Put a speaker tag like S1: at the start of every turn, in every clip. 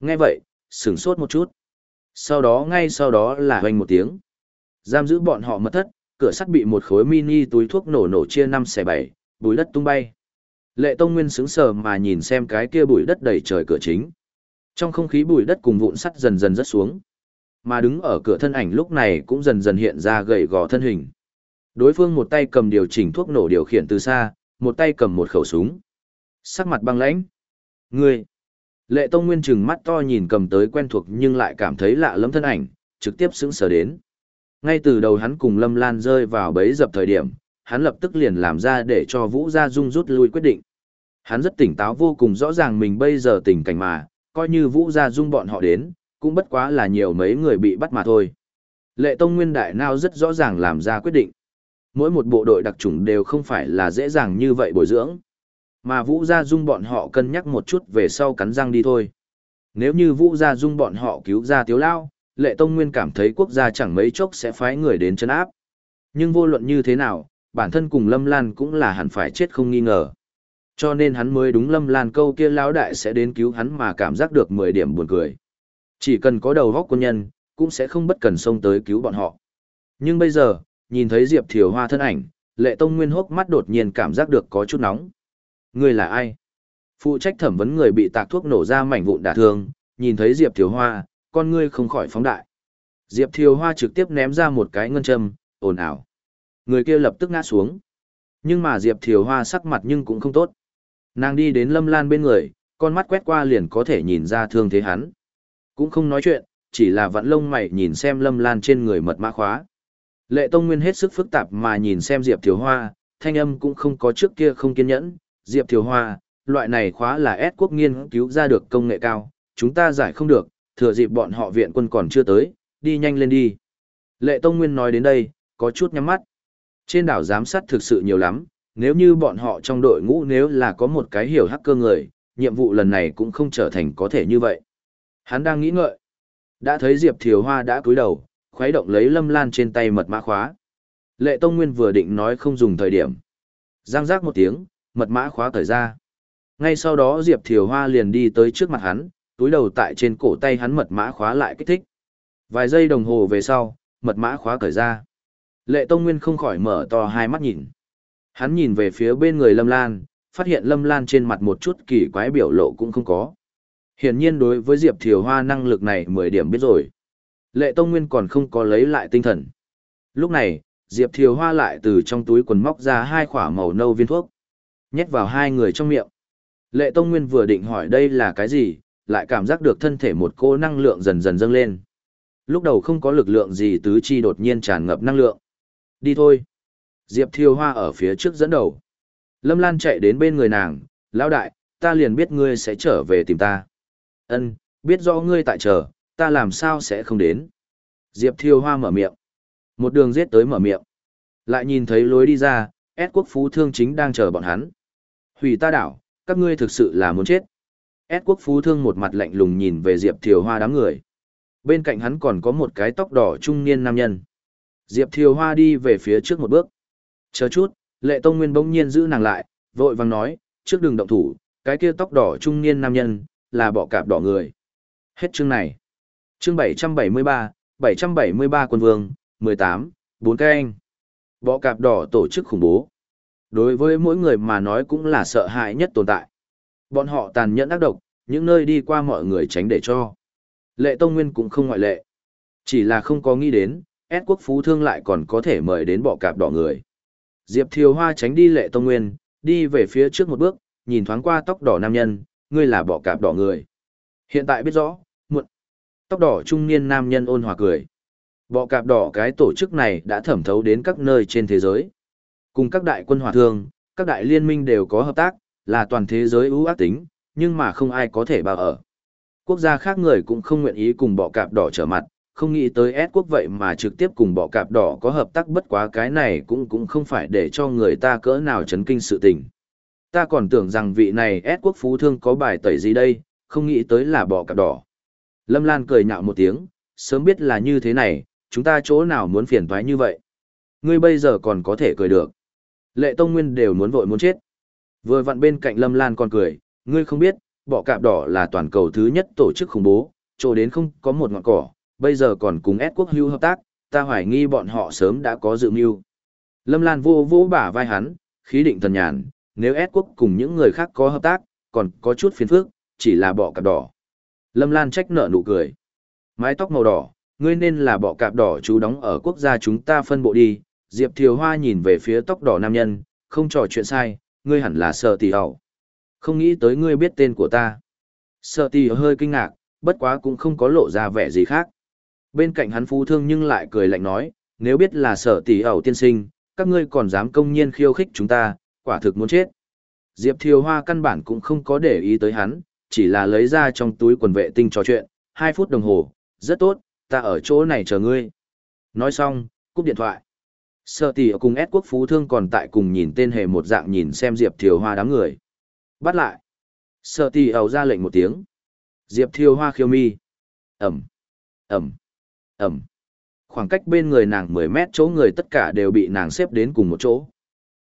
S1: Nghe vậy, sửng sốt một chút. Sau đó ngay sau đó là hoành một tiếng. Giam giữ bọn họ mất thất, cửa sắt bị một khối mini túi thuốc nổ nổ chia năm xẻ bảy, bụi đất tung bay. Lệ Tông Nguyên sững sờ mà nhìn xem cái kia bụi đất đầy trời cửa chính. Trong không khí bụi đất cùng vụn sắt dần dần rớt xuống. Mà đứng ở cửa thân ảnh lúc này cũng dần dần hiện ra gầy gò thân hình. Đối phương một tay cầm điều chỉnh thuốc nổ điều khiển từ xa, một tay cầm một khẩu súng. Sắc mặt băng lãnh. Ngươi! Lệ Tông Nguyên chừng mắt to nhìn cầm tới quen thuộc nhưng lại cảm thấy lạ lẫm thân ảnh, trực tiếp sững sờ đến. Ngay từ đầu hắn cùng Lâm Lan rơi vào bẫy dập thời điểm, hắn lập tức liền làm ra để cho Vũ Gia Dung rút lui quyết định. Hắn rất tỉnh táo vô cùng rõ ràng mình bây giờ tình cảnh mà, coi như Vũ Gia Dung bọn họ đến, cũng bất quá là nhiều mấy người bị bắt mà thôi. Lệ Tông Nguyên Đại Nao rất rõ ràng làm ra quyết định. Mỗi một bộ đội đặc chủng đều không phải là dễ dàng như vậy bồi dưỡng. Mà Vũ Gia Dung bọn họ cân nhắc một chút về sau cắn răng đi thôi. Nếu như Vũ Gia Dung bọn họ cứu ra Tiếu Lao, Lệ Tông Nguyên cảm thấy quốc gia chẳng mấy chốc sẽ phái người đến chấn áp. Nhưng vô luận như thế nào, bản thân cùng Lâm Lan cũng là hẳn phải chết không nghi ngờ. Cho nên hắn mới đúng Lâm Lan câu kia lão đại sẽ đến cứu hắn mà cảm giác được 10 điểm buồn cười. Chỉ cần có đầu góc quân nhân, cũng sẽ không bất cần xông tới cứu bọn họ. Nhưng bây giờ, nhìn thấy Diệp Thiều Hoa thân ảnh, Lệ Tông Nguyên hốc mắt đột nhiên cảm giác được có chút nóng. Ngươi là ai? Phụ trách thẩm vấn người bị tạc thuốc nổ ra mảnh vụn đả thương, nhìn thấy Diệp Thiều Hoa, con ngươi không khỏi phóng đại. Diệp Thiều Hoa trực tiếp ném ra một cái ngân châm, ồn ào. Người kia lập tức ngã xuống. Nhưng mà Diệp Thiều Hoa sắc mặt nhưng cũng không tốt. Nàng đi đến Lâm Lan bên người, con mắt quét qua liền có thể nhìn ra thương thế hắn. Cũng không nói chuyện, chỉ là vặn lông mày nhìn xem Lâm Lan trên người mật mã khóa. Lệ Tông Nguyên hết sức phức tạp mà nhìn xem Diệp Thiều Hoa, thanh âm cũng không có trước kia không kiên nhẫn. Diệp Thiều Hoa, loại này khóa là S quốc nghiên cứu ra được công nghệ cao, chúng ta giải không được, thừa dịp bọn họ viện quân còn chưa tới, đi nhanh lên đi. Lệ Tông Nguyên nói đến đây, có chút nhắm mắt. Trên đảo giám sát thực sự nhiều lắm, nếu như bọn họ trong đội ngũ nếu là có một cái hiểu hacker người, nhiệm vụ lần này cũng không trở thành có thể như vậy. Hắn đang nghĩ ngợi. Đã thấy Diệp Thiều Hoa đã cúi đầu, khuấy động lấy lâm lan trên tay mật mã khóa. Lệ Tông Nguyên vừa định nói không dùng thời điểm. Giang giác một tiếng, mật mã khóa cởi ra. Ngay sau đó Diệp Thiều Hoa liền đi tới trước mặt hắn, túi đầu tại trên cổ tay hắn mật mã khóa lại kích thích. Vài giây đồng hồ về sau, mật mã khóa cởi ra. Lệ Tông Nguyên không khỏi mở to hai mắt nhìn. Hắn nhìn về phía bên người Lâm Lan, phát hiện Lâm Lan trên mặt một chút kỳ quái biểu lộ cũng không có. Hiển nhiên đối với Diệp Thiều Hoa năng lực này 10 điểm biết rồi. Lệ Tông Nguyên còn không có lấy lại tinh thần. Lúc này, Diệp Thiều Hoa lại từ trong túi quần móc ra hai khỏa màu nâu viên thuốc. Nhét vào hai người trong miệng. Lệ Tông Nguyên vừa định hỏi đây là cái gì, lại cảm giác được thân thể một cô năng lượng dần dần dâng lên. Lúc đầu không có lực lượng gì tứ chi đột nhiên tràn ngập năng lượng. Đi thôi. Diệp Thiều Hoa ở phía trước dẫn đầu. Lâm Lan chạy đến bên người nàng, lão đại, ta liền biết ngươi sẽ trở về tìm ta. Ân, biết rõ ngươi tại chờ, ta làm sao sẽ không đến. Diệp Thiều Hoa mở miệng. Một đường giết tới mở miệng. Lại nhìn thấy lối đi ra, S quốc phú thương chính đang chờ bọn hắn. Hủy ta đảo, các ngươi thực sự là muốn chết. S quốc phú thương một mặt lạnh lùng nhìn về Diệp Thiều Hoa đám người. Bên cạnh hắn còn có một cái tóc đỏ trung niên nam nhân. Diệp Thiều Hoa đi về phía trước một bước. Chờ chút, lệ tông nguyên bỗng nhiên giữ nàng lại, vội vàng nói, trước đường động thủ, cái kia tóc đỏ trung niên nam nhân, là bọ cạp đỏ người. Hết chương này. Chương 773, 773 quân vương, 18, 4 cái anh. Bọ cạp đỏ tổ chức khủng bố. Đối với mỗi người mà nói cũng là sợ hãi nhất tồn tại. Bọn họ tàn nhẫn ác độc, những nơi đi qua mọi người tránh để cho. Lệ Tông Nguyên cũng không ngoại lệ. Chỉ là không có nghĩ đến, S quốc phú thương lại còn có thể mời đến bọ cạp đỏ người. Diệp Thiều Hoa tránh đi Lệ Tông Nguyên, đi về phía trước một bước, nhìn thoáng qua tóc đỏ nam nhân, ngươi là bọ cạp đỏ người. Hiện tại biết rõ, muộn. Tóc đỏ trung niên nam nhân ôn hòa cười. Bọ cạp đỏ cái tổ chức này đã thẩm thấu đến các nơi trên thế giới. Cùng các đại quân hòa thương, các đại liên minh đều có hợp tác, là toàn thế giới ưu ác tính, nhưng mà không ai có thể bảo ở. Quốc gia khác người cũng không nguyện ý cùng bọ cạp đỏ trở mặt, không nghĩ tới S quốc vậy mà trực tiếp cùng bọ cạp đỏ có hợp tác bất quá cái này cũng cũng không phải để cho người ta cỡ nào chấn kinh sự tình. Ta còn tưởng rằng vị này S quốc phú thương có bài tẩy gì đây, không nghĩ tới là bọ cạp đỏ. Lâm Lan cười nhạo một tiếng, sớm biết là như thế này, chúng ta chỗ nào muốn phiền toái như vậy. Ngươi bây giờ còn có thể cười được. Lệ Tông Nguyên đều muốn vội muốn chết. Vừa vặn bên cạnh Lâm Lan còn cười, ngươi không biết, bọ cạp đỏ là toàn cầu thứ nhất tổ chức khủng bố, chỗ đến không có một ngọn cỏ, bây giờ còn cùng ép quốc hưu hợp tác, ta hoài nghi bọn họ sớm đã có dự mưu. Lâm Lan vô vỗ bả vai hắn, khí định thần nhàn, nếu ép quốc cùng những người khác có hợp tác, còn có chút phiền phức, chỉ là bọ cạp đỏ. Lâm Lan trách nợ nụ cười. Mái tóc màu đỏ, ngươi nên là bọ cạp đỏ chú đóng ở quốc gia chúng ta phân bộ đi. Diệp Thiều Hoa nhìn về phía tóc đỏ nam nhân, không trò chuyện sai, ngươi hẳn là sợ tỷ hậu. Không nghĩ tới ngươi biết tên của ta. Sợ tỷ hơi kinh ngạc, bất quá cũng không có lộ ra vẻ gì khác. Bên cạnh hắn phú thương nhưng lại cười lạnh nói, nếu biết là sở tỷ ẩu tiên sinh, các ngươi còn dám công nhiên khiêu khích chúng ta, quả thực muốn chết. Diệp Thiều Hoa căn bản cũng không có để ý tới hắn, chỉ là lấy ra trong túi quần vệ tinh trò chuyện, 2 phút đồng hồ, rất tốt, ta ở chỗ này chờ ngươi. Nói xong, cúp điện thoại. Sở tỷ cùng S quốc phú thương còn tại cùng nhìn tên hề một dạng nhìn xem Diệp Thiều Hoa đám người. Bắt lại. Sở tỷ ẩu ra lệnh một tiếng. Diệp Thiều Hoa khiêu mi. Ẩm. Ẩm. Ẩm. Khoảng cách bên người nàng 10 mét chỗ người tất cả đều bị nàng xếp đến cùng một chỗ.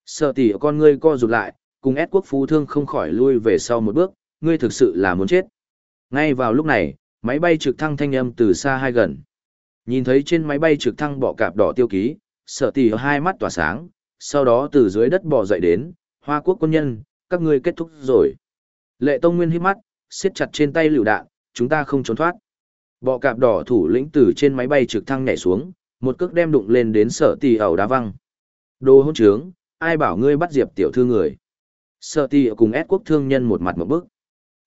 S1: Sợ tỷ con ngươi co rụt lại, cùng ép quốc phú thương không khỏi lui về sau một bước, ngươi thực sự là muốn chết. Ngay vào lúc này, máy bay trực thăng thanh âm từ xa hai gần. Nhìn thấy trên máy bay trực thăng bọ cạp đỏ tiêu ký, Sở tỷ hai mắt tỏa sáng, sau đó từ dưới đất bò dậy đến, hoa quốc quân nhân, các ngươi kết thúc rồi. Lệ Tông Nguyên hít mắt, siết chặt trên tay lựu đạn, chúng ta không trốn thoát. Bọ cạp đỏ thủ lĩnh từ trên máy bay trực thăng nhảy xuống, một cước đem đụng lên đến sở tỷ ẩu đá văng. Đồ hôn trướng, ai bảo ngươi bắt diệp tiểu thư người. Sở tỷ cùng ép quốc thương nhân một mặt một bức.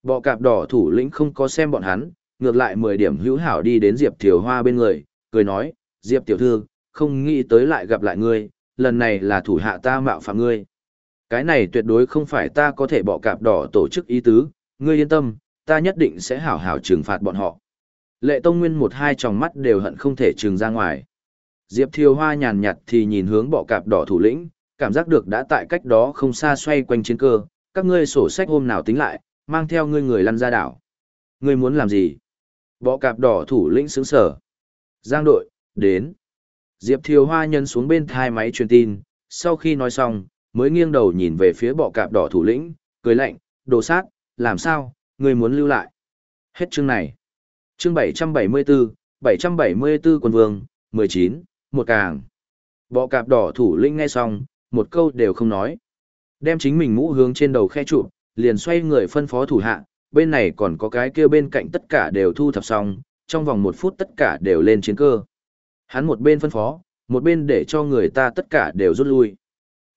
S1: Bọ cạp đỏ thủ lĩnh không có xem bọn hắn, ngược lại 10 điểm hữu hảo đi đến diệp thiều hoa bên người, cười nói, diệp tiểu thư, không nghĩ tới lại gặp lại ngươi, lần này là thủ hạ ta mạo phạm ngươi. Cái này tuyệt đối không phải ta có thể bỏ cạp đỏ tổ chức ý tứ, ngươi yên tâm, ta nhất định sẽ hảo hảo trừng phạt bọn họ. Lệ Tông Nguyên một hai tròng mắt đều hận không thể trừng ra ngoài. Diệp Thiều Hoa nhàn nhạt thì nhìn hướng bọ cạp đỏ thủ lĩnh, cảm giác được đã tại cách đó không xa xoay quanh chiến cơ, các ngươi sổ sách hôm nào tính lại, mang theo ngươi người lăn ra đảo. Ngươi muốn làm gì? Bọ cạp đỏ thủ lĩnh sướng sở. Giang đội, đến. Diệp Thiều Hoa nhân xuống bên thai máy truyền tin, sau khi nói xong, mới nghiêng đầu nhìn về phía bọ cạp đỏ thủ lĩnh, cười lạnh, đồ sát, làm sao, ngươi muốn lưu lại. Hết chương này chương 774, 774 quân vương, 19, một càng. Bọ cạp đỏ thủ lĩnh nghe xong, một câu đều không nói. Đem chính mình mũ hướng trên đầu khe trụ, liền xoay người phân phó thủ hạ, bên này còn có cái kia bên cạnh tất cả đều thu thập xong, trong vòng một phút tất cả đều lên chiến cơ. Hắn một bên phân phó, một bên để cho người ta tất cả đều rút lui.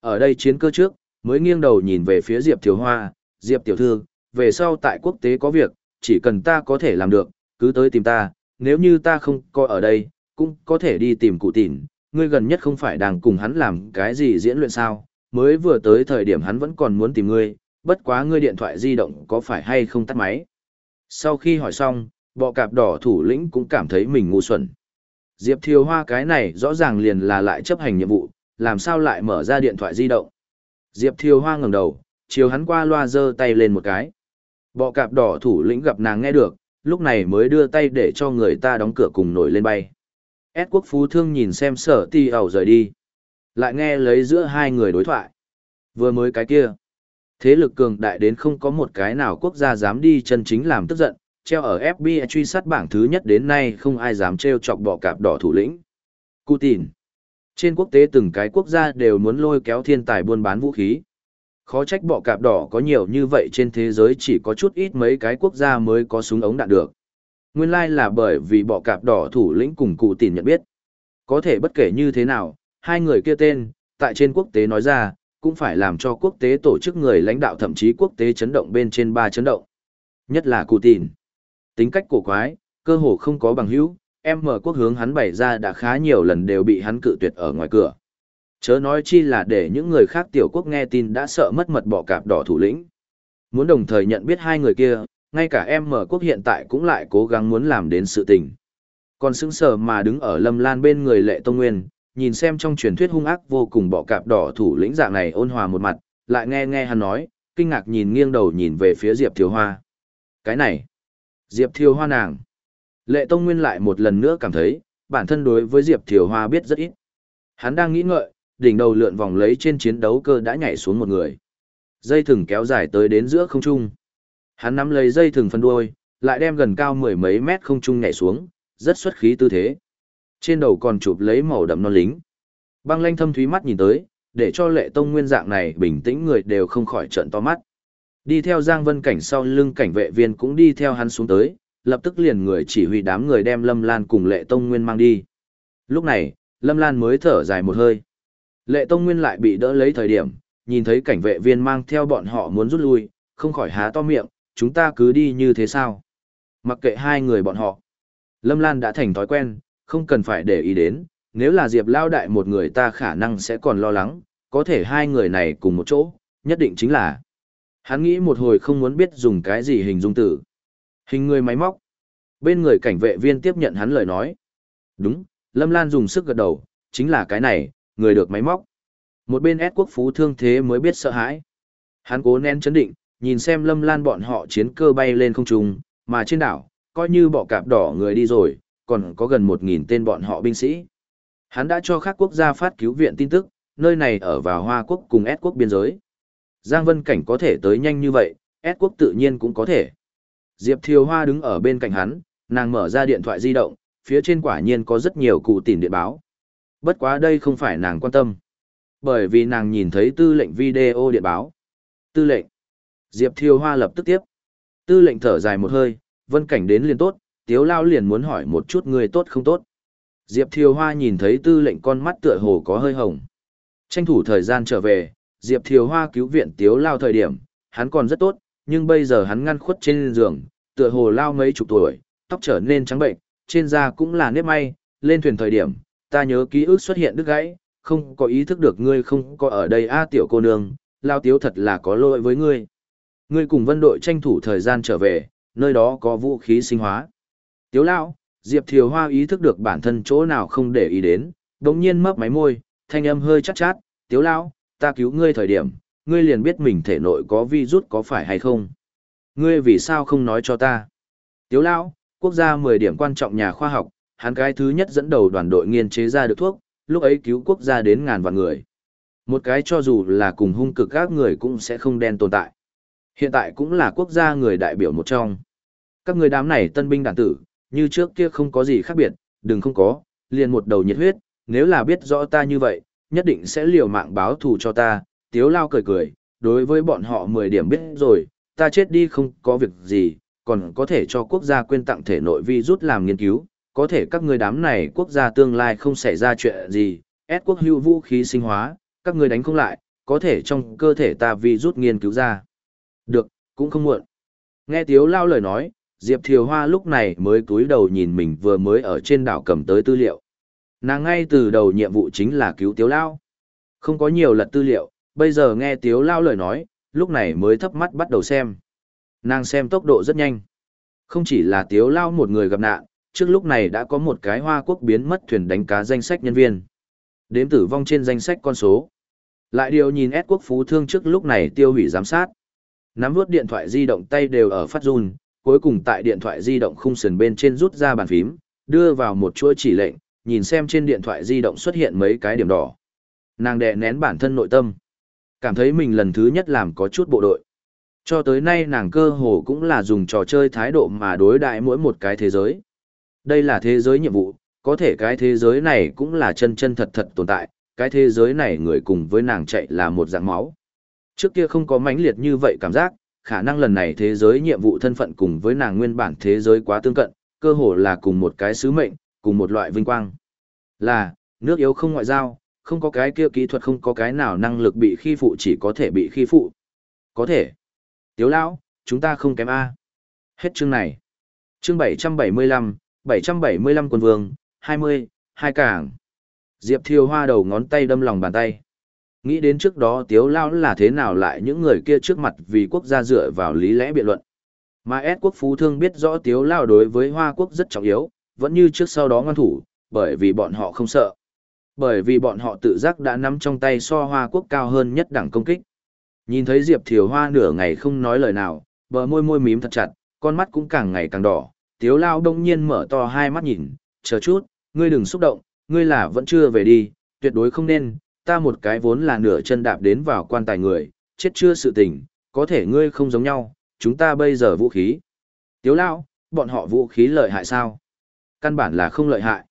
S1: Ở đây chiến cơ trước, mới nghiêng đầu nhìn về phía Diệp Tiểu Hoa, Diệp Tiểu Thư, về sau tại quốc tế có việc, chỉ cần ta có thể làm được, cứ tới tìm ta, nếu như ta không có ở đây, cũng có thể đi tìm cụ tỉn, ngươi gần nhất không phải đang cùng hắn làm cái gì diễn luyện sao, mới vừa tới thời điểm hắn vẫn còn muốn tìm ngươi, bất quá ngươi điện thoại di động có phải hay không tắt máy. Sau khi hỏi xong, bọ cạp đỏ thủ lĩnh cũng cảm thấy mình ngu xuẩn. Diệp Thiều Hoa cái này rõ ràng liền là lại chấp hành nhiệm vụ, làm sao lại mở ra điện thoại di động. Diệp Thiều Hoa ngẩng đầu, chiều hắn qua loa giơ tay lên một cái. Bọ cạp đỏ thủ lĩnh gặp nàng nghe được, lúc này mới đưa tay để cho người ta đóng cửa cùng nổi lên bay. Ed quốc phú thương nhìn xem sở ti ẩu rời đi. Lại nghe lấy giữa hai người đối thoại. Vừa mới cái kia. Thế lực cường đại đến không có một cái nào quốc gia dám đi chân chính làm tức giận, treo ở FBI truy sát bảng thứ nhất đến nay không ai dám treo chọc bọ cạp đỏ thủ lĩnh. Putin. Trên quốc tế từng cái quốc gia đều muốn lôi kéo thiên tài buôn bán vũ khí. Khó trách bọ cạp đỏ có nhiều như vậy trên thế giới chỉ có chút ít mấy cái quốc gia mới có súng ống đạn được. Nguyên lai là bởi vì bọ cạp đỏ thủ lĩnh cùng cụ tìn nhận biết. Có thể bất kể như thế nào, hai người kia tên, tại trên quốc tế nói ra, cũng phải làm cho quốc tế tổ chức người lãnh đạo thậm chí quốc tế chấn động bên trên ba chấn động. Nhất là cụ tìn Tính cách cổ quái, cơ hồ không có bằng hữu, em mở quốc hướng hắn bày ra đã khá nhiều lần đều bị hắn cự tuyệt ở ngoài cửa. Chớ nói chi là để những người khác tiểu quốc nghe tin đã sợ mất mật bỏ cạp đỏ thủ lĩnh. Muốn đồng thời nhận biết hai người kia, ngay cả em mở quốc hiện tại cũng lại cố gắng muốn làm đến sự tình. Còn sững sờ mà đứng ở lâm lan bên người lệ tông nguyên, nhìn xem trong truyền thuyết hung ác vô cùng bỏ cạp đỏ thủ lĩnh dạng này ôn hòa một mặt, lại nghe nghe hắn nói, kinh ngạc nhìn nghiêng đầu nhìn về phía Diệp Thiều Hoa. Cái này, Diệp Thiều Hoa nàng. Lệ Tông Nguyên lại một lần nữa cảm thấy, bản thân đối với Diệp Thiều Hoa biết rất ít. Hắn đang nghĩ ngợi, đỉnh đầu lượn vòng lấy trên chiến đấu cơ đã nhảy xuống một người. Dây thừng kéo dài tới đến giữa không trung. Hắn nắm lấy dây thừng phân đuôi, lại đem gần cao mười mấy mét không trung nhảy xuống, rất xuất khí tư thế. Trên đầu còn chụp lấy màu đậm non lính. Băng lanh thâm thúy mắt nhìn tới, để cho lệ tông nguyên dạng này bình tĩnh người đều không khỏi trận to mắt. Đi theo Giang Vân Cảnh sau lưng cảnh vệ viên cũng đi theo hắn xuống tới, lập tức liền người chỉ huy đám người đem Lâm Lan cùng lệ tông nguyên mang đi. Lúc này, Lâm Lan mới thở dài một hơi. Lệ tông nguyên lại bị đỡ lấy thời điểm, nhìn thấy cảnh vệ viên mang theo bọn họ muốn rút lui, không khỏi há to miệng, chúng ta cứ đi như thế sao? Mặc kệ hai người bọn họ. Lâm Lan đã thành thói quen, không cần phải để ý đến, nếu là Diệp Lao Đại một người ta khả năng sẽ còn lo lắng, có thể hai người này cùng một chỗ, nhất định chính là. Hắn nghĩ một hồi không muốn biết dùng cái gì hình dung tử. Hình người máy móc. Bên người cảnh vệ viên tiếp nhận hắn lời nói. Đúng, Lâm Lan dùng sức gật đầu, chính là cái này, người được máy móc. Một bên S quốc phú thương thế mới biết sợ hãi. Hắn cố nén chấn định, nhìn xem Lâm Lan bọn họ chiến cơ bay lên không trung, mà trên đảo, coi như bọ cạp đỏ người đi rồi, còn có gần một nghìn tên bọn họ binh sĩ. Hắn đã cho các quốc gia phát cứu viện tin tức, nơi này ở vào Hoa quốc cùng S quốc biên giới. Giang Vân Cảnh có thể tới nhanh như vậy, S quốc tự nhiên cũng có thể. Diệp Thiều Hoa đứng ở bên cạnh hắn, nàng mở ra điện thoại di động, phía trên quả nhiên có rất nhiều cụ tìm điện báo. Bất quá đây không phải nàng quan tâm. Bởi vì nàng nhìn thấy tư lệnh video điện báo. Tư lệnh. Diệp Thiều Hoa lập tức tiếp. Tư lệnh thở dài một hơi, Vân Cảnh đến liền tốt, Tiếu Lao liền muốn hỏi một chút người tốt không tốt. Diệp Thiều Hoa nhìn thấy tư lệnh con mắt tựa hồ có hơi hồng. Tranh thủ thời gian trở về, Diệp Thiều Hoa cứu viện Tiếu Lao thời điểm, hắn còn rất tốt, nhưng bây giờ hắn ngăn khuất trên giường, tựa hồ Lao mấy chục tuổi, tóc trở nên trắng bệnh, trên da cũng là nếp may, lên thuyền thời điểm, ta nhớ ký ức xuất hiện đứt gãy, không có ý thức được ngươi không có ở đây a tiểu cô nương, Lao Tiếu thật là có lỗi với ngươi. Ngươi cùng vân đội tranh thủ thời gian trở về, nơi đó có vũ khí sinh hóa. Tiếu Lao, Diệp Thiều Hoa ý thức được bản thân chỗ nào không để ý đến, đồng nhiên mấp máy môi, thanh âm hơi chát chát, Tiếu Lao, ta cứu ngươi thời điểm, ngươi liền biết mình thể nội có virus có phải hay không. Ngươi vì sao không nói cho ta? Tiếu lão, quốc gia 10 điểm quan trọng nhà khoa học, hắn cái thứ nhất dẫn đầu đoàn đội nghiên chế ra được thuốc, lúc ấy cứu quốc gia đến ngàn vạn người. Một cái cho dù là cùng hung cực các người cũng sẽ không đen tồn tại. Hiện tại cũng là quốc gia người đại biểu một trong. Các người đám này tân binh đàn tử, như trước kia không có gì khác biệt, đừng không có, liền một đầu nhiệt huyết, nếu là biết rõ ta như vậy, nhất định sẽ liều mạng báo thù cho ta, tiếu lao cười cười, đối với bọn họ 10 điểm biết rồi, ta chết đi không có việc gì, còn có thể cho quốc gia quên tặng thể nội vi rút làm nghiên cứu, có thể các người đám này quốc gia tương lai không xảy ra chuyện gì, ép quốc hưu vũ khí sinh hóa, các người đánh không lại, có thể trong cơ thể ta vi rút nghiên cứu ra. Được, cũng không muộn. Nghe tiếu lao lời nói, Diệp Thiều Hoa lúc này mới cúi đầu nhìn mình vừa mới ở trên đảo cầm tới tư liệu. Nàng ngay từ đầu nhiệm vụ chính là cứu Tiếu Lao. Không có nhiều lật tư liệu, bây giờ nghe Tiếu Lao lời nói, lúc này mới thấp mắt bắt đầu xem. Nàng xem tốc độ rất nhanh. Không chỉ là Tiếu Lao một người gặp nạn, trước lúc này đã có một cái hoa quốc biến mất thuyền đánh cá danh sách nhân viên. Đếm tử vong trên danh sách con số. Lại điều nhìn S quốc phú thương trước lúc này tiêu hủy giám sát. Nắm vút điện thoại di động tay đều ở phát run, cuối cùng tại điện thoại di động khung sườn bên trên rút ra bàn phím, đưa vào một chuỗi chỉ lệnh, nhìn xem trên điện thoại di động xuất hiện mấy cái điểm đỏ. Nàng đè nén bản thân nội tâm. Cảm thấy mình lần thứ nhất làm có chút bộ đội. Cho tới nay nàng cơ hồ cũng là dùng trò chơi thái độ mà đối đại mỗi một cái thế giới. Đây là thế giới nhiệm vụ, có thể cái thế giới này cũng là chân chân thật thật tồn tại, cái thế giới này người cùng với nàng chạy là một dạng máu. Trước kia không có mãnh liệt như vậy cảm giác, khả năng lần này thế giới nhiệm vụ thân phận cùng với nàng nguyên bản thế giới quá tương cận, cơ hồ là cùng một cái sứ mệnh, cùng một loại vinh quang. Là, nước yếu không ngoại giao, không có cái kia kỹ thuật không có cái nào năng lực bị khi phụ chỉ có thể bị khi phụ. Có thể. Tiếu lão, chúng ta không kém A. Hết chương này. Chương 775, 775 quân vương, 20, hai cảng. Diệp Thiều Hoa đầu ngón tay đâm lòng bàn tay. Nghĩ đến trước đó Tiếu Lao là thế nào lại những người kia trước mặt vì quốc gia dựa vào lý lẽ biện luận. Mà S quốc phú thương biết rõ Tiếu Lao đối với Hoa quốc rất trọng yếu, vẫn như trước sau đó ngoan thủ, bởi vì bọn họ không sợ. Bởi vì bọn họ tự giác đã nắm trong tay so Hoa quốc cao hơn nhất đẳng công kích. Nhìn thấy Diệp Thiều Hoa nửa ngày không nói lời nào, bờ môi môi mím thật chặt, con mắt cũng càng ngày càng đỏ. Tiếu Lao đông nhiên mở to hai mắt nhìn, chờ chút, ngươi đừng xúc động, ngươi là vẫn chưa về đi, tuyệt đối không nên, ta một cái vốn là nửa chân đạp đến vào quan tài người, chết chưa sự tình, có thể ngươi không giống nhau, chúng ta bây giờ vũ khí. Tiếu lao, bọn họ vũ khí lợi hại sao? Căn bản là không lợi hại.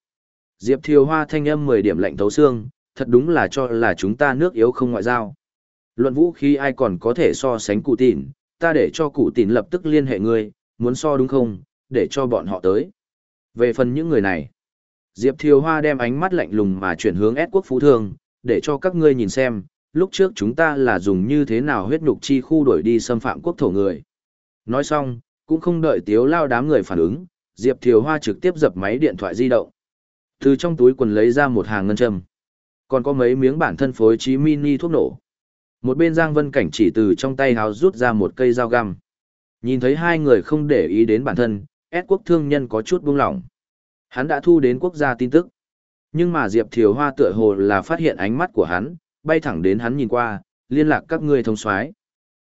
S1: Diệp Thiều Hoa thanh âm 10 điểm lạnh thấu xương, thật đúng là cho là chúng ta nước yếu không ngoại giao. Luận vũ khí ai còn có thể so sánh cụ tỉn, ta để cho cụ tỉn lập tức liên hệ ngươi, muốn so đúng không, để cho bọn họ tới. Về phần những người này, Diệp Thiều Hoa đem ánh mắt lạnh lùng mà chuyển hướng S quốc phú thương, để cho các ngươi nhìn xem, lúc trước chúng ta là dùng như thế nào huyết nhục chi khu đổi đi xâm phạm quốc thổ người. Nói xong, cũng không đợi tiếu lao đám người phản ứng, Diệp Thiều Hoa trực tiếp dập máy điện thoại di động. Từ trong túi quần lấy ra một hàng ngân châm. Còn có mấy miếng bản thân phối trí mini thuốc nổ. Một bên Giang Vân Cảnh chỉ từ trong tay háo rút ra một cây dao găm. Nhìn thấy hai người không để ý đến bản thân, S quốc thương nhân có chút buông lỏng. Hắn đã thu đến quốc gia tin tức. Nhưng mà Diệp Thiều Hoa tựa hồ là phát hiện ánh mắt của hắn, bay thẳng đến hắn nhìn qua, liên lạc các ngươi thông soái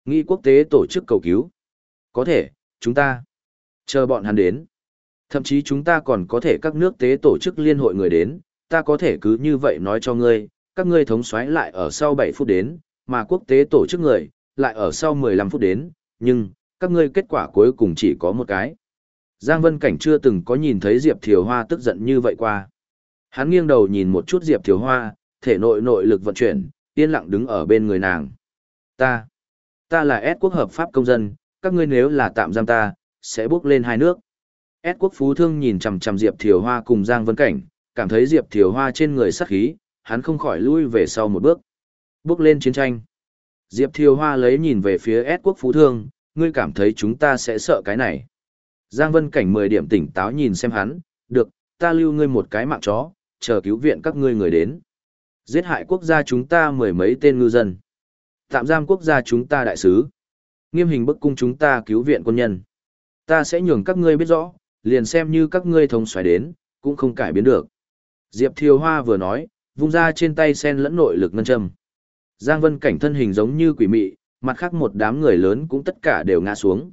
S1: Nghĩ quốc tế tổ chức cầu cứu. Có thể, chúng ta. Chờ bọn hắn đến. Thậm chí chúng ta còn có thể các nước tế tổ chức liên hội người đến, ta có thể cứ như vậy nói cho ngươi, các ngươi thống soái lại ở sau 7 phút đến, mà quốc tế tổ chức người, lại ở sau 15 phút đến, nhưng, các ngươi kết quả cuối cùng chỉ có một cái. Giang Vân Cảnh chưa từng có nhìn thấy Diệp Thiều Hoa tức giận như vậy qua. Hắn nghiêng đầu nhìn một chút Diệp Thiều Hoa, thể nội nội lực vận chuyển, yên lặng đứng ở bên người nàng. Ta, ta là S quốc hợp pháp công dân, các ngươi nếu là tạm giam ta, sẽ bước lên hai nước. S quốc phú thương nhìn chằm chằm Diệp Thiều Hoa cùng Giang Vân Cảnh, cảm thấy Diệp Thiều Hoa trên người sắc khí, hắn không khỏi lui về sau một bước. Bước lên chiến tranh. Diệp Thiều Hoa lấy nhìn về phía S quốc phú thương, ngươi cảm thấy chúng ta sẽ sợ cái này. Giang Vân Cảnh mười điểm tỉnh táo nhìn xem hắn, được, ta lưu ngươi một cái mạng chó, chờ cứu viện các ngươi người đến. Giết hại quốc gia chúng ta mười mấy tên ngư dân. Tạm giam quốc gia chúng ta đại sứ. Nghiêm hình bức cung chúng ta cứu viện quân nhân. Ta sẽ nhường các ngươi biết rõ, liền xem như các ngươi thông xoáy đến, cũng không cải biến được. Diệp Thiều Hoa vừa nói, vung ra trên tay sen lẫn nội lực ngân châm. Giang Vân cảnh thân hình giống như quỷ mị, mặt khác một đám người lớn cũng tất cả đều ngã xuống.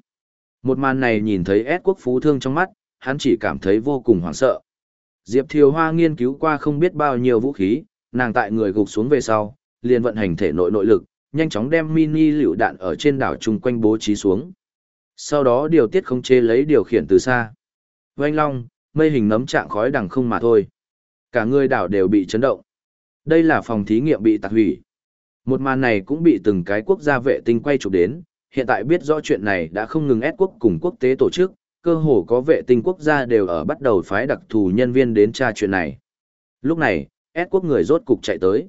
S1: Một màn này nhìn thấy S quốc phú thương trong mắt, hắn chỉ cảm thấy vô cùng hoảng sợ. Diệp Thiều Hoa nghiên cứu qua không biết bao nhiêu vũ khí, nàng tại người gục xuống về sau, liền vận hành thể nội nội lực, nhanh chóng đem mini lựu đạn ở trên đảo chung quanh bố trí xuống. Sau đó điều tiết không chế lấy điều khiển từ xa. Vanh long, mây hình nấm trạng khói đằng không mà thôi. Cả người đảo đều bị chấn động. Đây là phòng thí nghiệm bị tạc hủy. Một màn này cũng bị từng cái quốc gia vệ tinh quay chụp đến, hiện tại biết rõ chuyện này đã không ngừng ép quốc cùng quốc tế tổ chức, cơ hồ có vệ tinh quốc gia đều ở bắt đầu phái đặc thù nhân viên đến tra chuyện này. Lúc này, ép quốc người rốt cục chạy tới.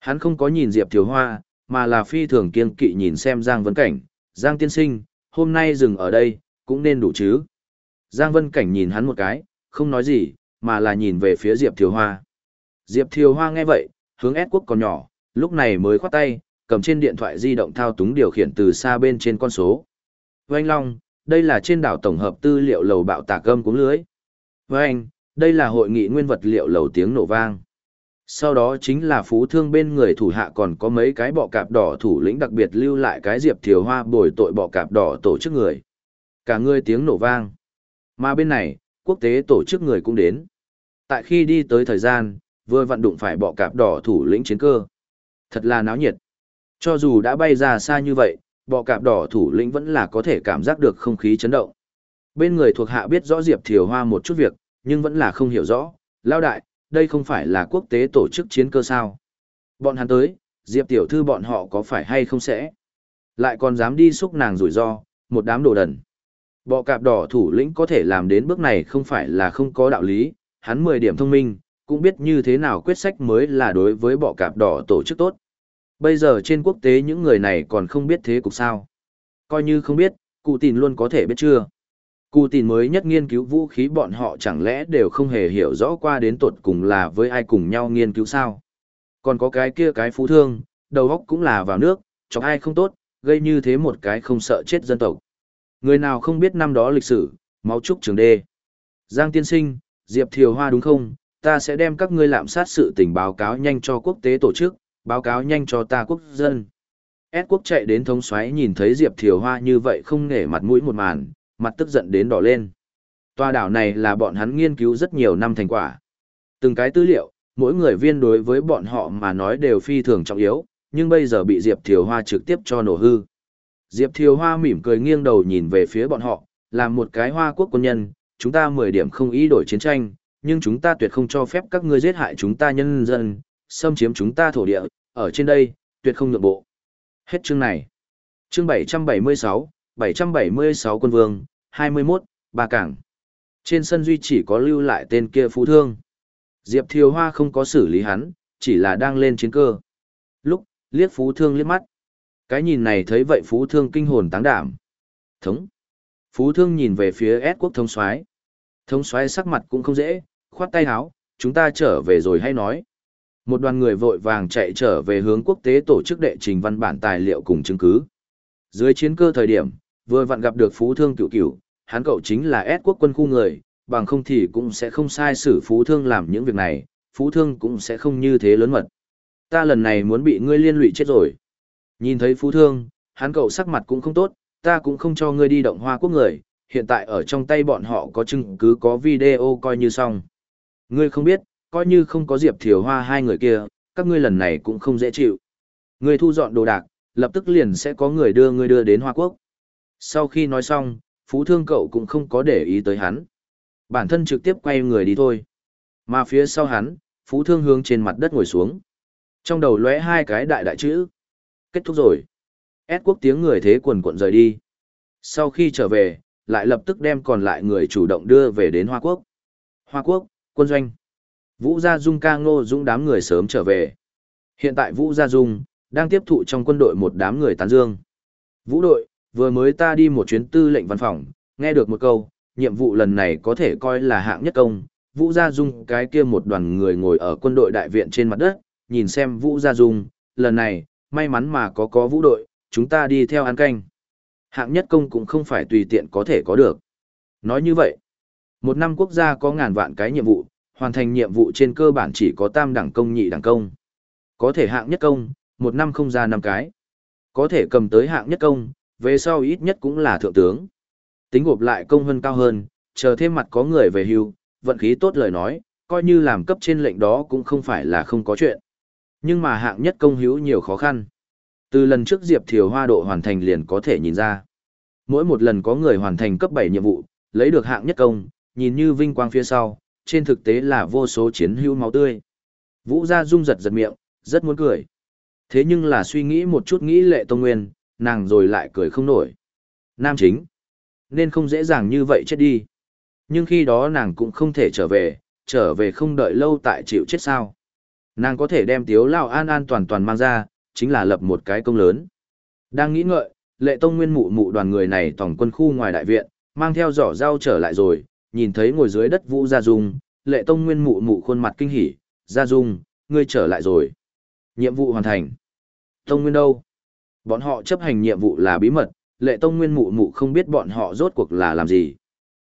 S1: Hắn không có nhìn Diệp Thiều Hoa, mà là phi thường kiên kỵ nhìn xem Giang Vấn Cảnh, Giang Tiên Sinh, hôm nay dừng ở đây, cũng nên đủ chứ. Giang Vân Cảnh nhìn hắn một cái, không nói gì, mà là nhìn về phía Diệp Thiều Hoa. Diệp Thiều Hoa nghe vậy, hướng S quốc còn nhỏ, lúc này mới khoát tay, cầm trên điện thoại di động thao túng điều khiển từ xa bên trên con số. Vâng Long, đây là trên đảo tổng hợp tư liệu lầu bạo tạc âm cúng lưới. Vâng, đây là hội nghị nguyên vật liệu lầu tiếng nổ vang. Sau đó chính là phú thương bên người thủ hạ còn có mấy cái bọ cạp đỏ thủ lĩnh đặc biệt lưu lại cái diệp thiều hoa bồi tội bọ cạp đỏ tổ chức người. Cả người tiếng nổ vang. Mà bên này, quốc tế tổ chức người cũng đến. Tại khi đi tới thời gian, vừa vận đụng phải bọ cạp đỏ thủ lĩnh chiến cơ. Thật là náo nhiệt. Cho dù đã bay ra xa như vậy, bọ cạp đỏ thủ lĩnh vẫn là có thể cảm giác được không khí chấn động. Bên người thuộc hạ biết rõ Diệp Thiều Hoa một chút việc, nhưng vẫn là không hiểu rõ. Lao đại, đây không phải là quốc tế tổ chức chiến cơ sao. Bọn hắn tới, Diệp Tiểu Thư bọn họ có phải hay không sẽ. Lại còn dám đi xúc nàng rủi ro, một đám đồ đần. Bọ cạp đỏ thủ lĩnh có thể làm đến bước này không phải là không có đạo lý, hắn 10 điểm thông minh, cũng biết như thế nào quyết sách mới là đối với bọ cạp đỏ tổ chức tốt. Bây giờ trên quốc tế những người này còn không biết thế cục sao. Coi như không biết, cụ tìn luôn có thể biết chưa. Cụ tìn mới nhất nghiên cứu vũ khí bọn họ chẳng lẽ đều không hề hiểu rõ qua đến tột cùng là với ai cùng nhau nghiên cứu sao. Còn có cái kia cái phú thương, đầu óc cũng là vào nước, chọc ai không tốt, gây như thế một cái không sợ chết dân tộc. Người nào không biết năm đó lịch sử, máu trúc trường đê. Giang tiên sinh, Diệp Thiều Hoa đúng không? Ta sẽ đem các ngươi lạm sát sự tình báo cáo nhanh cho quốc tế tổ chức, báo cáo nhanh cho ta quốc dân. S quốc chạy đến thống xoáy nhìn thấy Diệp Thiều Hoa như vậy không nể mặt mũi một màn, mặt tức giận đến đỏ lên. Tòa đảo này là bọn hắn nghiên cứu rất nhiều năm thành quả. Từng cái tư liệu, mỗi người viên đối với bọn họ mà nói đều phi thường trọng yếu, nhưng bây giờ bị Diệp Thiều Hoa trực tiếp cho nổ hư. Diệp Thiều Hoa mỉm cười nghiêng đầu nhìn về phía bọn họ, làm một cái hoa quốc quân nhân, chúng ta 10 điểm không ý đổi chiến tranh, nhưng chúng ta tuyệt không cho phép các ngươi giết hại chúng ta nhân dân, xâm chiếm chúng ta thổ địa, ở trên đây, tuyệt không nhượng bộ. Hết chương này. Chương 776, 776 quân vương, 21, ba cảng. Trên sân duy chỉ có lưu lại tên kia phú thương. Diệp Thiều Hoa không có xử lý hắn, chỉ là đang lên chiến cơ. Lúc, liếc phú thương liếc mắt. Cái nhìn này thấy vậy phú thương kinh hồn táng đảm. Thống. Phú thương nhìn về phía S quốc thông soái Thông soái sắc mặt cũng không dễ, khoát tay háo, chúng ta trở về rồi hay nói. Một đoàn người vội vàng chạy trở về hướng quốc tế tổ chức đệ trình văn bản tài liệu cùng chứng cứ. Dưới chiến cơ thời điểm, vừa vặn gặp được phú thương cựu cựu, hắn cậu chính là S quốc quân khu người, bằng không thì cũng sẽ không sai xử phú thương làm những việc này, phú thương cũng sẽ không như thế lớn mật. Ta lần này muốn bị ngươi liên lụy chết rồi. Nhìn thấy phú thương, hắn cậu sắc mặt cũng không tốt, ta cũng không cho ngươi đi động hoa quốc người, hiện tại ở trong tay bọn họ có chứng cứ có video coi như xong. Ngươi không biết, coi như không có Diệp Thiều Hoa hai người kia, các ngươi lần này cũng không dễ chịu. Ngươi thu dọn đồ đạc, lập tức liền sẽ có người đưa ngươi đưa đến Hoa Quốc. Sau khi nói xong, Phú Thương cậu cũng không có để ý tới hắn. Bản thân trực tiếp quay người đi thôi. Mà phía sau hắn, Phú Thương hướng trên mặt đất ngồi xuống. Trong đầu lóe hai cái đại đại chữ. Kết thúc rồi. Ed quốc tiếng người thế quần cuộn rời đi. Sau khi trở về, lại lập tức đem còn lại người chủ động đưa về đến Hoa Quốc. Hoa Quốc, quân doanh. Vũ Gia Dung ca ngô dũng đám người sớm trở về. Hiện tại Vũ Gia Dung, đang tiếp thụ trong quân đội một đám người tán dương. Vũ đội, vừa mới ta đi một chuyến tư lệnh văn phòng, nghe được một câu, nhiệm vụ lần này có thể coi là hạng nhất công. Vũ Gia Dung cái kia một đoàn người ngồi ở quân đội đại viện trên mặt đất, nhìn xem Vũ Gia Dung, lần này, may mắn mà có có vũ đội, chúng ta đi theo ăn canh. Hạng nhất công cũng không phải tùy tiện có thể có được. Nói như vậy, một năm quốc gia có ngàn vạn cái nhiệm vụ, hoàn thành nhiệm vụ trên cơ bản chỉ có tam đẳng công nhị đẳng công. Có thể hạng nhất công, một năm không ra năm cái. Có thể cầm tới hạng nhất công, về sau ít nhất cũng là thượng tướng. Tính gộp lại công hơn cao hơn, chờ thêm mặt có người về hưu, vận khí tốt lời nói, coi như làm cấp trên lệnh đó cũng không phải là không có chuyện. Nhưng mà hạng nhất công hữu nhiều khó khăn. Từ lần trước Diệp Thiều Hoa độ hoàn thành liền có thể nhìn ra. Mỗi một lần có người hoàn thành cấp 7 nhiệm vụ, lấy được hạng nhất công, nhìn như vinh quang phía sau, trên thực tế là vô số chiến hữu máu tươi. Vũ gia rung giật giật miệng, rất muốn cười. Thế nhưng là suy nghĩ một chút nghĩ lệ tông nguyên, nàng rồi lại cười không nổi. Nam chính, nên không dễ dàng như vậy chết đi. Nhưng khi đó nàng cũng không thể trở về, trở về không đợi lâu tại chịu chết sao. Nàng có thể đem tiếu lao an an toàn toàn mang ra, chính là lập một cái công lớn. Đang nghĩ ngợi, lệ tông nguyên mụ mụ đoàn người này tổng quân khu ngoài đại viện, mang theo giỏ rau trở lại rồi, nhìn thấy ngồi dưới đất Vũ Gia Dung, lệ tông nguyên mụ mụ khuôn mặt kinh hỉ, Gia Dung, ngươi trở lại rồi. Nhiệm vụ hoàn thành. Tông nguyên đâu? Bọn họ chấp hành nhiệm vụ là bí mật, lệ tông nguyên mụ mụ không biết bọn họ rốt cuộc là làm gì.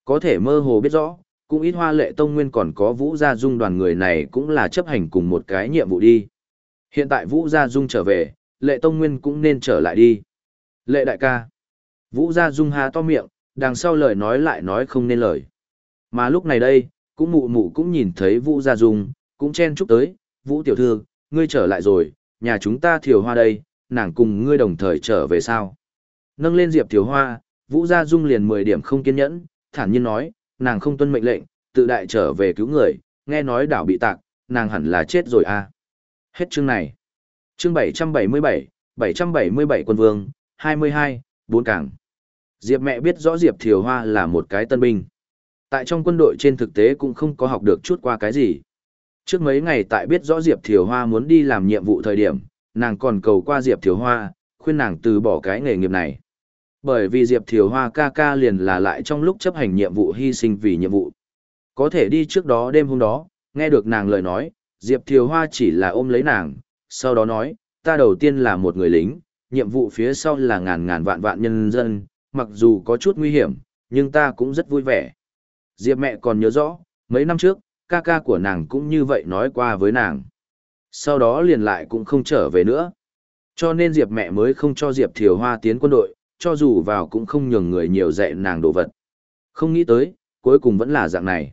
S1: Có thể mơ hồ biết rõ, cũng ít hoa lệ tông nguyên còn có Vũ Gia Dung đoàn người này cũng là chấp hành cùng một cái nhiệm vụ đi. Hiện tại Vũ Gia Dung trở về, lệ tông nguyên cũng nên trở lại đi. Lệ đại ca. Vũ Gia Dung há to miệng, đằng sau lời nói lại nói không nên lời. Mà lúc này đây, cũng mụ mụ cũng nhìn thấy Vũ Gia Dung, cũng chen chúc tới, Vũ tiểu thư, ngươi trở lại rồi, nhà chúng ta thiều hoa đây, nàng cùng ngươi đồng thời trở về sao. Nâng lên Diệp thiều hoa, Vũ Gia Dung liền 10 điểm không kiên nhẫn, thản nhiên nói, nàng không tuân mệnh lệnh, tự đại trở về cứu người, nghe nói đảo bị tạc, nàng hẳn là chết rồi à. Hết chương này. Chương 777, 777 quân vương, 22, bốn cảng. Diệp mẹ biết rõ Diệp Thiều Hoa là một cái tân binh. Tại trong quân đội trên thực tế cũng không có học được chút qua cái gì. Trước mấy ngày tại biết rõ Diệp Thiều Hoa muốn đi làm nhiệm vụ thời điểm, nàng còn cầu qua Diệp Thiều Hoa, khuyên nàng từ bỏ cái nghề nghiệp này. Bởi vì Diệp Thiều Hoa ca ca liền là lại trong lúc chấp hành nhiệm vụ hy sinh vì nhiệm vụ. Có thể đi trước đó đêm hôm đó, nghe được nàng lời nói, Diệp Thiều Hoa chỉ là ôm lấy nàng, sau đó nói, ta đầu tiên là một người lính, nhiệm vụ phía sau là ngàn ngàn vạn vạn nhân dân, mặc dù có chút nguy hiểm, nhưng ta cũng rất vui vẻ. Diệp mẹ còn nhớ rõ, mấy năm trước, ca ca của nàng cũng như vậy nói qua với nàng. Sau đó liền lại cũng không trở về nữa. Cho nên Diệp mẹ mới không cho Diệp Thiều Hoa tiến quân đội, cho dù vào cũng không nhường người nhiều dạy nàng đồ vật. Không nghĩ tới, cuối cùng vẫn là dạng này.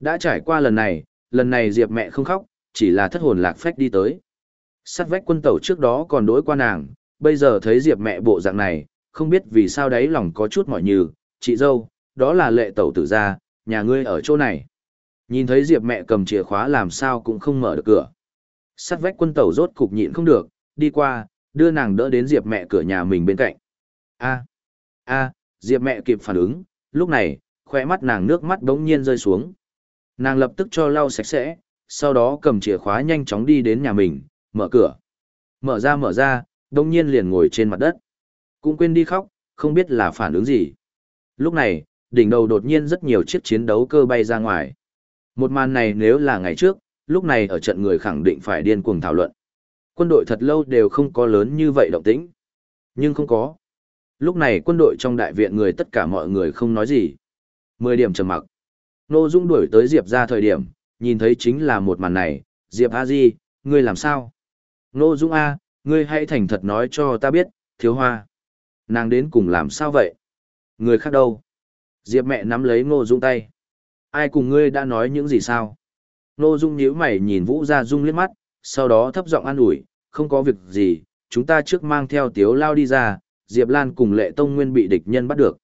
S1: Đã trải qua lần này, lần này Diệp mẹ không khóc, chỉ là thất hồn lạc phách đi tới. Sát vách quân tẩu trước đó còn đối qua nàng, bây giờ thấy Diệp mẹ bộ dạng này, không biết vì sao đấy lòng có chút mỏi nhừ, chị dâu, đó là lệ tẩu tử ra, nhà ngươi ở chỗ này. Nhìn thấy Diệp mẹ cầm chìa khóa làm sao cũng không mở được cửa. Sắt vách quân tẩu rốt cục nhịn không được, đi qua, đưa nàng đỡ đến Diệp mẹ cửa nhà mình bên cạnh. A, a, Diệp mẹ kịp phản ứng, lúc này, khoe mắt nàng nước mắt đống nhiên rơi xuống. Nàng lập tức cho lau sạch sẽ, sau đó cầm chìa khóa nhanh chóng đi đến nhà mình, mở cửa. Mở ra mở ra, đống nhiên liền ngồi trên mặt đất. Cũng quên đi khóc, không biết là phản ứng gì. Lúc này, đỉnh đầu đột nhiên rất nhiều chiếc chiến đấu cơ bay ra ngoài. Một màn này nếu là ngày trước, lúc này ở trận người khẳng định phải điên cuồng thảo luận. Quân đội thật lâu đều không có lớn như vậy động tĩnh. Nhưng không có. Lúc này quân đội trong đại viện người tất cả mọi người không nói gì. Mười điểm trầm mặc. Nô Dung đuổi tới Diệp ra thời điểm, nhìn thấy chính là một màn này. Diệp A Di, ngươi làm sao? Nô Dung A, ngươi hãy thành thật nói cho ta biết, thiếu hoa. Nàng đến cùng làm sao vậy? Người khác đâu? Diệp mẹ nắm lấy Ngô Dung tay. Ai cùng ngươi đã nói những gì sao? Ngô Dung nhíu mày nhìn Vũ Gia Dung liếc mắt, sau đó thấp giọng an ủi, không có việc gì, chúng ta trước mang theo tiếu lao đi ra, Diệp Lan cùng lệ tông nguyên bị địch nhân bắt được.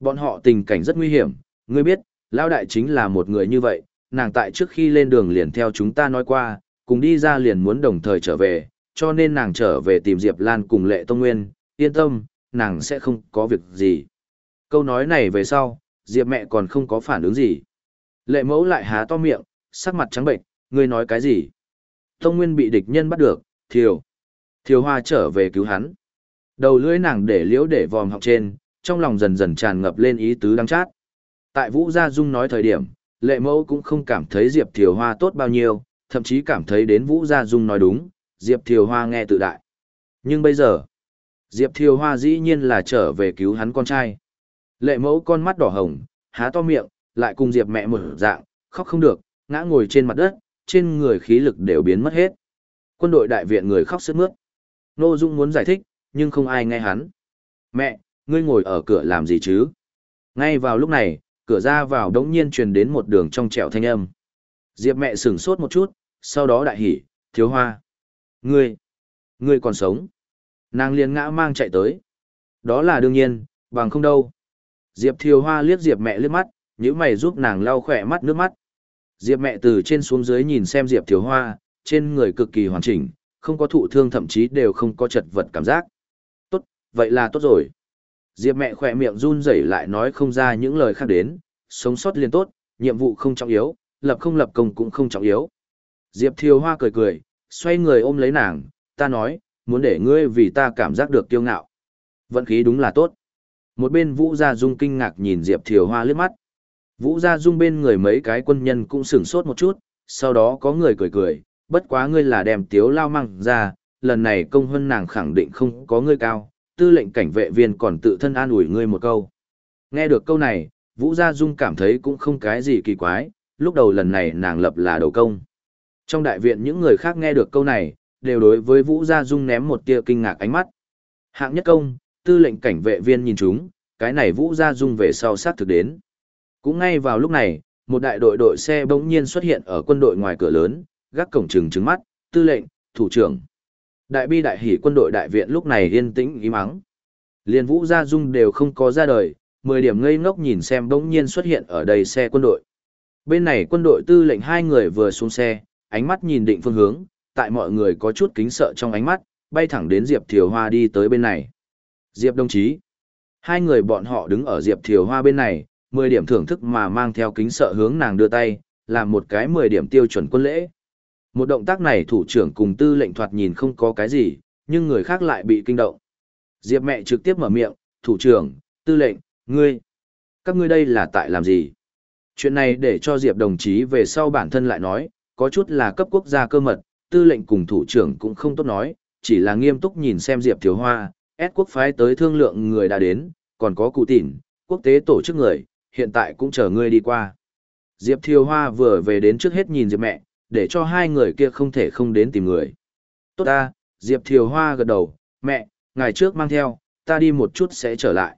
S1: Bọn họ tình cảnh rất nguy hiểm, ngươi biết, Lão đại chính là một người như vậy, nàng tại trước khi lên đường liền theo chúng ta nói qua, cùng đi ra liền muốn đồng thời trở về, cho nên nàng trở về tìm Diệp Lan cùng lệ tông nguyên, yên tâm, nàng sẽ không có việc gì. Câu nói này về sau, Diệp mẹ còn không có phản ứng gì. Lệ mẫu lại há to miệng, sắc mặt trắng bệnh, ngươi nói cái gì? Tông Nguyên bị địch nhân bắt được, thiều. Thiều hoa trở về cứu hắn. Đầu lưỡi nàng để liễu để vòm học trên, trong lòng dần dần tràn ngập lên ý tứ đắng chát. Tại Vũ Gia Dung nói thời điểm, lệ mẫu cũng không cảm thấy Diệp Thiều Hoa tốt bao nhiêu, thậm chí cảm thấy đến Vũ Gia Dung nói đúng, Diệp Thiều Hoa nghe tự đại. Nhưng bây giờ, Diệp Thiều Hoa dĩ nhiên là trở về cứu hắn con trai. Lệ mẫu con mắt đỏ hồng, há to miệng, lại cùng Diệp mẹ một dạng, khóc không được, ngã ngồi trên mặt đất, trên người khí lực đều biến mất hết. Quân đội đại viện người khóc sướt mướt. Nô Dung muốn giải thích, nhưng không ai nghe hắn. Mẹ, ngươi ngồi ở cửa làm gì chứ? Ngay vào lúc này, cửa ra vào đống nhiên truyền đến một đường trong trẻo thanh âm. Diệp mẹ sửng sốt một chút, sau đó đại hỉ, thiếu hoa. Ngươi, ngươi còn sống. Nàng liền ngã mang chạy tới. Đó là đương nhiên, bằng không đâu. Diệp Thiều Hoa liếc Diệp mẹ liếc mắt, những mày giúp nàng lau khỏe mắt nước mắt. Diệp mẹ từ trên xuống dưới nhìn xem Diệp Thiều Hoa, trên người cực kỳ hoàn chỉnh, không có thụ thương thậm chí đều không có chật vật cảm giác. Vậy là tốt rồi. Diệp mẹ khỏe miệng run rẩy lại nói không ra những lời khác đến, sống sót liền tốt, nhiệm vụ không trọng yếu, lập không lập công cũng không trọng yếu. Diệp Thiều Hoa cười cười, xoay người ôm lấy nàng, ta nói, muốn để ngươi vì ta cảm giác được kiêu ngạo. Vận khí đúng là tốt. Một bên Vũ Gia Dung kinh ngạc nhìn Diệp Thiều Hoa liếc mắt. Vũ Gia Dung bên người mấy cái quân nhân cũng sửng sốt một chút, sau đó có người cười cười, bất quá ngươi là đem tiếu lao măng ra, lần này công hơn nàng khẳng định không có ngươi cao, tư lệnh cảnh vệ viên còn tự thân an ủi ngươi một câu. Nghe được câu này, Vũ Gia Dung cảm thấy cũng không cái gì kỳ quái, lúc đầu lần này nàng lập là đầu công. Trong đại viện những người khác nghe được câu này, đều đối với Vũ Gia Dung ném một tia kinh ngạc ánh mắt. Hạng nhất công, tư lệnh cảnh vệ viên nhìn chúng, cái này Vũ Gia Dung về sau sát thực đến. Cũng ngay vào lúc này, một đại đội đội xe bỗng nhiên xuất hiện ở quân đội ngoài cửa lớn, gác cổng trừng trừng mắt, tư lệnh, thủ trưởng. Đại bi đại hỉ quân đội đại viện lúc này yên tĩnh ý mắng. Liên Vũ Gia Dung đều không có ra đời, 10 điểm ngây ngốc nhìn xem bỗng nhiên xuất hiện ở đây xe quân đội. Bên này quân đội tư lệnh hai người vừa xuống xe, ánh mắt nhìn định phương hướng, tại mọi người có chút kính sợ trong ánh mắt, bay thẳng đến Diệp Thiều Hoa đi tới bên này. Diệp đồng chí. Hai người bọn họ đứng ở Diệp Thiều Hoa bên này, 10 điểm thưởng thức mà mang theo kính sợ hướng nàng đưa tay, làm một cái 10 điểm tiêu chuẩn quân lễ. Một động tác này thủ trưởng cùng tư lệnh thoạt nhìn không có cái gì, nhưng người khác lại bị kinh động. Diệp mẹ trực tiếp mở miệng, thủ trưởng, tư lệnh, ngươi. Các ngươi đây là tại làm gì? Chuyện này để cho Diệp đồng chí về sau bản thân lại nói, có chút là cấp quốc gia cơ mật, tư lệnh cùng thủ trưởng cũng không tốt nói, chỉ là nghiêm túc nhìn xem Diệp Thiếu Hoa, S quốc phái tới thương lượng người đã đến, còn có cụ tỉn, quốc tế tổ chức người, hiện tại cũng chờ ngươi đi qua. Diệp Thiều Hoa vừa về đến trước hết nhìn Diệp mẹ, để cho hai người kia không thể không đến tìm người. Tốt ta, Diệp Thiều Hoa gật đầu, mẹ, ngày trước mang theo, ta đi một chút sẽ trở lại.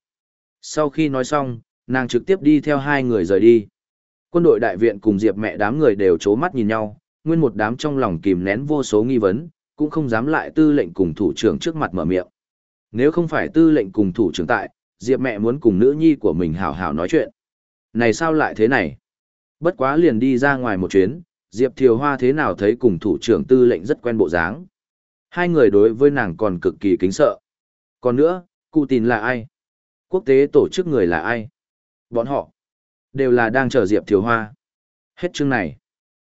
S1: Sau khi nói xong, nàng trực tiếp đi theo hai người rời đi. Quân đội đại viện cùng Diệp mẹ đám người đều chố mắt nhìn nhau, nguyên một đám trong lòng kìm nén vô số nghi vấn, cũng không dám lại tư lệnh cùng thủ trưởng trước mặt mở miệng. Nếu không phải tư lệnh cùng thủ trưởng tại, Diệp mẹ muốn cùng nữ nhi của mình hảo hảo nói chuyện. Này sao lại thế này? Bất quá liền đi ra ngoài một chuyến, Diệp Thiều Hoa thế nào thấy cùng thủ trưởng tư lệnh rất quen bộ dáng. Hai người đối với nàng còn cực kỳ kính sợ. Còn nữa, cụ tin là ai? Quốc tế tổ chức người là ai? Bọn họ đều là đang chờ Diệp Thiều Hoa. Hết chương này.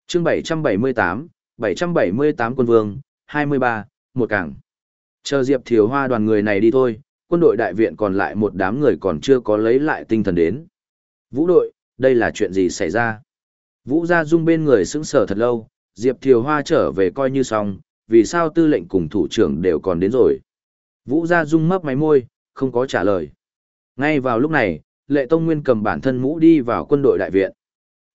S1: Chương 778, 778 quân vương, 23, một cảng. Chờ Diệp Thiều Hoa đoàn người này đi thôi, quân đội đại viện còn lại một đám người còn chưa có lấy lại tinh thần đến. Vũ đội, đây là chuyện gì xảy ra? Vũ Gia Dung bên người sững sờ thật lâu, Diệp Thiều Hoa trở về coi như xong, vì sao tư lệnh cùng thủ trưởng đều còn đến rồi. Vũ Gia Dung mấp máy môi, không có trả lời. Ngay vào lúc này, Lệ Tông Nguyên cầm bản thân mũ đi vào quân đội đại viện.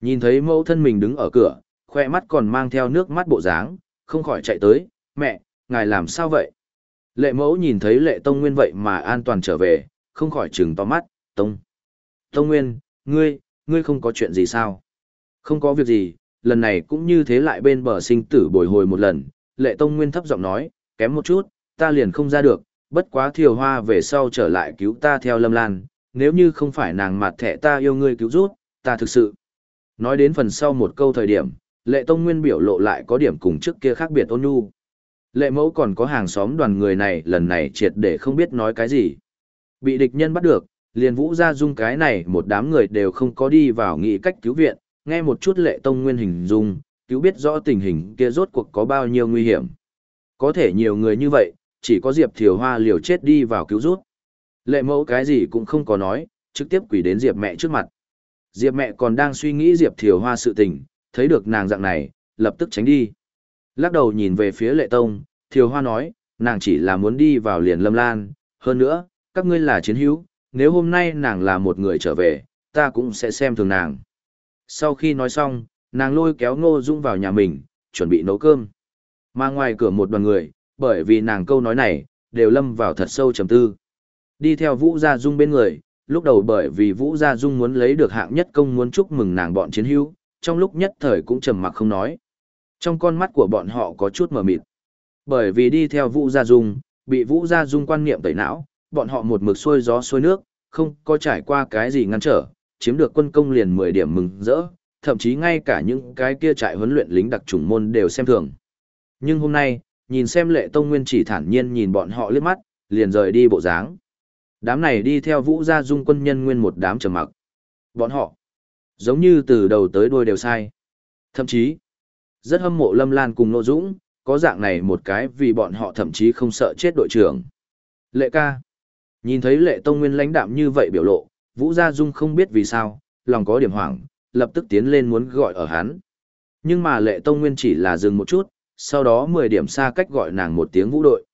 S1: Nhìn thấy mẫu thân mình đứng ở cửa, khoe mắt còn mang theo nước mắt bộ dáng, không khỏi chạy tới, mẹ, ngài làm sao vậy? Lệ mẫu nhìn thấy lệ tông nguyên vậy mà an toàn trở về, không khỏi trừng to mắt, tông. Tông nguyên, ngươi, ngươi không có chuyện gì sao? Không có việc gì, lần này cũng như thế lại bên bờ sinh tử bồi hồi một lần, lệ tông nguyên thấp giọng nói, kém một chút, ta liền không ra được, bất quá thiều hoa về sau trở lại cứu ta theo lâm lan, nếu như không phải nàng mặt thẻ ta yêu ngươi cứu rút, ta thực sự. Nói đến phần sau một câu thời điểm, lệ tông nguyên biểu lộ lại có điểm cùng trước kia khác biệt ôn nhu. Lệ mẫu còn có hàng xóm đoàn người này lần này triệt để không biết nói cái gì. Bị địch nhân bắt được, liền vũ ra dung cái này một đám người đều không có đi vào nghị cách cứu viện, nghe một chút lệ tông nguyên hình dung, cứu biết rõ tình hình kia rốt cuộc có bao nhiêu nguy hiểm. Có thể nhiều người như vậy, chỉ có Diệp Thiều Hoa liều chết đi vào cứu rút. Lệ mẫu cái gì cũng không có nói, trực tiếp quỷ đến Diệp mẹ trước mặt. Diệp mẹ còn đang suy nghĩ Diệp Thiều Hoa sự tình, thấy được nàng dạng này, lập tức tránh đi. Lắc đầu nhìn về phía lệ tông, Thiều Hoa nói, nàng chỉ là muốn đi vào liền lâm lan, hơn nữa, các ngươi là chiến hữu, nếu hôm nay nàng là một người trở về, ta cũng sẽ xem thường nàng. Sau khi nói xong, nàng lôi kéo Ngô Dung vào nhà mình, chuẩn bị nấu cơm. Mà ngoài cửa một đoàn người, bởi vì nàng câu nói này, đều lâm vào thật sâu trầm tư. Đi theo Vũ Gia Dung bên người, lúc đầu bởi vì Vũ Gia Dung muốn lấy được hạng nhất công muốn chúc mừng nàng bọn chiến hữu, trong lúc nhất thời cũng trầm mặc không nói. Trong con mắt của bọn họ có chút mờ mịt. Bởi vì đi theo Vũ Gia Dung, bị Vũ Gia Dung quan niệm tẩy não, bọn họ một mực xuôi gió xuôi nước, không có trải qua cái gì ngăn trở, chiếm được quân công liền 10 điểm mừng rỡ, thậm chí ngay cả những cái kia trại huấn luyện lính đặc chủng môn đều xem thường. Nhưng hôm nay, nhìn xem lệ tông nguyên chỉ thản nhiên nhìn bọn họ liếc mắt, liền rời đi bộ dáng. Đám này đi theo Vũ Gia Dung quân nhân nguyên một đám trầm mặc. Bọn họ, giống như từ đầu tới đuôi đều sai. Thậm chí, rất hâm mộ Lâm Lan cùng Nộ Dũng, có dạng này một cái vì bọn họ thậm chí không sợ chết đội trưởng. Lệ ca. Nhìn thấy lệ tông nguyên lãnh đạm như vậy biểu lộ, Vũ Gia Dung không biết vì sao, lòng có điểm hoảng, lập tức tiến lên muốn gọi ở hắn. Nhưng mà lệ tông nguyên chỉ là dừng một chút, sau đó 10 điểm xa cách gọi nàng một tiếng vũ đội.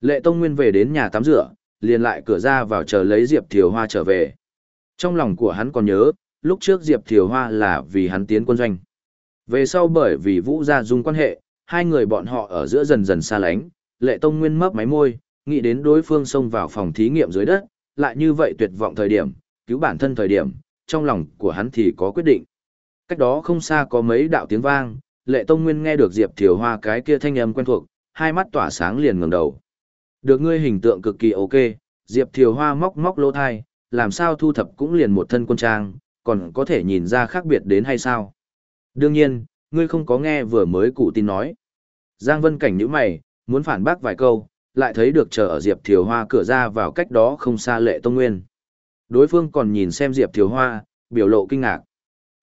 S1: Lệ tông nguyên về đến nhà tắm rửa, liền lại cửa ra vào chờ lấy Diệp Thiều Hoa trở về. Trong lòng của hắn còn nhớ, lúc trước Diệp Thiều Hoa là vì hắn tiến quân doanh. Về sau bởi vì Vũ Gia Dung quan hệ, hai người bọn họ ở giữa dần dần xa lánh, lệ tông nguyên mấp máy môi, nghĩ đến đối phương xông vào phòng thí nghiệm dưới đất, lại như vậy tuyệt vọng thời điểm, cứu bản thân thời điểm, trong lòng của hắn thì có quyết định. Cách đó không xa có mấy đạo tiếng vang, lệ tông nguyên nghe được Diệp Thiều Hoa cái kia thanh âm quen thuộc, hai mắt tỏa sáng liền ngẩng đầu. Được ngươi hình tượng cực kỳ ok, Diệp Thiều Hoa móc móc lỗ thai, làm sao thu thập cũng liền một thân quân trang, còn có thể nhìn ra khác biệt đến hay sao? Đương nhiên, ngươi không có nghe vừa mới cụ tin nói. Giang Vân Cảnh nhíu mày, muốn phản bác vài câu, lại thấy được chờ ở Diệp Thiều Hoa cửa ra vào cách đó không xa Lệ Tông Nguyên. Đối phương còn nhìn xem Diệp Thiều Hoa, biểu lộ kinh ngạc.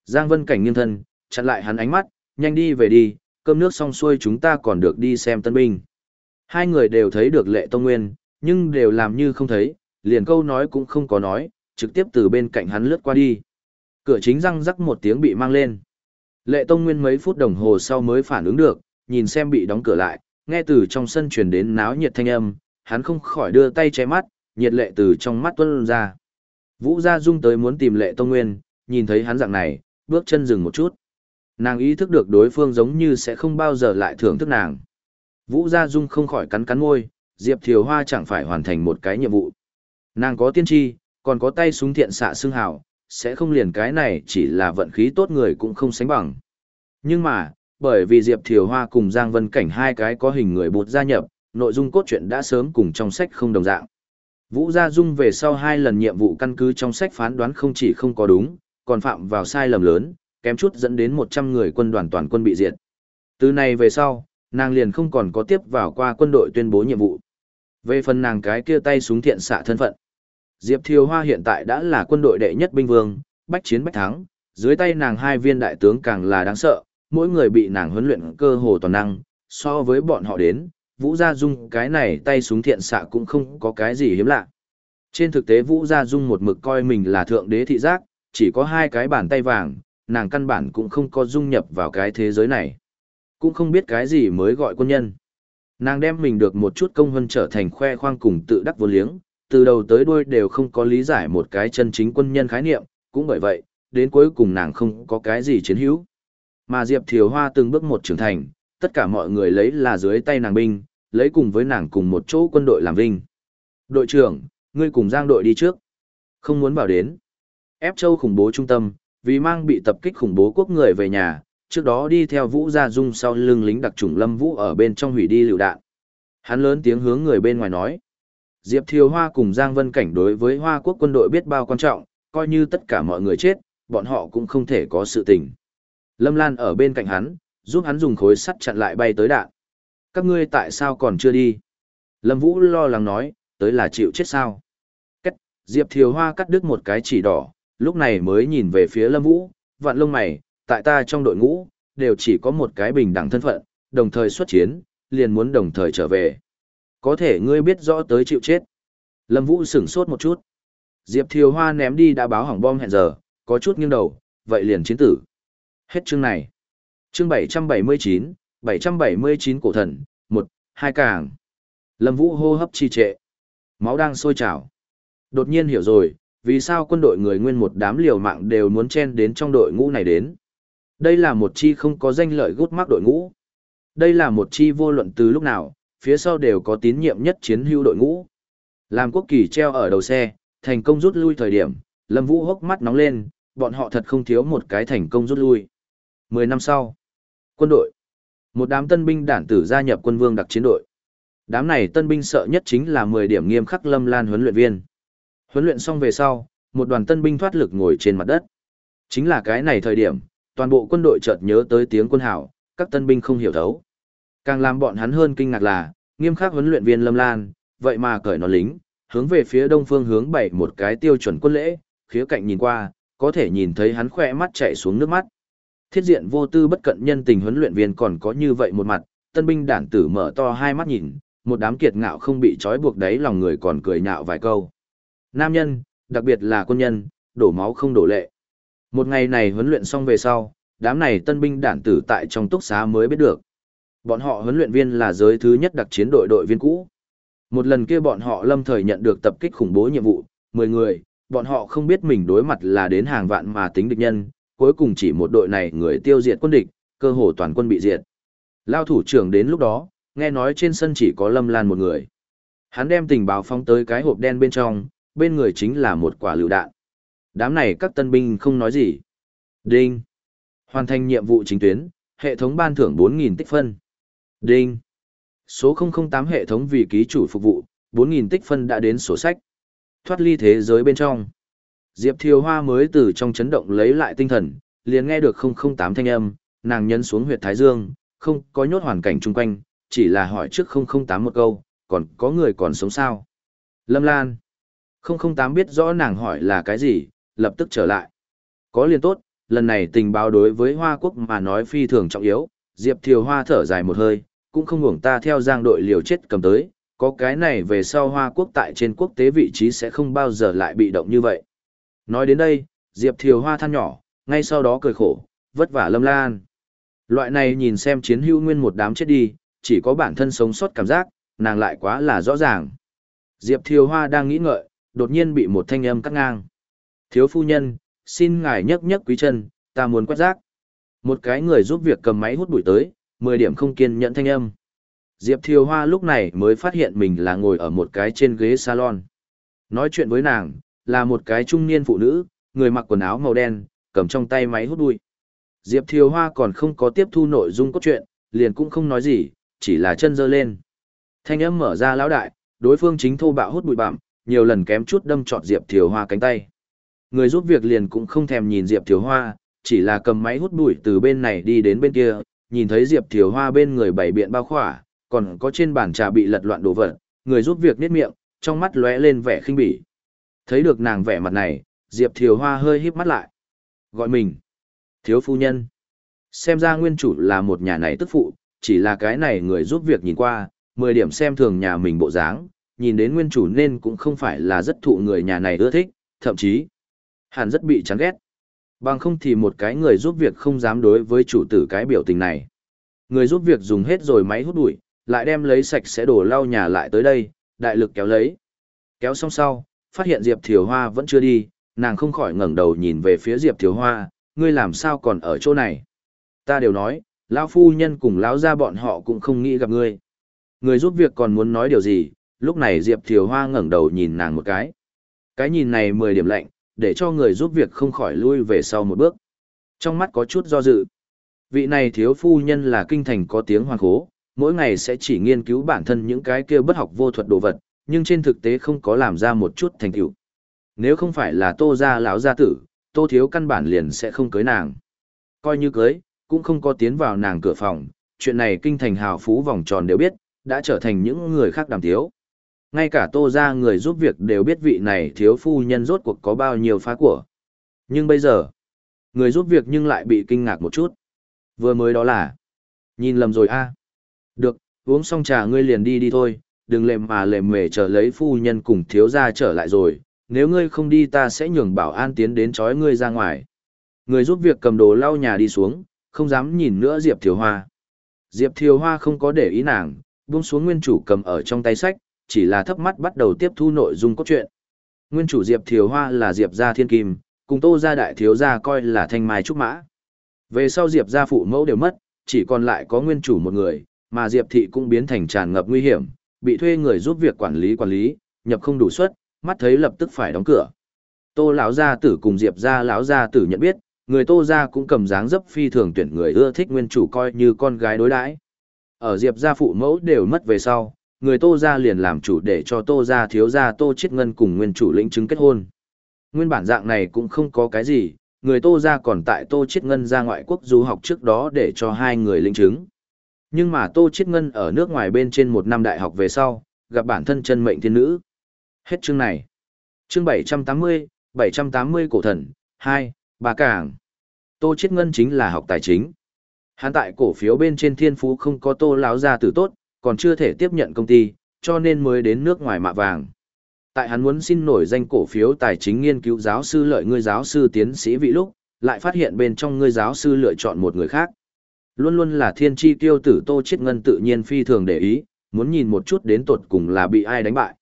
S1: Giang Vân Cảnh nghiêng thân, chặn lại hắn ánh mắt, nhanh đi về đi, cơm nước xong xuôi chúng ta còn được đi xem tân binh. Hai người đều thấy được Lệ Tông Nguyên, nhưng đều làm như không thấy, liền câu nói cũng không có nói, trực tiếp từ bên cạnh hắn lướt qua đi. Cửa chính răng rắc một tiếng bị mang lên. Lệ Tông Nguyên mấy phút đồng hồ sau mới phản ứng được, nhìn xem bị đóng cửa lại, nghe từ trong sân truyền đến náo nhiệt thanh âm, hắn không khỏi đưa tay che mắt, nhiệt lệ từ trong mắt tuôn ra. Vũ Gia Dung tới muốn tìm Lệ Tông Nguyên, nhìn thấy hắn dạng này, bước chân dừng một chút. Nàng ý thức được đối phương giống như sẽ không bao giờ lại thưởng thức nàng. Vũ Gia Dung không khỏi cắn cắn môi, Diệp Thiều Hoa chẳng phải hoàn thành một cái nhiệm vụ. Nàng có tiên tri, còn có tay súng thiện xạ xương hào, sẽ không liền cái này chỉ là vận khí tốt người cũng không sánh bằng. Nhưng mà, bởi vì Diệp Thiều Hoa cùng Giang Vân Cảnh hai cái có hình người bột gia nhập, nội dung cốt truyện đã sớm cùng trong sách không đồng dạng. Vũ Gia Dung về sau hai lần nhiệm vụ căn cứ trong sách phán đoán không chỉ không có đúng, còn phạm vào sai lầm lớn, kém chút dẫn đến 100 người quân đoàn toàn quân bị diệt. Từ này về sau, nàng liền không còn có tiếp vào qua quân đội tuyên bố nhiệm vụ. Về phần nàng cái kia tay súng thiện xạ thân phận. Diệp Thiều Hoa hiện tại đã là quân đội đệ nhất binh vương, bách chiến bách thắng, dưới tay nàng hai viên đại tướng càng là đáng sợ, mỗi người bị nàng huấn luyện cơ hồ toàn năng, so với bọn họ đến, Vũ Gia Dung cái này tay súng thiện xạ cũng không có cái gì hiếm lạ. Trên thực tế Vũ Gia Dung một mực coi mình là thượng đế thị giác, chỉ có hai cái bàn tay vàng, nàng căn bản cũng không có dung nhập vào cái thế giới này. Cũng không biết cái gì mới gọi quân nhân. Nàng đem mình được một chút công hơn trở thành khoe khoang cùng tự đắc vô liếng, từ đầu tới đuôi đều không có lý giải một cái chân chính quân nhân khái niệm, cũng bởi vậy, đến cuối cùng nàng không có cái gì chiến hữu. Mà Diệp Thiều Hoa từng bước một trưởng thành, tất cả mọi người lấy là dưới tay nàng binh, lấy cùng với nàng cùng một chỗ quân đội làm vinh. Đội trưởng, ngươi cùng giang đội đi trước. Không muốn vào đến. Ép châu khủng bố trung tâm, vì mang bị tập kích khủng bố quốc người về nhà, trước đó đi theo Vũ Gia Dung sau lưng lính đặc trùng Lâm Vũ ở bên trong hủy đi lựu đạn. Hắn lớn tiếng hướng người bên ngoài nói. Diệp Thiều Hoa cùng Giang Vân Cảnh đối với Hoa quốc quân đội biết bao quan trọng, coi như tất cả mọi người chết, bọn họ cũng không thể có sự tình. Lâm Lan ở bên cạnh hắn, giúp hắn dùng khối sắt chặn lại bay tới đạn. Các ngươi tại sao còn chưa đi? Lâm Vũ lo lắng nói, tới là chịu chết sao? Cách, Diệp Thiều Hoa cắt đứt một cái chỉ đỏ, lúc này mới nhìn về phía Lâm Vũ, vạn lông mày, tại ta trong đội ngũ, đều chỉ có một cái bình đẳng thân phận, đồng thời xuất chiến, liền muốn đồng thời trở về. Có thể ngươi biết rõ tới chịu chết. Lâm Vũ sửng sốt một chút. Diệp Thiều Hoa ném đi đã báo hỏng bom hẹn giờ, có chút nghiêng đầu, vậy liền chiến tử. Hết chương này. Chương 779, 779 cổ thần, 1, 2 càng. Lâm Vũ hô hấp trì trệ. Máu đang sôi trào. Đột nhiên hiểu rồi, vì sao quân đội người nguyên một đám liều mạng đều muốn chen đến trong đội ngũ này đến. Đây là một chi không có danh lợi gút mắc đội ngũ. Đây là một chi vô luận từ lúc nào, phía sau đều có tín nhiệm nhất chiến hưu đội ngũ. Làm quốc kỳ treo ở đầu xe, thành công rút lui thời điểm, Lâm Vũ hốc mắt nóng lên, bọn họ thật không thiếu một cái thành công rút lui. Mười năm sau, quân đội. Một đám tân binh đản tử gia nhập quân vương đặc chiến đội. Đám này tân binh sợ nhất chính là 10 điểm nghiêm khắc Lâm Lan huấn luyện viên. Huấn luyện xong về sau, một đoàn tân binh thoát lực ngồi trên mặt đất. Chính là cái này thời điểm, toàn bộ quân đội chợt nhớ tới tiếng quân hào, các tân binh không hiểu thấu. Càng làm bọn hắn hơn kinh ngạc là, nghiêm khắc huấn luyện viên Lâm Lan, vậy mà cởi nó lính, hướng về phía đông phương hướng bảy một cái tiêu chuẩn quân lễ, khía cạnh nhìn qua, có thể nhìn thấy hắn khỏe mắt chạy xuống nước mắt. Thiết diện vô tư bất cận nhân tình huấn luyện viên còn có như vậy một mặt, tân binh đản tử mở to hai mắt nhìn, một đám kiệt ngạo không bị trói buộc đấy lòng người còn cười nhạo vài câu. Nam nhân, đặc biệt là quân nhân, đổ máu không đổ lệ. Một ngày này huấn luyện xong về sau, đám này tân binh đản tử tại trong túc xá mới biết được. Bọn họ huấn luyện viên là giới thứ nhất đặc chiến đội đội viên cũ. Một lần kia bọn họ lâm thời nhận được tập kích khủng bố nhiệm vụ, 10 người, bọn họ không biết mình đối mặt là đến hàng vạn mà tính địch nhân, cuối cùng chỉ một đội này người tiêu diệt quân địch, cơ hồ toàn quân bị diệt. Lao thủ trưởng đến lúc đó, nghe nói trên sân chỉ có Lâm Lan một người. Hắn đem tình báo phóng tới cái hộp đen bên trong, bên người chính là một quả lựu đạn. Đám này các tân binh không nói gì. Đinh. Hoàn thành nhiệm vụ chính tuyến, hệ thống ban thưởng 4.000 tích phân. Đinh. Số 008 hệ thống vì ký chủ phục vụ, 4.000 tích phân đã đến sổ sách. Thoát ly thế giới bên trong. Diệp Thiều Hoa mới từ trong chấn động lấy lại tinh thần, liền nghe được 008 thanh âm, nàng nhấn xuống huyệt thái dương, không có nhốt hoàn cảnh chung quanh, chỉ là hỏi trước 008 một câu, còn có người còn sống sao? Lâm Lan. 008 biết rõ nàng hỏi là cái gì, lập tức trở lại. Có liền tốt, lần này tình báo đối với Hoa Quốc mà nói phi thường trọng yếu, Diệp Thiều Hoa thở dài một hơi, cũng không hưởng ta theo giang đội liều chết cầm tới, có cái này về sau Hoa Quốc tại trên quốc tế vị trí sẽ không bao giờ lại bị động như vậy. Nói đến đây, Diệp Thiều Hoa than nhỏ, ngay sau đó cười khổ, vất vả lâm lan. Loại này nhìn xem chiến hữu nguyên một đám chết đi, chỉ có bản thân sống sót cảm giác, nàng lại quá là rõ ràng. Diệp Thiều Hoa đang nghĩ ngợi, đột nhiên bị một thanh âm cắt ngang. Thiếu phu nhân, xin ngài nhấc nhấc quý chân, ta muốn quét rác. Một cái người giúp việc cầm máy hút bụi tới, 10 điểm không kiên nhẫn thanh âm. Diệp Thiều Hoa lúc này mới phát hiện mình là ngồi ở một cái trên ghế salon. Nói chuyện với nàng, là một cái trung niên phụ nữ, người mặc quần áo màu đen, cầm trong tay máy hút bụi. Diệp Thiều Hoa còn không có tiếp thu nội dung cốt truyện, liền cũng không nói gì, chỉ là chân dơ lên. Thanh âm mở ra lão đại, đối phương chính thô bạo hút bụi bặm, nhiều lần kém chút đâm trọt Diệp Thiều Hoa cánh tay. Người giúp việc liền cũng không thèm nhìn Diệp Thiều Hoa, chỉ là cầm máy hút bụi từ bên này đi đến bên kia, nhìn thấy Diệp Thiều Hoa bên người bảy biện bao khỏa, còn có trên bàn trà bị lật loạn đồ vật, người giúp việc niết miệng, trong mắt lóe lên vẻ khinh bỉ. Thấy được nàng vẻ mặt này, Diệp Thiều Hoa hơi híp mắt lại. Gọi mình. Thiếu phu nhân. Xem ra nguyên chủ là một nhà này tức phụ, chỉ là cái này người giúp việc nhìn qua, 10 điểm xem thường nhà mình bộ dáng, nhìn đến nguyên chủ nên cũng không phải là rất thụ người nhà này ưa thích, thậm chí hẳn rất bị chán ghét. Bằng không thì một cái người giúp việc không dám đối với chủ tử cái biểu tình này. Người giúp việc dùng hết rồi máy hút bụi, lại đem lấy sạch sẽ đổ lau nhà lại tới đây, đại lực kéo lấy. Kéo xong sau, phát hiện Diệp Thiều Hoa vẫn chưa đi, nàng không khỏi ngẩng đầu nhìn về phía Diệp Thiều Hoa, ngươi làm sao còn ở chỗ này? Ta đều nói, lão phu nhân cùng lão gia bọn họ cũng không nghĩ gặp ngươi. Người giúp việc còn muốn nói điều gì, lúc này Diệp Thiều Hoa ngẩng đầu nhìn nàng một cái. Cái nhìn này mười điểm lạnh, để cho người giúp việc không khỏi lui về sau một bước. Trong mắt có chút do dự. Vị này thiếu phu nhân là kinh thành có tiếng hoàng khố, mỗi ngày sẽ chỉ nghiên cứu bản thân những cái kia bất học vô thuật đồ vật, nhưng trên thực tế không có làm ra một chút thành tựu. Nếu không phải là Tô gia lão gia tử, Tô thiếu căn bản liền sẽ không cưới nàng. Coi như cưới, cũng không có tiến vào nàng cửa phòng, chuyện này kinh thành hào phú vòng tròn đều biết, đã trở thành những người khác đàm thiếu. Ngay cả tô gia người giúp việc đều biết vị này thiếu phu nhân rốt cuộc có bao nhiêu phá của. Nhưng bây giờ, người giúp việc nhưng lại bị kinh ngạc một chút. Vừa mới đó là, nhìn lầm rồi a Được, uống xong trà ngươi liền đi đi thôi, đừng lềm mà lềm mề chờ lấy phu nhân cùng thiếu gia trở lại rồi, nếu ngươi không đi ta sẽ nhường bảo an tiến đến trói ngươi ra ngoài. Người giúp việc cầm đồ lau nhà đi xuống, không dám nhìn nữa Diệp Thiều Hoa. Diệp Thiều Hoa không có để ý nàng, buông xuống nguyên chủ cầm ở trong tay sách, chỉ là thấp mắt bắt đầu tiếp thu nội dung cốt truyện. Nguyên chủ Diệp Thiều Hoa là Diệp gia thiên kim, cùng Tô gia đại thiếu gia coi là thanh mai trúc mã. Về sau Diệp gia phụ mẫu đều mất, chỉ còn lại có nguyên chủ một người, mà Diệp thị cũng biến thành tràn ngập nguy hiểm, bị thuê người giúp việc quản lý quản lý, nhập không đủ suất, mắt thấy lập tức phải đóng cửa. Tô lão gia tử cùng Diệp gia lão gia tử nhận biết, người Tô gia cũng cầm dáng dấp phi thường tuyển người ưa thích nguyên chủ coi như con gái đối đãi. Ở Diệp gia phụ mẫu đều mất về sau, người Tô gia liền làm chủ để cho Tô gia thiếu gia Tô Chiết Ngân cùng nguyên chủ lĩnh chứng kết hôn. Nguyên bản dạng này cũng không có cái gì, người Tô gia còn tại Tô Chiết Ngân ra ngoại quốc du học trước đó để cho hai người lĩnh chứng. Nhưng mà Tô Chiết Ngân ở nước ngoài bên trên một năm đại học về sau, gặp bản thân chân mệnh thiên nữ. Hết chương này. Chương 780, 780 cổ thần, 2, bà cảng. Tô Chiết Ngân chính là học tài chính. Hắn tại cổ phiếu bên trên thiên phú không có tô láo ra tử tốt, còn chưa thể tiếp nhận công ty, cho nên mới đến nước ngoài mạ vàng. Tại hắn muốn xin nổi danh cổ phiếu tài chính nghiên cứu giáo sư lợi ngươi giáo sư tiến sĩ vị lúc, lại phát hiện bên trong ngươi giáo sư lựa chọn một người khác. Luôn luôn là thiên tri tiêu tử Tô Chiết Ngân tự nhiên phi thường để ý, muốn nhìn một chút đến tuột cùng là bị ai đánh bại.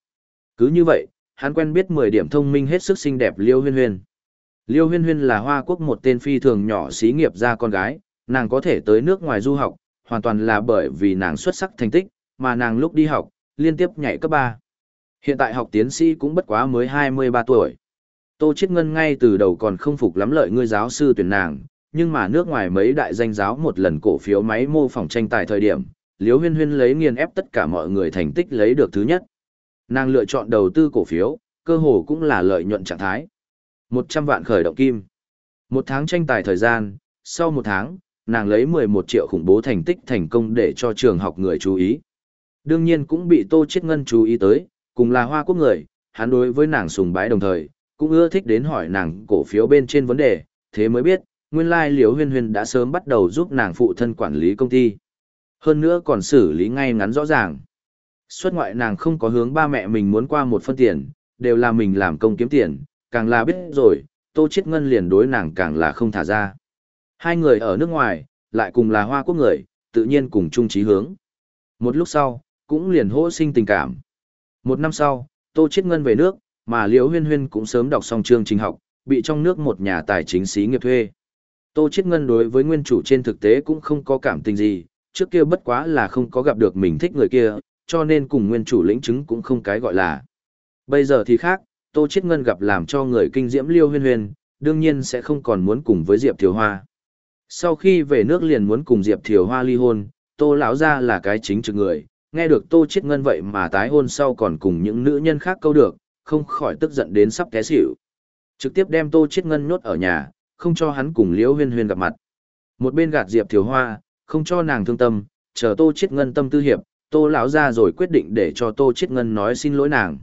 S1: Cứ như vậy, hắn quen biết 10 điểm thông minh hết sức xinh đẹp Liêu Huyên Huyên. Liêu Huyên Huyên là Hoa Quốc một tên phi thường nhỏ xí nghiệp ra con gái, nàng có thể tới nước ngoài du học, hoàn toàn là bởi vì nàng xuất sắc thành tích, mà nàng lúc đi học, liên tiếp nhảy cấp 3. Hiện tại học tiến sĩ cũng bất quá mới 23 tuổi. Tô Chiết Ngân ngay từ đầu còn không phục lắm lợi ngươi giáo sư tuyển nàng, nhưng mà nước ngoài mấy đại danh giáo một lần cổ phiếu máy mô phỏng tranh tài thời điểm, Liễu Huyên Huyên lấy nghiền ép tất cả mọi người thành tích lấy được thứ nhất. Nàng lựa chọn đầu tư cổ phiếu, cơ hồ cũng là lợi nhuận trạng thái. 100 vạn khởi động kim. Một tháng tranh tài thời gian, sau một tháng, nàng lấy 11 triệu khủng bố thành tích thành công để cho trường học người chú ý. Đương nhiên cũng bị Tô Chiết Ngân chú ý tới, cùng là hoa quốc người, hắn đối với nàng sùng bái đồng thời, cũng ưa thích đến hỏi nàng cổ phiếu bên trên vấn đề, thế mới biết, nguyên lai Liễu Huyên Huyên đã sớm bắt đầu giúp nàng phụ thân quản lý công ty. Hơn nữa còn xử lý ngay ngắn rõ ràng. Xuất ngoại nàng không có hướng ba mẹ mình muốn qua một phân tiền, đều là mình làm công kiếm tiền, càng là biết rồi, Tô Chiết Ngân liền đối nàng càng là không thả ra. Hai người ở nước ngoài, lại cùng là hoa quốc người, tự nhiên cùng chung trí hướng. Một lúc sau, cũng liền hỗ sinh tình cảm. Một năm sau, Tô Chiết Ngân về nước, mà Liễu Huyên Huyên cũng sớm đọc xong chương trình học, bị trong nước một nhà tài chính xí nghiệp thuê. Tô Chiết Ngân đối với nguyên chủ trên thực tế cũng không có cảm tình gì, trước kia bất quá là không có gặp được mình thích người kia, cho nên cùng nguyên chủ lĩnh chứng cũng không cái gọi là. Bây giờ thì khác, Tô Chiết Ngân gặp làm cho người kinh diễm Liêu Huyên Huyên, đương nhiên sẽ không còn muốn cùng với Diệp Thiều Hoa. Sau khi về nước liền muốn cùng Diệp Thiều Hoa ly hôn, Tô lão gia là cái chính trực người, nghe được Tô Chiết Ngân vậy mà tái hôn sau còn cùng những nữ nhân khác câu được, không khỏi tức giận đến sắp té xỉu. Trực tiếp đem Tô Chiết Ngân nhốt ở nhà, không cho hắn cùng Liễu Huyên Huyên gặp mặt. Một bên gạt Diệp Thiều Hoa, không cho nàng thương tâm, chờ Tô Chiết Ngân tâm tư hiệp, Tô lão ra rồi quyết định để cho Tô Chiết Ngân nói xin lỗi nàng.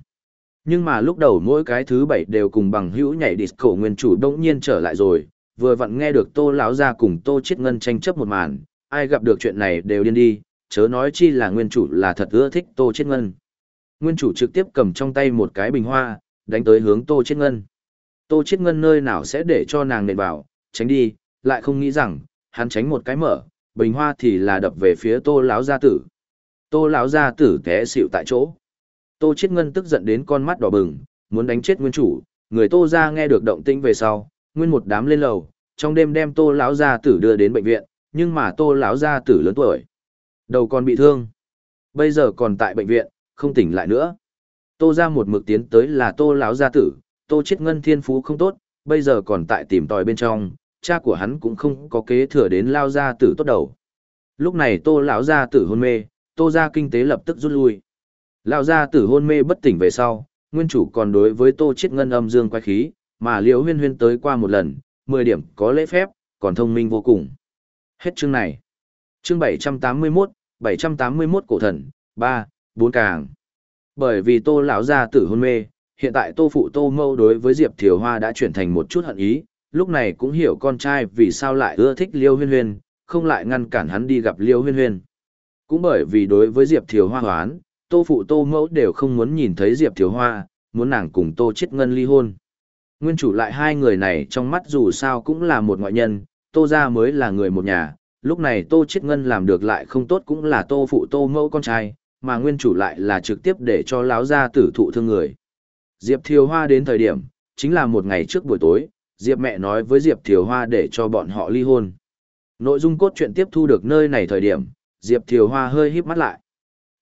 S1: Nhưng mà lúc đầu mỗi cái thứ bảy đều cùng bằng hữu nhảy disco nguyên chủ đông nhiên trở lại rồi, vừa vặn nghe được Tô lão ra cùng Tô Chiết Ngân tranh chấp một màn, ai gặp được chuyện này đều điên đi, chớ nói chi là nguyên chủ là thật ưa thích Tô Chiết Ngân. Nguyên chủ trực tiếp cầm trong tay một cái bình hoa, đánh tới hướng Tô Chiết Ngân. Tô Chiết Ngân nơi nào sẽ để cho nàng nền vào, tránh đi, lại không nghĩ rằng, hắn tránh một cái mở, bình hoa thì là đập về phía Tô lão gia tử. Tô lão gia tử té xỉu tại chỗ. Tô Chiết Ngân tức giận đến con mắt đỏ bừng, muốn đánh chết nguyên chủ, người Tô gia nghe được động tĩnh về sau, nguyên một đám lên lầu, trong đêm đem Tô lão gia tử đưa đến bệnh viện, nhưng mà Tô lão gia tử lớn tuổi, đầu còn bị thương, bây giờ còn tại bệnh viện, không tỉnh lại nữa. Tô gia một mực tiến tới là Tô lão gia tử, Tô Chiết Ngân thiên phú không tốt, bây giờ còn tại tìm tòi bên trong, cha của hắn cũng không có kế thừa đến lao gia tử tốt đầu. Lúc này Tô lão gia tử hôn mê, Tô gia kinh tế lập tức rút lui. Lão gia tử hôn mê bất tỉnh về sau, nguyên chủ còn đối với Tô Chiết Ngân âm dương quay khí, mà Liễu Huyên Huyên tới qua một lần, 10 điểm có lễ phép, còn thông minh vô cùng. Hết chương này. Chương 781, 781 cổ thần, 3, 4 càng. Bởi vì Tô lão gia tử hôn mê, hiện tại Tô phụ Tô Mâu đối với Diệp Thiều Hoa đã chuyển thành một chút hận ý, lúc này cũng hiểu con trai vì sao lại ưa thích Liêu Huyên Huyên, không lại ngăn cản hắn đi gặp Liêu Huyên Huyên. Cũng bởi vì đối với Diệp Thiều Hoa hoán, Tô phụ Tô Mẫu đều không muốn nhìn thấy Diệp Thiều Hoa, muốn nàng cùng Tô Chiết Ngân ly hôn. Nguyên chủ lại hai người này trong mắt dù sao cũng là một ngoại nhân, Tô gia mới là người một nhà, lúc này Tô Chiết Ngân làm được lại không tốt cũng là Tô phụ Tô Mẫu con trai, mà nguyên chủ lại là trực tiếp để cho lão gia tử thụ thương người. Diệp Thiều Hoa đến thời điểm, chính là một ngày trước buổi tối, Diệp mẹ nói với Diệp Thiều Hoa để cho bọn họ ly hôn. Nội dung cốt truyện tiếp thu được nơi này thời điểm, Diệp Thiều Hoa hơi híp mắt lại.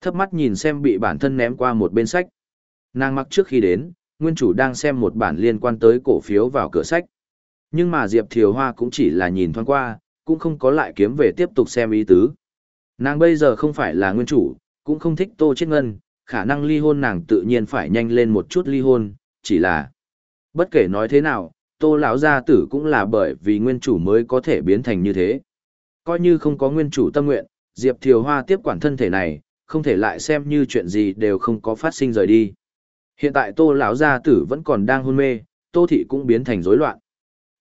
S1: Thấp mắt nhìn xem bị bản thân ném qua một bên sách. Nàng mặc trước khi đến, nguyên chủ đang xem một bản liên quan tới cổ phiếu vào cửa sách. Nhưng mà Diệp Thiều Hoa cũng chỉ là nhìn thoáng qua, cũng không có lại kiếm về tiếp tục xem ý tứ. Nàng bây giờ không phải là nguyên chủ, cũng không thích Tô Chiết Ngân, khả năng ly hôn nàng tự nhiên phải nhanh lên một chút ly hôn, chỉ là bất kể nói thế nào, Tô lão gia tử cũng là bởi vì nguyên chủ mới có thể biến thành như thế. Coi như không có nguyên chủ tâm nguyện, Diệp Thiều Hoa tiếp quản thân thể này, không thể lại xem như chuyện gì đều không có phát sinh rời đi. Hiện tại Tô lão gia tử vẫn còn đang hôn mê, Tô thị cũng biến thành rối loạn.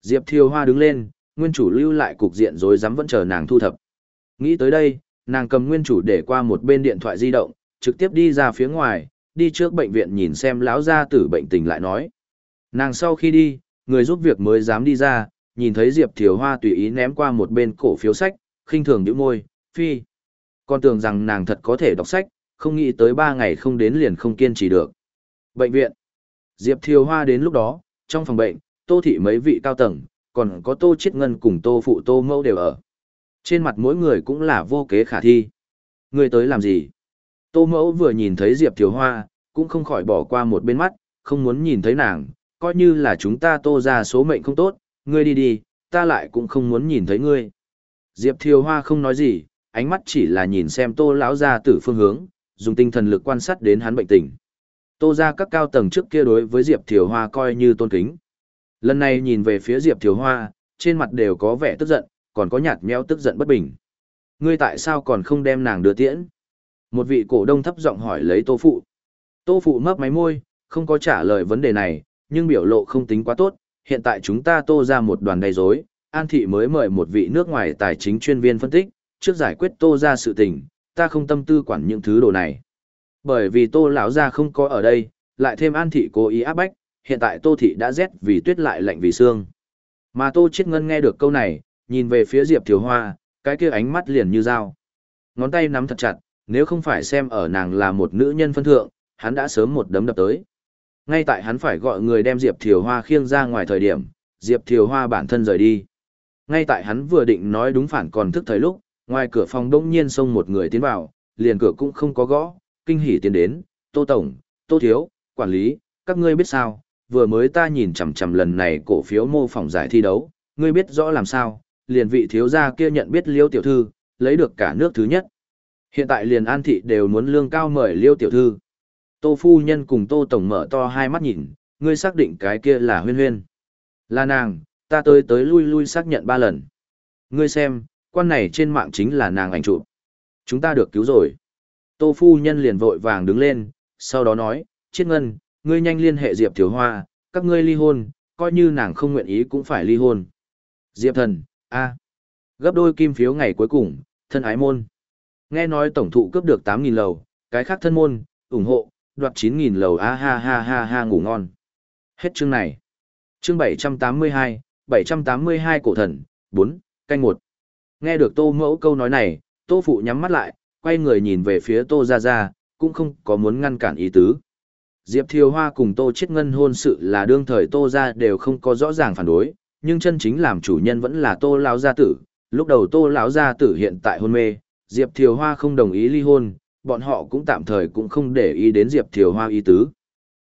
S1: Diệp Thiều Hoa đứng lên, nguyên chủ lưu lại cục diện rối rắm vẫn chờ nàng thu thập. Nghĩ tới đây, nàng cầm nguyên chủ để qua một bên điện thoại di động, trực tiếp đi ra phía ngoài, đi trước bệnh viện nhìn xem lão gia tử bệnh tình lại nói. Nàng sau khi đi, người giúp việc mới dám đi ra, nhìn thấy Diệp Thiều Hoa tùy ý ném qua một bên cổ phiếu sách, khinh thường nhíu môi, phi. Con tưởng rằng nàng thật có thể đọc sách, không nghĩ tới ba ngày không đến liền không kiên trì được. Bệnh viện. Diệp Thiều Hoa đến lúc đó, trong phòng bệnh, Tô Thị mấy vị cao tầng, còn có Tô Chiết Ngân cùng Tô Phụ Tô Mẫu đều ở. Trên mặt mỗi người cũng là vô kế khả thi. Người tới làm gì? Tô Mẫu vừa nhìn thấy Diệp Thiều Hoa, cũng không khỏi bỏ qua một bên mắt, không muốn nhìn thấy nàng, coi như là chúng ta tô ra số mệnh không tốt, ngươi đi đi, ta lại cũng không muốn nhìn thấy ngươi. Diệp Thiều Hoa không nói gì, ánh mắt chỉ là nhìn xem tô lão ra từ phương hướng, dùng tinh thần lực quan sát đến hắn bệnh tình. Tô ra các cao tầng trước kia đối với Diệp Thiều Hoa coi như tôn kính. Lần này nhìn về phía Diệp Thiều Hoa, trên mặt đều có vẻ tức giận, còn có nhạt meo tức giận bất bình. Ngươi tại sao còn không đem nàng đưa tiễn? Một vị cổ đông thấp giọng hỏi lấy Tô Phụ. Tô Phụ mấp máy môi, không có trả lời vấn đề này, nhưng biểu lộ không tính quá tốt, hiện tại chúng ta tô ra một đoàn đầy rối, An Thị mới mời một vị nước ngoài tài chính chuyên viên phân tích, trước giải quyết tô ra sự tình, ta không tâm tư quản những thứ đồ này. Bởi vì tô lão ra không có ở đây, lại thêm An Thị cố ý áp bách, hiện tại tô thị đã rét vì tuyết lại lạnh vì xương. Mà tô chết ngân nghe được câu này, nhìn về phía Diệp Thiều Hoa, cái kia ánh mắt liền như dao. Ngón tay nắm thật chặt, nếu không phải xem ở nàng là một nữ nhân phân thượng, hắn đã sớm một đấm đập tới. Ngay tại hắn phải gọi người đem Diệp Thiều Hoa khiêng ra ngoài thời điểm, Diệp Thiều Hoa bản thân rời đi. Ngay tại hắn vừa định nói đúng phản còn thức thời lúc, ngoài cửa phòng đông nhiên xông một người tiến vào, liền cửa cũng không có gõ, kinh hỉ tiến đến, Tô Tổng, Tô Thiếu, Quản lý, các ngươi biết sao, vừa mới ta nhìn chằm chằm lần này cổ phiếu mô phỏng giải thi đấu, ngươi biết rõ làm sao, liền vị thiếu gia kia nhận biết liêu tiểu thư, lấy được cả nước thứ nhất. Hiện tại liền an thị đều muốn lương cao mời liêu tiểu thư. Tô phu nhân cùng Tô Tổng mở to hai mắt nhìn, ngươi xác định cái kia là huyên huyên. Là nàng, ta tới tới lui lui xác nhận ba lần. Ngươi xem, quan này trên mạng chính là nàng ảnh chụp. Chúng ta được cứu rồi. Tô phu nhân liền vội vàng đứng lên, sau đó nói, chiết ngân, ngươi nhanh liên hệ Diệp Thiếu Hoa, các ngươi ly hôn, coi như nàng không nguyện ý cũng phải ly hôn. Diệp thần, a Gấp đôi kim phiếu ngày cuối cùng, thân ái môn. Nghe nói tổng thụ cướp được 8.000 lầu, cái khác thân môn, ủng hộ, đoạt 9.000 lầu a ha ha ha ha ngủ ngon. Hết chương này. Chương 782, 782 cổ thần, 4, canh 1. Nghe được tô mẫu câu nói này, tô phụ nhắm mắt lại, quay người nhìn về phía tô ra ra, cũng không có muốn ngăn cản ý tứ. Diệp Thiều Hoa cùng Tô Chiết Ngân hôn sự là đương thời Tô gia đều không có rõ ràng phản đối, nhưng chân chính làm chủ nhân vẫn là Tô lão gia tử. Lúc đầu Tô lão gia tử hiện tại hôn mê, Diệp Thiều Hoa không đồng ý ly hôn, bọn họ cũng tạm thời cũng không để ý đến Diệp Thiều Hoa ý tứ.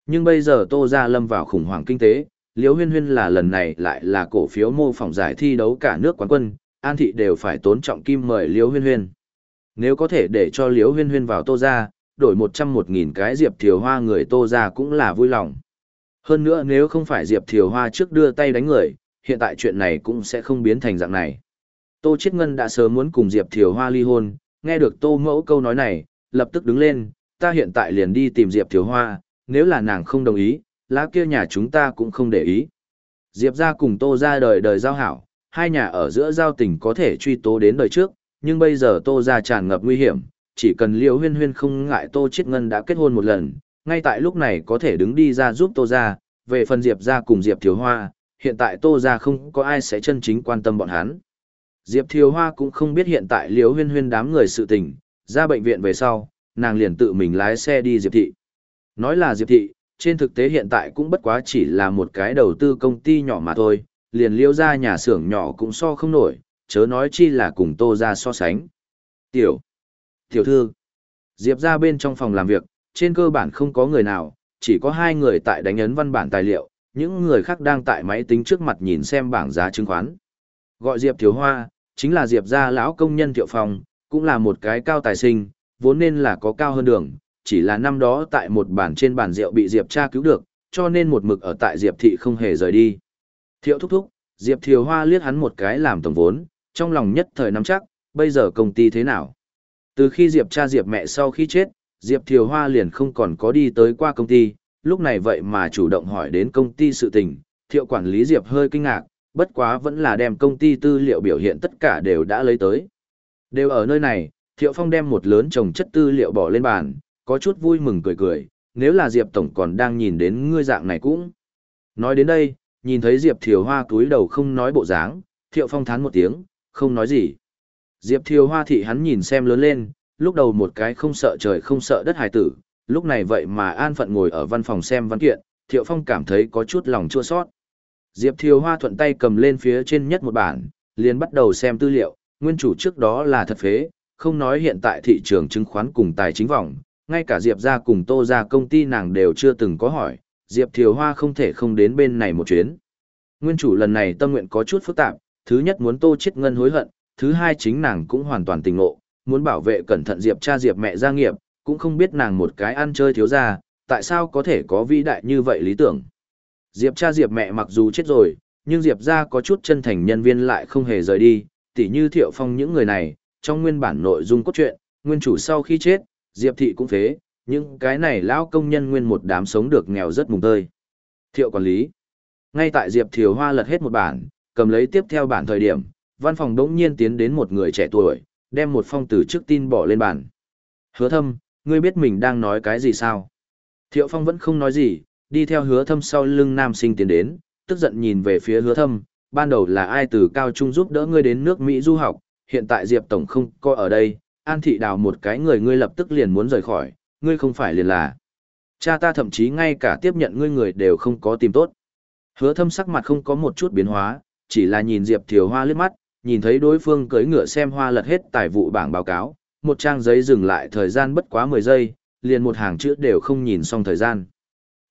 S1: Nhưng bây giờ Tô gia lâm vào khủng hoảng kinh tế, Liễu Huyên Huyên là lần này lại là cổ phiếu mô phỏng giải thi đấu cả nước quán quân, An thị đều phải tốn trọng kim mời Liễu Huyên Huyên. Nếu có thể để cho Liễu Huyên Huyên vào Tô gia, đổi một trăm một nghìn cái Diệp Thiều Hoa người Tô gia cũng là vui lòng. Hơn nữa nếu không phải Diệp Thiều Hoa trước đưa tay đánh người, hiện tại chuyện này cũng sẽ không biến thành dạng này. Tô Chiết Ngân đã sớm muốn cùng Diệp Thiều Hoa ly hôn, nghe được Tô Mẫu câu nói này, lập tức đứng lên, ta hiện tại liền đi tìm Diệp Thiều Hoa, nếu là nàng không đồng ý, lá kia nhà chúng ta cũng không để ý. Diệp gia cùng Tô gia đời đời giao hảo, hai nhà ở giữa giao tình có thể truy tố đến đời trước, nhưng bây giờ Tô gia tràn ngập nguy hiểm, chỉ cần Liễu Huyên Huyên không ngại Tô Chiết Ngân đã kết hôn một lần, ngay tại lúc này có thể đứng đi ra giúp Tô gia, về phần Diệp gia cùng Diệp Thiều Hoa, hiện tại Tô gia không có ai sẽ chân chính quan tâm bọn hắn. Diệp Thiều Hoa cũng không biết hiện tại Liễu Huyên Huyên đám người sự tình, ra bệnh viện về sau, nàng liền tự mình lái xe đi Diệp thị. Nói là Diệp thị, trên thực tế hiện tại cũng bất quá chỉ là một cái đầu tư công ty nhỏ mà thôi, liền liêu ra nhà xưởng nhỏ cũng so không nổi, chớ nói chi là cùng tô ra so sánh. Tiểu, tiểu thư, Diệp ra bên trong phòng làm việc, trên cơ bản không có người nào, chỉ có hai người tại đánh ấn văn bản tài liệu, những người khác đang tại máy tính trước mặt nhìn xem bảng giá chứng khoán. Gọi Diệp Thiếu Hoa, chính là Diệp gia lão công nhân Thiệu Phong, cũng là một cái cao tài sinh, vốn nên là có cao hơn đường, chỉ là năm đó tại một bản trên bàn rượu bị Diệp cha cứu được, cho nên một mực ở tại Diệp thị không hề rời đi. Thiệu thúc thúc, Diệp Thiều Hoa liếc hắn một cái làm tổng vốn, trong lòng nhất thời nắm chắc, bây giờ công ty thế nào. Từ khi Diệp cha Diệp mẹ sau khi chết, Diệp Thiều Hoa liền không còn có đi tới qua công ty, lúc này vậy mà chủ động hỏi đến công ty sự tình, thiệu quản lý Diệp hơi kinh ngạc, bất quá vẫn là đem công ty tư liệu biểu hiện tất cả đều đã lấy tới. Đều ở nơi này, Thiệu Phong đem một lớn chồng chất tư liệu bỏ lên bàn, có chút vui mừng cười cười, nếu là Diệp Tổng còn đang nhìn đến ngươi dạng này cũng. Nói đến đây, nhìn thấy Diệp Thiều Hoa túi đầu không nói bộ dáng, Thiệu Phong thán một tiếng, không nói gì. Diệp Thiều Hoa thị hắn nhìn xem lớn lên, lúc đầu một cái không sợ trời không sợ đất hài tử, lúc này vậy mà an phận ngồi ở văn phòng xem văn kiện, Thiệu Phong cảm thấy có chút lòng chua sót. Diệp Thiều Hoa thuận tay cầm lên phía trên nhất một bản, liền bắt đầu xem tư liệu, nguyên chủ trước đó là thật phế, không nói hiện tại thị trường chứng khoán cùng tài chính vòng, ngay cả Diệp ra cùng Tô ra công ty nàng đều chưa từng có hỏi, Diệp Thiều Hoa không thể không đến bên này một chuyến. Nguyên chủ lần này tâm nguyện có chút phức tạp, thứ nhất muốn Tô chết ngân hối hận, thứ hai chính nàng cũng hoàn toàn tình ngộ, muốn bảo vệ cẩn thận Diệp cha Diệp mẹ gia nghiệp, cũng không biết nàng một cái ăn chơi thiếu gia, tại sao có thể có vĩ đại như vậy lý tưởng. Diệp cha Diệp mẹ mặc dù chết rồi, nhưng Diệp ra có chút chân thành nhân viên lại không hề rời đi, tỉ như Thiệu Phong những người này, trong nguyên bản nội dung cốt truyện, nguyên chủ sau khi chết, Diệp thị cũng phế, nhưng cái này lão công nhân nguyên một đám sống được nghèo rất mùng tơi. Thiệu quản lý. Ngay tại Diệp Thiều Hoa lật hết một bản, cầm lấy tiếp theo bản thời điểm, văn phòng đống nhiên tiến đến một người trẻ tuổi, đem một phong từ trước tin bỏ lên bản. Hứa thâm, ngươi biết mình đang nói cái gì sao? Thiệu Phong vẫn không nói gì, đi theo hứa thâm sau lưng nam sinh tiến đến, tức giận nhìn về phía hứa thâm, ban đầu là ai từ cao trung giúp đỡ ngươi đến nước Mỹ du học, hiện tại Diệp Tổng không coi ở đây, An Thị đào một cái người ngươi lập tức liền muốn rời khỏi, ngươi không phải liền là. Cha ta thậm chí ngay cả tiếp nhận ngươi người đều không có tìm tốt. Hứa thâm sắc mặt không có một chút biến hóa, chỉ là nhìn Diệp Thiều Hoa lướt mắt, nhìn thấy đối phương cưỡi ngựa xem hoa lật hết tài vụ bảng báo cáo, một trang giấy dừng lại thời gian bất quá 10 giây, liền một hàng chữ đều không nhìn xong thời gian.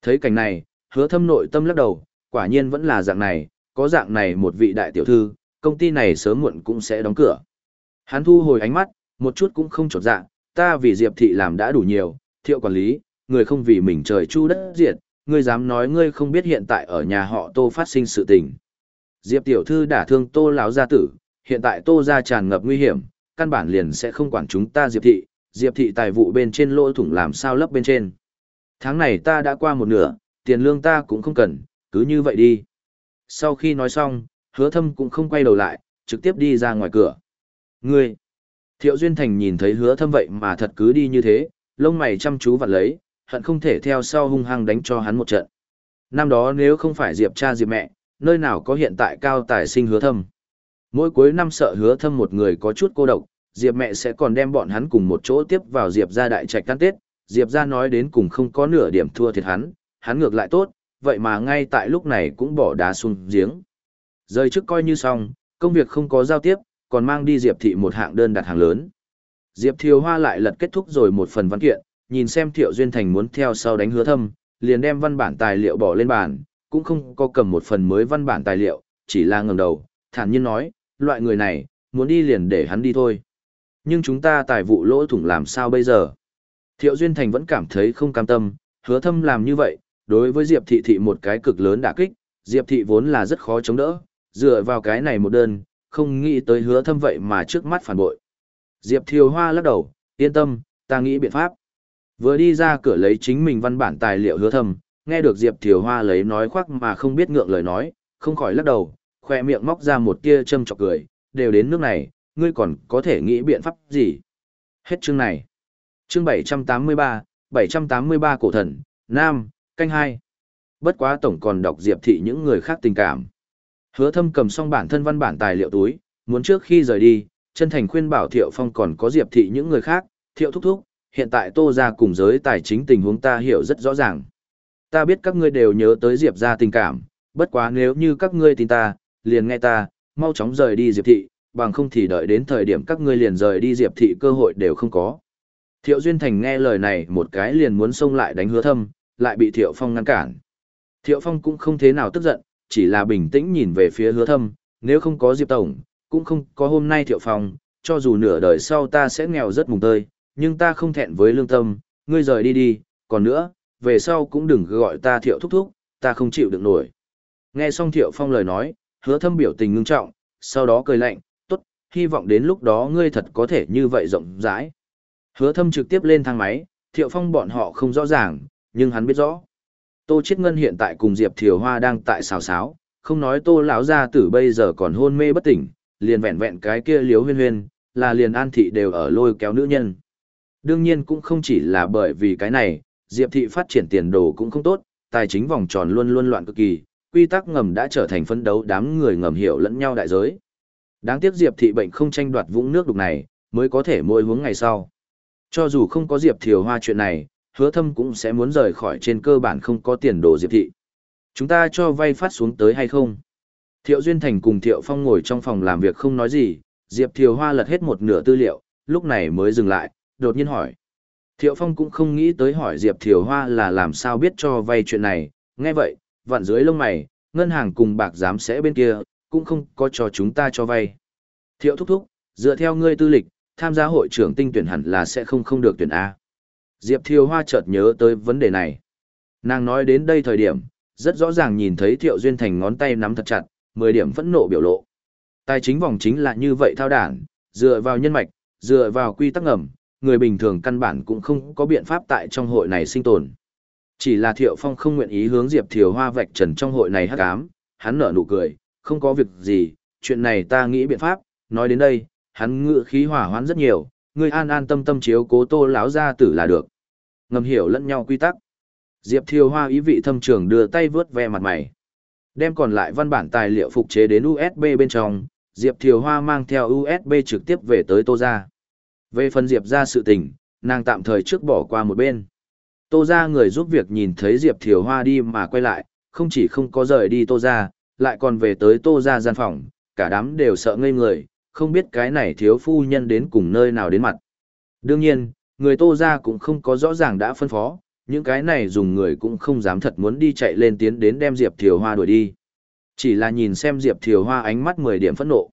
S1: Thấy cảnh này, hứa thâm nội tâm lắc đầu, quả nhiên vẫn là dạng này, có dạng này một vị đại tiểu thư, công ty này sớm muộn cũng sẽ đóng cửa. Hắn thu hồi ánh mắt, một chút cũng không trột dạ, ta vì Diệp thị làm đã đủ nhiều, thiệu quản lý, người không vì mình trời chu đất diệt, ngươi dám nói ngươi không biết hiện tại ở nhà họ Tô phát sinh sự tình. Diệp tiểu thư đã thương Tô lão gia tử, hiện tại Tô gia tràn ngập nguy hiểm, căn bản liền sẽ không quản chúng ta Diệp thị, Diệp thị tài vụ bên trên lỗ thủng làm sao lấp bên trên. Tháng này ta đã qua một nửa, tiền lương ta cũng không cần, cứ như vậy đi. Sau khi nói xong, hứa thâm cũng không quay đầu lại, trực tiếp đi ra ngoài cửa. Ngươi! Thiệu Duyên Thành nhìn thấy hứa thâm vậy mà thật cứ đi như thế, lông mày chăm chú vặt lấy, hận không thể theo sau hung hăng đánh cho hắn một trận. Năm đó nếu không phải Diệp cha Diệp mẹ, nơi nào có hiện tại cao tài sinh hứa thâm. Mỗi cuối năm sợ hứa thâm một người có chút cô độc, Diệp mẹ sẽ còn đem bọn hắn cùng một chỗ tiếp vào Diệp gia đại trạch căn tết, Diệp gia nói đến cùng không có nửa điểm thua thiệt hắn, hắn ngược lại tốt, vậy mà ngay tại lúc này cũng bỏ đá xuống giếng. Rời trước coi như xong, công việc không có giao tiếp, còn mang đi Diệp thị một hạng đơn đặt hàng lớn. Diệp Thiều Hoa lại lật kết thúc rồi một phần văn kiện, nhìn xem Thiệu Duyên Thành muốn theo sau đánh hứa thâm, liền đem văn bản tài liệu bỏ lên bàn, cũng không có cầm một phần mới văn bản tài liệu, chỉ là ngẩng đầu, thản nhiên nói, loại người này, muốn đi liền để hắn đi thôi. Nhưng chúng ta tài vụ lỗ thủng làm sao bây giờ? Thiệu Duyên Thành vẫn cảm thấy không cam tâm, hứa thâm làm như vậy, đối với Diệp Thị Thị một cái cực lớn đả kích, Diệp Thị vốn là rất khó chống đỡ, dựa vào cái này một đơn, không nghĩ tới hứa thâm vậy mà trước mắt phản bội. Diệp Thiều Hoa lắc đầu, yên tâm, ta nghĩ biện pháp. Vừa đi ra cửa lấy chính mình văn bản tài liệu hứa thâm, nghe được Diệp Thiều Hoa lấy nói khoác mà không biết ngượng lời nói, không khỏi lắc đầu, khoe miệng móc ra một tia châm chọc cười, đều đến nước này, ngươi còn có thể nghĩ biện pháp gì? Hết chương này. Chương 783, 783 cổ thần, Nam, canh hai. Bất quá tổng còn đọc Diệp thị những người khác tình cảm. Hứa thâm cầm xong bản thân văn bản tài liệu túi, muốn trước khi rời đi, chân thành khuyên bảo Thiệu Phong còn có Diệp thị những người khác, Thiệu thúc thúc, hiện tại tô ra cùng giới tài chính tình huống ta hiểu rất rõ ràng. Ta biết các ngươi đều nhớ tới Diệp ra tình cảm, bất quá nếu như các ngươi tin ta, liền nghe ta, mau chóng rời đi Diệp thị, bằng không thì đợi đến thời điểm các ngươi liền rời đi Diệp thị cơ hội đều không có. Thiệu Duyên Thành nghe lời này một cái liền muốn xông lại đánh hứa thâm, lại bị Thiệu Phong ngăn cản. Thiệu Phong cũng không thế nào tức giận, chỉ là bình tĩnh nhìn về phía hứa thâm, nếu không có Diệp Tổng, cũng không có hôm nay Thiệu Phong, cho dù nửa đời sau ta sẽ nghèo rất mùng tơi, nhưng ta không thẹn với lương tâm, ngươi rời đi đi, còn nữa, về sau cũng đừng gọi ta Thiệu thúc thúc, ta không chịu được nổi. Nghe xong Thiệu Phong lời nói, hứa thâm biểu tình ngưng trọng, sau đó cười lạnh, tốt, hy vọng đến lúc đó ngươi thật có thể như vậy rộng rãi. Hứa thâm trực tiếp lên thang máy, Thiệu Phong bọn họ không rõ ràng, nhưng hắn biết rõ. Tô Chiết Ngân hiện tại cùng Diệp Thiều Hoa đang tại xào xáo, không nói Tô lão gia tử bây giờ còn hôn mê bất tỉnh, liền vẹn vẹn cái kia Liếu Huyên Huyên, là liền An thị đều ở lôi kéo nữ nhân. Đương nhiên cũng không chỉ là bởi vì cái này, Diệp thị phát triển tiền đồ cũng không tốt, tài chính vòng tròn luôn luôn loạn cực kỳ, quy tắc ngầm đã trở thành phân đấu đám người ngầm hiểu lẫn nhau đại giới. Đáng tiếc Diệp thị bệnh không tranh đoạt vũng nước đục này, mới có thể môi hướng ngày sau. Cho dù không có Diệp Thiều Hoa chuyện này, hứa thâm cũng sẽ muốn rời khỏi trên cơ bản không có tiền đồ Diệp thị. Chúng ta cho vay phát xuống tới hay không? Thiệu Duyên Thành cùng Thiệu Phong ngồi trong phòng làm việc không nói gì, Diệp Thiều Hoa lật hết một nửa tư liệu, lúc này mới dừng lại, đột nhiên hỏi. Thiệu Phong cũng không nghĩ tới hỏi Diệp Thiều Hoa là làm sao biết cho vay chuyện này, nghe vậy, vặn dưới lông mày, ngân hàng cùng bạc giám sẽ bên kia, cũng không có cho chúng ta cho vay. Thiệu thúc thúc, dựa theo ngươi tư lịch, tham gia hội trưởng tinh tuyển hẳn là sẽ không không được tuyển A. Diệp Thiều Hoa chợt nhớ tới vấn đề này. Nàng nói đến đây thời điểm, rất rõ ràng nhìn thấy Thiệu Duyên Thành ngón tay nắm thật chặt, 10 điểm phẫn nộ biểu lộ. Tài chính vòng chính là như vậy thao đảng, dựa vào nhân mạch, dựa vào quy tắc ngầm, người bình thường căn bản cũng không có biện pháp tại trong hội này sinh tồn. Chỉ là Thiệu Phong không nguyện ý hướng Diệp Thiều Hoa vạch trần trong hội này hắc ám, hắn nở nụ cười, không có việc gì, chuyện này ta nghĩ biện pháp, nói đến đây, hắn ngự khí hỏa hoãn rất nhiều, ngươi an an tâm tâm chiếu cố tô láo ra tử là được. Ngầm hiểu lẫn nhau quy tắc. Diệp Thiều Hoa ý vị thâm trường đưa tay vướt ve mặt mày. Đem còn lại văn bản tài liệu phục chế đến USB bên trong, Diệp Thiều Hoa mang theo USB trực tiếp về tới Tô Gia. Về phần Diệp ra sự tình, nàng tạm thời trước bỏ qua một bên. Tô Gia người giúp việc nhìn thấy Diệp Thiều Hoa đi mà quay lại, không chỉ không có rời đi Tô Gia, lại còn về tới Tô Gia gian phòng, cả đám đều sợ ngây người, không biết cái này thiếu phu nhân đến cùng nơi nào đến mặt. Đương nhiên, người tô ra cũng không có rõ ràng đã phân phó, những cái này dùng người cũng không dám thật muốn đi chạy lên tiến đến đem Diệp Thiều Hoa đuổi đi. Chỉ là nhìn xem Diệp Thiều Hoa ánh mắt 10 điểm phẫn nộ.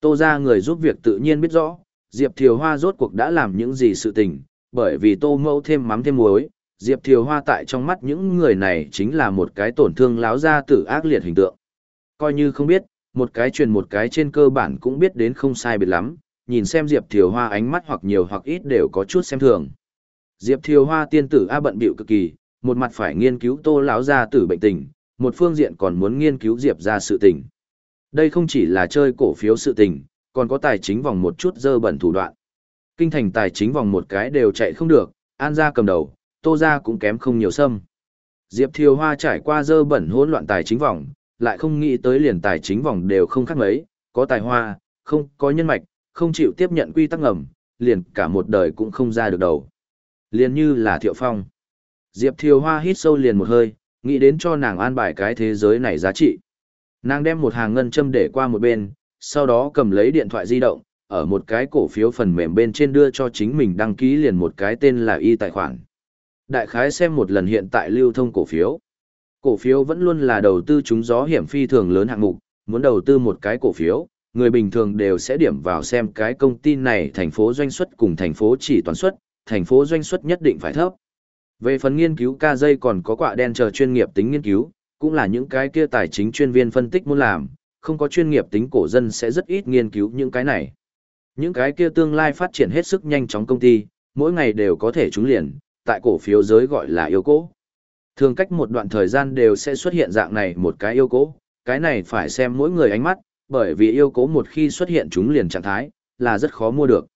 S1: Tô ra người giúp việc tự nhiên biết rõ, Diệp Thiều Hoa rốt cuộc đã làm những gì sự tình, bởi vì tô mẫu thêm mắm thêm muối, Diệp Thiều Hoa tại trong mắt những người này chính là một cái tổn thương láo ra tử ác liệt hình tượng. Coi như không biết, một cái truyền một cái trên cơ bản cũng biết đến không sai biệt lắm, nhìn xem Diệp Thiều Hoa ánh mắt hoặc nhiều hoặc ít đều có chút xem thường. Diệp Thiều Hoa tiên tử a bận bịu cực kỳ, một mặt phải nghiên cứu Tô lão gia tử bệnh tình, một phương diện còn muốn nghiên cứu Diệp gia sự tình. Đây không chỉ là chơi cổ phiếu sự tình, còn có tài chính vòng một chút dơ bẩn thủ đoạn. Kinh thành tài chính vòng một cái đều chạy không được, An gia cầm đầu, Tô gia cũng kém không nhiều sâm. Diệp Thiều Hoa trải qua dơ bẩn hỗn loạn tài chính vòng, lại không nghĩ tới liền tài chính vòng đều không khác mấy, có tài hoa, không có nhân mạch, không chịu tiếp nhận quy tắc ngầm, liền cả một đời cũng không ra được đầu. Liền như là Thiệu Phong. Diệp Thiều Hoa hít sâu liền một hơi, nghĩ đến cho nàng an bài cái thế giới này giá trị. Nàng đem một hàng ngân châm để qua một bên, sau đó cầm lấy điện thoại di động, ở một cái cổ phiếu phần mềm bên trên đưa cho chính mình đăng ký liền một cái tên là y tài khoản. Đại khái xem một lần hiện tại lưu thông cổ phiếu. Cổ phiếu vẫn luôn là đầu tư chúng gió hiểm phi thường lớn hạng mục, muốn đầu tư một cái cổ phiếu, người bình thường đều sẽ điểm vào xem cái công ty này thành phố doanh suất cùng thành phố chỉ toán suất, thành phố doanh suất nhất định phải thấp. Về phần nghiên cứu ca dây còn có quạ đen chờ chuyên nghiệp tính nghiên cứu, cũng là những cái kia tài chính chuyên viên phân tích muốn làm, không có chuyên nghiệp tính cổ dân sẽ rất ít nghiên cứu những cái này. Những cái kia tương lai phát triển hết sức nhanh chóng công ty, mỗi ngày đều có thể trúng liền, tại cổ phiếu giới gọi là yêu cố. Thường cách một đoạn thời gian đều sẽ xuất hiện dạng này một cái yêu cố, cái này phải xem mỗi người ánh mắt, bởi vì yêu cố một khi xuất hiện chúng liền trạng thái, là rất khó mua được.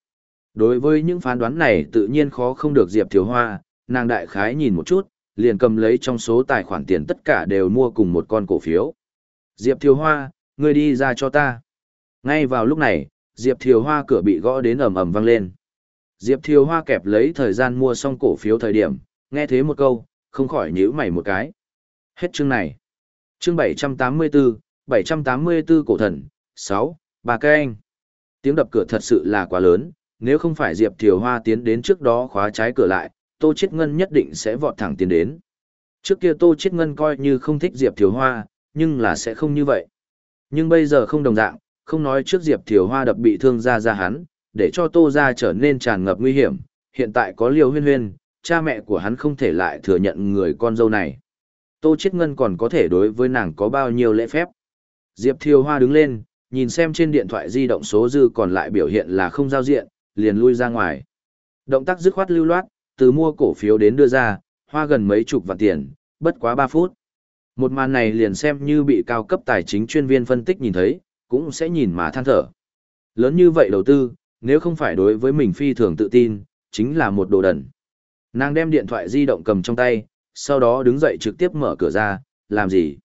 S1: Đối với những phán đoán này tự nhiên khó không được Diệp Thiếu Hoa, nàng đại khái nhìn một chút, liền cầm lấy trong số tài khoản tiền tất cả đều mua cùng một con cổ phiếu. Diệp Thiếu Hoa, ngươi đi ra cho ta. Ngay vào lúc này, Diệp Thiều Hoa cửa bị gõ đến ầm ầm vang lên. Diệp Thiều Hoa kẹp lấy thời gian mua xong cổ phiếu thời điểm, nghe thế một câu, không khỏi nhíu mày một cái. Hết chương này. Chương 784, 784 cổ thần, 6, bà cây anh. Tiếng đập cửa thật sự là quá lớn, nếu không phải Diệp Thiều Hoa tiến đến trước đó khóa trái cửa lại, Tô Chiết Ngân nhất định sẽ vọt thẳng tiến đến. Trước kia Tô Chiết Ngân coi như không thích Diệp Thiều Hoa, nhưng là sẽ không như vậy. Nhưng bây giờ không đồng dạng, không nói trước Diệp Thiều Hoa đập bị thương ra ra hắn, để cho Tô gia trở nên tràn ngập nguy hiểm, hiện tại có liều Huyên Huyên, cha mẹ của hắn không thể lại thừa nhận người con dâu này. Tô Chiết Ngân còn có thể đối với nàng có bao nhiêu lễ phép. Diệp Thiều Hoa đứng lên, nhìn xem trên điện thoại di động số dư còn lại biểu hiện là không giao diện, liền lui ra ngoài. Động tác dứt khoát lưu loát, từ mua cổ phiếu đến đưa ra, hoa gần mấy chục vạn tiền, bất quá 3 phút. Một màn này liền xem như bị cao cấp tài chính chuyên viên phân tích nhìn thấy, cũng sẽ nhìn mà than thở. Lớn như vậy đầu tư, nếu không phải đối với mình phi thường tự tin, chính là một đồ đần. Nàng đem điện thoại di động cầm trong tay, sau đó đứng dậy trực tiếp mở cửa ra, làm gì?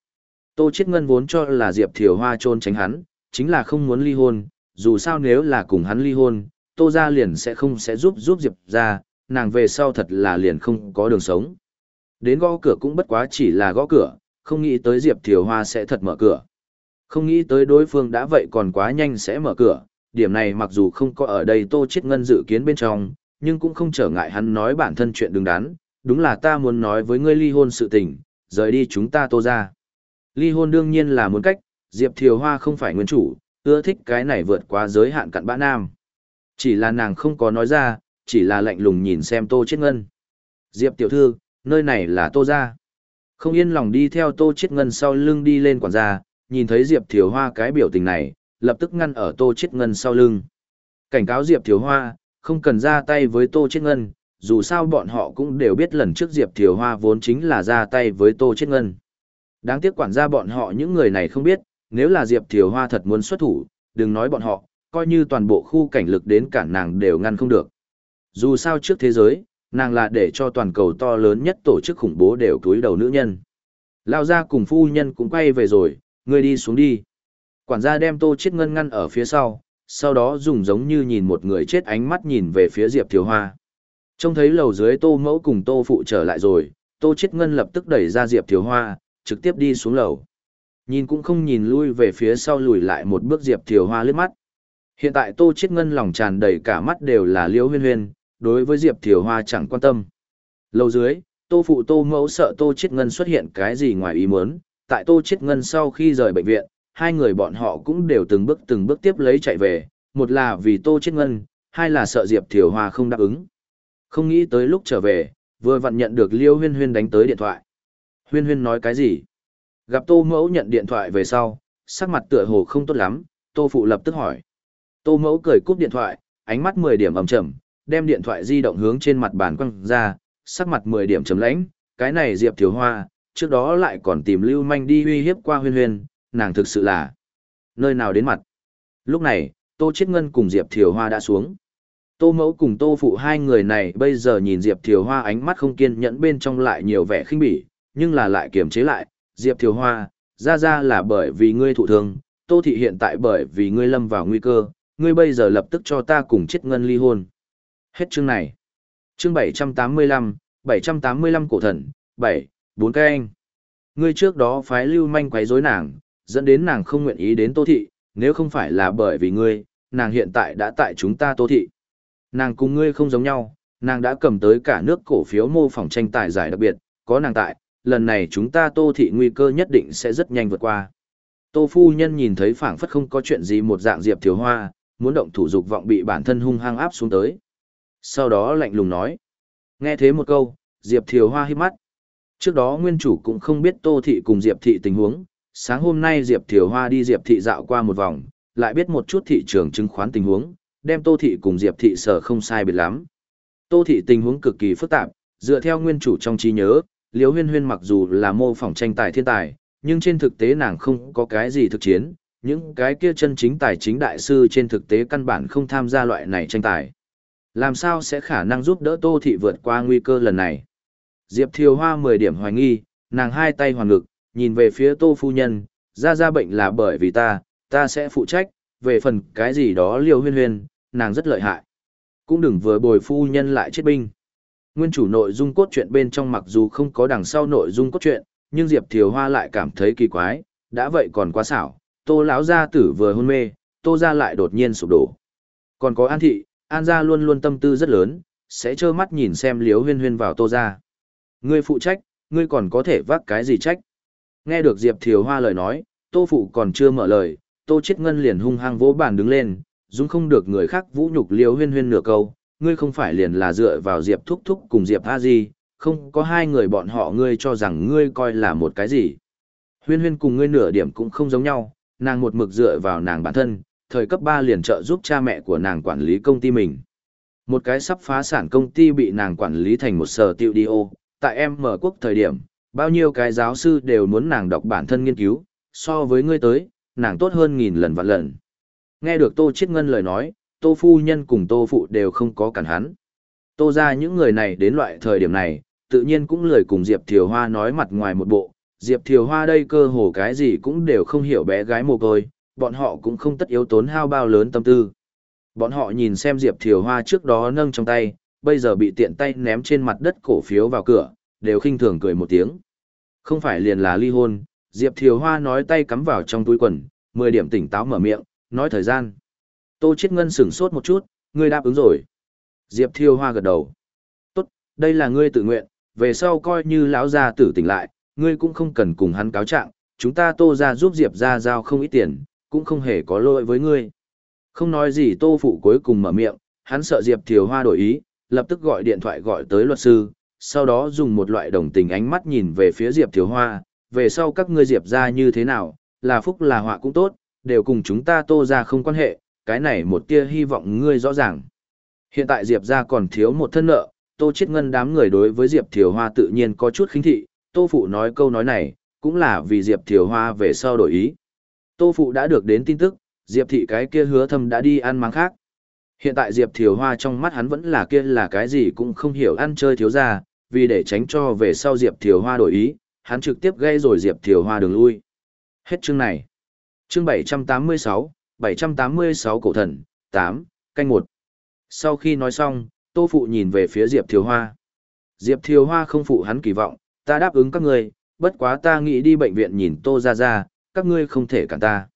S1: Tô Chiết Ngân vốn cho là Diệp Thiều Hoa trôn tránh hắn, chính là không muốn ly hôn, dù sao nếu là cùng hắn ly hôn, Tô gia liền sẽ không sẽ giúp giúp Diệp gia, nàng về sau thật là liền không có đường sống. Đến gõ cửa cũng bất quá chỉ là gõ cửa, không nghĩ tới Diệp Thiều Hoa sẽ thật mở cửa. Không nghĩ tới đối phương đã vậy còn quá nhanh sẽ mở cửa, điểm này mặc dù không có ở đây Tô Chiết Ngân dự kiến bên trong, nhưng cũng không trở ngại hắn nói bản thân chuyện đứng đắn, đúng là ta muốn nói với ngươi ly hôn sự tình, rời đi chúng ta tô ra. Ly hôn đương nhiên là muốn cách, Diệp Thiều Hoa không phải nguyên chủ, ưa thích cái này vượt quá giới hạn cặn bã nam. Chỉ là nàng không có nói ra, chỉ là lạnh lùng nhìn xem Tô Chiết Ngân. Diệp tiểu thư, nơi này là Tô gia. Không yên lòng đi theo Tô Chiết Ngân sau lưng đi lên quản gia, nhìn thấy Diệp Thiều Hoa cái biểu tình này, lập tức ngăn ở Tô Chiết Ngân sau lưng. Cảnh cáo Diệp Thiều Hoa, không cần ra tay với Tô Chiết Ngân, dù sao bọn họ cũng đều biết lần trước Diệp Thiều Hoa vốn chính là ra tay với Tô Chiết Ngân. Đáng tiếc quản gia bọn họ những người này không biết, nếu là Diệp Thiều Hoa thật muốn xuất thủ, đừng nói bọn họ, coi như toàn bộ khu cảnh lực đến cản nàng đều ngăn không được. Dù sao trước thế giới, nàng là để cho toàn cầu to lớn nhất tổ chức khủng bố đều túi đầu nữ nhân. Lao ra cùng phu nhân cũng quay về rồi, ngươi đi xuống đi. Quản gia đem tô chết ngân ngăn ở phía sau, sau đó dùng giống như nhìn một người chết ánh mắt nhìn về phía Diệp Thiều Hoa. Trông thấy lầu dưới tô mẫu cùng tô phụ trở lại rồi, tô chết ngân lập tức đẩy ra Diệp Thiều Hoa, trực tiếp đi xuống lầu. Nhìn cũng không nhìn lui về phía sau lùi lại một bước Diệp Thiều Hoa lướt mắt. Hiện tại tô chết ngân lòng tràn đầy cả mắt đều là liễu huyên huyên, đối với Diệp Thiều Hoa chẳng quan tâm. Lầu dưới, tô phụ tô mẫu sợ tô chết ngân xuất hiện cái gì ngoài ý muốn, tại tô chết ngân sau khi rời bệnh viện, hai người bọn họ cũng đều từng bước từng bước tiếp lấy chạy về, một là vì tô chết ngân, hai là sợ Diệp Thiều Hoa không đáp ứng. Không nghĩ tới lúc trở về, vừa vặn nhận được Liêu Huyên Huyên đánh tới điện thoại. Huyên Huyên nói cái gì? Gặp Tô Mẫu nhận điện thoại về sau, sắc mặt tựa hồ không tốt lắm, Tô Phụ lập tức hỏi. Tô Mẫu cười cúp điện thoại, ánh mắt 10 điểm ẩm trầm, đem điện thoại di động hướng trên mặt bàn quăng ra, sắc mặt 10 điểm trầm lãnh, cái này Diệp Thiều Hoa, trước đó lại còn tìm Lưu Manh đi uy hiếp qua Huyên Huyên, nàng thực sự là nơi nào đến mặt. Lúc này, Tô Chiết Ngân cùng Diệp Thiều Hoa đã xuống. Tô Mẫu cùng Tô Phụ hai người này bây giờ nhìn Diệp Thiều Hoa ánh mắt không kiên nhẫn bên trong lại nhiều vẻ khinh bỉ, nhưng là lại kiềm chế lại, Diệp Thiều Hoa, ra ra là bởi vì ngươi thụ thương, Tô Thị hiện tại bởi vì ngươi lâm vào nguy cơ, ngươi bây giờ lập tức cho ta cùng Chiết Ngân ly hôn. Hết chương này. Chương 785, 785 cổ thần, 7, 4 cái anh. Ngươi trước đó phái lưu manh quấy rối nàng, dẫn đến nàng không nguyện ý đến Tô Thị, nếu không phải là bởi vì ngươi, nàng hiện tại đã tại chúng ta Tô Thị. Nàng cùng ngươi không giống nhau, nàng đã cầm tới cả nước cổ phiếu mô phỏng tranh tài giải đặc biệt, có nàng tại, lần này chúng ta Tô Thị nguy cơ nhất định sẽ rất nhanh vượt qua. Tô Phu Nhân nhìn thấy phảng phất không có chuyện gì một dạng Diệp Thiếu Hoa, muốn động thủ dục vọng bị bản thân hung hăng áp xuống tới. Sau đó lạnh lùng nói. Nghe thế một câu, Diệp Thiều Hoa hít mắt. Trước đó nguyên chủ cũng không biết Tô Thị cùng Diệp Thị tình huống, sáng hôm nay Diệp Thiều Hoa đi Diệp Thị dạo qua một vòng, lại biết một chút thị trường chứng khoán tình huống, đem Tô Thị cùng Diệp Thị sở không sai biệt lắm. Tô Thị tình huống cực kỳ phức tạp, dựa theo nguyên chủ trong trí nhớ, Liễu Huyên Huyên mặc dù là mô phỏng tranh tài thiên tài, nhưng trên thực tế nàng không có cái gì thực chiến, những cái kia chân chính tài chính đại sư trên thực tế căn bản không tham gia loại này tranh tài. Làm sao sẽ khả năng giúp đỡ Tô Thị vượt qua nguy cơ lần này? Diệp Thiều Hoa 10 điểm hoài nghi, nàng hai tay hoàn ngực, nhìn về phía Tô Phu Nhân, ra ra bệnh là bởi vì ta, ta sẽ phụ trách, về phần cái gì đó liều huyên huyên, nàng rất lợi hại. Cũng đừng vừa bồi Phu Nhân lại chết binh. Nguyên chủ nội dung cốt truyện bên trong mặc dù không có đằng sau nội dung cốt truyện, nhưng Diệp Thiều Hoa lại cảm thấy kỳ quái, đã vậy còn quá xảo, Tô lão gia tử vừa hôn mê, Tô gia lại đột nhiên sụp đổ. Còn có An thị, An gia luôn luôn tâm tư rất lớn, sẽ trơ mắt nhìn xem Liếu Huyên Huyên vào Tô gia. Ngươi phụ trách, ngươi còn có thể vác cái gì trách? Nghe được Diệp Thiều Hoa lời nói, Tô phụ còn chưa mở lời, Tô Chiết Ngân liền hung hăng vỗ bàn đứng lên, dung không được người khác vũ nhục Liếu Huyên Huyên nửa câu, ngươi không phải liền là dựa vào Diệp Thúc Thúc cùng Diệp A Di, không có hai người bọn họ ngươi cho rằng ngươi coi là một cái gì. Huyên Huyên cùng ngươi nửa điểm cũng không giống nhau, nàng một mực dựa vào nàng bản thân, thời cấp 3 liền trợ giúp cha mẹ của nàng quản lý công ty mình. Một cái sắp phá sản công ty bị nàng quản lý thành một sở tiêu đi ô, tại em mở quốc thời điểm, bao nhiêu cái giáo sư đều muốn nàng đọc bản thân nghiên cứu, so với ngươi tới, nàng tốt hơn nghìn lần vạn lần. Nghe được Tô Chiết Ngân lời nói, Tô Phu Nhân cùng Tô Phụ đều không có cản hắn. Tô ra những người này đến loại thời điểm này, tự nhiên cũng lời cùng Diệp Thiều Hoa nói mặt ngoài một bộ, Diệp Thiều Hoa đây cơ hồ cái gì cũng đều không hiểu bé gái mồ côi, bọn họ cũng không tất yếu tốn hao bao lớn tâm tư. Bọn họ nhìn xem Diệp Thiều Hoa trước đó nâng trong tay, bây giờ bị tiện tay ném trên mặt đất cổ phiếu vào cửa, đều khinh thường cười một tiếng. Không phải liền là ly hôn, Diệp Thiều Hoa nói tay cắm vào trong túi quần, 10 điểm tỉnh táo mở miệng, nói thời gian. Tô Chiết Ngân sửng sốt một chút, ngươi đáp ứng rồi. Diệp Thiều Hoa gật đầu. Tốt, đây là ngươi tự nguyện, về sau coi như lão gia tử tỉnh lại, ngươi cũng không cần cùng hắn cáo trạng, chúng ta tô ra giúp Diệp ra giao không ít tiền, cũng không hề có lỗi với ngươi. Không nói gì tô phụ cuối cùng mở miệng, hắn sợ Diệp Thiều Hoa đổi ý, lập tức gọi điện thoại gọi tới luật sư, sau đó dùng một loại đồng tình ánh mắt nhìn về phía Diệp Thiếu Hoa, về sau các ngươi Diệp ra như thế nào, là phúc là họa cũng tốt, đều cùng chúng ta tô ra không quan hệ, cái này một tia hy vọng ngươi rõ ràng. Hiện tại Diệp ra còn thiếu một thân nợ, tô chết ngân đám người đối với Diệp Thiều Hoa tự nhiên có chút khinh thị, tô phụ nói câu nói này, cũng là vì Diệp Thiều Hoa về sau đổi ý. Tô phụ đã được đến tin tức, Diệp thị cái kia hứa thâm đã đi ăn máng khác. Hiện tại Diệp Thiều Hoa trong mắt hắn vẫn là kia là cái gì cũng không hiểu ăn chơi thiếu ra, vì để tránh cho về sau Diệp Thiều Hoa đổi ý, hắn trực tiếp gây rồi Diệp Thiều Hoa đường lui. Hết chương này. Chương 786, 786 cổ thần, 8, canh 1. Sau khi nói xong, Tô Phụ nhìn về phía Diệp Thiều Hoa. Diệp Thiều Hoa không phụ hắn kỳ vọng, ta đáp ứng các ngươi, bất quá ta nghĩ đi bệnh viện nhìn Tô ra ra, các ngươi không thể cản ta.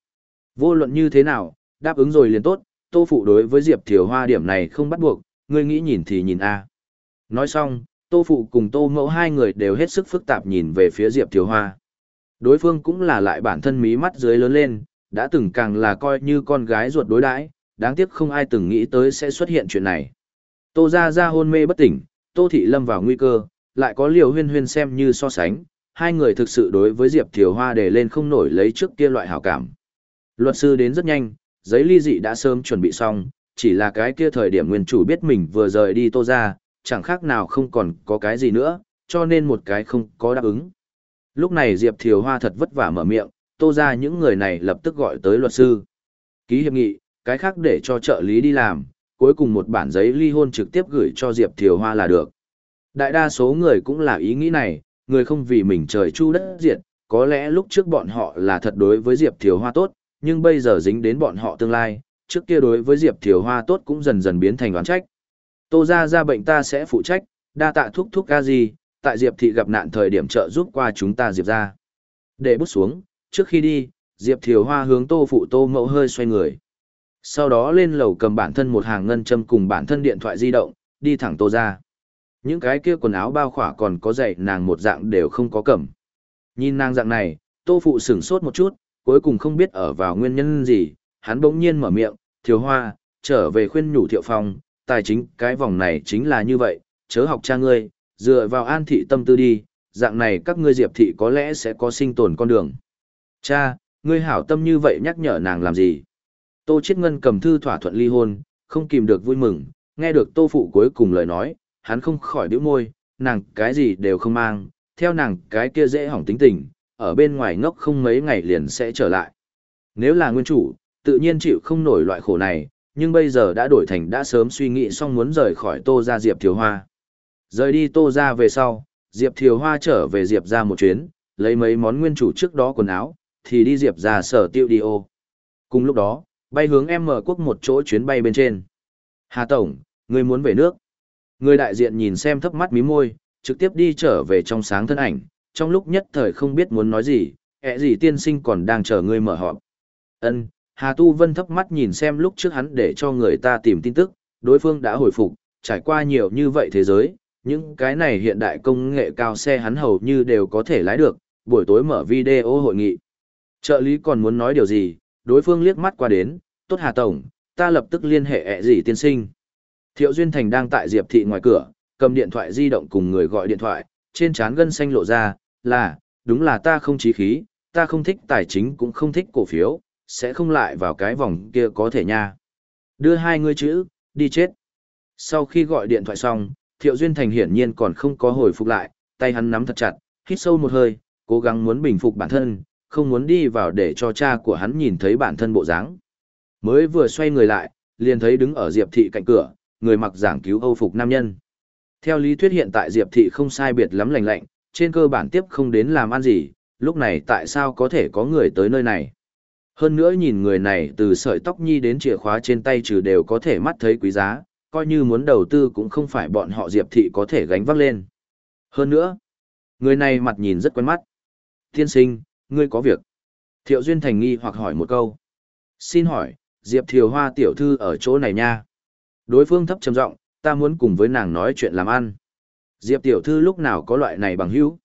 S1: Vô luận như thế nào, đáp ứng rồi liền tốt, Tô Phụ đối với Diệp Thiều Hoa điểm này không bắt buộc, ngươi nghĩ nhìn thì nhìn a. Nói xong, Tô Phụ cùng Tô Mẫu hai người đều hết sức phức tạp nhìn về phía Diệp Thiều Hoa. Đối phương cũng là lại bản thân mí mắt dưới lớn lên, đã từng càng là coi như con gái ruột đối đãi, đáng tiếc không ai từng nghĩ tới sẽ xuất hiện chuyện này. Tô Gia Gia hôn mê bất tỉnh, Tô Thị lâm vào nguy cơ, lại có liều huyên huyên xem như so sánh, hai người thực sự đối với Diệp Thiều Hoa để lên không nổi lấy trước kia loại hảo cảm. Luật sư đến rất nhanh, giấy ly dị đã sớm chuẩn bị xong, chỉ là cái kia thời điểm nguyên chủ biết mình vừa rời đi tô Gia chẳng khác nào không còn có cái gì nữa, cho nên một cái không có đáp ứng. Lúc này Diệp Thiều Hoa thật vất vả mở miệng, tô ra những người này lập tức gọi tới luật sư. Ký hiệp nghị, cái khác để cho trợ lý đi làm, cuối cùng một bản giấy ly hôn trực tiếp gửi cho Diệp Thiều Hoa là được. Đại đa số người cũng là ý nghĩ này, người không vì mình trời chu đất diệt, có lẽ lúc trước bọn họ là thật đối với Diệp Thiều Hoa tốt, nhưng bây giờ dính đến bọn họ tương lai, trước kia đối với Diệp Thiều Hoa tốt cũng dần dần biến thành oán trách. Tô ra ra bệnh ta sẽ phụ trách, đa tạ thúc thúc ca gì, tại Diệp thị gặp nạn thời điểm trợ giúp qua chúng ta Diệp ra. Để bút xuống, trước khi đi, Diệp Thiều Hoa hướng Tô phụ Tô Mậu hơi xoay người. Sau đó lên lầu cầm bản thân một hàng ngân châm cùng bản thân điện thoại di động, đi thẳng Tô ra. Những cái kia quần áo bao khỏa còn có dạy nàng một dạng đều không có cầm. Nhìn nàng dạng này, Tô phụ sửng sốt một chút, cuối cùng không biết ở vào nguyên nhân gì, hắn bỗng nhiên mở miệng, Thiều Hoa, trở về khuyên nhủ Thiệu Phong, tài chính cái vòng này chính là như vậy, chớ học cha ngươi, dựa vào an thị tâm tư đi, dạng này các ngươi diệp thị có lẽ sẽ có sinh tồn con đường. Cha, ngươi hảo tâm như vậy nhắc nhở nàng làm gì? Tô Chiết Ngân cầm thư thỏa thuận ly hôn, không kìm được vui mừng, nghe được Tô Phụ cuối cùng lời nói, hắn không khỏi điếu môi, nàng cái gì đều không mang, theo nàng cái kia dễ hỏng tính tình, ở bên ngoài ngốc không mấy ngày liền sẽ trở lại. Nếu là nguyên chủ, tự nhiên chịu không nổi loại khổ này, nhưng bây giờ đã đổi thành đã sớm suy nghĩ xong muốn rời khỏi Tô gia Diệp Thiều Hoa. Rời đi Tô gia về sau, Diệp Thiều Hoa trở về Diệp ra một chuyến, lấy mấy món nguyên chủ trước đó quần áo, thì đi Diệp ra sở tiêu đi ô. Cùng lúc đó, bay hướng em mở quốc một chỗ chuyến bay bên trên. Hà Tổng, người muốn về nước. Người đại diện nhìn xem thấp mắt mí môi, trực tiếp đi trở về trong sáng thân ảnh, trong lúc nhất thời không biết muốn nói gì, ẹ gì tiên sinh còn đang chờ ngươi mở họp. Ân, Hà Tu Vân thấp mắt nhìn xem lúc trước hắn để cho người ta tìm tin tức, đối phương đã hồi phục, trải qua nhiều như vậy thế giới, những cái này hiện đại công nghệ cao xe hắn hầu như đều có thể lái được, buổi tối mở video hội nghị. Trợ lý còn muốn nói điều gì, đối phương liếc mắt qua đến, tốt Hà Tổng, ta lập tức liên hệ ẹ gì tiên sinh. Thiệu Duyên Thành đang tại Diệp Thị ngoài cửa, cầm điện thoại di động cùng người gọi điện thoại, trên trán gân xanh lộ ra, là, đúng là ta không trí khí, ta không thích tài chính cũng không thích cổ phiếu, sẽ không lại vào cái vòng kia có thể nha. Đưa hai người chữ, đi chết. Sau khi gọi điện thoại xong, Thiệu Duyên Thành hiển nhiên còn không có hồi phục lại, tay hắn nắm thật chặt, hít sâu một hơi, cố gắng muốn bình phục bản thân, không muốn đi vào để cho cha của hắn nhìn thấy bản thân bộ dáng. Mới vừa xoay người lại, liền thấy đứng ở Diệp Thị cạnh cửa, người mặc giảng cứu Âu phục nam nhân. Theo lý thuyết hiện tại Diệp Thị không sai biệt lắm lành lạnh, trên cơ bản tiếp không đến làm ăn gì, lúc này tại sao có thể có người tới nơi này. Hơn nữa nhìn người này từ sợi tóc nhi đến chìa khóa trên tay trừ đều có thể mắt thấy quý giá, coi như muốn đầu tư cũng không phải bọn họ Diệp Thị có thể gánh vác lên. Hơn nữa, người này mặt nhìn rất quen mắt. Tiên sinh, ngươi có việc. Thiệu Duyên Thành nghi hoặc hỏi một câu. Xin hỏi, Diệp Thiều Hoa tiểu thư ở chỗ này nha. Đối phương thấp trầm giọng, ta muốn cùng với nàng nói chuyện làm ăn. Diệp tiểu thư lúc nào có loại này bằng hữu?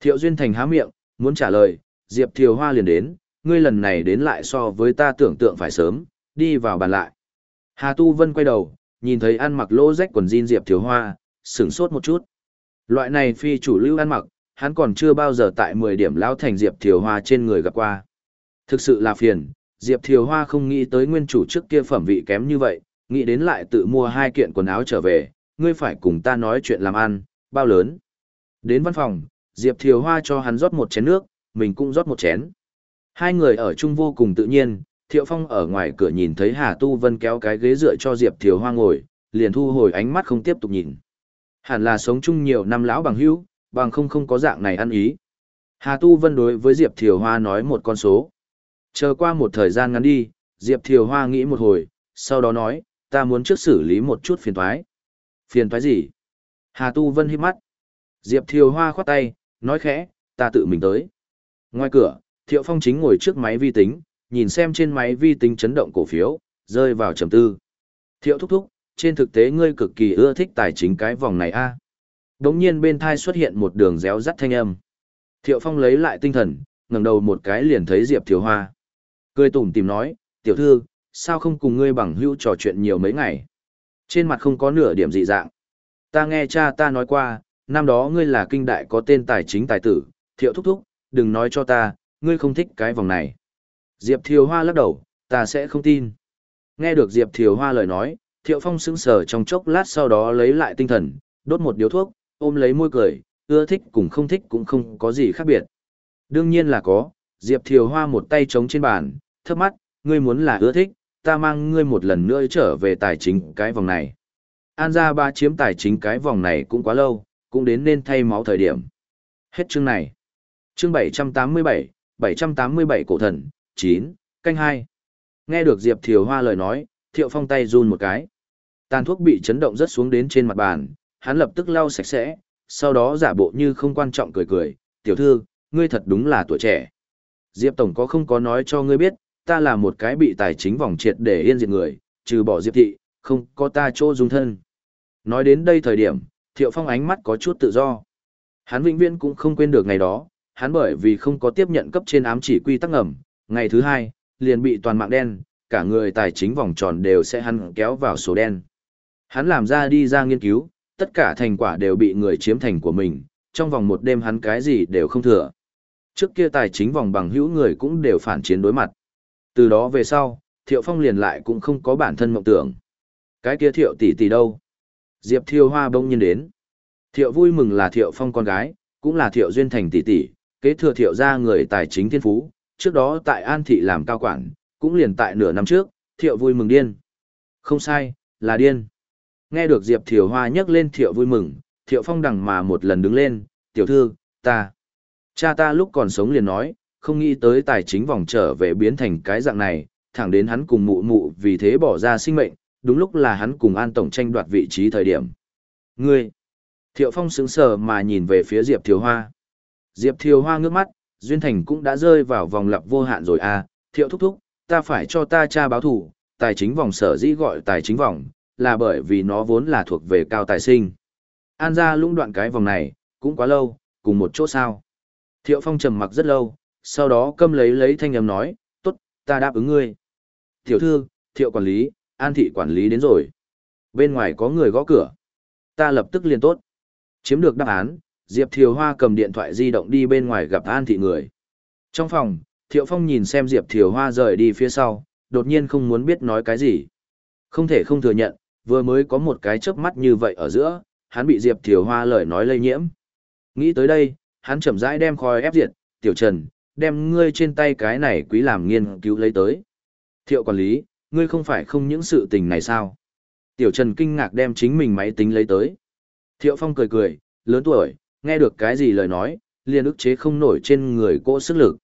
S1: Thiệu Duyên Thành há miệng, muốn trả lời, Diệp Thiều Hoa liền đến, ngươi lần này đến lại so với ta tưởng tượng phải sớm, đi vào bàn lại. Hà Tu Vân quay đầu, nhìn thấy ăn mặc lỗ rách quần jean Diệp Thiếu Hoa, sửng sốt một chút. Loại này phi chủ lưu ăn mặc, hắn còn chưa bao giờ tại 10 điểm lão thành Diệp Thiều Hoa trên người gặp qua. Thực sự là phiền, Diệp Thiều Hoa không nghĩ tới nguyên chủ trước kia phẩm vị kém như vậy, nghĩ đến lại tự mua hai kiện quần áo trở về, ngươi phải cùng ta nói chuyện làm ăn, bao lớn. Đến văn phòng, Diệp Thiều Hoa cho hắn rót một chén nước, mình cũng rót một chén. Hai người ở chung vô cùng tự nhiên, Thiệu Phong ở ngoài cửa nhìn thấy Hà Tu Vân kéo cái ghế dựa cho Diệp Thiều Hoa ngồi, liền thu hồi ánh mắt không tiếp tục nhìn. Hẳn là sống chung nhiều năm lão bằng hữu, bằng không không có dạng này ăn ý. Hà Tu Vân đối với Diệp Thiều Hoa nói một con số. Chờ qua một thời gian ngắn đi, Diệp Thiều Hoa nghĩ một hồi, sau đó nói, ta muốn trước xử lý một chút phiền thoái. Phiền thoái gì? Hà Tu Vân hít mắt. Diệp Thiều Hoa khoát tay, nói khẽ, ta tự mình tới. Ngoài cửa, Thiệu Phong chính ngồi trước máy vi tính, nhìn xem trên máy vi tính chấn động cổ phiếu, rơi vào trầm tư. Thiệu thúc thúc, trên thực tế ngươi cực kỳ ưa thích tài chính cái vòng này a. À? Đống nhiên bên thai xuất hiện một đường réo rắt thanh âm. Thiệu Phong lấy lại tinh thần, ngẩng đầu một cái liền thấy Diệp Thiều Hoa. Cười tủm tìm nói, tiểu thư, sao không cùng ngươi bằng hữu trò chuyện nhiều mấy ngày? Trên mặt không có nửa điểm dị dạng. Ta nghe cha ta nói qua, năm đó ngươi là kinh đại có tên tài chính tài tử, thiệu thúc thúc, đừng nói cho ta, ngươi không thích cái vòng này. Diệp Thiều Hoa lắc đầu, ta sẽ không tin. Nghe được Diệp Thiều Hoa lời nói, Thiệu Phong sững sờ trong chốc lát sau đó lấy lại tinh thần, đốt một điếu thuốc, ôm lấy môi cười, ưa thích cũng không thích cũng không có gì khác biệt. Đương nhiên là có, Diệp Thiều Hoa một tay chống trên bàn, thấp mắt, ngươi muốn là ưa thích, ta mang ngươi một lần nữa trở về tài chính cái vòng này. An gia ba chiếm tài chính cái vòng này cũng quá lâu, cũng đến nên thay máu thời điểm. Hết chương này. Chương 787, 787 cổ thần, 9, canh 2. Nghe được Diệp Thiều Hoa lời nói, Thiệu Phong tay run một cái. Tàn thuốc bị chấn động rất xuống đến trên mặt bàn, hắn lập tức lau sạch sẽ, sau đó giả bộ như không quan trọng cười cười, tiểu thư, ngươi thật đúng là tuổi trẻ. Diệp Tổng có không có nói cho ngươi biết, ta là một cái bị tài chính vòng triệt để yên diệt người, trừ bỏ Diệp Thị, không có ta chỗ dung thân. Nói đến đây thời điểm, Thiệu Phong ánh mắt có chút tự do. Hắn vĩnh viễn cũng không quên được ngày đó, hắn bởi vì không có tiếp nhận cấp trên ám chỉ quy tắc ngầm, ngày thứ hai, liền bị toàn mạng đen, cả người tài chính vòng tròn đều sẽ hắn kéo vào số đen. Hắn làm ra đi ra nghiên cứu, tất cả thành quả đều bị người chiếm thành của mình, trong vòng một đêm hắn cái gì đều không thừa. Trước kia tài chính vòng bằng hữu người cũng đều phản chiến đối mặt. Từ đó về sau, Thiệu Phong liền lại cũng không có bản thân mộng tưởng. Cái kia Thiệu tỷ tỷ đâu? Diệp Thiêu Hoa bỗng nhiên đến. Thiệu vui mừng là Thiệu Phong con gái, cũng là Thiệu Duyên Thành tỷ tỷ, kế thừa Thiệu gia người tài chính thiên phú, trước đó tại An Thị làm cao quản, cũng liền tại nửa năm trước, Thiệu vui mừng điên. Không sai, là điên. Nghe được Diệp Thiều Hoa nhắc lên Thiệu vui mừng, Thiệu Phong đằng mà một lần đứng lên, tiểu thư, ta. Cha ta lúc còn sống liền nói, không nghĩ tới tài chính vòng trở về biến thành cái dạng này, thẳng đến hắn cùng mụ mụ vì thế bỏ ra sinh mệnh, đúng lúc là hắn cùng An Tổng tranh đoạt vị trí thời điểm. Ngươi! Thiệu Phong sững sờ mà nhìn về phía Diệp Thiều Hoa. Diệp Thiều Hoa ngước mắt, Duyên Thành cũng đã rơi vào vòng lặp vô hạn rồi à, Thiệu thúc thúc, ta phải cho ta cha báo thủ, tài chính vòng sở dĩ gọi tài chính vòng, là bởi vì nó vốn là thuộc về cao tài sinh. An ra lũng đoạn cái vòng này, cũng quá lâu, cùng một chỗ sao. Thiệu Phong trầm mặc rất lâu, sau đó câm lấy lấy thanh âm nói, tốt, ta đáp ứng ngươi. Tiểu thư, thiệu quản lý, an thị quản lý đến rồi. Bên ngoài có người gõ cửa. Ta lập tức liền tốt. Chiếm được đáp án, Diệp Thiều Hoa cầm điện thoại di động đi bên ngoài gặp an thị người. Trong phòng, Thiệu Phong nhìn xem Diệp Thiều Hoa rời đi phía sau, đột nhiên không muốn biết nói cái gì. Không thể không thừa nhận, vừa mới có một cái chớp mắt như vậy ở giữa, hắn bị Diệp Thiều Hoa lời nói lây nhiễm. Nghĩ tới đây, hắn chậm rãi đem khói ép diệt, "Tiểu Trần, đem ngươi trên tay cái này quý làm nghiên cứu lấy tới." Thiệu quản lý, ngươi không phải không những sự tình này sao? Tiểu Trần kinh ngạc đem chính mình máy tính lấy tới. Thiệu Phong cười cười, lớn tuổi, nghe được cái gì lời nói, liền ức chế không nổi trên người cỗ sức lực.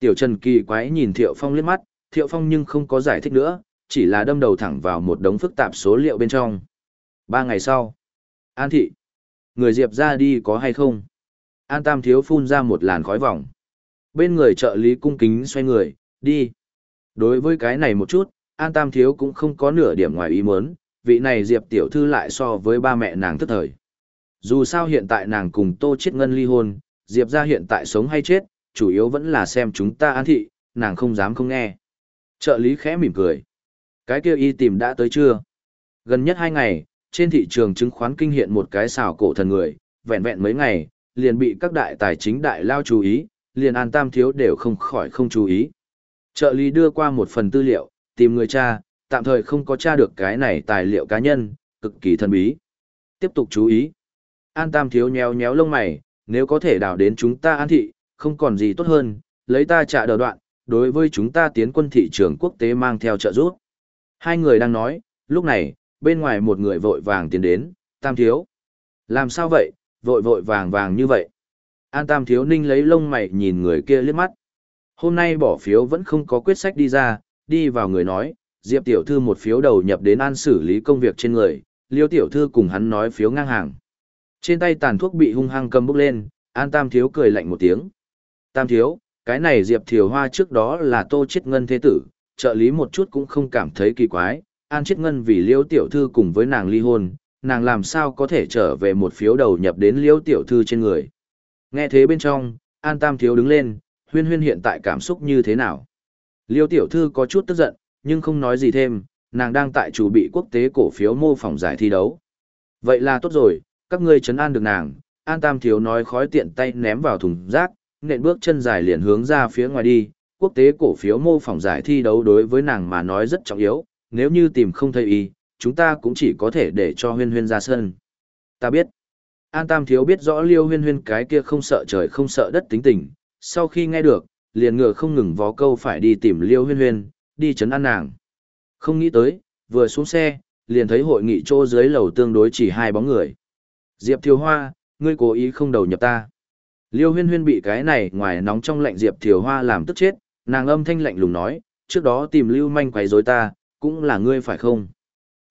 S1: Tiểu Trần kỳ quái nhìn Thiệu Phong liếc mắt, Thiệu Phong nhưng không có giải thích nữa, chỉ là đâm đầu thẳng vào một đống phức tạp số liệu bên trong. Ba ngày sau, An Thị, người Diệp ra đi có hay không? An Tam Thiếu phun ra một làn khói vòng. Bên người trợ lý cung kính xoay người, đi. Đối với cái này một chút, An Tam Thiếu cũng không có nửa điểm ngoài ý muốn, vị này Diệp Tiểu Thư lại so với ba mẹ nàng thức thời. Dù sao hiện tại nàng cùng Tô Chiết Ngân ly hôn, Diệp gia hiện tại sống hay chết, chủ yếu vẫn là xem chúng ta an thị, nàng không dám không nghe. Trợ lý khẽ mỉm cười. Cái kia y tìm đã tới chưa? Gần nhất hai ngày, trên thị trường chứng khoán kinh hiện một cái xào cổ thần người, vẹn vẹn mấy ngày, liền bị các đại tài chính đại lao chú ý, liền an tam thiếu đều không khỏi không chú ý. Trợ lý đưa qua một phần tư liệu, tìm người cha, tạm thời không có tra được cái này tài liệu cá nhân, cực kỳ thần bí. Tiếp tục chú ý. An tam thiếu nhéo nhéo lông mày, nếu có thể đào đến chúng ta an thị, không còn gì tốt hơn, lấy ta trả đờ đoạn, đối với chúng ta tiến quân thị trường quốc tế mang theo trợ giúp. Hai người đang nói, lúc này, bên ngoài một người vội vàng tiến đến, tam thiếu. Làm sao vậy, vội vội vàng vàng như vậy? An tam thiếu ninh lấy lông mày nhìn người kia liếc mắt. Hôm nay bỏ phiếu vẫn không có quyết sách đi ra, đi vào người nói, Diệp tiểu thư một phiếu đầu nhập đến an xử lý công việc trên người, liêu tiểu thư cùng hắn nói phiếu ngang hàng. Trên tay tàn thuốc bị hung hăng cầm bốc lên, an tam thiếu cười lạnh một tiếng. Tam thiếu, cái này Diệp Thiều Hoa trước đó là Tô Chiết Ngân thế tử, trợ lý một chút cũng không cảm thấy kỳ quái, An Chiết Ngân vì Liễu tiểu thư cùng với nàng ly hôn, nàng làm sao có thể trở về một phiếu đầu nhập đến Liễu tiểu thư trên người. Nghe thế bên trong, An Tam thiếu đứng lên, huyên huyên hiện tại cảm xúc như thế nào? Liễu tiểu thư có chút tức giận, nhưng không nói gì thêm, nàng đang tại chủ bị quốc tế cổ phiếu mô phỏng giải thi đấu. Vậy là tốt rồi, các ngươi chấn an được nàng, An Tam Thiếu nói khói tiện tay ném vào thùng rác, nện bước chân dài liền hướng ra phía ngoài đi, quốc tế cổ phiếu mô phỏng giải thi đấu đối với nàng mà nói rất trọng yếu, nếu như tìm không thấy y, chúng ta cũng chỉ có thể để cho huyên huyên ra sân. Ta biết. An Tam Thiếu biết rõ liêu huyên huyên cái kia không sợ trời không sợ đất tính tình, sau khi nghe được, liền ngựa không ngừng vó câu phải đi tìm liêu huyên huyên, đi chấn an nàng. Không nghĩ tới, vừa xuống xe, liền thấy hội nghị chỗ dưới lầu tương đối chỉ hai bóng người. Diệp Thiều Hoa, ngươi cố ý không đầu nhập ta. Liêu huyên huyên bị cái này ngoài nóng trong lạnh Diệp Thiều Hoa làm tức chết, nàng âm thanh lạnh lùng nói, trước đó tìm lưu manh quấy rối ta, cũng là ngươi phải không?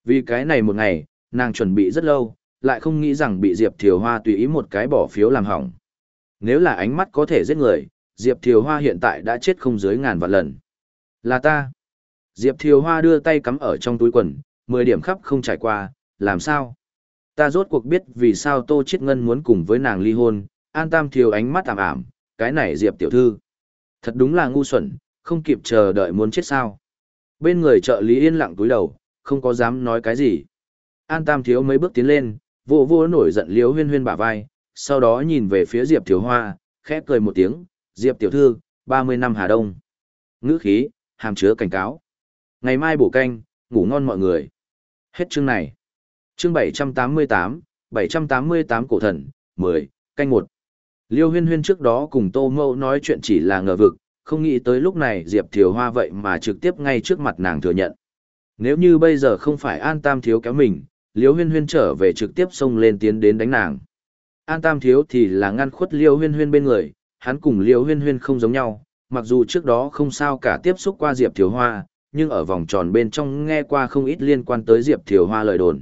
S1: Vì cái này một ngày, nàng chuẩn bị rất lâu, lại không nghĩ rằng bị Diệp Thiều Hoa tùy ý một cái bỏ phiếu làm hỏng. Nếu là ánh mắt có thể giết người, Diệp Thiều Hoa hiện tại đã chết không dưới ngàn vạn lần. Là ta. Diệp Thiều Hoa đưa tay cắm ở trong túi quần, 10 điểm khắp không trải qua, làm sao? Ta rốt cuộc biết vì sao Tô Chiết Ngân muốn cùng với nàng ly hôn, An Tam Thiều ánh mắt ảm ảm, cái này Diệp tiểu thư. Thật đúng là ngu xuẩn, không kịp chờ đợi muốn chết sao. Bên người trợ lý yên lặng túi đầu, không có dám nói cái gì. An Tam Thiếu mấy bước tiến lên, vô vô nổi giận liếu huyên huyên bả vai, sau đó nhìn về phía Diệp Thiếu Hoa, khẽ cười một tiếng, Diệp tiểu thư, 30 năm Hà Đông. Ngữ khí, hàm chứa cảnh cáo. Ngày mai bổ canh, ngủ ngon mọi người. Hết chương này. Chương 788, 788 cổ thần, 10, canh 1. Liêu huyên huyên trước đó cùng Tô Mâu nói chuyện chỉ là ngờ vực, không nghĩ tới lúc này Diệp Thiều Hoa vậy mà trực tiếp ngay trước mặt nàng thừa nhận. Nếu như bây giờ không phải An Tam Thiếu kéo mình, Liêu huyên huyên trở về trực tiếp xông lên tiến đến đánh nàng. An Tam Thiếu thì là ngăn khuất Liêu huyên huyên bên người, hắn cùng Liêu huyên huyên không giống nhau, mặc dù trước đó không sao cả tiếp xúc qua Diệp Thiều Hoa, nhưng ở vòng tròn bên trong nghe qua không ít liên quan tới Diệp Thiều Hoa lời đồn.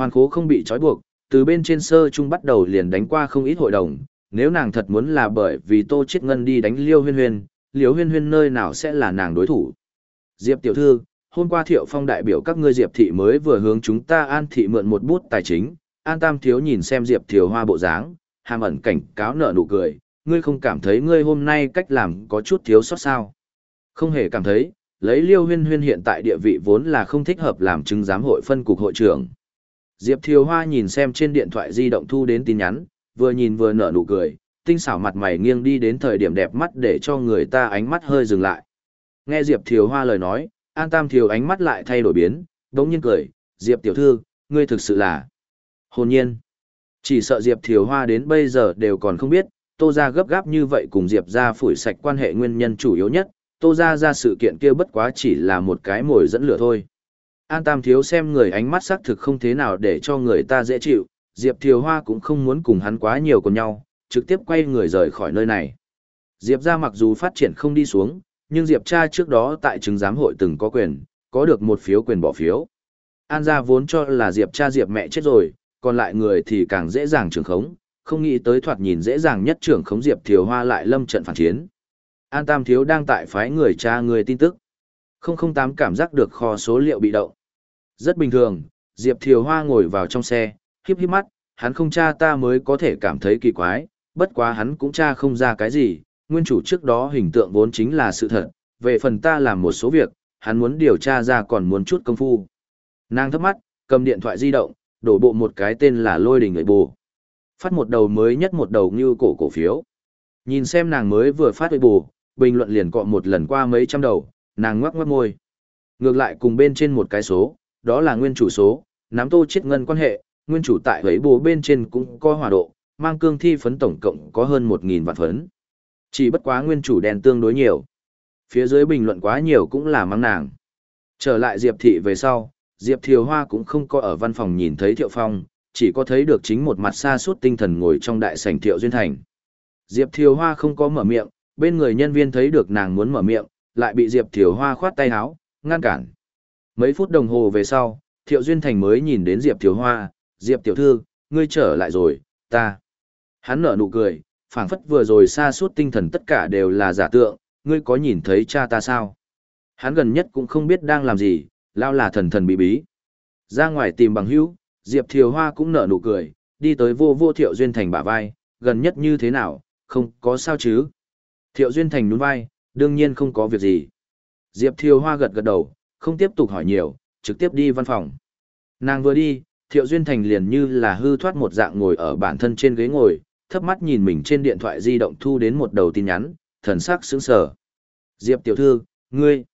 S1: Hoàn khố không bị trói buộc, từ bên trên sơ trung bắt đầu liền đánh qua không ít hội đồng, nếu nàng thật muốn là bởi vì Tô Chiết Ngân đi đánh Liêu Huyên Huyên, Liêu Huyên Huyên nơi nào sẽ là nàng đối thủ. Diệp tiểu thư, hôm qua Thiệu Phong đại biểu các ngươi Diệp thị mới vừa hướng chúng ta An thị mượn một bút tài chính, An Tam thiếu nhìn xem Diệp Thiều Hoa bộ dáng, hàm ẩn cảnh cáo nở nụ cười, ngươi không cảm thấy ngươi hôm nay cách làm có chút thiếu sót sao? Không hề cảm thấy, lấy Liêu Huyên Huyên hiện tại địa vị vốn là không thích hợp làm chứng giám hội phân cục hội trưởng. Diệp Thiều Hoa nhìn xem trên điện thoại di động thu đến tin nhắn, vừa nhìn vừa nở nụ cười, tinh xảo mặt mày nghiêng đi đến thời điểm đẹp mắt để cho người ta ánh mắt hơi dừng lại. Nghe Diệp Thiều Hoa lời nói, An Tam Thiều ánh mắt lại thay đổi biến, đống nhiên cười, Diệp tiểu thư, ngươi thực sự là hồn nhiên. Chỉ sợ Diệp Thiều Hoa đến bây giờ đều còn không biết, Tô Gia gấp gáp như vậy cùng Diệp gia phủi sạch quan hệ nguyên nhân chủ yếu nhất, Tô Gia ra sự kiện kia bất quá chỉ là một cái mồi dẫn lửa thôi. An Tam Thiếu xem người ánh mắt xác thực không thế nào để cho người ta dễ chịu, Diệp Thiều Hoa cũng không muốn cùng hắn quá nhiều cùng nhau, trực tiếp quay người rời khỏi nơi này. Diệp ra mặc dù phát triển không đi xuống, nhưng Diệp cha trước đó tại chứng giám hội từng có quyền, có được một phiếu quyền bỏ phiếu. An gia vốn cho là Diệp cha Diệp mẹ chết rồi, còn lại người thì càng dễ dàng trưởng khống, không nghĩ tới thoạt nhìn dễ dàng nhất trưởng khống Diệp Thiều Hoa lại lâm trận phản chiến. An Tam Thiếu đang tại phái người cha người tin tức. 008 cảm giác được kho số liệu bị động. Rất bình thường, Diệp Thiều Hoa ngồi vào trong xe, híp híp mắt, hắn không tra ta mới có thể cảm thấy kỳ quái, bất quá hắn cũng tra không ra cái gì, nguyên chủ trước đó hình tượng vốn chính là sự thật, về phần ta làm một số việc, hắn muốn điều tra ra còn muốn chút công phu. Nàng thấp mắt, cầm điện thoại di động, đổ bộ một cái tên là lôi đình người bù. Phát một đầu mới nhất một đầu như cổ cổ phiếu. Nhìn xem nàng mới vừa phát bù, bình luận liền cọ một lần qua mấy trăm đầu, nàng ngoắc ngoắc môi. Ngược lại cùng bên trên một cái số, đó là nguyên chủ số, nắm tô chết ngân quan hệ, nguyên chủ tại ấy bố bên trên cũng có hòa độ, mang cương thi phấn tổng cộng có hơn 1.000 vạn phấn. Chỉ bất quá nguyên chủ đèn tương đối nhiều. Phía dưới bình luận quá nhiều cũng là mang nàng. Trở lại Diệp Thị về sau, Diệp Thiều Hoa cũng không có ở văn phòng nhìn thấy Thiệu Phong, chỉ có thấy được chính một mặt xa suốt tinh thần ngồi trong đại sảnh Thiệu Duyên Thành. Diệp Thiều Hoa không có mở miệng, bên người nhân viên thấy được nàng muốn mở miệng, lại bị Diệp Thiều Hoa khoát tay áo, ngăn cản. Mấy phút đồng hồ về sau, Thiệu Duyên Thành mới nhìn đến Diệp Thiếu Hoa, Diệp tiểu thư, ngươi trở lại rồi, ta. Hắn nở nụ cười, phảng phất vừa rồi xa suốt tinh thần tất cả đều là giả tượng, ngươi có nhìn thấy cha ta sao? Hắn gần nhất cũng không biết đang làm gì, lao là thần thần bí bí. Ra ngoài tìm bằng hữu, Diệp Thiều Hoa cũng nở nụ cười, đi tới vô vô Thiệu Duyên Thành bả vai, gần nhất như thế nào, không có sao chứ? Thiệu Duyên Thành nhún vai, đương nhiên không có việc gì. Diệp Thiều Hoa gật gật đầu, không tiếp tục hỏi nhiều, trực tiếp đi văn phòng. Nàng vừa đi, Thiệu Duyên Thành liền như là hư thoát một dạng ngồi ở bản thân trên ghế ngồi, thấp mắt nhìn mình trên điện thoại di động thu đến một đầu tin nhắn, thần sắc sững sờ. Diệp tiểu thư, ngươi.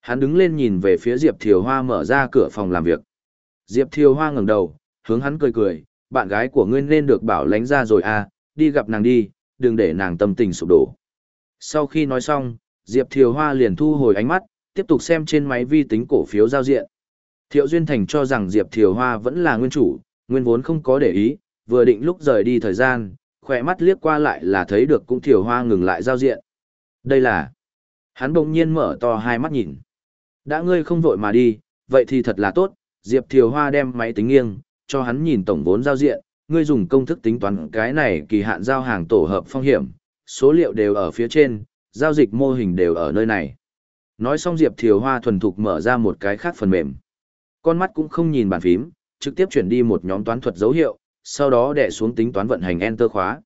S1: Hắn đứng lên nhìn về phía Diệp Thiều Hoa mở ra cửa phòng làm việc. Diệp Thiều Hoa ngẩng đầu, hướng hắn cười cười, bạn gái của ngươi nên được bảo lánh ra rồi à, đi gặp nàng đi, đừng để nàng tâm tình sụp đổ. Sau khi nói xong, Diệp Thiều Hoa liền thu hồi ánh mắt, tiếp tục xem trên máy vi tính cổ phiếu giao diện. Thiệu Duyên Thành cho rằng Diệp Thiều Hoa vẫn là nguyên chủ, nguyên vốn không có để ý, vừa định lúc rời đi thời gian, khỏe mắt liếc qua lại là thấy được cũng Thiều Hoa ngừng lại giao diện. Đây là... Hắn bỗng nhiên mở to hai mắt nhìn. Đã ngươi không vội mà đi, vậy thì thật là tốt, Diệp Thiều Hoa đem máy tính nghiêng, cho hắn nhìn tổng vốn giao diện, ngươi dùng công thức tính toán cái này kỳ hạn giao hàng tổ hợp phong hiểm, số liệu đều ở phía trên, giao dịch mô hình đều ở nơi này. Nói xong Diệp Thiều Hoa thuần thục mở ra một cái khác phần mềm. Con mắt cũng không nhìn bàn phím, trực tiếp chuyển đi một nhóm toán thuật dấu hiệu, sau đó đè xuống tính toán vận hành Enter khóa.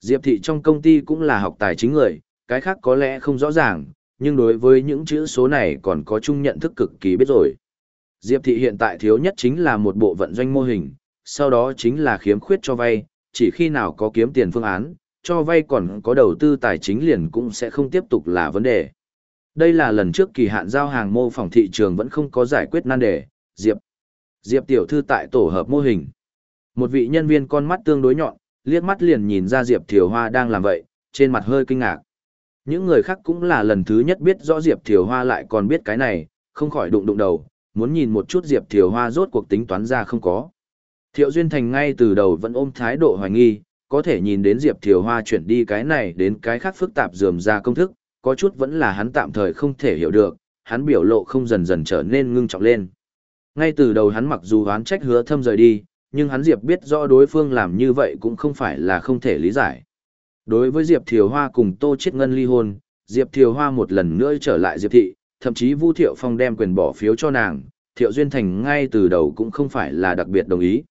S1: Diệp Thị trong công ty cũng là học tài chính người, cái khác có lẽ không rõ ràng, nhưng đối với những chữ số này còn có chung nhận thức cực kỳ biết rồi. Diệp Thị hiện tại thiếu nhất chính là một bộ vận doanh mô hình, sau đó chính là khiếm khuyết cho vay, chỉ khi nào có kiếm tiền phương án, cho vay còn có đầu tư tài chính liền cũng sẽ không tiếp tục là vấn đề. Đây là lần trước kỳ hạn giao hàng mô phỏng thị trường vẫn không có giải quyết nan đề, Diệp. Diệp tiểu thư tại tổ hợp mô hình. Một vị nhân viên con mắt tương đối nhọn, liếc mắt liền nhìn ra Diệp Thiều Hoa đang làm vậy, trên mặt hơi kinh ngạc. Những người khác cũng là lần thứ nhất biết rõ Diệp Thiều Hoa lại còn biết cái này, không khỏi đụng đụng đầu, muốn nhìn một chút Diệp Thiều Hoa rốt cuộc tính toán ra không có. Thiệu Duyên Thành ngay từ đầu vẫn ôm thái độ hoài nghi, có thể nhìn đến Diệp Thiều Hoa chuyển đi cái này đến cái khác phức tạp dườm ra công thức, có chút vẫn là hắn tạm thời không thể hiểu được, hắn biểu lộ không dần dần trở nên ngưng trọng lên. Ngay từ đầu hắn mặc dù oán trách hứa thâm rời đi, nhưng hắn Diệp biết rõ đối phương làm như vậy cũng không phải là không thể lý giải. Đối với Diệp Thiều Hoa cùng Tô Chiết Ngân ly hôn, Diệp Thiều Hoa một lần nữa trở lại Diệp Thị, thậm chí Vu Thiệu Phong đem quyền bỏ phiếu cho nàng, Thiệu Duyên Thành ngay từ đầu cũng không phải là đặc biệt đồng ý.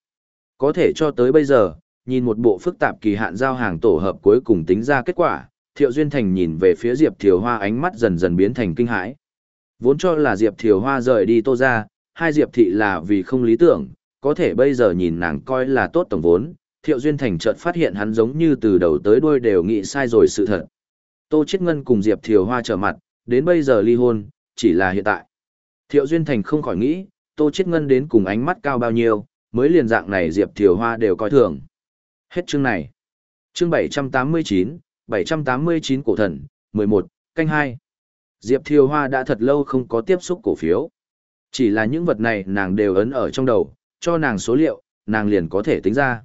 S1: Có thể cho tới bây giờ, nhìn một bộ phức tạp kỳ hạn giao hàng tổ hợp cuối cùng tính ra kết quả, Thiệu Duyên Thành nhìn về phía Diệp Thiều Hoa ánh mắt dần dần biến thành kinh hãi. Vốn cho là Diệp Thiều Hoa rời đi Tô ra, hai Diệp Thị là vì không lý tưởng, có thể bây giờ nhìn nàng coi là tốt tổng vốn, Thiệu Duyên Thành chợt phát hiện hắn giống như từ đầu tới đuôi đều nghĩ sai rồi sự thật. Tô Chiết Ngân cùng Diệp Thiều Hoa trở mặt, đến bây giờ ly hôn, chỉ là hiện tại. Thiệu Duyên Thành không khỏi nghĩ, Tô Chiết Ngân đến cùng ánh mắt cao bao nhiêu, mới liền dạng này Diệp Thiều Hoa đều coi thường. Hết chương này. Chương 789, 789 cổ thần, 11, canh 2. Diệp Thiều Hoa đã thật lâu không có tiếp xúc cổ phiếu. Chỉ là những vật này nàng đều ấn ở trong đầu, cho nàng số liệu, nàng liền có thể tính ra.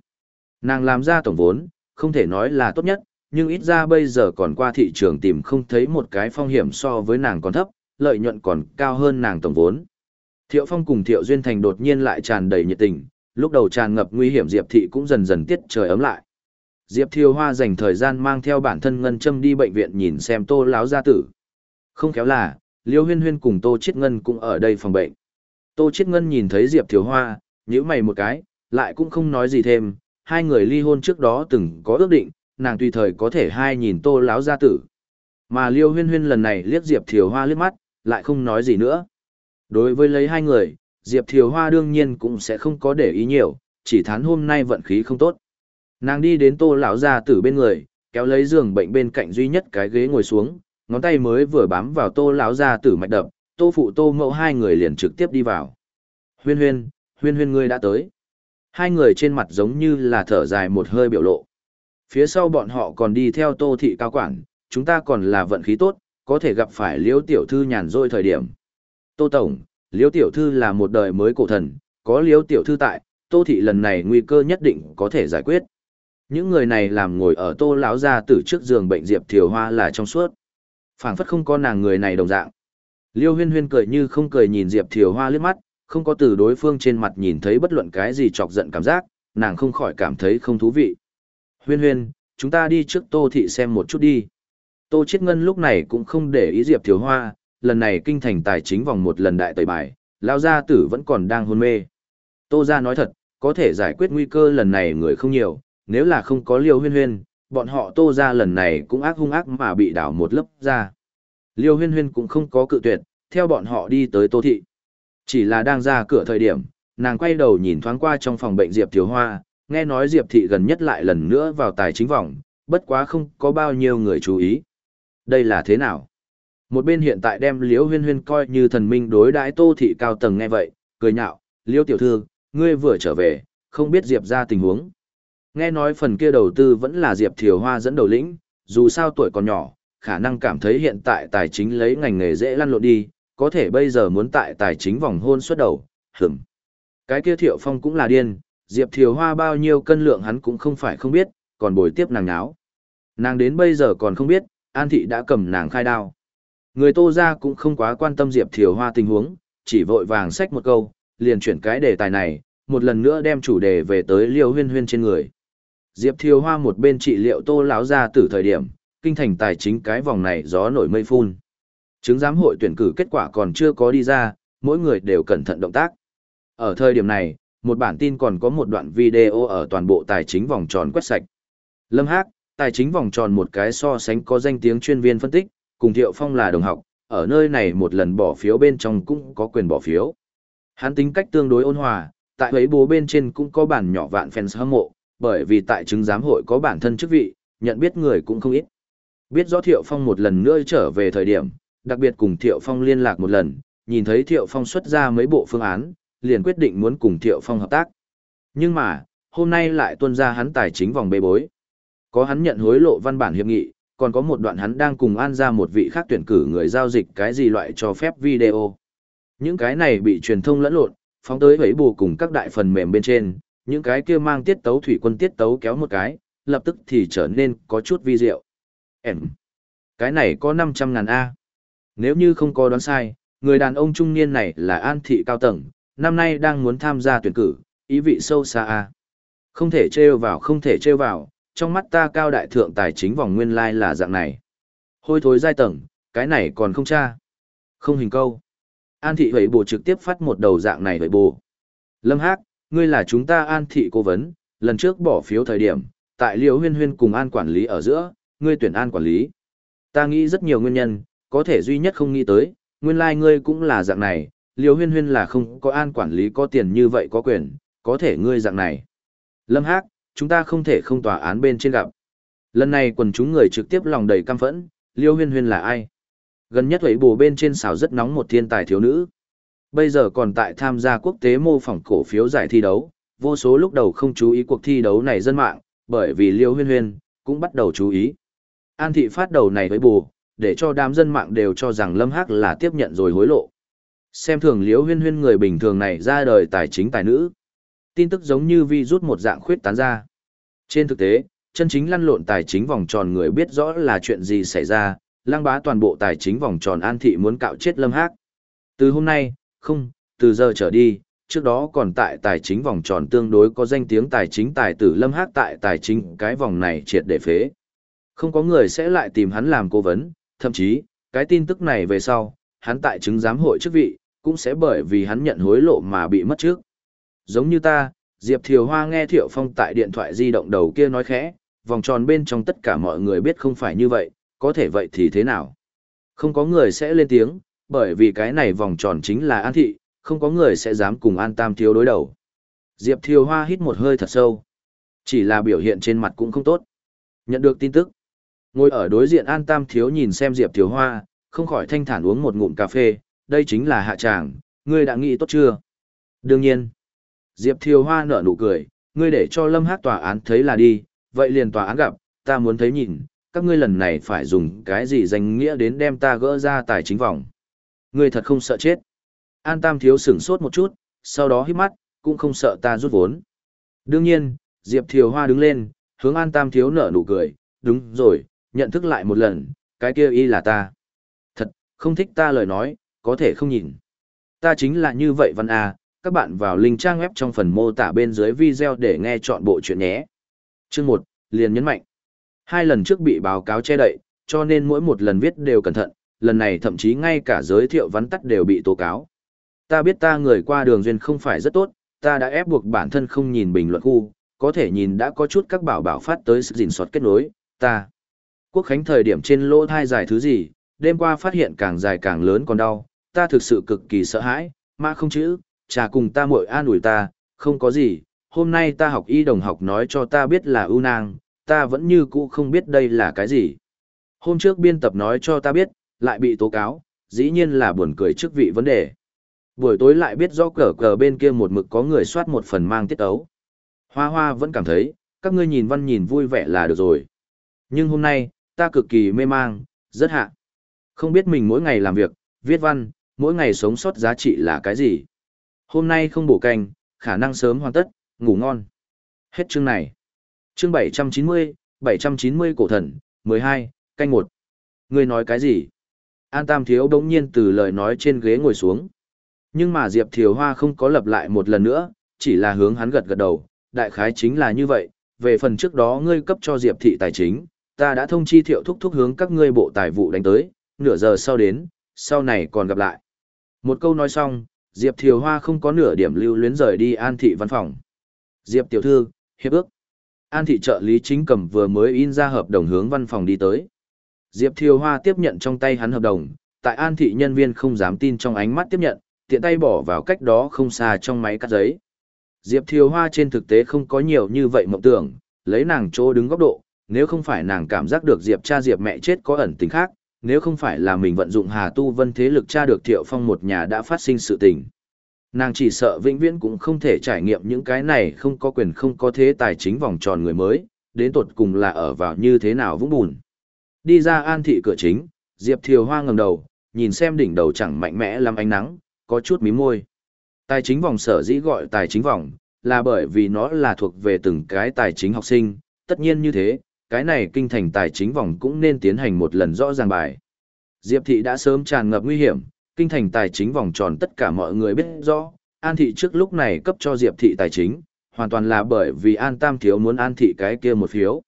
S1: Nàng làm ra tổng vốn, không thể nói là tốt nhất, nhưng ít ra bây giờ còn qua thị trường tìm không thấy một cái phong hiểm so với nàng còn thấp, lợi nhuận còn cao hơn nàng tổng vốn. Thiệu Phong cùng Thiệu Duyên Thành đột nhiên lại tràn đầy nhiệt tình, lúc đầu tràn ngập nguy hiểm Diệp Thị cũng dần dần tiết trời ấm lại. Diệp Thiều Hoa dành thời gian mang theo bản thân Ngân Châm đi bệnh viện nhìn xem Tô láo gia tử. Không khéo là, Liêu Huyên Huyên cùng Tô Chiết Ngân cũng ở đây phòng bệnh. Tô Chiết Ngân nhìn thấy Diệp Thiều Hoa, nhíu mày một cái, lại cũng không nói gì thêm, hai người ly hôn trước đó từng có ước định, nàng tùy thời có thể hai nhìn Tô láo gia tử. Mà Liêu Huyên Huyên lần này liếc Diệp Thiều Hoa liếc mắt, lại không nói gì nữa. Đối với lấy hai người, Diệp Thiều Hoa đương nhiên cũng sẽ không có để ý nhiều, chỉ thán hôm nay vận khí không tốt. Nàng đi đến tô lão gia tử bên người, kéo lấy giường bệnh bên cạnh duy nhất cái ghế ngồi xuống, ngón tay mới vừa bám vào tô lão gia tử mạch đập, tô phụ tô mẫu hai người liền trực tiếp đi vào. Huyên huyên, huyên huyên ngươi đã tới. Hai người trên mặt giống như là thở dài một hơi biểu lộ. Phía sau bọn họ còn đi theo tô thị cao quản, chúng ta còn là vận khí tốt, có thể gặp phải liễu tiểu thư nhàn rỗi thời điểm. Tô Tổng, liễu tiểu thư là một đời mới cổ thần, có liễu tiểu thư tại, tô thị lần này nguy cơ nhất định có thể giải quyết. Những người này làm ngồi ở tô lão gia tử trước giường bệnh Diệp Thiều Hoa là trong suốt. phảng phất không có nàng người này đồng dạng. Liêu huyên huyên cười như không cười nhìn Diệp Thiều Hoa liếc mắt, không có từ đối phương trên mặt nhìn thấy bất luận cái gì chọc giận cảm giác, nàng không khỏi cảm thấy không thú vị. Huyên huyên, chúng ta đi trước tô thị xem một chút đi. Tô Chiết Ngân lúc này cũng không để ý Diệp Thiều Hoa, lần này kinh thành tài chính vòng một lần đại tẩy bài, lão gia tử vẫn còn đang hôn mê. Tô gia nói thật, có thể giải quyết nguy cơ lần này người không nhiều, nếu là không có Liêu Huyên Huyên, bọn họ Tô gia lần này cũng ác hung ác mà bị đảo một lớp ra. Liêu Huyên Huyên cũng không có cự tuyệt, theo bọn họ đi tới Tô thị. Chỉ là đang ra cửa thời điểm, nàng quay đầu nhìn thoáng qua trong phòng bệnh Diệp Thiếu Hoa, nghe nói Diệp Thị gần nhất lại lần nữa vào tài chính vòng, bất quá không có bao nhiêu người chú ý. Đây là thế nào? Một bên hiện tại đem Liễu Huyên Huyên coi như thần minh đối đãi Tô Thị cao tầng nghe vậy, cười nhạo, Liễu tiểu thư, ngươi vừa trở về, không biết Diệp ra tình huống. Nghe nói phần kia đầu tư vẫn là Diệp Thiều Hoa dẫn đầu lĩnh, dù sao tuổi còn nhỏ, khả năng cảm thấy hiện tại tài chính lấy ngành nghề dễ lăn lộn đi, có thể bây giờ muốn tại tài chính vòng hôn xuất đầu, hửm. Cái kia Thiệu Phong cũng là điên, Diệp Thiều Hoa bao nhiêu cân lượng hắn cũng không phải không biết, còn bồi tiếp nàng náo. Nàng đến bây giờ còn không biết, An Thị đã cầm nàng khai đao. Người tô ra cũng không quá quan tâm Diệp Thiều Hoa tình huống, chỉ vội vàng xách một câu, liền chuyển cái đề tài này, một lần nữa đem chủ đề về tới liêu huyên huyên trên người. Diệp Thiều Hoa một bên trị liệu tô lão ra từ thời điểm, kinh thành tài chính cái vòng này gió nổi mây phun. Chứng giám hội tuyển cử kết quả còn chưa có đi ra, mỗi người đều cẩn thận động tác. Ở thời điểm này, một bản tin còn có một đoạn video ở toàn bộ tài chính vòng tròn quét sạch. Lâm Hác, tài chính vòng tròn một cái so sánh có danh tiếng chuyên viên phân tích, cùng Thiệu Phong là đồng học, ở nơi này một lần bỏ phiếu bên trong cũng có quyền bỏ phiếu. Hắn tính cách tương đối ôn hòa, tại ấy bố bên trên cũng có bản nhỏ vạn fans hâm mộ, bởi vì tại chứng giám hội có bản thân chức vị, nhận biết người cũng không ít. Biết rõ Thiệu Phong một lần nữa trở về thời điểm, đặc biệt cùng Thiệu Phong liên lạc một lần, nhìn thấy Thiệu Phong xuất ra mấy bộ phương án, liền quyết định muốn cùng Thiệu Phong hợp tác. Nhưng mà, hôm nay lại tuân ra hắn tài chính vòng bê bối. Có hắn nhận hối lộ văn bản hiệp nghị, còn có một đoạn hắn đang cùng an ra một vị khác tuyển cử người giao dịch cái gì loại cho phép video. Những cái này bị truyền thông lẫn lộn, phóng tới vấy bù cùng các đại phần mềm bên trên, những cái kia mang tiết tấu thủy quân tiết tấu kéo một cái, lập tức thì trở nên có chút vi diệu. Em, cái này có 500 ngàn A. Nếu như không có đoán sai, người đàn ông trung niên này là an thị cao tầng, năm nay đang muốn tham gia tuyển cử, ý vị sâu xa A. Không thể trêu vào không thể trêu vào, trong mắt ta cao đại thượng tài chính vòng nguyên lai là dạng này. Hôi thối giai tầng, cái này còn không cha Không hình câu. An thị vậy Bồ trực tiếp phát một đầu dạng này Huệ bù. Lâm Hác, ngươi là chúng ta an thị cố vấn, lần trước bỏ phiếu thời điểm, tại liễu huyên huyên cùng an quản lý ở giữa, ngươi tuyển an quản lý. Ta nghĩ rất nhiều nguyên nhân, có thể duy nhất không nghĩ tới, nguyên lai like ngươi cũng là dạng này, liễu huyên huyên là không có an quản lý có tiền như vậy có quyền, có thể ngươi dạng này. Lâm Hác, chúng ta không thể không tòa án bên trên gặp. Lần này quần chúng người trực tiếp lòng đầy căm phẫn, liêu huyên huyên là ai? Gần nhất ấy bù bên trên xào rất nóng một thiên tài thiếu nữ. Bây giờ còn tại tham gia quốc tế mô phỏng cổ phiếu giải thi đấu, vô số lúc đầu không chú ý cuộc thi đấu này dân mạng, bởi vì liêu huyên huyên, cũng bắt đầu chú ý. An thị phát đầu này với bù, để cho đám dân mạng đều cho rằng Lâm Hắc là tiếp nhận rồi hối lộ. Xem thường liêu huyên huyên người bình thường này ra đời tài chính tài nữ. Tin tức giống như vi rút một dạng khuyết tán ra. Trên thực tế, chân chính lăn lộn tài chính vòng tròn người biết rõ là chuyện gì xảy ra, lang bá toàn bộ tài chính vòng tròn an thị muốn cạo chết lâm hắc Từ hôm nay, không, từ giờ trở đi, trước đó còn tại tài chính vòng tròn tương đối có danh tiếng tài chính tài tử lâm hát tại tài chính cái vòng này triệt để phế. Không có người sẽ lại tìm hắn làm cố vấn, thậm chí, cái tin tức này về sau, hắn tại chứng giám hội chức vị, cũng sẽ bởi vì hắn nhận hối lộ mà bị mất trước. Giống như ta, Diệp Thiều Hoa nghe Thiệu Phong tại điện thoại di động đầu kia nói khẽ, vòng tròn bên trong tất cả mọi người biết không phải như vậy, có thể vậy thì thế nào? Không có người sẽ lên tiếng, bởi vì cái này vòng tròn chính là An Thị, không có người sẽ dám cùng An Tam Thiếu đối đầu. Diệp Thiều Hoa hít một hơi thật sâu. Chỉ là biểu hiện trên mặt cũng không tốt. Nhận được tin tức. Ngồi ở đối diện An Tam Thiếu nhìn xem Diệp Thiều Hoa, không khỏi thanh thản uống một ngụm cà phê, đây chính là hạ tràng, ngươi đã nghĩ tốt chưa? Đương nhiên. Diệp Thiều Hoa nở nụ cười, ngươi để cho Lâm hát tòa án thấy là đi, vậy liền tòa án gặp, ta muốn thấy nhìn, các ngươi lần này phải dùng cái gì danh nghĩa đến đem ta gỡ ra tài chính vòng. Ngươi thật không sợ chết. An Tam Thiếu sửng sốt một chút, sau đó hít mắt, cũng không sợ ta rút vốn. Đương nhiên, Diệp Thiều Hoa đứng lên, hướng An Tam Thiếu nở nụ cười, đúng rồi, nhận thức lại một lần, cái kia y là ta. Thật, không thích ta lời nói, có thể không nhìn. Ta chính là như vậy văn à, các bạn vào link trang web trong phần mô tả bên dưới video để nghe chọn bộ chuyện nhé. Chương 1, liền nhấn mạnh. Hai lần trước bị báo cáo che đậy, cho nên mỗi một lần viết đều cẩn thận, lần này thậm chí ngay cả giới thiệu vắn tắt đều bị tố cáo. Ta biết ta người qua đường duyên không phải rất tốt, ta đã ép buộc bản thân không nhìn bình luận khu, có thể nhìn đã có chút các bảo bảo phát tới sự gìn soát kết nối, ta. Quốc khánh thời điểm trên lỗ thai dài thứ gì, đêm qua phát hiện càng dài càng lớn còn đau, ta thực sự cực kỳ sợ hãi, mà không chữ, trà cùng ta muội an ủi ta, không có gì, hôm nay ta học y đồng học nói cho ta biết là ưu nang, ta vẫn như cũ không biết đây là cái gì. Hôm trước biên tập nói cho ta biết, lại bị tố cáo, dĩ nhiên là buồn cười trước vị vấn đề. Buổi tối lại biết do cờ cờ bên kia một mực có người soát một phần mang tiết ấu. Hoa hoa vẫn cảm thấy, các ngươi nhìn văn nhìn vui vẻ là được rồi. Nhưng hôm nay, ta cực kỳ mê mang, rất hạ. Không biết mình mỗi ngày làm việc, viết văn, mỗi ngày sống sót giá trị là cái gì. Hôm nay không bổ canh, khả năng sớm hoàn tất, ngủ ngon. Hết chương này. Chương 790, 790 cổ thần, 12, canh 1. Ngươi nói cái gì? An Tam Thiếu đống nhiên từ lời nói trên ghế ngồi xuống. Nhưng mà Diệp Thiều Hoa không có lặp lại một lần nữa, chỉ là hướng hắn gật gật đầu, đại khái chính là như vậy, về phần trước đó ngươi cấp cho Diệp thị tài chính, ta đã thông chi thiệu thúc thúc hướng các ngươi bộ tài vụ đánh tới, nửa giờ sau đến, sau này còn gặp lại. Một câu nói xong, Diệp Thiều Hoa không có nửa điểm lưu luyến rời đi An thị văn phòng. Diệp tiểu thư, hiệp ước. An thị trợ lý chính cầm vừa mới in ra hợp đồng hướng văn phòng đi tới. Diệp Thiều Hoa tiếp nhận trong tay hắn hợp đồng, tại An thị nhân viên không dám tin trong ánh mắt tiếp nhận, tiện tay bỏ vào cách đó không xa trong máy cắt giấy. Diệp Thiều Hoa trên thực tế không có nhiều như vậy mộng tưởng, lấy nàng chỗ đứng góc độ, nếu không phải nàng cảm giác được Diệp cha Diệp mẹ chết có ẩn tình khác, nếu không phải là mình vận dụng Hà Tu Vân thế lực tra được Thiệu Phong một nhà đã phát sinh sự tình. Nàng chỉ sợ vĩnh viễn cũng không thể trải nghiệm những cái này không có quyền không có thế tài chính vòng tròn người mới, đến tột cùng là ở vào như thế nào vũng bùn. Đi ra an thị cửa chính, Diệp Thiều Hoa ngẩng đầu, nhìn xem đỉnh đầu chẳng mạnh mẽ lắm ánh nắng, có chút mí môi. Tài chính vòng sở dĩ gọi tài chính vòng, là bởi vì nó là thuộc về từng cái tài chính học sinh, tất nhiên như thế, cái này kinh thành tài chính vòng cũng nên tiến hành một lần rõ ràng bài. Diệp thị đã sớm tràn ngập nguy hiểm, kinh thành tài chính vòng tròn tất cả mọi người biết rõ, An thị trước lúc này cấp cho Diệp thị tài chính, hoàn toàn là bởi vì An Tam thiếu muốn An thị cái kia một phiếu.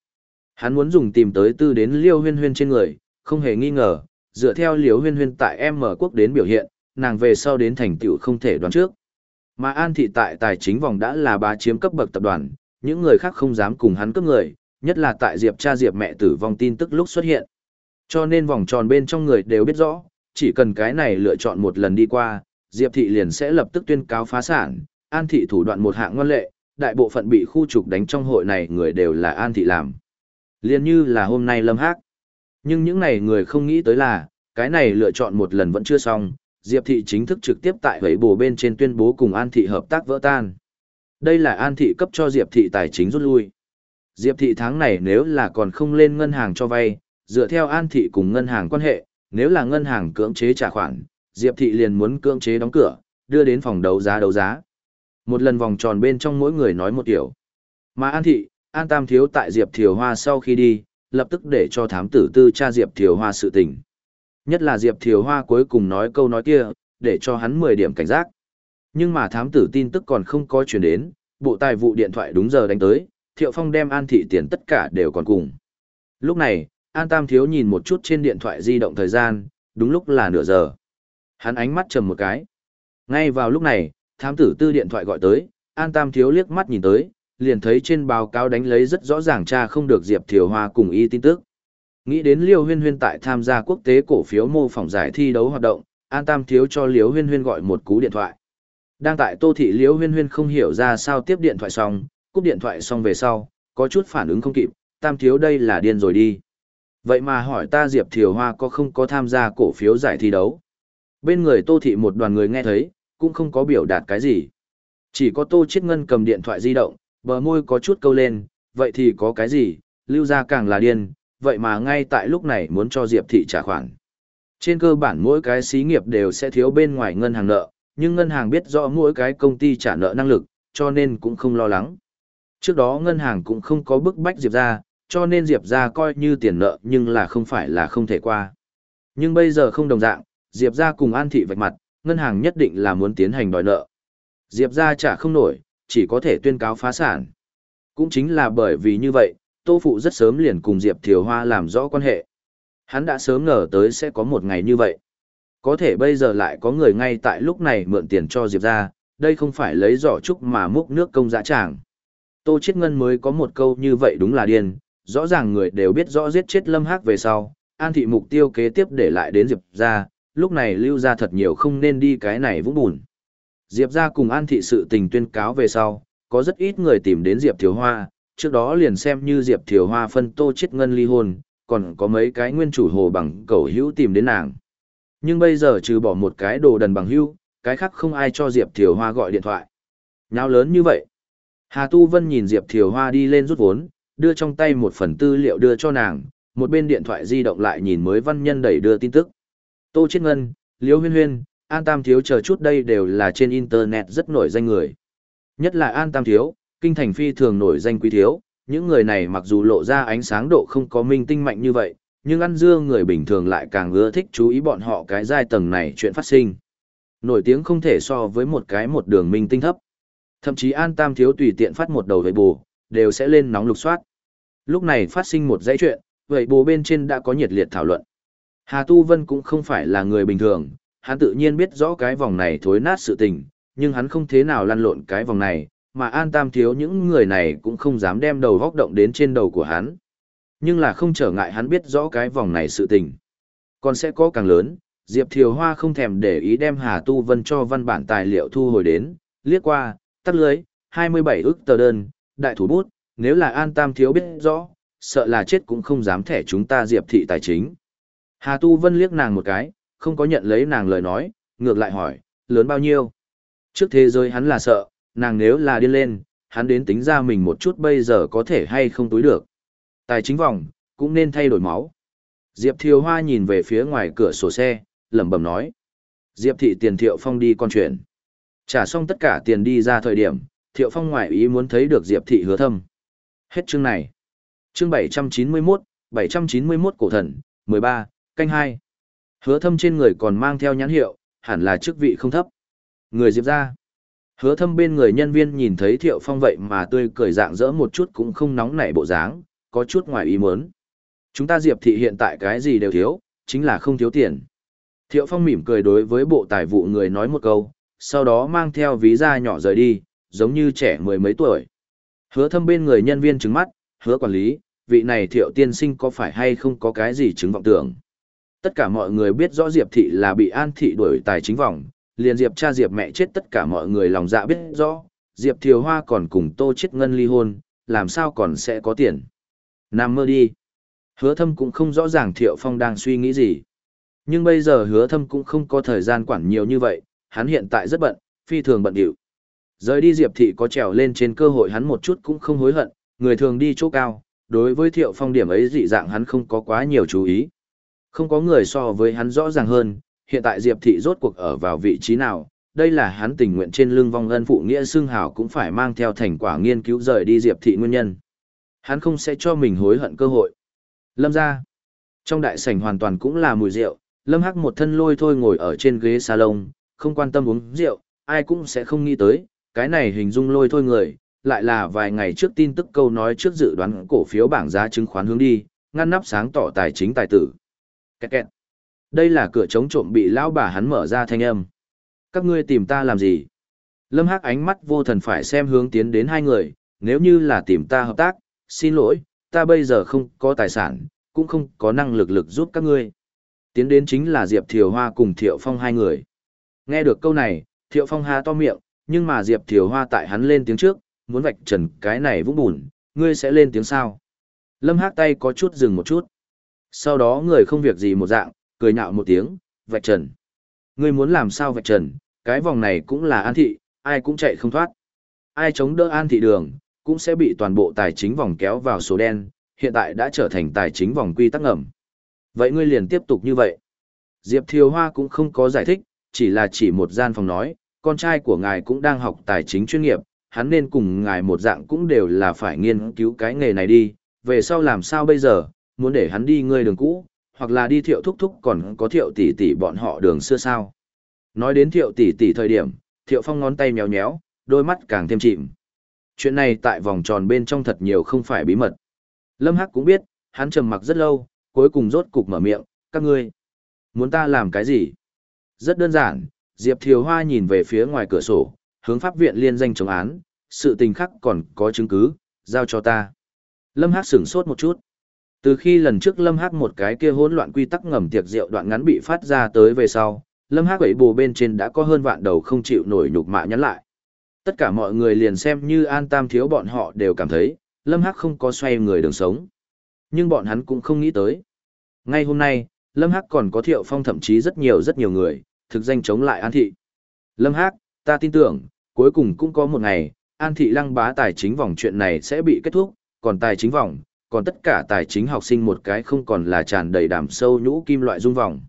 S1: Hắn muốn dùng tìm tới tư đến Liêu Huyên Huyên trên người, không hề nghi ngờ, dựa theo Liêu Huyên Huyên tại M quốc đến biểu hiện, nàng về sau đến thành tựu không thể đoán trước. Mà An thị tại tài chính vòng đã là bá chiếm cấp bậc tập đoàn, những người khác không dám cùng hắn cướp người, nhất là tại Diệp cha Diệp mẹ tử vong tin tức lúc xuất hiện. Cho nên vòng tròn bên trong người đều biết rõ, chỉ cần cái này lựa chọn một lần đi qua, Diệp thị liền sẽ lập tức tuyên cáo phá sản, An thị thủ đoạn một hạng ngoan lệ, đại bộ phận bị khu trục đánh trong hội này người đều là An thị làm liền như là hôm nay Lâm Hác. Nhưng những này người không nghĩ tới là, cái này lựa chọn một lần vẫn chưa xong, Diệp thị chính thức trực tiếp tại hấy bồ bên trên tuyên bố cùng An thị hợp tác vỡ tan. Đây là An thị cấp cho Diệp thị tài chính rút lui. Diệp thị tháng này nếu là còn không lên ngân hàng cho vay, dựa theo An thị cùng ngân hàng quan hệ, nếu là ngân hàng cưỡng chế trả khoản, Diệp thị liền muốn cưỡng chế đóng cửa, đưa đến phòng đấu giá đấu giá. Một lần vòng tròn bên trong mỗi người nói một kiểu. Mà An thị, An Tam thiếu tại Diệp Thiều Hoa sau khi đi, lập tức để cho thám tử tư tra Diệp Thiều Hoa sự tình. Nhất là Diệp Thiều Hoa cuối cùng nói câu nói kia, để cho hắn 10 điểm cảnh giác. Nhưng mà thám tử tin tức còn không có chuyển đến, bộ tài vụ điện thoại đúng giờ đánh tới, Thiệu Phong đem An Thị tiền tất cả đều còn cùng. Lúc này, An Tam Thiếu nhìn một chút trên điện thoại di động thời gian, đúng lúc là nửa giờ. Hắn ánh mắt trầm một cái. Ngay vào lúc này, thám tử tư điện thoại gọi tới, An Tam Thiếu liếc mắt nhìn tới, liền thấy trên báo cáo đánh lấy rất rõ ràng cha không được Diệp Thiều Hoa cùng y tin tức. Nghĩ đến Liêu Huyên Huyên tại tham gia quốc tế cổ phiếu mô phỏng giải thi đấu hoạt động, An Tam Thiếu cho Liêu Huyên Huyên gọi một cú điện thoại. Đang tại Tô Thị Liêu Huyên Huyên không hiểu ra sao tiếp điện thoại xong, cúp điện thoại xong về sau, có chút phản ứng không kịp, Tam Thiếu đây là điên rồi đi. Vậy mà hỏi ta Diệp Thiều Hoa có không có tham gia cổ phiếu giải thi đấu. Bên người Tô Thị một đoàn người nghe thấy, cũng không có biểu đạt cái gì. Chỉ có Tô Chiết Ngân cầm điện thoại di động, bờ môi có chút câu lên, vậy thì có cái gì, lưu ra càng là điên, vậy mà ngay tại lúc này muốn cho Diệp Thị trả khoản. Trên cơ bản mỗi cái xí nghiệp đều sẽ thiếu bên ngoài ngân hàng nợ, nhưng ngân hàng biết rõ mỗi cái công ty trả nợ năng lực, cho nên cũng không lo lắng. Trước đó ngân hàng cũng không có bức bách Diệp ra, cho nên Diệp ra coi như tiền nợ nhưng là không phải là không thể qua. Nhưng bây giờ không đồng dạng, Diệp ra cùng An Thị vạch mặt, ngân hàng nhất định là muốn tiến hành đòi nợ. Diệp ra trả không nổi, chỉ có thể tuyên cáo phá sản. Cũng chính là bởi vì như vậy, Tô Phụ rất sớm liền cùng Diệp Thiều Hoa làm rõ quan hệ. Hắn đã sớm ngờ tới sẽ có một ngày như vậy. Có thể bây giờ lại có người ngay tại lúc này mượn tiền cho Diệp ra, đây không phải lấy giỏ trúc mà múc nước công dã tràng. Tô Chiết Ngân mới có một câu như vậy đúng là điên, rõ ràng người đều biết rõ giết chết Lâm Hắc về sau, An thị mục tiêu kế tiếp để lại đến Diệp ra, lúc này lưu ra thật nhiều không nên đi cái này vũng bùn. Diệp ra cùng An thị sự tình tuyên cáo về sau, có rất ít người tìm đến Diệp Thiều Hoa, trước đó liền xem như Diệp Thiều Hoa phân tô chết ngân ly hôn, còn có mấy cái nguyên chủ hồ bằng cầu hữu tìm đến nàng. Nhưng bây giờ trừ bỏ một cái đồ đần bằng hữu, cái khác không ai cho Diệp Thiều Hoa gọi điện thoại. Nháo lớn như vậy. Hà Tu Vân nhìn Diệp Thiều Hoa đi lên rút vốn, đưa trong tay một phần tư liệu đưa cho nàng, một bên điện thoại di động lại nhìn mới văn nhân đẩy đưa tin tức. Tô Chiết Ngân, Liễu Huyên Huyên, An Tam Thiếu chờ chút đây đều là trên Internet rất nổi danh người. Nhất là An Tam Thiếu, kinh thành phi thường nổi danh quý thiếu, những người này mặc dù lộ ra ánh sáng độ không có minh tinh mạnh như vậy, nhưng ăn dưa người bình thường lại càng ưa thích chú ý bọn họ cái giai tầng này chuyện phát sinh. Nổi tiếng không thể so với một cái một đường minh tinh thấp. Thậm chí An Tam Thiếu tùy tiện phát một đầu vệ bù, đều sẽ lên nóng lục soát. Lúc này phát sinh một dãy chuyện, vậy bù bên trên đã có nhiệt liệt thảo luận. Hà Tu Vân cũng không phải là người bình thường, hắn tự nhiên biết rõ cái vòng này thối nát sự tình, nhưng hắn không thế nào lăn lộn cái vòng này, mà An Tam Thiếu những người này cũng không dám đem đầu góc động đến trên đầu của hắn. Nhưng là không trở ngại hắn biết rõ cái vòng này sự tình. Còn sẽ có càng lớn, Diệp Thiều Hoa không thèm để ý đem Hà Tu Vân cho văn bản tài liệu thu hồi đến, liếc qua, tắt lưới, 27 ức tờ đơn, đại thủ bút, nếu là An Tam Thiếu biết rõ, sợ là chết cũng không dám thẻ chúng ta Diệp Thị tài chính. Hà Tu Vân liếc nàng một cái, không có nhận lấy nàng lời nói, ngược lại hỏi, lớn bao nhiêu? Trước thế giới hắn là sợ, nàng nếu là điên lên, hắn đến tính ra mình một chút bây giờ có thể hay không túi được. Tài chính vòng, cũng nên thay đổi máu. Diệp Thiều Hoa nhìn về phía ngoài cửa sổ xe, lẩm bẩm nói. Diệp thị tiền Thiệu Phong đi con chuyện. Trả xong tất cả tiền đi ra thời điểm, Thiệu Phong ngoại ý muốn thấy được Diệp thị hứa thâm. Hết chương này. Chương 791, 791 cổ thần, 13, canh 2. Hứa thâm trên người còn mang theo nhãn hiệu, hẳn là chức vị không thấp. Người Diệp ra. Hứa thâm bên người nhân viên nhìn thấy Thiệu Phong vậy mà tươi cười dạng dỡ một chút cũng không nóng nảy bộ dáng, có chút ngoài ý muốn. Chúng ta Diệp thị hiện tại cái gì đều thiếu, chính là không thiếu tiền. Thiệu Phong mỉm cười đối với bộ tài vụ người nói một câu, sau đó mang theo ví da nhỏ rời đi, giống như trẻ mười mấy tuổi. Hứa thâm bên người nhân viên trứng mắt, hứa quản lý, vị này thiệu tiên sinh có phải hay không có cái gì chứng vọng tưởng. Tất cả mọi người biết rõ Diệp thị là bị an thị đuổi tài chính vòng, liền Diệp cha Diệp mẹ chết tất cả mọi người lòng dạ biết rõ, Diệp Thiều Hoa còn cùng Tô Chết Ngân ly hôn, làm sao còn sẽ có tiền. Nam mơ đi. Hứa thâm cũng không rõ ràng Thiệu Phong đang suy nghĩ gì. Nhưng bây giờ hứa thâm cũng không có thời gian quản nhiều như vậy, hắn hiện tại rất bận, phi thường bận điệu. Rời đi Diệp Thị có trèo lên trên cơ hội hắn một chút cũng không hối hận, người thường đi chỗ cao, đối với Thiệu Phong điểm ấy dị dạng hắn không có quá nhiều chú ý. Không có người so với hắn rõ ràng hơn, hiện tại Diệp Thị rốt cuộc ở vào vị trí nào, đây là hắn tình nguyện trên lưng vong ân phụ nghĩa xương hào cũng phải mang theo thành quả nghiên cứu rời đi Diệp Thị nguyên nhân. Hắn không sẽ cho mình hối hận cơ hội. Lâm ra. Trong đại sảnh hoàn toàn cũng là mùi rượu, Lâm Hắc một thân lôi thôi ngồi ở trên ghế salon, không quan tâm uống rượu, ai cũng sẽ không nghĩ tới, cái này hình dung lôi thôi người, lại là vài ngày trước tin tức câu nói trước dự đoán cổ phiếu bảng giá chứng khoán hướng đi, ngăn nắp sáng tỏ tài chính tài tử. Kẹt kẹt. Đây là cửa chống trộm bị lão bà hắn mở ra thanh âm. Các ngươi tìm ta làm gì? Lâm Hắc ánh mắt vô thần phải xem hướng tiến đến hai người, nếu như là tìm ta hợp tác, xin lỗi, ta bây giờ không có tài sản, cũng không có năng lực lực giúp các ngươi. Tiến đến chính là Diệp Thiều Hoa cùng Thiệu Phong hai người. Nghe được câu này, Thiệu Phong ha to miệng, nhưng mà Diệp Thiều Hoa tại hắn lên tiếng trước, muốn vạch trần cái này vũng bùn, ngươi sẽ lên tiếng sao? Lâm Hắc tay có chút dừng một chút. Sau đó người không việc gì một dạng, cười nhạo một tiếng, vạch trần. Ngươi muốn làm sao vạch trần, cái vòng này cũng là an thị, ai cũng chạy không thoát. Ai chống đỡ an thị đường, cũng sẽ bị toàn bộ tài chính vòng kéo vào số đen, hiện tại đã trở thành tài chính vòng quy tắc ngầm. Vậy ngươi liền tiếp tục như vậy. Diệp Thiều Hoa cũng không có giải thích, chỉ là chỉ một gian phòng nói, con trai của ngài cũng đang học tài chính chuyên nghiệp, hắn nên cùng ngài một dạng cũng đều là phải nghiên cứu cái nghề này đi, về sau làm sao bây giờ, muốn để hắn đi ngươi đường cũ, hoặc là đi thiệu thúc thúc còn có thiệu tỷ tỷ bọn họ đường xưa sao. Nói đến thiệu tỷ tỷ thời điểm, thiệu phong ngón tay méo méo, đôi mắt càng thêm chìm. Chuyện này tại vòng tròn bên trong thật nhiều không phải bí mật. Lâm Hắc cũng biết, hắn trầm mặc rất lâu, cuối cùng rốt cục mở miệng, các ngươi, muốn ta làm cái gì? Rất đơn giản, Diệp Thiều Hoa nhìn về phía ngoài cửa sổ, hướng pháp viện liên danh chống án, sự tình khắc còn có chứng cứ, giao cho ta. Lâm Hắc sửng sốt một chút. Từ khi lần trước Lâm Hắc một cái kia hỗn loạn quy tắc ngầm tiệc rượu đoạn ngắn bị phát ra tới về sau, Lâm Hắc ấy bù bên trên đã có hơn vạn đầu không chịu nổi nhục mạ nhắn lại. Tất cả mọi người liền xem như an tam thiếu bọn họ đều cảm thấy, Lâm Hắc không có xoay người đường sống. Nhưng bọn hắn cũng không nghĩ tới. Ngay hôm nay, Lâm Hắc còn có thiệu phong thậm chí rất nhiều rất nhiều người, thực danh chống lại An Thị. Lâm Hắc, ta tin tưởng, cuối cùng cũng có một ngày, An Thị lăng bá tài chính vòng chuyện này sẽ bị kết thúc, còn tài chính vòng, còn tất cả tài chính học sinh một cái không còn là tràn đầy đàm sâu nhũ kim loại dung vòng.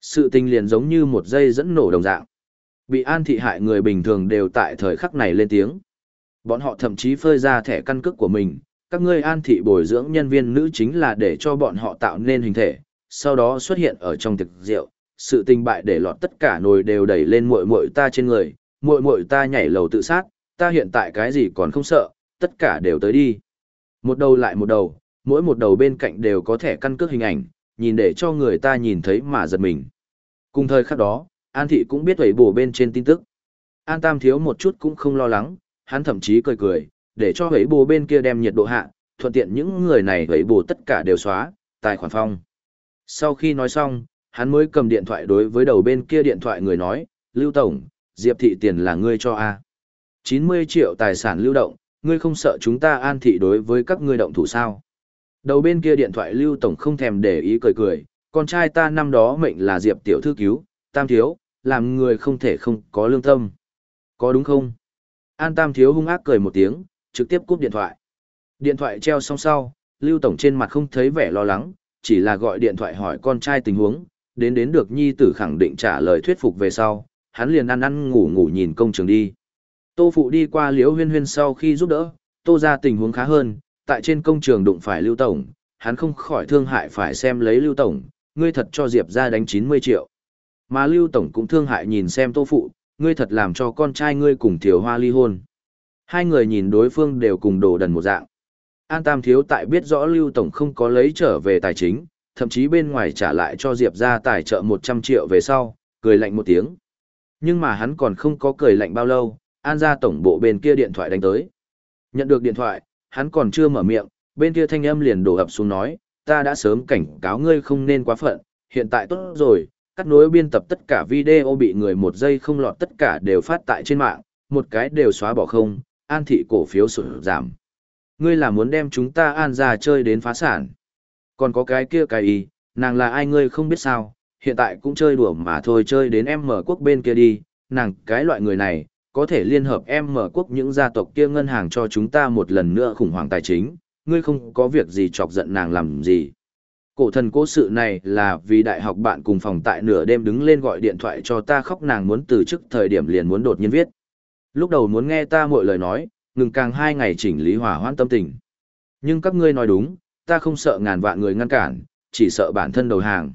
S1: Sự tình liền giống như một dây dẫn nổ đồng dạng. Bị An Thị hại người bình thường đều tại thời khắc này lên tiếng. Bọn họ thậm chí phơi ra thẻ căn cước của mình, các ngươi An Thị bồi dưỡng nhân viên nữ chính là để cho bọn họ tạo nên hình thể, sau đó xuất hiện ở trong thực rượu, sự tình bại để lọt tất cả nồi đều đẩy lên muội muội ta trên người, muội muội ta nhảy lầu tự sát, ta hiện tại cái gì còn không sợ, tất cả đều tới đi. Một đầu lại một đầu, mỗi một đầu bên cạnh đều có thẻ căn cước hình ảnh, nhìn để cho người ta nhìn thấy mà giật mình. Cùng thời khắc đó, An Thị cũng biết vẩy bổ bên trên tin tức. An Tam thiếu một chút cũng không lo lắng, hắn thậm chí cười cười, để cho vẩy bổ bên kia đem nhiệt độ hạ, thuận tiện những người này vẩy bổ tất cả đều xóa, tài khoản phong. Sau khi nói xong, hắn mới cầm điện thoại đối với đầu bên kia điện thoại người nói, Lưu Tổng, Diệp Thị tiền là ngươi cho A. 90 triệu tài sản lưu động, ngươi không sợ chúng ta an thị đối với các ngươi động thủ sao. Đầu bên kia điện thoại Lưu Tổng không thèm để ý cười cười, con trai ta năm đó mệnh là Diệp Tiểu Thư cứu, Tam Thiếu, làm người không thể không có lương tâm. Có đúng không? An Tam Thiếu hung ác cười một tiếng, trực tiếp cúp điện thoại. Điện thoại treo song sau, Lưu Tổng trên mặt không thấy vẻ lo lắng, chỉ là gọi điện thoại hỏi con trai tình huống, đến đến được nhi tử khẳng định trả lời thuyết phục về sau, hắn liền ăn ăn ngủ ngủ nhìn công trường đi. Tô Phụ đi qua Liễu Huyên Huyên sau khi giúp đỡ, Tô ra tình huống khá hơn, tại trên công trường đụng phải Lưu Tổng, hắn không khỏi thương hại phải xem lấy Lưu Tổng, ngươi thật cho Diệp ra đánh 90 triệu. Mà Lưu Tổng cũng thương hại nhìn xem Tô Phụ, ngươi thật làm cho con trai ngươi cùng Thiều Hoa ly hôn. Hai người nhìn đối phương đều cùng đồ đần một dạng. An Tam Thiếu tại biết rõ Lưu Tổng không có lấy trở về tài chính, thậm chí bên ngoài trả lại cho Diệp ra tài trợ 100 triệu về sau, cười lạnh một tiếng. Nhưng mà hắn còn không có cười lạnh bao lâu, An ra tổng bộ bên kia điện thoại đánh tới. Nhận được điện thoại, hắn còn chưa mở miệng, bên kia thanh âm liền đổ ập xuống nói, ta đã sớm cảnh cáo ngươi không nên quá phận, hiện tại tốt rồi, cắt nối biên tập tất cả video bị người một giây không lọt tất cả đều phát tại trên mạng, một cái đều xóa bỏ không, an thị cổ phiếu sụt giảm. Ngươi là muốn đem chúng ta an ra chơi đến phá sản. Còn có cái kia cái ý, nàng là ai ngươi không biết sao, hiện tại cũng chơi đùa mà thôi chơi đến em mở quốc bên kia đi, nàng cái loại người này, có thể liên hợp em mở quốc những gia tộc kia ngân hàng cho chúng ta một lần nữa khủng hoảng tài chính, ngươi không có việc gì chọc giận nàng làm gì. Cổ thần cố sự này là vì đại học bạn cùng phòng tại nửa đêm đứng lên gọi điện thoại cho ta khóc nàng muốn từ chức thời điểm liền muốn đột nhiên viết. Lúc đầu muốn nghe ta mọi lời nói, ngừng càng hai ngày chỉnh lý hòa hoãn tâm tình. Nhưng các ngươi nói đúng, ta không sợ ngàn vạn người ngăn cản, chỉ sợ bản thân đầu hàng.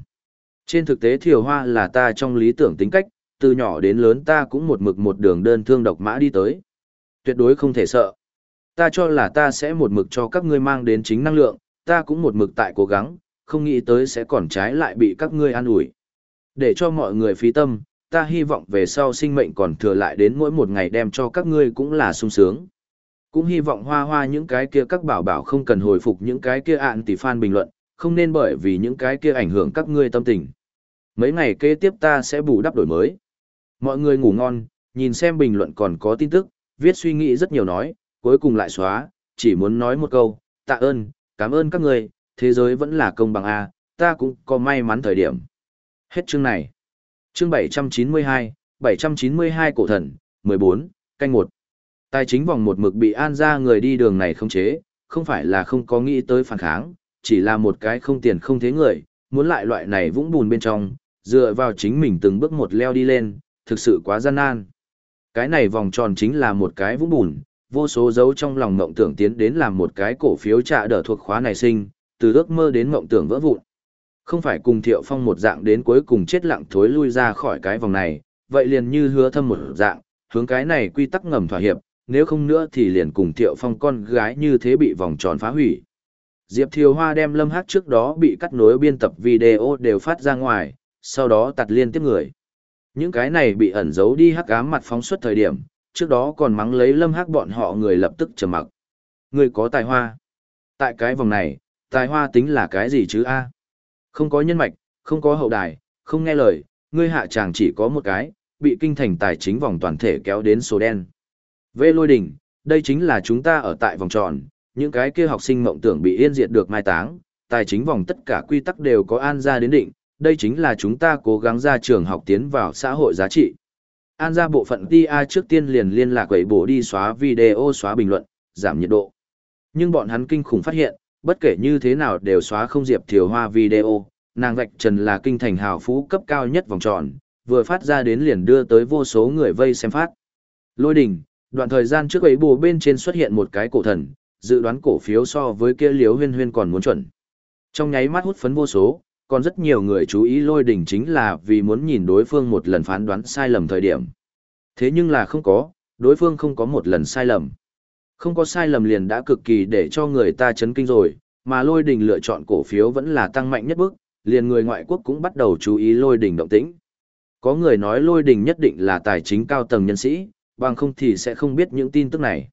S1: Trên thực tế thiều hoa là ta trong lý tưởng tính cách, từ nhỏ đến lớn ta cũng một mực một đường đơn thương độc mã đi tới. Tuyệt đối không thể sợ. Ta cho là ta sẽ một mực cho các ngươi mang đến chính năng lượng, ta cũng một mực tại cố gắng, không nghĩ tới sẽ còn trái lại bị các ngươi an ủi. Để cho mọi người phí tâm, ta hy vọng về sau sinh mệnh còn thừa lại đến mỗi một ngày đem cho các ngươi cũng là sung sướng. Cũng hy vọng hoa hoa những cái kia các bảo bảo không cần hồi phục những cái kia ạn tỷ fan bình luận, không nên bởi vì những cái kia ảnh hưởng các ngươi tâm tình. Mấy ngày kế tiếp ta sẽ bù đắp đổi mới. Mọi người ngủ ngon, nhìn xem bình luận còn có tin tức, viết suy nghĩ rất nhiều nói, cuối cùng lại xóa, chỉ muốn nói một câu, tạ ơn, cảm ơn các người, thế giới vẫn là công bằng A, ta cũng có may mắn thời điểm. Hết chương này. Chương 792, 792 cổ thần, 14, canh 1. Tài chính vòng một mực bị an ra người đi đường này không chế, không phải là không có nghĩ tới phản kháng, chỉ là một cái không tiền không thế người, muốn lại loại này vũng bùn bên trong, dựa vào chính mình từng bước một leo đi lên, thực sự quá gian nan. Cái này vòng tròn chính là một cái vũng bùn, vô số dấu trong lòng mộng tưởng tiến đến làm một cái cổ phiếu trả đỡ thuộc khóa này sinh, từ ước mơ đến mộng tưởng vỡ vụn. Không phải cùng Thiệu Phong một dạng đến cuối cùng chết lặng thối lui ra khỏi cái vòng này, vậy liền như hứa thâm một dạng, hướng cái này quy tắc ngầm thỏa hiệp, nếu không nữa thì liền cùng Thiệu Phong con gái như thế bị vòng tròn phá hủy. Diệp Thiều Hoa đem Lâm hát trước đó bị cắt nối biên tập video đều phát ra ngoài, sau đó tặt liên tiếp người. Những cái này bị ẩn giấu đi hắc ám mặt phóng xuất thời điểm, trước đó còn mắng lấy lâm hắc bọn họ người lập tức trầm mặc. Người có tài hoa. Tại cái vòng này, tài hoa tính là cái gì chứ a? Không có nhân mạch, không có hậu đài, không nghe lời, ngươi hạ chàng chỉ có một cái, bị kinh thành tài chính vòng toàn thể kéo đến số đen. Vê lôi đỉnh, đây chính là chúng ta ở tại vòng tròn, những cái kia học sinh mộng tưởng bị yên diệt được mai táng, tài chính vòng tất cả quy tắc đều có an ra đến định, đây chính là chúng ta cố gắng ra trường học tiến vào xã hội giá trị. An ra bộ phận TA trước tiên liền liên lạc quẩy bổ đi xóa video xóa bình luận, giảm nhiệt độ. Nhưng bọn hắn kinh khủng phát hiện, bất kể như thế nào đều xóa không diệp thiều hoa video, nàng vạch trần là kinh thành hào phú cấp cao nhất vòng tròn, vừa phát ra đến liền đưa tới vô số người vây xem phát. Lôi đình, đoạn thời gian trước ấy bù bên trên xuất hiện một cái cổ thần, dự đoán cổ phiếu so với kia liếu huyên huyên còn muốn chuẩn. Trong nháy mắt hút phấn vô số, còn rất nhiều người chú ý lôi đỉnh chính là vì muốn nhìn đối phương một lần phán đoán sai lầm thời điểm. Thế nhưng là không có, đối phương không có một lần sai lầm. Không có sai lầm liền đã cực kỳ để cho người ta chấn kinh rồi, mà lôi đỉnh lựa chọn cổ phiếu vẫn là tăng mạnh nhất bước, liền người ngoại quốc cũng bắt đầu chú ý lôi đỉnh động tĩnh. Có người nói lôi đỉnh nhất định là tài chính cao tầng nhân sĩ, bằng không thì sẽ không biết những tin tức này.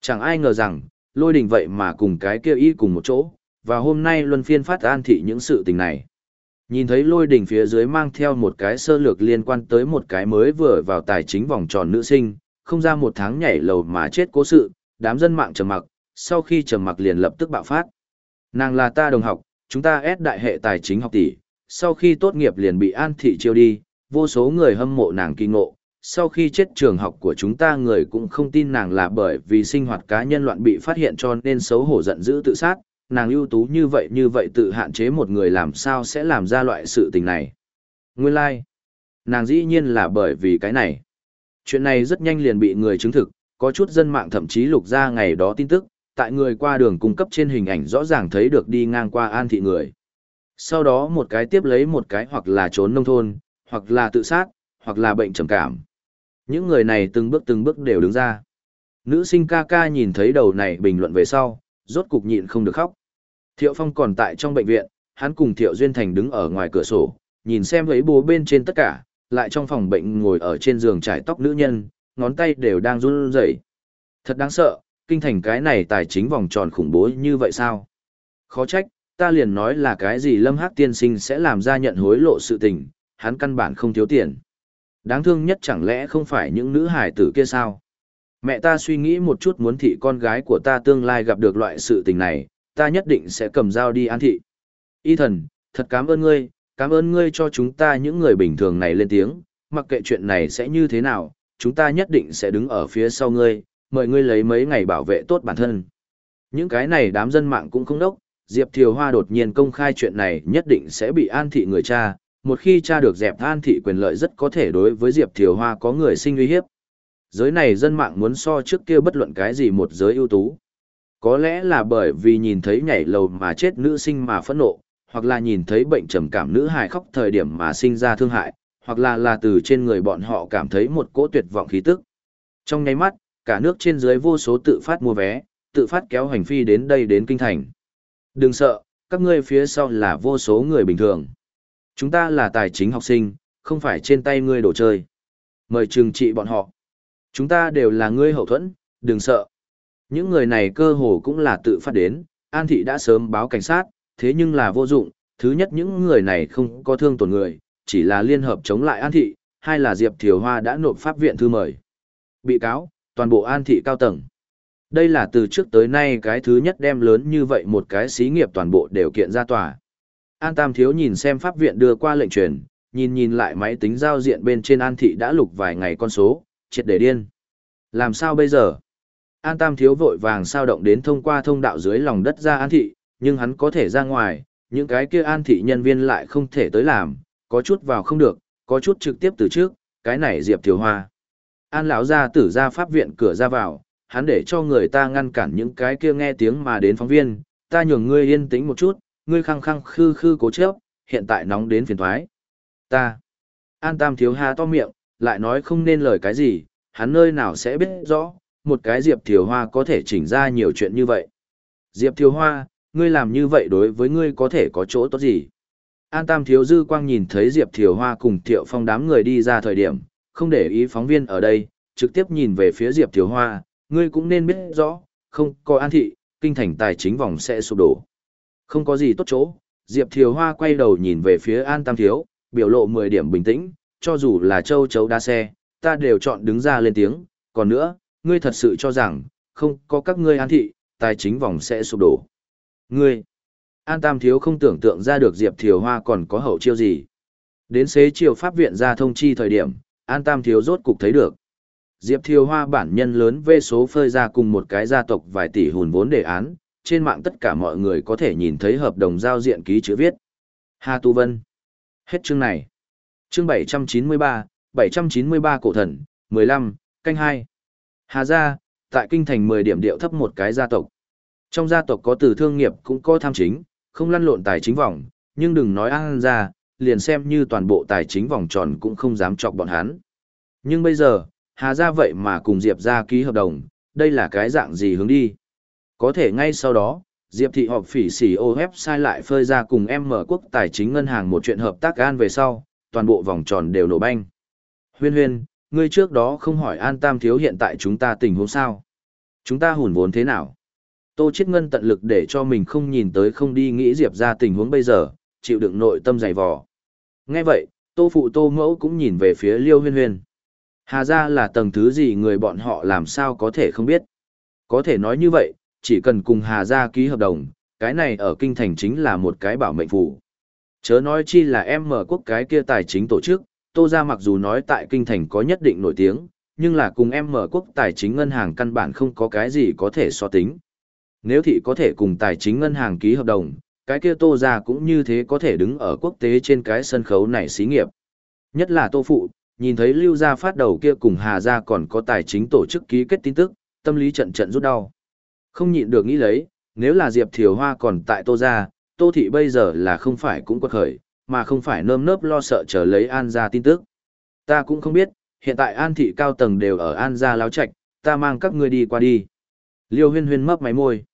S1: Chẳng ai ngờ rằng, lôi đỉnh vậy mà cùng cái kia y cùng một chỗ, và hôm nay luân phiên phát an thị những sự tình này. Nhìn thấy lôi đỉnh phía dưới mang theo một cái sơ lược liên quan tới một cái mới vừa vào tài chính vòng tròn nữ sinh, không ra một tháng nhảy lầu mà chết cố sự, đám dân mạng trầm mặc, sau khi trầm mặc liền lập tức bạo phát. Nàng là ta đồng học, chúng ta ép đại hệ tài chính học tỷ, sau khi tốt nghiệp liền bị an thị chiêu đi, vô số người hâm mộ nàng kinh ngộ. Sau khi chết trường học của chúng ta người cũng không tin nàng là bởi vì sinh hoạt cá nhân loạn bị phát hiện cho nên xấu hổ giận dữ tự sát, nàng ưu tú như vậy như vậy tự hạn chế một người làm sao sẽ làm ra loại sự tình này. Nguyên lai, like. nàng dĩ nhiên là bởi vì cái này. Chuyện này rất nhanh liền bị người chứng thực, có chút dân mạng thậm chí lục ra ngày đó tin tức, tại người qua đường cung cấp trên hình ảnh rõ ràng thấy được đi ngang qua an thị người. Sau đó một cái tiếp lấy một cái hoặc là trốn nông thôn, hoặc là tự sát, hoặc là bệnh trầm cảm. Những người này từng bước từng bước đều đứng ra. Nữ sinh ca ca nhìn thấy đầu này bình luận về sau, rốt cục nhịn không được khóc. Thiệu Phong còn tại trong bệnh viện, hắn cùng Thiệu Duyên Thành đứng ở ngoài cửa sổ, nhìn xem lấy bố bên trên tất cả, lại trong phòng bệnh ngồi ở trên giường trải tóc nữ nhân, ngón tay đều đang run rẩy. Thật đáng sợ, kinh thành cái này tài chính vòng tròn khủng bố như vậy sao? Khó trách, ta liền nói là cái gì Lâm Hắc tiên sinh sẽ làm ra nhận hối lộ sự tình, hắn căn bản không thiếu tiền. Đáng thương nhất chẳng lẽ không phải những nữ hải tử kia sao? Mẹ ta suy nghĩ một chút muốn thị con gái của ta tương lai gặp được loại sự tình này, ta nhất định sẽ cầm dao đi an thị. Y thần, thật cảm ơn ngươi, cảm ơn ngươi cho chúng ta những người bình thường này lên tiếng, mặc kệ chuyện này sẽ như thế nào, chúng ta nhất định sẽ đứng ở phía sau ngươi, mời ngươi lấy mấy ngày bảo vệ tốt bản thân. Những cái này đám dân mạng cũng không đốc, Diệp Thiều Hoa đột nhiên công khai chuyện này nhất định sẽ bị an thị người cha, một khi cha được dẹp an thị quyền lợi rất có thể đối với Diệp Thiều Hoa có người sinh uy hiếp. Giới này dân mạng muốn so trước kia bất luận cái gì một giới ưu tú. Có lẽ là bởi vì nhìn thấy nhảy lầu mà chết nữ sinh mà phẫn nộ, hoặc là nhìn thấy bệnh trầm cảm nữ hài khóc thời điểm mà sinh ra thương hại, hoặc là là từ trên người bọn họ cảm thấy một cỗ tuyệt vọng khí tức. Trong nháy mắt, cả nước trên dưới vô số tự phát mua vé, tự phát kéo hành phi đến đây đến kinh thành. Đừng sợ, các ngươi phía sau là vô số người bình thường. Chúng ta là tài chính học sinh, không phải trên tay ngươi đồ chơi. Mời trừng trị bọn họ. Chúng ta đều là ngươi hậu thuẫn, đừng sợ. Những người này cơ hồ cũng là tự phát đến, An Thị đã sớm báo cảnh sát, thế nhưng là vô dụng, thứ nhất những người này không có thương tổn người, chỉ là liên hợp chống lại An Thị, hai là Diệp Thiều Hoa đã nộp pháp viện thư mời. Bị cáo, toàn bộ An Thị cao tầng. Đây là từ trước tới nay cái thứ nhất đem lớn như vậy một cái xí nghiệp toàn bộ đều kiện ra tòa. An Tam Thiếu nhìn xem pháp viện đưa qua lệnh truyền, nhìn nhìn lại máy tính giao diện bên trên An Thị đã lục vài ngày con số, triệt để điên. Làm sao bây giờ? An Tam thiếu vội vàng sao động đến thông qua thông đạo dưới lòng đất ra An Thị, nhưng hắn có thể ra ngoài, những cái kia An Thị nhân viên lại không thể tới làm, có chút vào không được, có chút trực tiếp từ trước, cái này Diệp Thiếu Hoa. An lão ra tử ra pháp viện cửa ra vào, hắn để cho người ta ngăn cản những cái kia nghe tiếng mà đến phóng viên, ta nhường ngươi yên tĩnh một chút, ngươi khăng khăng khư khư cố chấp, hiện tại nóng đến phiền thoái. Ta. An Tam thiếu Hà to miệng, lại nói không nên lời cái gì, hắn nơi nào sẽ biết rõ, một cái Diệp Thiều Hoa có thể chỉnh ra nhiều chuyện như vậy. Diệp Thiều Hoa, ngươi làm như vậy đối với ngươi có thể có chỗ tốt gì? An Tam Thiếu Dư Quang nhìn thấy Diệp Thiều Hoa cùng Thiệu Phong đám người đi ra thời điểm, không để ý phóng viên ở đây, trực tiếp nhìn về phía Diệp Thiều Hoa, ngươi cũng nên biết rõ, không có an thị, kinh thành tài chính vòng sẽ sụp đổ. Không có gì tốt chỗ, Diệp Thiều Hoa quay đầu nhìn về phía An Tam Thiếu, biểu lộ 10 điểm bình tĩnh, cho dù là châu chấu đa xe, ta đều chọn đứng ra lên tiếng, còn nữa, ngươi thật sự cho rằng, không có các ngươi an thị, tài chính vòng sẽ sụp đổ. Ngươi, An Tam Thiếu không tưởng tượng ra được Diệp Thiều Hoa còn có hậu chiêu gì. Đến xế chiều pháp viện ra thông chi thời điểm, An Tam Thiếu rốt cục thấy được. Diệp Thiều Hoa bản nhân lớn về số phơi ra cùng một cái gia tộc vài tỷ hùn vốn đề án, trên mạng tất cả mọi người có thể nhìn thấy hợp đồng giao diện ký chữ viết. Hà Tu Vân. Hết chương này. Chương 793, 793 cổ thần, 15, canh 2. Hà gia, tại kinh thành 10 điểm điệu thấp một cái gia tộc. Trong gia tộc có từ thương nghiệp cũng có tham chính, không lăn lộn tài chính vòng, nhưng đừng nói an Gia, liền xem như toàn bộ tài chính vòng tròn cũng không dám chọc bọn hắn. Nhưng bây giờ, Hà gia vậy mà cùng Diệp gia ký hợp đồng, đây là cái dạng gì hướng đi. Có thể ngay sau đó, Diệp thị họp phỉ xỉ ô sai lại phơi ra cùng em mở quốc tài chính ngân hàng một chuyện hợp tác gan về sau, toàn bộ vòng tròn đều nổ banh. Huyên huyên, ngươi trước đó không hỏi an tam thiếu hiện tại chúng ta tình huống sao? Chúng ta hùn vốn thế nào? Tô Chiết Ngân tận lực để cho mình không nhìn tới không đi nghĩ Diệp ra tình huống bây giờ, chịu đựng nội tâm dày vò. Nghe vậy, Tô Phụ Tô Mẫu cũng nhìn về phía Liêu Huyên Huyên. Hà ra là tầng thứ gì người bọn họ làm sao có thể không biết. Có thể nói như vậy, chỉ cần cùng Hà ra ký hợp đồng, cái này ở kinh thành chính là một cái bảo mệnh phủ. Chớ nói chi là em mở quốc cái kia tài chính tổ chức, Tô gia mặc dù nói tại kinh thành có nhất định nổi tiếng, nhưng là cùng em mở quốc tài chính ngân hàng căn bản không có cái gì có thể so tính. Nếu thị có thể cùng tài chính ngân hàng ký hợp đồng, cái kia Tô gia cũng như thế có thể đứng ở quốc tế trên cái sân khấu này xí nghiệp. Nhất là Tô Phụ, nhìn thấy Lưu Gia phát đầu kia cùng Hà Gia còn có tài chính tổ chức ký kết tin tức, tâm lý trận trận rút đau. Không nhịn được nghĩ lấy, nếu là Diệp Thiều Hoa còn tại Tô Gia, Tô Thị bây giờ là không phải cũng quật khởi, mà không phải nơm nớp lo sợ chờ lấy An Gia tin tức. Ta cũng không biết, hiện tại An Thị cao tầng đều ở An Gia láo Trạch, ta mang các ngươi đi qua đi. Liêu huyên huyên mấp máy môi.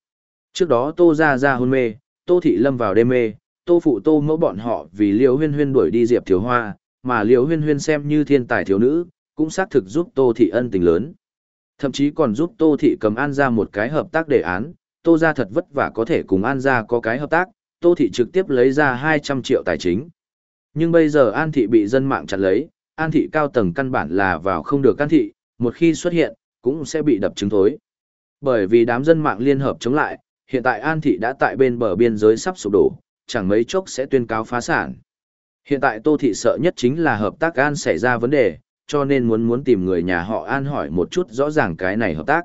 S1: Trước đó Tô Gia Gia hôn mê, Tô Thị lâm vào đêm mê, Tô Phụ Tô mẫu bọn họ vì Liêu huyên huyên đuổi đi Diệp thiếu Hoa, mà Liêu huyên huyên xem như thiên tài thiếu nữ, cũng xác thực giúp Tô Thị ân tình lớn. Thậm chí còn giúp Tô Thị cầm An Gia một cái hợp tác đề án, Tô Gia thật vất vả có thể cùng An Gia có cái hợp tác, Tô Thị trực tiếp lấy ra 200 triệu tài chính. Nhưng bây giờ An Thị bị dân mạng chặn lấy, An Thị cao tầng căn bản là vào không được An Thị, một khi xuất hiện, cũng sẽ bị đập trứng thối. Bởi vì đám dân mạng liên hợp chống lại, hiện tại An Thị đã tại bên bờ biên giới sắp sụp đổ, chẳng mấy chốc sẽ tuyên cáo phá sản. Hiện tại Tô Thị sợ nhất chính là hợp tác An xảy ra vấn đề, cho nên muốn muốn tìm người nhà họ An hỏi một chút rõ ràng cái này hợp tác.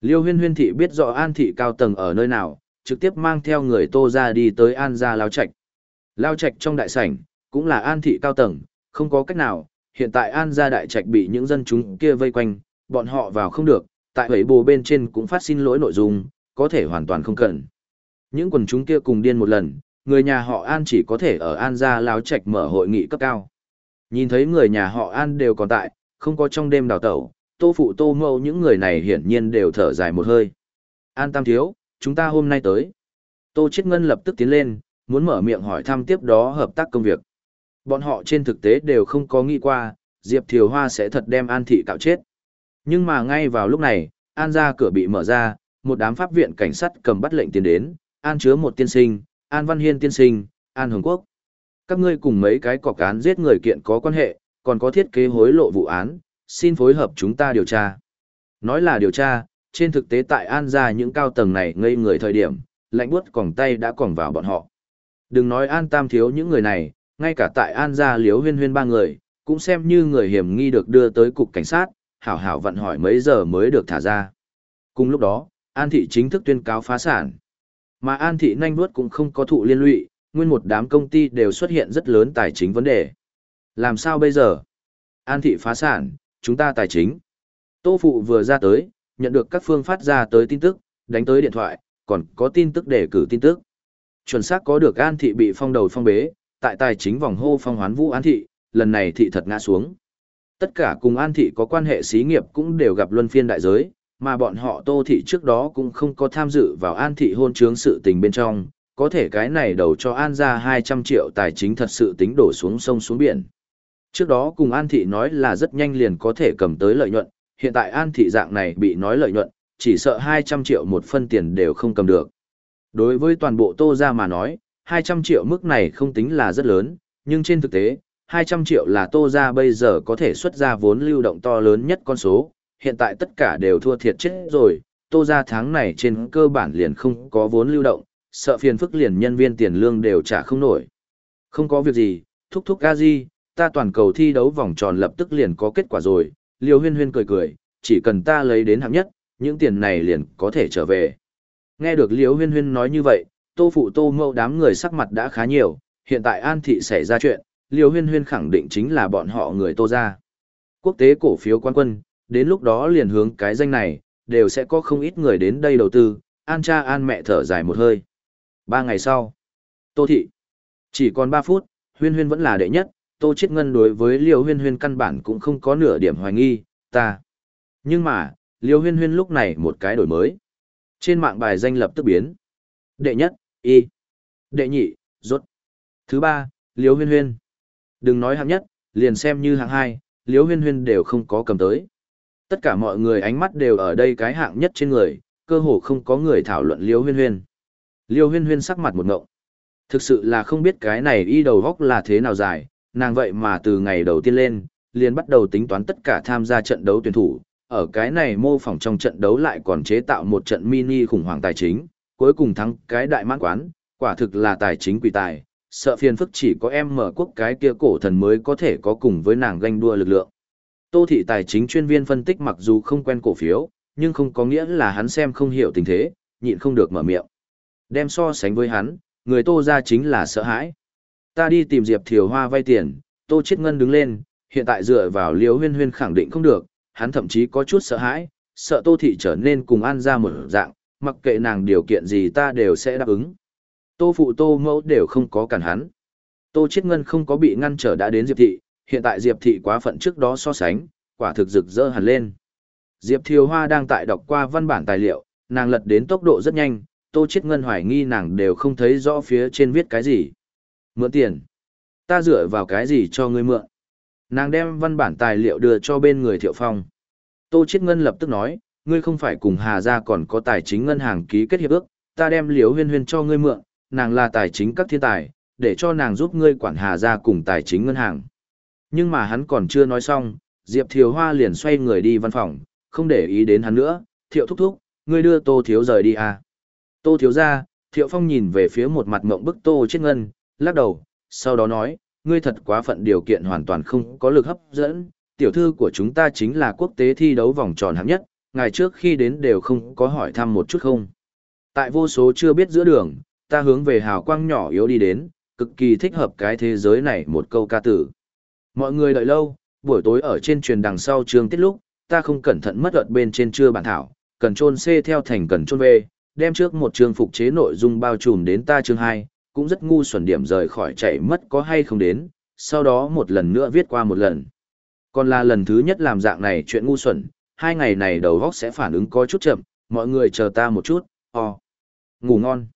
S1: Liêu huyên huyên thị biết rõ An Thị cao tầng ở nơi nào, trực tiếp mang theo người Tô ra đi tới An gia Lao Trạch. Lao Trạch trong đại sảnh, cũng là An Thị cao tầng, không có cách nào, hiện tại An gia đại trạch bị những dân chúng kia vây quanh, bọn họ vào không được, tại hủy bồ bên trên cũng phát xin lỗi nội dung, có thể hoàn toàn không cần. Những quần chúng kia cùng điên một lần, người nhà họ An chỉ có thể ở An gia Lao Trạch mở hội nghị cấp cao. Nhìn thấy người nhà họ An đều còn tại, không có trong đêm đào tẩu, tô phụ tô mâu những người này hiển nhiên đều thở dài một hơi. An Tam Thiếu, chúng ta hôm nay tới. Tô Chiết Ngân lập tức tiến lên, muốn mở miệng hỏi thăm tiếp đó hợp tác công việc. Bọn họ trên thực tế đều không có nghĩ qua, Diệp Thiều Hoa sẽ thật đem An Thị cạo chết. Nhưng mà ngay vào lúc này, An ra cửa bị mở ra, một đám pháp viện cảnh sát cầm bắt lệnh tiến đến, An chứa một tiên sinh, An Văn Hiên tiên sinh, An Hồng Quốc. Các ngươi cùng mấy cái cọc án giết người kiện có quan hệ, còn có thiết kế hối lộ vụ án, xin phối hợp chúng ta điều tra. Nói là điều tra, trên thực tế tại An gia những cao tầng này ngây người thời điểm, lạnh buốt còng tay đã còng vào bọn họ. Đừng nói An Tam thiếu những người này, ngay cả tại An gia liếu huyên huyên ba người, cũng xem như người hiểm nghi được đưa tới cục cảnh sát, hảo hảo vận hỏi mấy giờ mới được thả ra. Cùng lúc đó, An thị chính thức tuyên cáo phá sản. Mà An thị nhanh nuốt cũng không có thụ liên lụy, nguyên một đám công ty đều xuất hiện rất lớn tài chính vấn đề. Làm sao bây giờ? An thị phá sản, chúng ta tài chính. Tô Phụ vừa ra tới, nhận được các phương phát ra tới tin tức, đánh tới điện thoại, còn có tin tức để cử tin tức. Chuẩn xác có được An thị bị phong đầu phong bế, tại tài chính vòng hô phong hoán vũ An thị, lần này thị thật ngã xuống. Tất cả cùng An thị có quan hệ xí nghiệp cũng đều gặp luân phiên đại giới, mà bọn họ Tô thị trước đó cũng không có tham dự vào An thị hôn trướng sự tình bên trong, có thể cái này đầu cho An ra 200 triệu tài chính thật sự tính đổ xuống sông xuống biển. Trước đó cùng An Thị nói là rất nhanh liền có thể cầm tới lợi nhuận, hiện tại An Thị dạng này bị nói lợi nhuận, chỉ sợ 200 triệu một phân tiền đều không cầm được. Đối với toàn bộ Tô Gia mà nói, 200 triệu mức này không tính là rất lớn, nhưng trên thực tế, 200 triệu là tô ra bây giờ có thể xuất ra vốn lưu động to lớn nhất con số, hiện tại tất cả đều thua thiệt chết rồi, tô ra tháng này trên cơ bản liền không có vốn lưu động, sợ phiền phức liền nhân viên tiền lương đều trả không nổi. Không có việc gì, thúc thúc a di, ta toàn cầu thi đấu vòng tròn lập tức liền có kết quả rồi, liêu huyên huyên cười cười, chỉ cần ta lấy đến hạng nhất, những tiền này liền có thể trở về. Nghe được liêu huyên huyên nói như vậy, tô phụ tô mẫu đám người sắc mặt đã khá nhiều, hiện tại an thị xảy ra chuyện, liêu huyên huyên khẳng định chính là bọn họ người tô ra. Quốc tế cổ phiếu quan quân, đến lúc đó liền hướng cái danh này, đều sẽ có không ít người đến đây đầu tư, an cha an mẹ thở dài một hơi. Ba ngày sau, tô thị, chỉ còn ba phút, huyên huyên vẫn là đệ nhất, tô Chiết ngân đối với liêu huyên huyên căn bản cũng không có nửa điểm hoài nghi, ta. Nhưng mà, liêu huyên huyên lúc này một cái đổi mới. Trên mạng bài danh lập tức biến. Đệ nhất, y. Đệ nhị, rốt. Thứ ba, liêu huyên huyên. Đừng nói hạng nhất, liền xem như hạng hai, liêu huyên huyên đều không có cầm tới. Tất cả mọi người ánh mắt đều ở đây cái hạng nhất trên người, cơ hồ không có người thảo luận liêu huyên huyên. Liêu huyên huyên sắc mặt một ngộng. Thực sự là không biết cái này y đầu góc là thế nào dài, nàng vậy mà từ ngày đầu tiên lên, liền bắt đầu tính toán tất cả tham gia trận đấu tuyển thủ, ở cái này mô phỏng trong trận đấu lại còn chế tạo một trận mini khủng hoảng tài chính, cuối cùng thắng cái đại mãn quán, quả thực là tài chính quỷ tài, sợ phiền phức chỉ có em mở quốc cái kia cổ thần mới có thể có cùng với nàng ganh đua lực lượng. Tô thị tài chính chuyên viên phân tích mặc dù không quen cổ phiếu, nhưng không có nghĩa là hắn xem không hiểu tình thế, nhịn không được mở miệng. Đem so sánh với hắn, người tô ra chính là sợ hãi. Ta đi tìm Diệp Thiều Hoa vay tiền, tô Chiết ngân đứng lên, hiện tại dựa vào Liễu huyên huyên khẳng định không được, hắn thậm chí có chút sợ hãi, sợ tô thị trở nên cùng an ra một dạng, mặc kệ nàng điều kiện gì ta đều sẽ đáp ứng. Tô phụ tô mẫu đều không có cản hắn. Tô Chiết ngân không có bị ngăn trở đã đến Diệp thị, hiện tại Diệp thị quá phận trước đó so sánh, quả thực rực rỡ hẳn lên. Diệp Thiều Hoa đang tại đọc qua văn bản tài liệu, nàng lật đến tốc độ rất nhanh, Tô Chiết Ngân hoài nghi nàng đều không thấy rõ phía trên viết cái gì. Mượn tiền. Ta dựa vào cái gì cho ngươi mượn? Nàng đem văn bản tài liệu đưa cho bên người Thiệu Phong. Tô Chiết Ngân lập tức nói, ngươi không phải cùng Hà gia còn có tài chính ngân hàng ký kết hiệp ước, ta đem Liễu Huyên Huyên cho ngươi mượn, nàng là tài chính các thiên tài, để cho nàng giúp ngươi quản Hà gia cùng tài chính ngân hàng. Nhưng mà hắn còn chưa nói xong, Diệp Thiều Hoa liền xoay người đi văn phòng, không để ý đến hắn nữa, Thiệu thúc thúc, ngươi đưa Tô Thiếu rời đi à. Tô Thiếu ra, Thiệu Phong nhìn về phía một mặt mộng bức Tô Chiết Ngân, lắc đầu, sau đó nói, ngươi thật quá phận điều kiện hoàn toàn không có lực hấp dẫn, tiểu thư của chúng ta chính là quốc tế thi đấu vòng tròn hạng nhất, ngày trước khi đến đều không có hỏi thăm một chút không. Tại vô số chưa biết giữa đường, ta hướng về hào quang nhỏ yếu đi đến, cực kỳ thích hợp cái thế giới này một câu ca tử. Mọi người đợi lâu, buổi tối ở trên truyền đằng sau trường tiết lúc, ta không cẩn thận mất ợt bên trên chưa bản thảo, cần trôn C theo thành cần trôn V, đem trước một trường phục chế nội dung bao trùm đến ta chương 2, cũng rất ngu xuẩn điểm rời khỏi chạy mất có hay không đến, sau đó một lần nữa viết qua một lần. Còn là lần thứ nhất làm dạng này chuyện ngu xuẩn, hai ngày này đầu góc sẽ phản ứng có chút chậm, mọi người chờ ta một chút, ho. Ngủ ngon.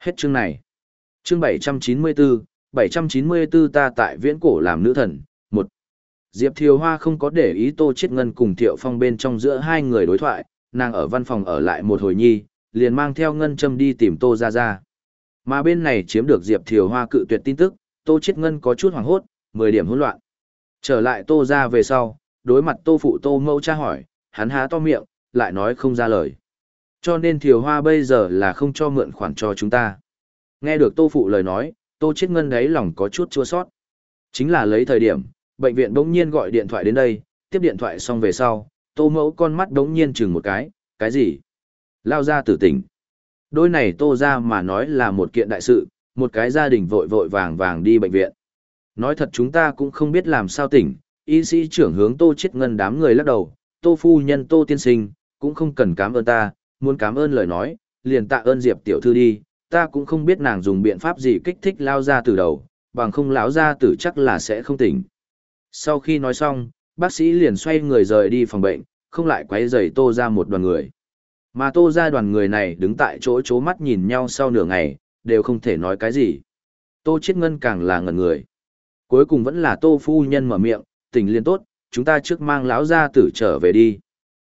S1: Hết chương này. Chương 794, 794 ta tại viễn cổ làm nữ thần, một Diệp Thiều Hoa không có để ý Tô Chiết Ngân cùng Thiệu Phong bên trong giữa hai người đối thoại, nàng ở văn phòng ở lại một hồi nhi, liền mang theo Ngân Châm đi tìm Tô Gia Gia. Mà bên này chiếm được Diệp Thiều Hoa cự tuyệt tin tức, Tô Chiết Ngân có chút hoảng hốt, 10 điểm hỗn loạn. Trở lại Tô Gia về sau, đối mặt Tô Phụ Tô Mâu tra hỏi, hắn há to miệng, lại nói không ra lời. Cho nên Thiều Hoa bây giờ là không cho mượn khoản cho chúng ta. Nghe được Tô Phụ lời nói, Tô Chiết Ngân đấy lòng có chút chua xót. Chính là lấy thời điểm, bệnh viện bỗng nhiên gọi điện thoại đến đây, tiếp điện thoại xong về sau, Tô Mẫu con mắt bỗng nhiên chừng một cái, cái gì? Lao ra tử tỉnh. Đôi này Tô ra mà nói là một kiện đại sự, một cái gia đình vội vội vàng vàng đi bệnh viện. Nói thật chúng ta cũng không biết làm sao tỉnh, y sĩ trưởng hướng Tô chết Ngân đám người lắc đầu, Tô phu nhân Tô tiên sinh, cũng không cần cảm ơn ta, muốn cảm ơn lời nói, liền tạ ơn Diệp tiểu thư đi, ta cũng không biết nàng dùng biện pháp gì kích thích lao ra từ đầu, bằng không lão ra tử chắc là sẽ không tỉnh. Sau khi nói xong, bác sĩ liền xoay người rời đi phòng bệnh, không lại quấy rầy tô ra một đoàn người. Mà tô ra đoàn người này đứng tại chỗ chố mắt nhìn nhau sau nửa ngày, đều không thể nói cái gì. Tô chết ngân càng là ngẩn người. Cuối cùng vẫn là tô phu nhân mở miệng, tỉnh liên tốt, chúng ta trước mang lão gia tử trở về đi.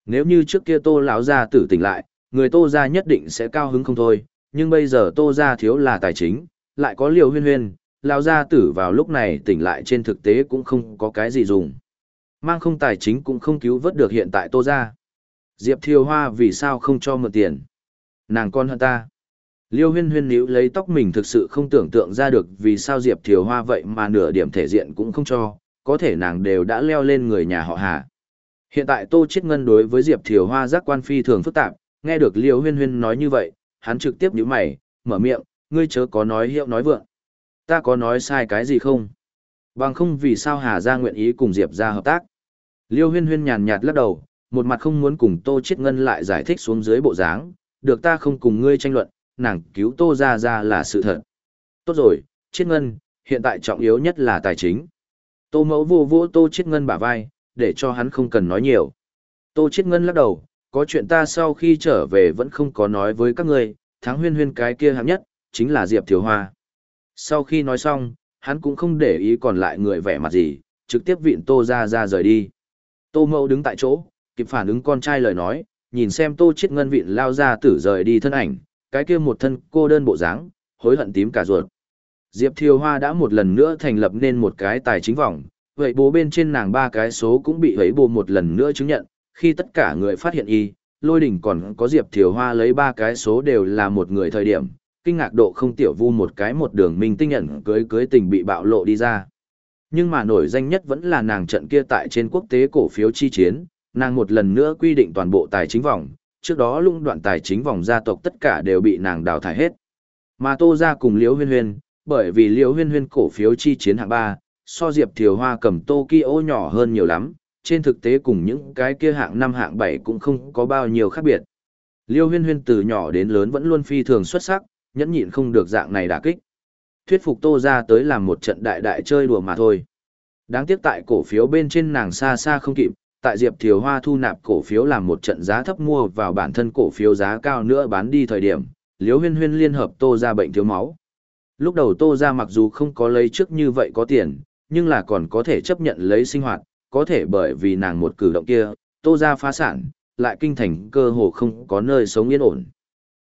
S1: Nếu như trước kia tô lão gia tử tỉnh lại, người tô gia nhất định sẽ cao hứng không thôi, nhưng bây giờ tô gia thiếu là tài chính, lại có liều huyên huyên, lão gia tử vào lúc này tỉnh lại trên thực tế cũng không có cái gì dùng. Mang không tài chính cũng không cứu vớt được hiện tại tô gia. Diệp Thiều Hoa vì sao không cho mượn tiền? Nàng con hơn ta. Liêu huyên huyên níu lấy tóc mình thực sự không tưởng tượng ra được vì sao Diệp Thiều Hoa vậy mà nửa điểm thể diện cũng không cho, có thể nàng đều đã leo lên người nhà họ Hà. Hiện tại Tô Chiết Ngân đối với Diệp Thiều Hoa giác quan phi thường phức tạp, nghe được Liêu huyên huyên nói như vậy, hắn trực tiếp nhíu mày, mở miệng, ngươi chớ có nói hiệu nói vượng. Ta có nói sai cái gì không? Bằng không vì sao Hà gia nguyện ý cùng Diệp gia hợp tác. Liêu huyên huyên nhàn nhạt lắc đầu, một mặt không muốn cùng Tô Chiết Ngân lại giải thích xuống dưới bộ dáng, được ta không cùng ngươi tranh luận, nàng cứu Tô Gia Gia là sự thật. Tốt rồi, Chiết Ngân, hiện tại trọng yếu nhất là tài chính. Tô mẫu vô vô Tô Chiết Ngân bả vai, để cho hắn không cần nói nhiều. Tô Chiết Ngân lắc đầu, có chuyện ta sau khi trở về vẫn không có nói với các ngươi, thắng huyên huyên cái kia hạng nhất, chính là Diệp Thiều Hoa. Sau khi nói xong, hắn cũng không để ý còn lại người vẻ mặt gì, trực tiếp vịn Tô Gia Gia rời đi. Tô mẫu đứng tại chỗ, kịp phản ứng con trai lời nói, nhìn xem Tô Chiết Ngân vịn lao ra tử rời đi thân ảnh, cái kia một thân cô đơn bộ dáng, hối hận tím cả ruột. Diệp Thiều Hoa đã một lần nữa thành lập nên một cái tài chính vòng, vậy bố bên trên nàng ba cái số cũng bị hấy bố một lần nữa chứng nhận, khi tất cả người phát hiện y, lôi đỉnh còn có Diệp Thiều Hoa lấy ba cái số đều là một người thời điểm, kinh ngạc độ không tiểu vu một cái một đường minh tinh nhận cưới cưới tình bị bạo lộ đi ra. Nhưng mà nổi danh nhất vẫn là nàng trận kia tại trên quốc tế cổ phiếu chi chiến, nàng một lần nữa quy định toàn bộ tài chính vòng, trước đó lũng đoạn tài chính vòng gia tộc tất cả đều bị nàng đào thải hết. Mà Tô gia cùng Liễu Huyên Huyên, bởi vì Liễu Huyên Huyên cổ phiếu chi chiến hạng 3, so Diệp Thiều Hoa cầm Tokyo nhỏ hơn nhiều lắm, trên thực tế cùng những cái kia hạng 5 hạng 7 cũng không có bao nhiêu khác biệt. Liêu Huyên Huyên từ nhỏ đến lớn vẫn luôn phi thường xuất sắc, nhẫn nhịn không được dạng này đả kích. Thuyết phục Tô ra tới làm một trận đại đại chơi đùa mà thôi. Đáng tiếc tại cổ phiếu bên trên nàng xa xa không kịp, tại Diệp Thiều Hoa thu nạp cổ phiếu làm một trận giá thấp mua vào bản thân cổ phiếu giá cao nữa bán đi thời điểm, Liễu Huyên Huyên liên hợp Tô ra bệnh thiếu máu. Lúc đầu Tô ra mặc dù không có lấy trước như vậy có tiền, nhưng là còn có thể chấp nhận lấy sinh hoạt, có thể bởi vì nàng một cử động kia, Tô ra phá sản, lại kinh thành cơ hồ không có nơi sống yên ổn.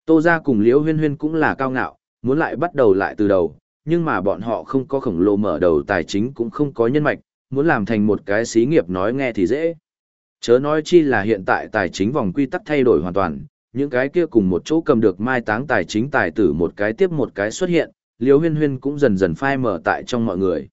S1: Tô ra cùng Liễu Huyên Huyên cũng là cao ngạo, muốn lại bắt đầu lại từ đầu, nhưng mà bọn họ không có khổng lồ mở đầu tài chính cũng không có nhân mạch, muốn làm thành một cái xí nghiệp nói nghe thì dễ. Chớ nói chi là hiện tại tài chính vòng quy tắc thay đổi hoàn toàn, những cái kia cùng một chỗ cầm được mai táng tài chính tài tử một cái tiếp một cái xuất hiện, Liêu Huyên Huyên cũng dần dần phai mở tại trong mọi người.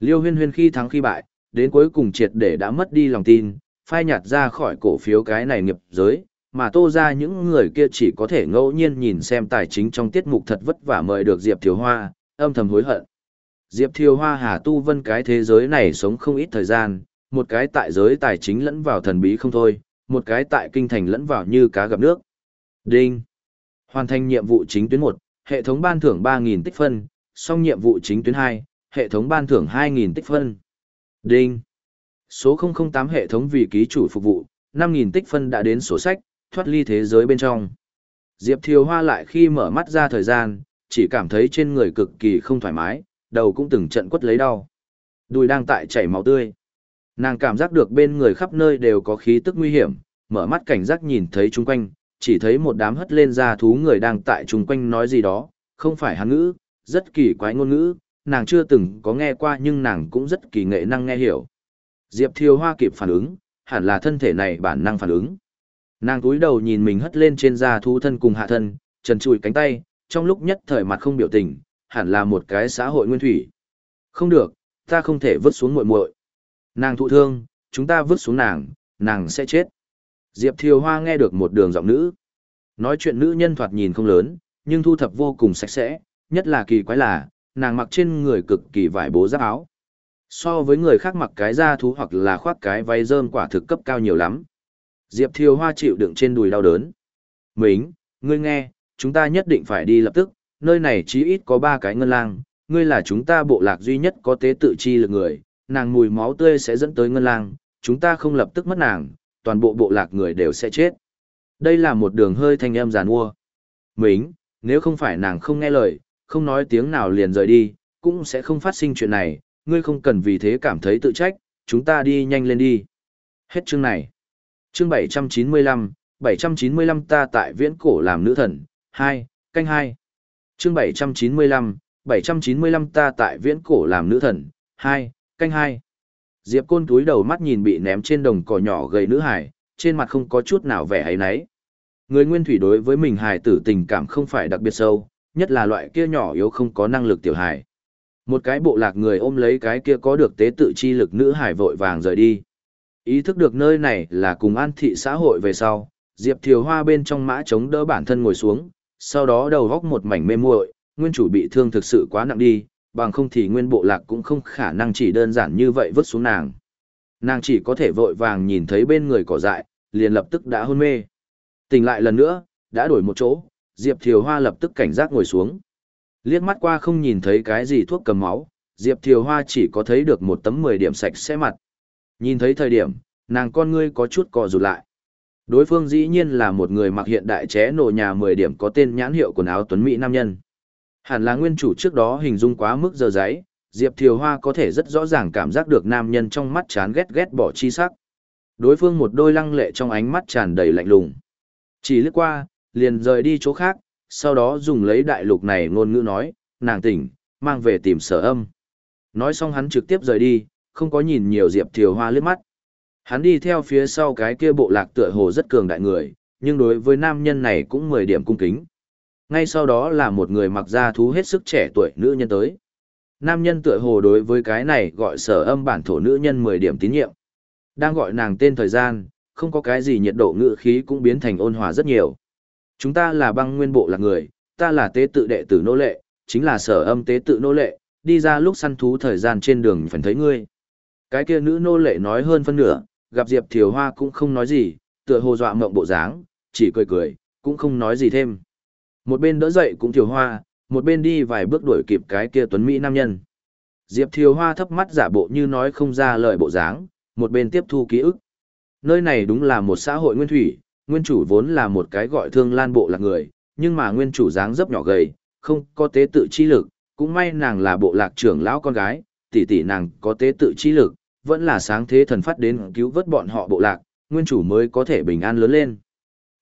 S1: Liêu Huyên Huyên khi thắng khi bại, đến cuối cùng triệt để đã mất đi lòng tin, phai nhạt ra khỏi cổ phiếu cái này nghiệp giới, mà tô ra những người kia chỉ có thể ngẫu nhiên nhìn xem tài chính trong tiết mục thật vất vả mời được Diệp Thiếu Hoa, âm thầm hối hận. Diệp Thiều Hoa Hà Tu Vân cái thế giới này sống không ít thời gian, một cái tại giới tài chính lẫn vào thần bí không thôi, một cái tại kinh thành lẫn vào như cá gặp nước. Đinh. Hoàn thành nhiệm vụ chính tuyến 1, hệ thống ban thưởng 3.000 tích phân, xong nhiệm vụ chính tuyến 2, hệ thống ban thưởng 2.000 tích phân. Đinh. Số 008 hệ thống vì ký chủ phục vụ, 5.000 tích phân đã đến sổ sách, thoát ly thế giới bên trong. Diệp Thiều Hoa lại khi mở mắt ra thời gian, chỉ cảm thấy trên người cực kỳ không thoải mái, đầu cũng từng trận quất lấy đau. Đùi đang tại chảy máu tươi. Nàng cảm giác được bên người khắp nơi đều có khí tức nguy hiểm, mở mắt cảnh giác nhìn thấy chung quanh, chỉ thấy một đám hất lên ra thú người đang tại chung quanh nói gì đó, không phải hán ngữ, rất kỳ quái ngôn ngữ, nàng chưa từng có nghe qua nhưng nàng cũng rất kỳ nghệ năng nghe hiểu. Diệp Thiều Hoa kịp phản ứng, hẳn là thân thể này bản năng phản ứng. Nàng túi đầu nhìn mình hất lên trên da thú thân cùng hạ thân, trần trùi cánh tay, trong lúc nhất thời mặt không biểu tình, hẳn là một cái xã hội nguyên thủy. Không được, ta không thể vứt xuống muội muội. Nàng thụ thương, chúng ta vứt xuống nàng, nàng sẽ chết. Diệp Thiều Hoa nghe được một đường giọng nữ. Nói chuyện nữ nhân thoạt nhìn không lớn, nhưng thu thập vô cùng sạch sẽ, nhất là kỳ quái là, nàng mặc trên người cực kỳ vải bố giáp áo. So với người khác mặc cái da thú hoặc là khoác cái váy rơm quả thực cấp cao nhiều lắm. Diệp Thiều Hoa chịu đựng trên đùi đau đớn. Mính, ngươi nghe, chúng ta nhất định phải đi lập tức, nơi này chí ít có ba cái ngân lang, ngươi là chúng ta bộ lạc duy nhất có tế tự chi lực người, nàng mùi máu tươi sẽ dẫn tới ngân lang, chúng ta không lập tức mất nàng, toàn bộ bộ lạc người đều sẽ chết. Đây là một đường hơi thanh âm giàn mua. Mính, nếu không phải nàng không nghe lời, không nói tiếng nào liền rời đi, cũng sẽ không phát sinh chuyện này, ngươi không cần vì thế cảm thấy tự trách, chúng ta đi nhanh lên đi. Hết chương này. Chương 795, 795 ta tại viễn cổ làm nữ thần, 2, canh 2. Chương 795, 795 ta tại viễn cổ làm nữ thần, 2, canh hai, Diệp Côn túi đầu mắt nhìn bị ném trên đồng cỏ nhỏ gầy nữ hải, trên mặt không có chút nào vẻ ấy nấy. Người nguyên thủy đối với mình hài tử tình cảm không phải đặc biệt sâu, nhất là loại kia nhỏ yếu không có năng lực tiểu hài. Một cái bộ lạc người ôm lấy cái kia có được tế tự chi lực nữ hải vội vàng rời đi. Ý thức được nơi này là cùng an thị xã hội về sau, Diệp Thiều Hoa bên trong mã chống đỡ bản thân ngồi xuống, sau đó đầu góc một mảnh mê muội, nguyên chủ bị thương thực sự quá nặng đi, bằng không thì nguyên bộ lạc cũng không khả năng chỉ đơn giản như vậy vứt xuống nàng. Nàng chỉ có thể vội vàng nhìn thấy bên người cỏ dại, liền lập tức đã hôn mê. Tỉnh lại lần nữa, đã đổi một chỗ, Diệp Thiều Hoa lập tức cảnh giác ngồi xuống. Liếc mắt qua không nhìn thấy cái gì thuốc cầm máu, Diệp Thiều Hoa chỉ có thấy được một tấm 10 điểm sạch sẽ mặt. Nhìn thấy thời điểm, nàng con ngươi có chút cò rụt lại. Đối phương dĩ nhiên là một người mặc hiện đại ché nổ nhà 10 điểm có tên nhãn hiệu quần áo tuấn mỹ nam nhân. Hẳn là nguyên chủ trước đó hình dung quá mức giờ giấy, Diệp Thiều Hoa có thể rất rõ ràng cảm giác được nam nhân trong mắt chán ghét ghét bỏ chi sắc. Đối phương một đôi lăng lệ trong ánh mắt tràn đầy lạnh lùng. Chỉ lướt qua, liền rời đi chỗ khác, sau đó dùng lấy đại lục này ngôn ngữ nói, nàng tỉnh, mang về tìm sở âm. Nói xong hắn trực tiếp rời đi, không có nhìn nhiều Diệp Thiều Hoa lướt mắt. Hắn đi theo phía sau cái kia bộ lạc tựa hồ rất cường đại người, nhưng đối với nam nhân này cũng 10 điểm cung kính. Ngay sau đó là một người mặc da thú hết sức trẻ tuổi nữ nhân tới. Nam nhân tựa hồ đối với cái này gọi sở âm bản thổ nữ nhân 10 điểm tín nhiệm. Đang gọi nàng tên thời gian, không có cái gì nhiệt độ ngự khí cũng biến thành ôn hòa rất nhiều. Chúng ta là băng nguyên bộ là người, ta là tế tự đệ tử nô lệ, chính là sở âm tế tự nô lệ, đi ra lúc săn thú thời gian trên đường phần thấy ngươi. Cái kia nữ nô lệ nói hơn phân nửa, gặp Diệp Thiều Hoa cũng không nói gì, tựa hồ dọa mộng bộ dáng, chỉ cười cười, cũng không nói gì thêm. Một bên đỡ dậy cũng Thiều Hoa, một bên đi vài bước đuổi kịp cái kia tuấn Mỹ nam nhân. Diệp Thiều Hoa thấp mắt giả bộ như nói không ra lời bộ dáng, một bên tiếp thu ký ức. Nơi này đúng là một xã hội nguyên thủy, nguyên chủ vốn là một cái gọi thương lan bộ lạc người, nhưng mà nguyên chủ dáng dấp nhỏ gầy, không có tế tự chi lực, cũng may nàng là bộ lạc trưởng lão con gái, tỷ tỷ nàng có tế tự chi lực, vẫn là sáng thế thần phát đến cứu vớt bọn họ bộ lạc, nguyên chủ mới có thể bình an lớn lên.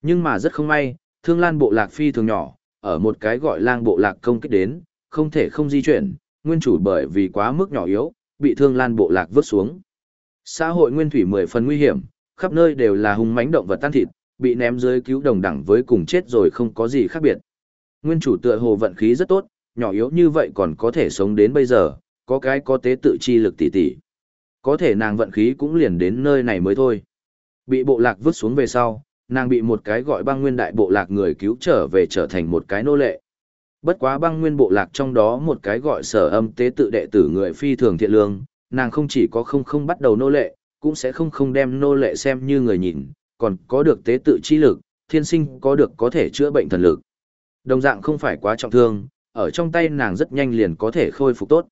S1: Nhưng mà rất không may, thương lan bộ lạc phi thường nhỏ, ở một cái gọi lang bộ lạc công kích đến, không thể không di chuyển, nguyên chủ bởi vì quá mức nhỏ yếu, bị thương lan bộ lạc vứt xuống. Xã hội nguyên thủy mười phần nguy hiểm, khắp nơi đều là hung mãnh động vật tan thịt, bị ném dưới cứu đồng đẳng với cùng chết rồi không có gì khác biệt. Nguyên chủ tựa hồ vận khí rất tốt, nhỏ yếu như vậy còn có thể sống đến bây giờ, có cái có tế tự chi lực tỷ tỷ. Có thể nàng vận khí cũng liền đến nơi này mới thôi. Bị bộ lạc vứt xuống về sau, nàng bị một cái gọi băng nguyên đại bộ lạc người cứu trở về trở thành một cái nô lệ. Bất quá băng nguyên bộ lạc trong đó một cái gọi sở âm tế tự đệ tử người phi thường thiện lương, nàng không chỉ có không không bắt đầu nô lệ, cũng sẽ không không đem nô lệ xem như người nhìn, còn có được tế tự chi lực, thiên sinh có được có thể chữa bệnh thần lực. Đồng dạng không phải quá trọng thương, ở trong tay nàng rất nhanh liền có thể khôi phục tốt.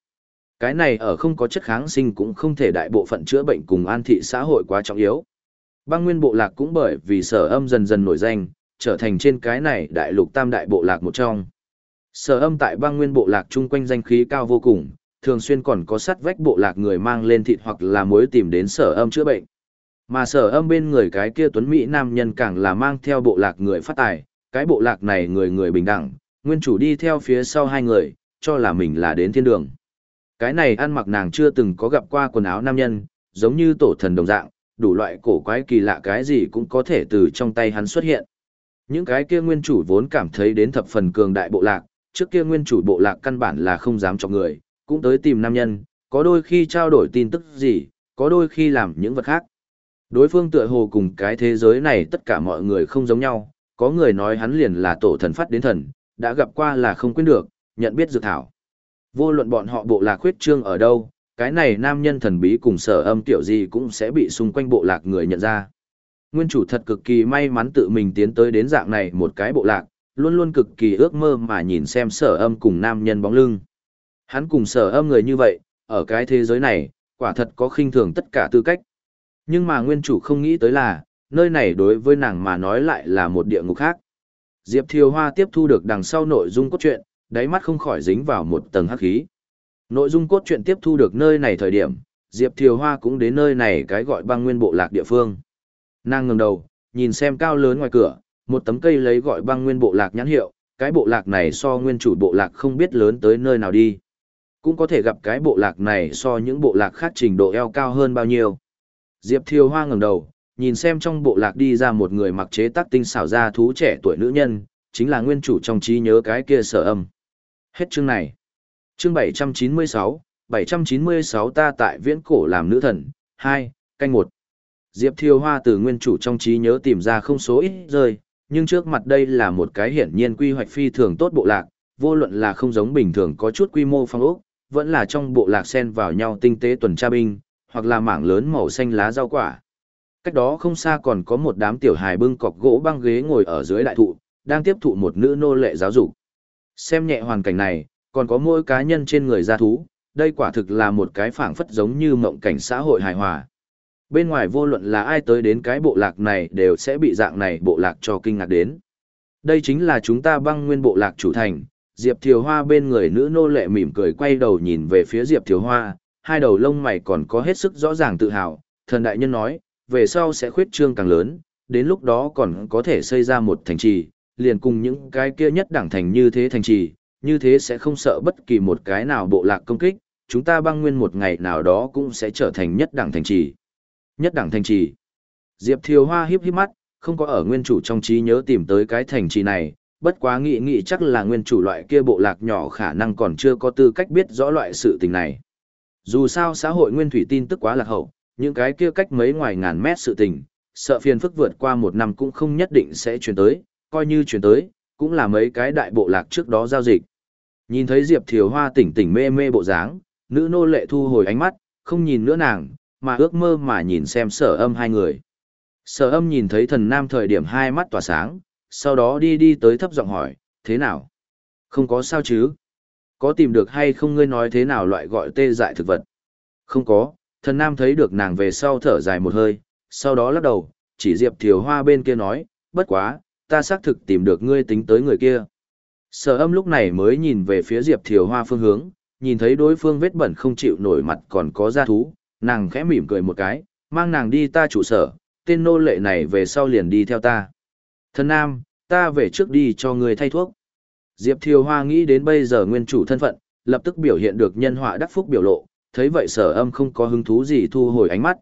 S1: Cái này ở không có chất kháng sinh cũng không thể đại bộ phận chữa bệnh cùng an thị xã hội quá trọng yếu. Băng nguyên bộ lạc cũng bởi vì sở âm dần dần nổi danh, trở thành trên cái này đại lục tam đại bộ lạc một trong. Sở âm tại băng nguyên bộ lạc chung quanh danh khí cao vô cùng, thường xuyên còn có sắt vách bộ lạc người mang lên thịt hoặc là mối tìm đến sở âm chữa bệnh. Mà sở âm bên người cái kia tuấn Mỹ nam nhân càng là mang theo bộ lạc người phát tài, cái bộ lạc này người người bình đẳng, nguyên chủ đi theo phía sau hai người, cho là mình là đến thiên đường. Cái này ăn mặc nàng chưa từng có gặp qua quần áo nam nhân, giống như tổ thần đồng dạng, đủ loại cổ quái kỳ lạ cái gì cũng có thể từ trong tay hắn xuất hiện. Những cái kia nguyên chủ vốn cảm thấy đến thập phần cường đại bộ lạc, trước kia nguyên chủ bộ lạc căn bản là không dám cho người, cũng tới tìm nam nhân, có đôi khi trao đổi tin tức gì, có đôi khi làm những vật khác. Đối phương tựa hồ cùng cái thế giới này tất cả mọi người không giống nhau, có người nói hắn liền là tổ thần phát đến thần, đã gặp qua là không quên được, nhận biết dược thảo. Vô luận bọn họ bộ lạc khuyết trương ở đâu, cái này nam nhân thần bí cùng sở âm tiểu gì cũng sẽ bị xung quanh bộ lạc người nhận ra. Nguyên chủ thật cực kỳ may mắn tự mình tiến tới đến dạng này một cái bộ lạc, luôn luôn cực kỳ ước mơ mà nhìn xem sở âm cùng nam nhân bóng lưng. Hắn cùng sở âm người như vậy, ở cái thế giới này, quả thật có khinh thường tất cả tư cách. Nhưng mà nguyên chủ không nghĩ tới là, nơi này đối với nàng mà nói lại là một địa ngục khác. Diệp Thiều Hoa tiếp thu được đằng sau nội dung cốt truyện, đáy mắt không khỏi dính vào một tầng hắc khí. Nội dung cốt truyện tiếp thu được nơi này thời điểm, Diệp Thiều Hoa cũng đến nơi này cái gọi băng nguyên bộ lạc địa phương. Nàng ngẩng đầu, nhìn xem cao lớn ngoài cửa, một tấm cây lấy gọi băng nguyên bộ lạc nhãn hiệu, cái bộ lạc này so nguyên chủ bộ lạc không biết lớn tới nơi nào đi. Cũng có thể gặp cái bộ lạc này so những bộ lạc khác trình độ eo cao hơn bao nhiêu. Diệp Thiều Hoa ngẩng đầu, nhìn xem trong bộ lạc đi ra một người mặc chế tác tinh xảo ra thú trẻ tuổi nữ nhân, chính là nguyên chủ trong trí nhớ cái kia sở âm. Hết chương này. Chương 796, 796 ta tại viễn cổ làm nữ thần, 2, canh 1. Diệp Thiều Hoa từ nguyên chủ trong trí nhớ tìm ra không số ít rơi, nhưng trước mặt đây là một cái hiển nhiên quy hoạch phi thường tốt bộ lạc, vô luận là không giống bình thường có chút quy mô phong ốc, vẫn là trong bộ lạc xen vào nhau tinh tế tuần tra binh, hoặc là mảng lớn màu xanh lá rau quả. Cách đó không xa còn có một đám tiểu hài bưng cọc gỗ băng ghế ngồi ở dưới đại thụ, đang tiếp thụ một nữ nô lệ giáo dục. Xem nhẹ hoàn cảnh này, còn có mỗi cá nhân trên người gia thú, đây quả thực là một cái phảng phất giống như mộng cảnh xã hội hài hòa. Bên ngoài vô luận là ai tới đến cái bộ lạc này đều sẽ bị dạng này bộ lạc cho kinh ngạc đến. Đây chính là chúng ta băng nguyên bộ lạc chủ thành, Diệp Thiều Hoa bên người nữ nô lệ mỉm cười quay đầu nhìn về phía Diệp Thiều Hoa, hai đầu lông mày còn có hết sức rõ ràng tự hào, thần đại nhân nói, về sau sẽ khuyết trương càng lớn, đến lúc đó còn có thể xây ra một thành trì, liền cùng những cái kia nhất đẳng thành như thế thành trì, như thế sẽ không sợ bất kỳ một cái nào bộ lạc công kích, chúng ta băng nguyên một ngày nào đó cũng sẽ trở thành nhất đẳng thành trì. Nhất đẳng thành trì. Diệp Thiều Hoa hiếp hiếp mắt, không có ở nguyên chủ trong trí nhớ tìm tới cái thành trì này, bất quá nghĩ nghĩ chắc là nguyên chủ loại kia bộ lạc nhỏ khả năng còn chưa có tư cách biết rõ loại sự tình này. Dù sao xã hội nguyên thủy tin tức quá lạc hậu, những cái kia cách mấy ngoài ngàn mét sự tình, sợ phiền phức vượt qua một năm cũng không nhất định sẽ chuyển tới, coi như chuyển tới, cũng là mấy cái đại bộ lạc trước đó giao dịch. Nhìn thấy Diệp Thiều Hoa tỉnh tỉnh mê mê bộ dáng, nữ nô lệ thu hồi ánh mắt, không nhìn nữa nàng, mà ước mơ mà nhìn xem sở âm hai người. Sở âm nhìn thấy thần nam thời điểm hai mắt tỏa sáng, sau đó đi đi tới thấp giọng hỏi, thế nào? Không có sao chứ? Có tìm được hay không ngươi nói thế nào loại gọi tê dại thực vật? Không có, thần nam thấy được nàng về sau thở dài một hơi, sau đó lắc đầu, chỉ Diệp Thiều Hoa bên kia nói, bất quá, ta xác thực tìm được ngươi tính tới người kia. Sở âm lúc này mới nhìn về phía Diệp Thiều Hoa phương hướng, nhìn thấy đối phương vết bẩn không chịu nổi mặt còn có da thú, nàng khẽ mỉm cười một cái, mang nàng đi ta trụ sở, tên nô lệ này về sau liền đi theo ta. Thân nam, ta về trước đi cho người thay thuốc. Diệp Thiều Hoa nghĩ đến bây giờ nguyên chủ thân phận, lập tức biểu hiện được nhân họa đắc phúc biểu lộ, thấy vậy sở âm không có hứng thú gì thu hồi ánh mắt.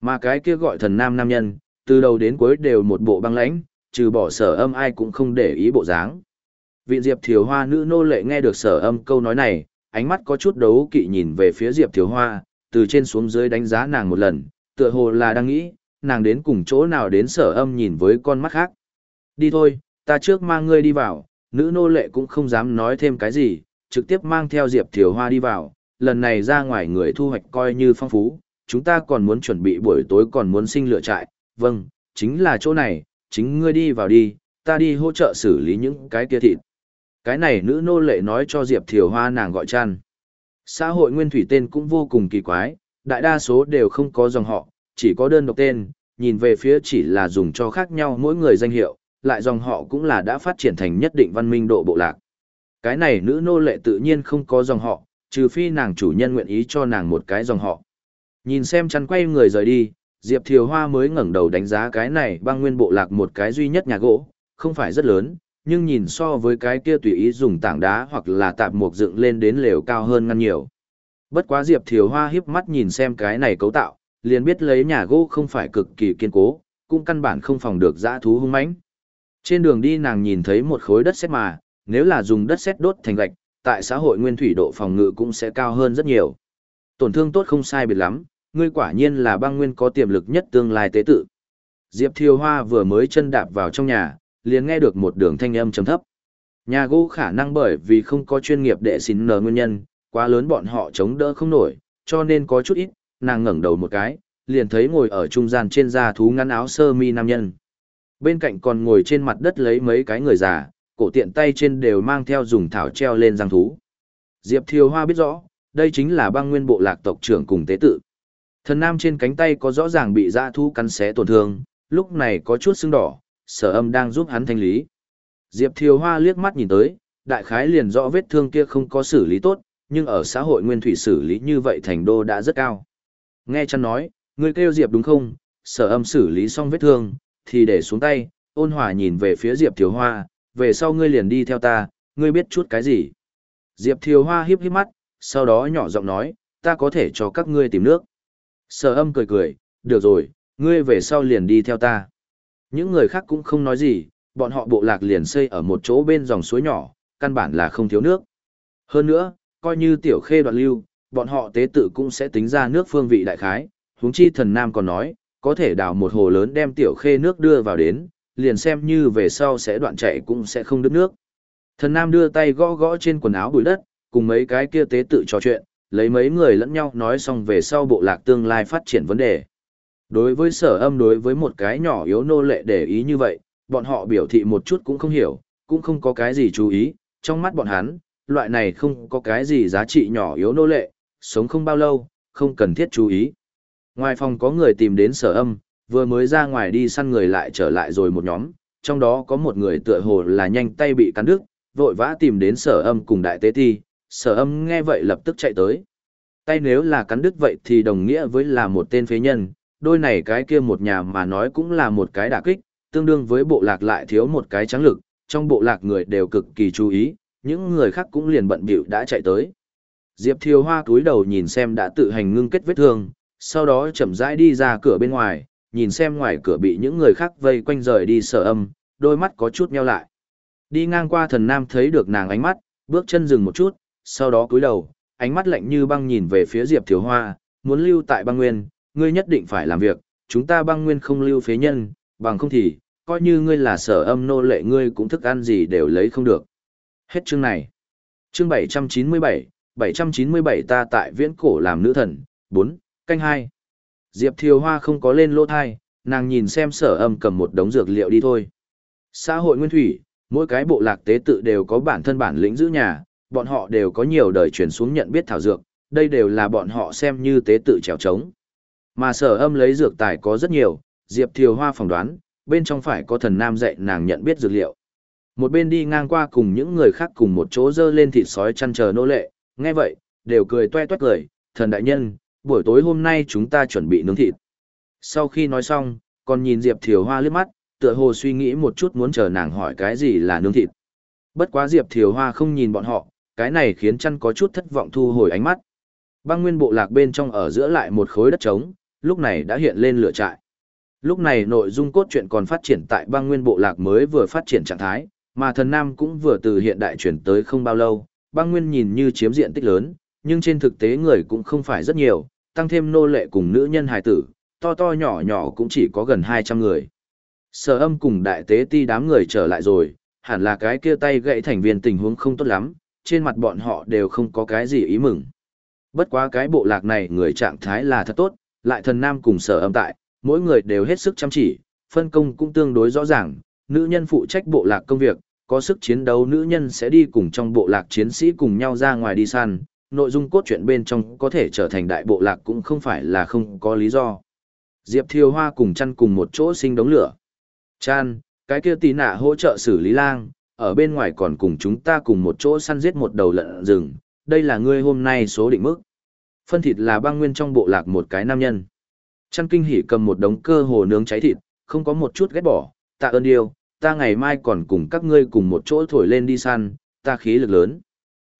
S1: Mà cái kia gọi thần nam nam nhân, từ đầu đến cuối đều một bộ băng lãnh, trừ bỏ sở âm ai cũng không để ý bộ dáng. Vị Diệp Thiều Hoa nữ nô lệ nghe được sở âm câu nói này, ánh mắt có chút đấu kỵ nhìn về phía Diệp Thiều Hoa, từ trên xuống dưới đánh giá nàng một lần, tựa hồ là đang nghĩ, nàng đến cùng chỗ nào đến sở âm nhìn với con mắt khác. Đi thôi, ta trước mang ngươi đi vào, nữ nô lệ cũng không dám nói thêm cái gì, trực tiếp mang theo Diệp Thiều Hoa đi vào, lần này ra ngoài người thu hoạch coi như phong phú, chúng ta còn muốn chuẩn bị buổi tối còn muốn sinh lựa trại, vâng, chính là chỗ này, chính ngươi đi vào đi, ta đi hỗ trợ xử lý những cái kia thịt. Cái này nữ nô lệ nói cho Diệp Thiều Hoa nàng gọi chăn. Xã hội nguyên thủy tên cũng vô cùng kỳ quái, đại đa số đều không có dòng họ, chỉ có đơn độc tên, nhìn về phía chỉ là dùng cho khác nhau mỗi người danh hiệu, lại dòng họ cũng là đã phát triển thành nhất định văn minh độ bộ lạc. Cái này nữ nô lệ tự nhiên không có dòng họ, trừ phi nàng chủ nhân nguyện ý cho nàng một cái dòng họ. Nhìn xem chăn quay người rời đi, Diệp Thiều Hoa mới ngẩng đầu đánh giá cái này băng nguyên bộ lạc một cái duy nhất nhà gỗ, không phải rất lớn, nhưng nhìn so với cái kia tùy ý dùng tảng đá hoặc là tạp mục dựng lên đến lều cao hơn ngăn nhiều. Bất quá Diệp Thiều Hoa hiếp mắt nhìn xem cái này cấu tạo, liền biết lấy nhà gỗ không phải cực kỳ kiên cố, cũng căn bản không phòng được dã thú hung mãnh. Trên đường đi nàng nhìn thấy một khối đất sét mà, nếu là dùng đất sét đốt thành gạch, tại xã hội nguyên thủy độ phòng ngự cũng sẽ cao hơn rất nhiều. Tổn thương tốt không sai biệt lắm, ngươi quả nhiên là băng nguyên có tiềm lực nhất tương lai tế tự. Diệp Thiều Hoa vừa mới chân đạp vào trong nhà, liền nghe được một đường thanh âm trầm thấp. Nhà gỗ khả năng bởi vì không có chuyên nghiệp đệ xin nờ nguyên nhân, quá lớn bọn họ chống đỡ không nổi, cho nên có chút ít, nàng ngẩng đầu một cái, liền thấy ngồi ở trung gian trên da thú ngắn áo sơ mi nam nhân. Bên cạnh còn ngồi trên mặt đất lấy mấy cái người già, cổ tiện tay trên đều mang theo dùng thảo treo lên răng thú. Diệp Thiều Hoa biết rõ, đây chính là băng nguyên bộ lạc tộc trưởng cùng tế tự. Thần nam trên cánh tay có rõ ràng bị dã thú cắn xé tổn thương, lúc này có chút sưng đỏ, sở âm đang giúp hắn thanh lý. Diệp Thiều Hoa liếc mắt nhìn tới, đại khái liền rõ vết thương kia không có xử lý tốt, nhưng ở xã hội nguyên thủy xử lý như vậy thành đô đã rất cao. Nghe chăn nói, ngươi kêu Diệp đúng không? Sở âm xử lý xong vết thương, thì để xuống tay, ôn hòa nhìn về phía Diệp Thiều Hoa, về sau ngươi liền đi theo ta, ngươi biết chút cái gì. Diệp Thiều Hoa hiếp hiếp mắt, sau đó nhỏ giọng nói, ta có thể cho các ngươi tìm nước. Sở âm cười cười, được rồi, ngươi về sau liền đi theo ta. Những người khác cũng không nói gì, bọn họ bộ lạc liền xây ở một chỗ bên dòng suối nhỏ, căn bản là không thiếu nước. Hơn nữa, coi như tiểu khê đoạn lưu, bọn họ tế tự cũng sẽ tính ra nước phương vị đại khái, huống chi thần nam còn nói, có thể đào một hồ lớn đem tiểu khê nước đưa vào đến, liền xem như về sau sẽ đoạn chạy cũng sẽ không đứt nước. Thần nam đưa tay gõ gõ trên quần áo bụi đất, cùng mấy cái kia tế tự trò chuyện, lấy mấy người lẫn nhau nói xong về sau bộ lạc tương lai phát triển vấn đề. Đối với sở âm đối với một cái nhỏ yếu nô lệ để ý như vậy, bọn họ biểu thị một chút cũng không hiểu, cũng không có cái gì chú ý, trong mắt bọn hắn, loại này không có cái gì giá trị nhỏ yếu nô lệ, sống không bao lâu, không cần thiết chú ý. Ngoài phòng có người tìm đến sở âm, vừa mới ra ngoài đi săn người lại trở lại rồi một nhóm, trong đó có một người tựa hồ là nhanh tay bị cắn đứt, vội vã tìm đến sở âm cùng đại tế ti, sở âm nghe vậy lập tức chạy tới. Tay nếu là cắn đứt vậy thì đồng nghĩa với là một tên phế nhân, đôi này cái kia một nhà mà nói cũng là một cái đả kích, tương đương với bộ lạc lại thiếu một cái trắng lực, trong bộ lạc người đều cực kỳ chú ý, những người khác cũng liền bận bịu đã chạy tới. Diệp Thiều Hoa cúi đầu nhìn xem đã tự hành ngưng kết vết thương, sau đó chậm rãi đi ra cửa bên ngoài, nhìn xem ngoài cửa bị những người khác vây quanh rời đi sợ âm, đôi mắt có chút nheo lại. Đi ngang qua thần nam thấy được nàng ánh mắt, bước chân dừng một chút, sau đó cúi đầu, ánh mắt lạnh như băng nhìn về phía Diệp Thiều Hoa, muốn lưu tại băng nguyên, ngươi nhất định phải làm việc, chúng ta băng nguyên không lưu phế nhân, bằng không thì, coi như ngươi là sở âm nô lệ ngươi cũng thức ăn gì đều lấy không được. Hết chương này. Chương 797, 797 ta tại viễn cổ làm nữ thần, 4, canh 2. Diệp Thiều Hoa không có lên lỗ thai, nàng nhìn xem sở âm cầm một đống dược liệu đi thôi. Xã hội nguyên thủy, mỗi cái bộ lạc tế tự đều có bản thân bản lĩnh giữ nhà, bọn họ đều có nhiều đời truyền xuống nhận biết thảo dược, đây đều là bọn họ xem như tế tự trèo trống. Mà sở âm lấy dược tài có rất nhiều, Diệp Thiều Hoa phỏng đoán, bên trong phải có thần nam dạy nàng nhận biết dược liệu. Một bên đi ngang qua cùng những người khác cùng một chỗ dơ lên thịt sói chăn chờ nô lệ, nghe vậy, đều cười toe toét cười, thần đại nhân, buổi tối hôm nay chúng ta chuẩn bị nướng thịt. Sau khi nói xong, còn nhìn Diệp Thiều Hoa liếc mắt, tựa hồ suy nghĩ một chút muốn chờ nàng hỏi cái gì là nướng thịt. Bất quá Diệp Thiều Hoa không nhìn bọn họ, cái này khiến chăn có chút thất vọng thu hồi ánh mắt. Băng nguyên bộ lạc bên trong ở giữa lại một khối đất trống, lúc này đã hiện lên lửa trại. Lúc này nội dung cốt truyện còn phát triển tại băng nguyên bộ lạc mới vừa phát triển trạng thái, mà thần nam cũng vừa từ hiện đại chuyển tới không bao lâu, băng nguyên nhìn như chiếm diện tích lớn, nhưng trên thực tế người cũng không phải rất nhiều, tăng thêm nô lệ cùng nữ nhân hài tử, to to nhỏ nhỏ cũng chỉ có gần 200 người. Sở âm cùng đại tế ti đám người trở lại rồi, hẳn là cái kia tay gãy thành viên tình huống không tốt lắm, trên mặt bọn họ đều không có cái gì ý mừng. Bất quá cái bộ lạc này người trạng thái là thật tốt, lại thần nam cùng sở âm tại, mỗi người đều hết sức chăm chỉ, phân công cũng tương đối rõ ràng, nữ nhân phụ trách bộ lạc công việc, có sức chiến đấu nữ nhân sẽ đi cùng trong bộ lạc chiến sĩ cùng nhau ra ngoài đi săn, nội dung cốt truyện bên trong có thể trở thành đại bộ lạc cũng không phải là không có lý do. Diệp Thiều Hoa cùng chăn cùng một chỗ sinh đống lửa. Chan, cái kia tí nạ hỗ trợ xử lý lang, ở bên ngoài còn cùng chúng ta cùng một chỗ săn giết một đầu lợn rừng, đây là ngươi hôm nay số định mức. Phân thịt là băng nguyên trong bộ lạc một cái nam nhân. Chăn kinh hỉ cầm một đống cơ hồ nướng cháy thịt, không có một chút ghét bỏ, tạ ơn điêu, ta ngày mai còn cùng các ngươi cùng một chỗ thổi lên đi săn, ta khí lực lớn.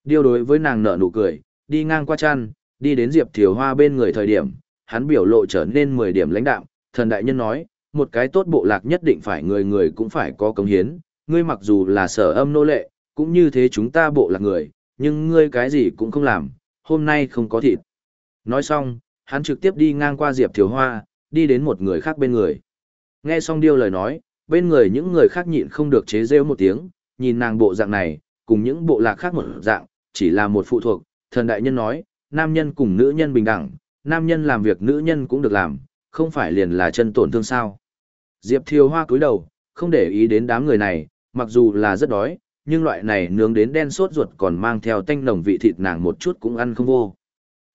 S1: Điêu đối với nàng nợ nụ cười, đi ngang qua chăn, đi đến Diệp Thiều Hoa bên người thời điểm, hắn biểu lộ trở nên 10 điểm lãnh đạo, thần đại nhân nói, một cái tốt bộ lạc nhất định phải người người cũng phải có công hiến, ngươi mặc dù là sở âm nô lệ, cũng như thế chúng ta bộ lạc người, nhưng ngươi cái gì cũng không làm, hôm nay không có thịt. Nói xong, hắn trực tiếp đi ngang qua Diệp Thiều Hoa, đi đến một người khác bên người. Nghe xong điêu lời nói, bên người những người khác nhịn không được chế rêu một tiếng, nhìn nàng bộ dạng này, cùng những bộ lạc khác một dạng, chỉ là một phụ thuộc, thần đại nhân nói, nam nhân cùng nữ nhân bình đẳng, nam nhân làm việc nữ nhân cũng được làm, không phải liền là chân tổn thương sao. Diệp Thiều Hoa cúi đầu, không để ý đến đám người này, mặc dù là rất đói, nhưng loại này nướng đến đen sốt ruột còn mang theo tanh nồng vị thịt nàng một chút cũng ăn không vô.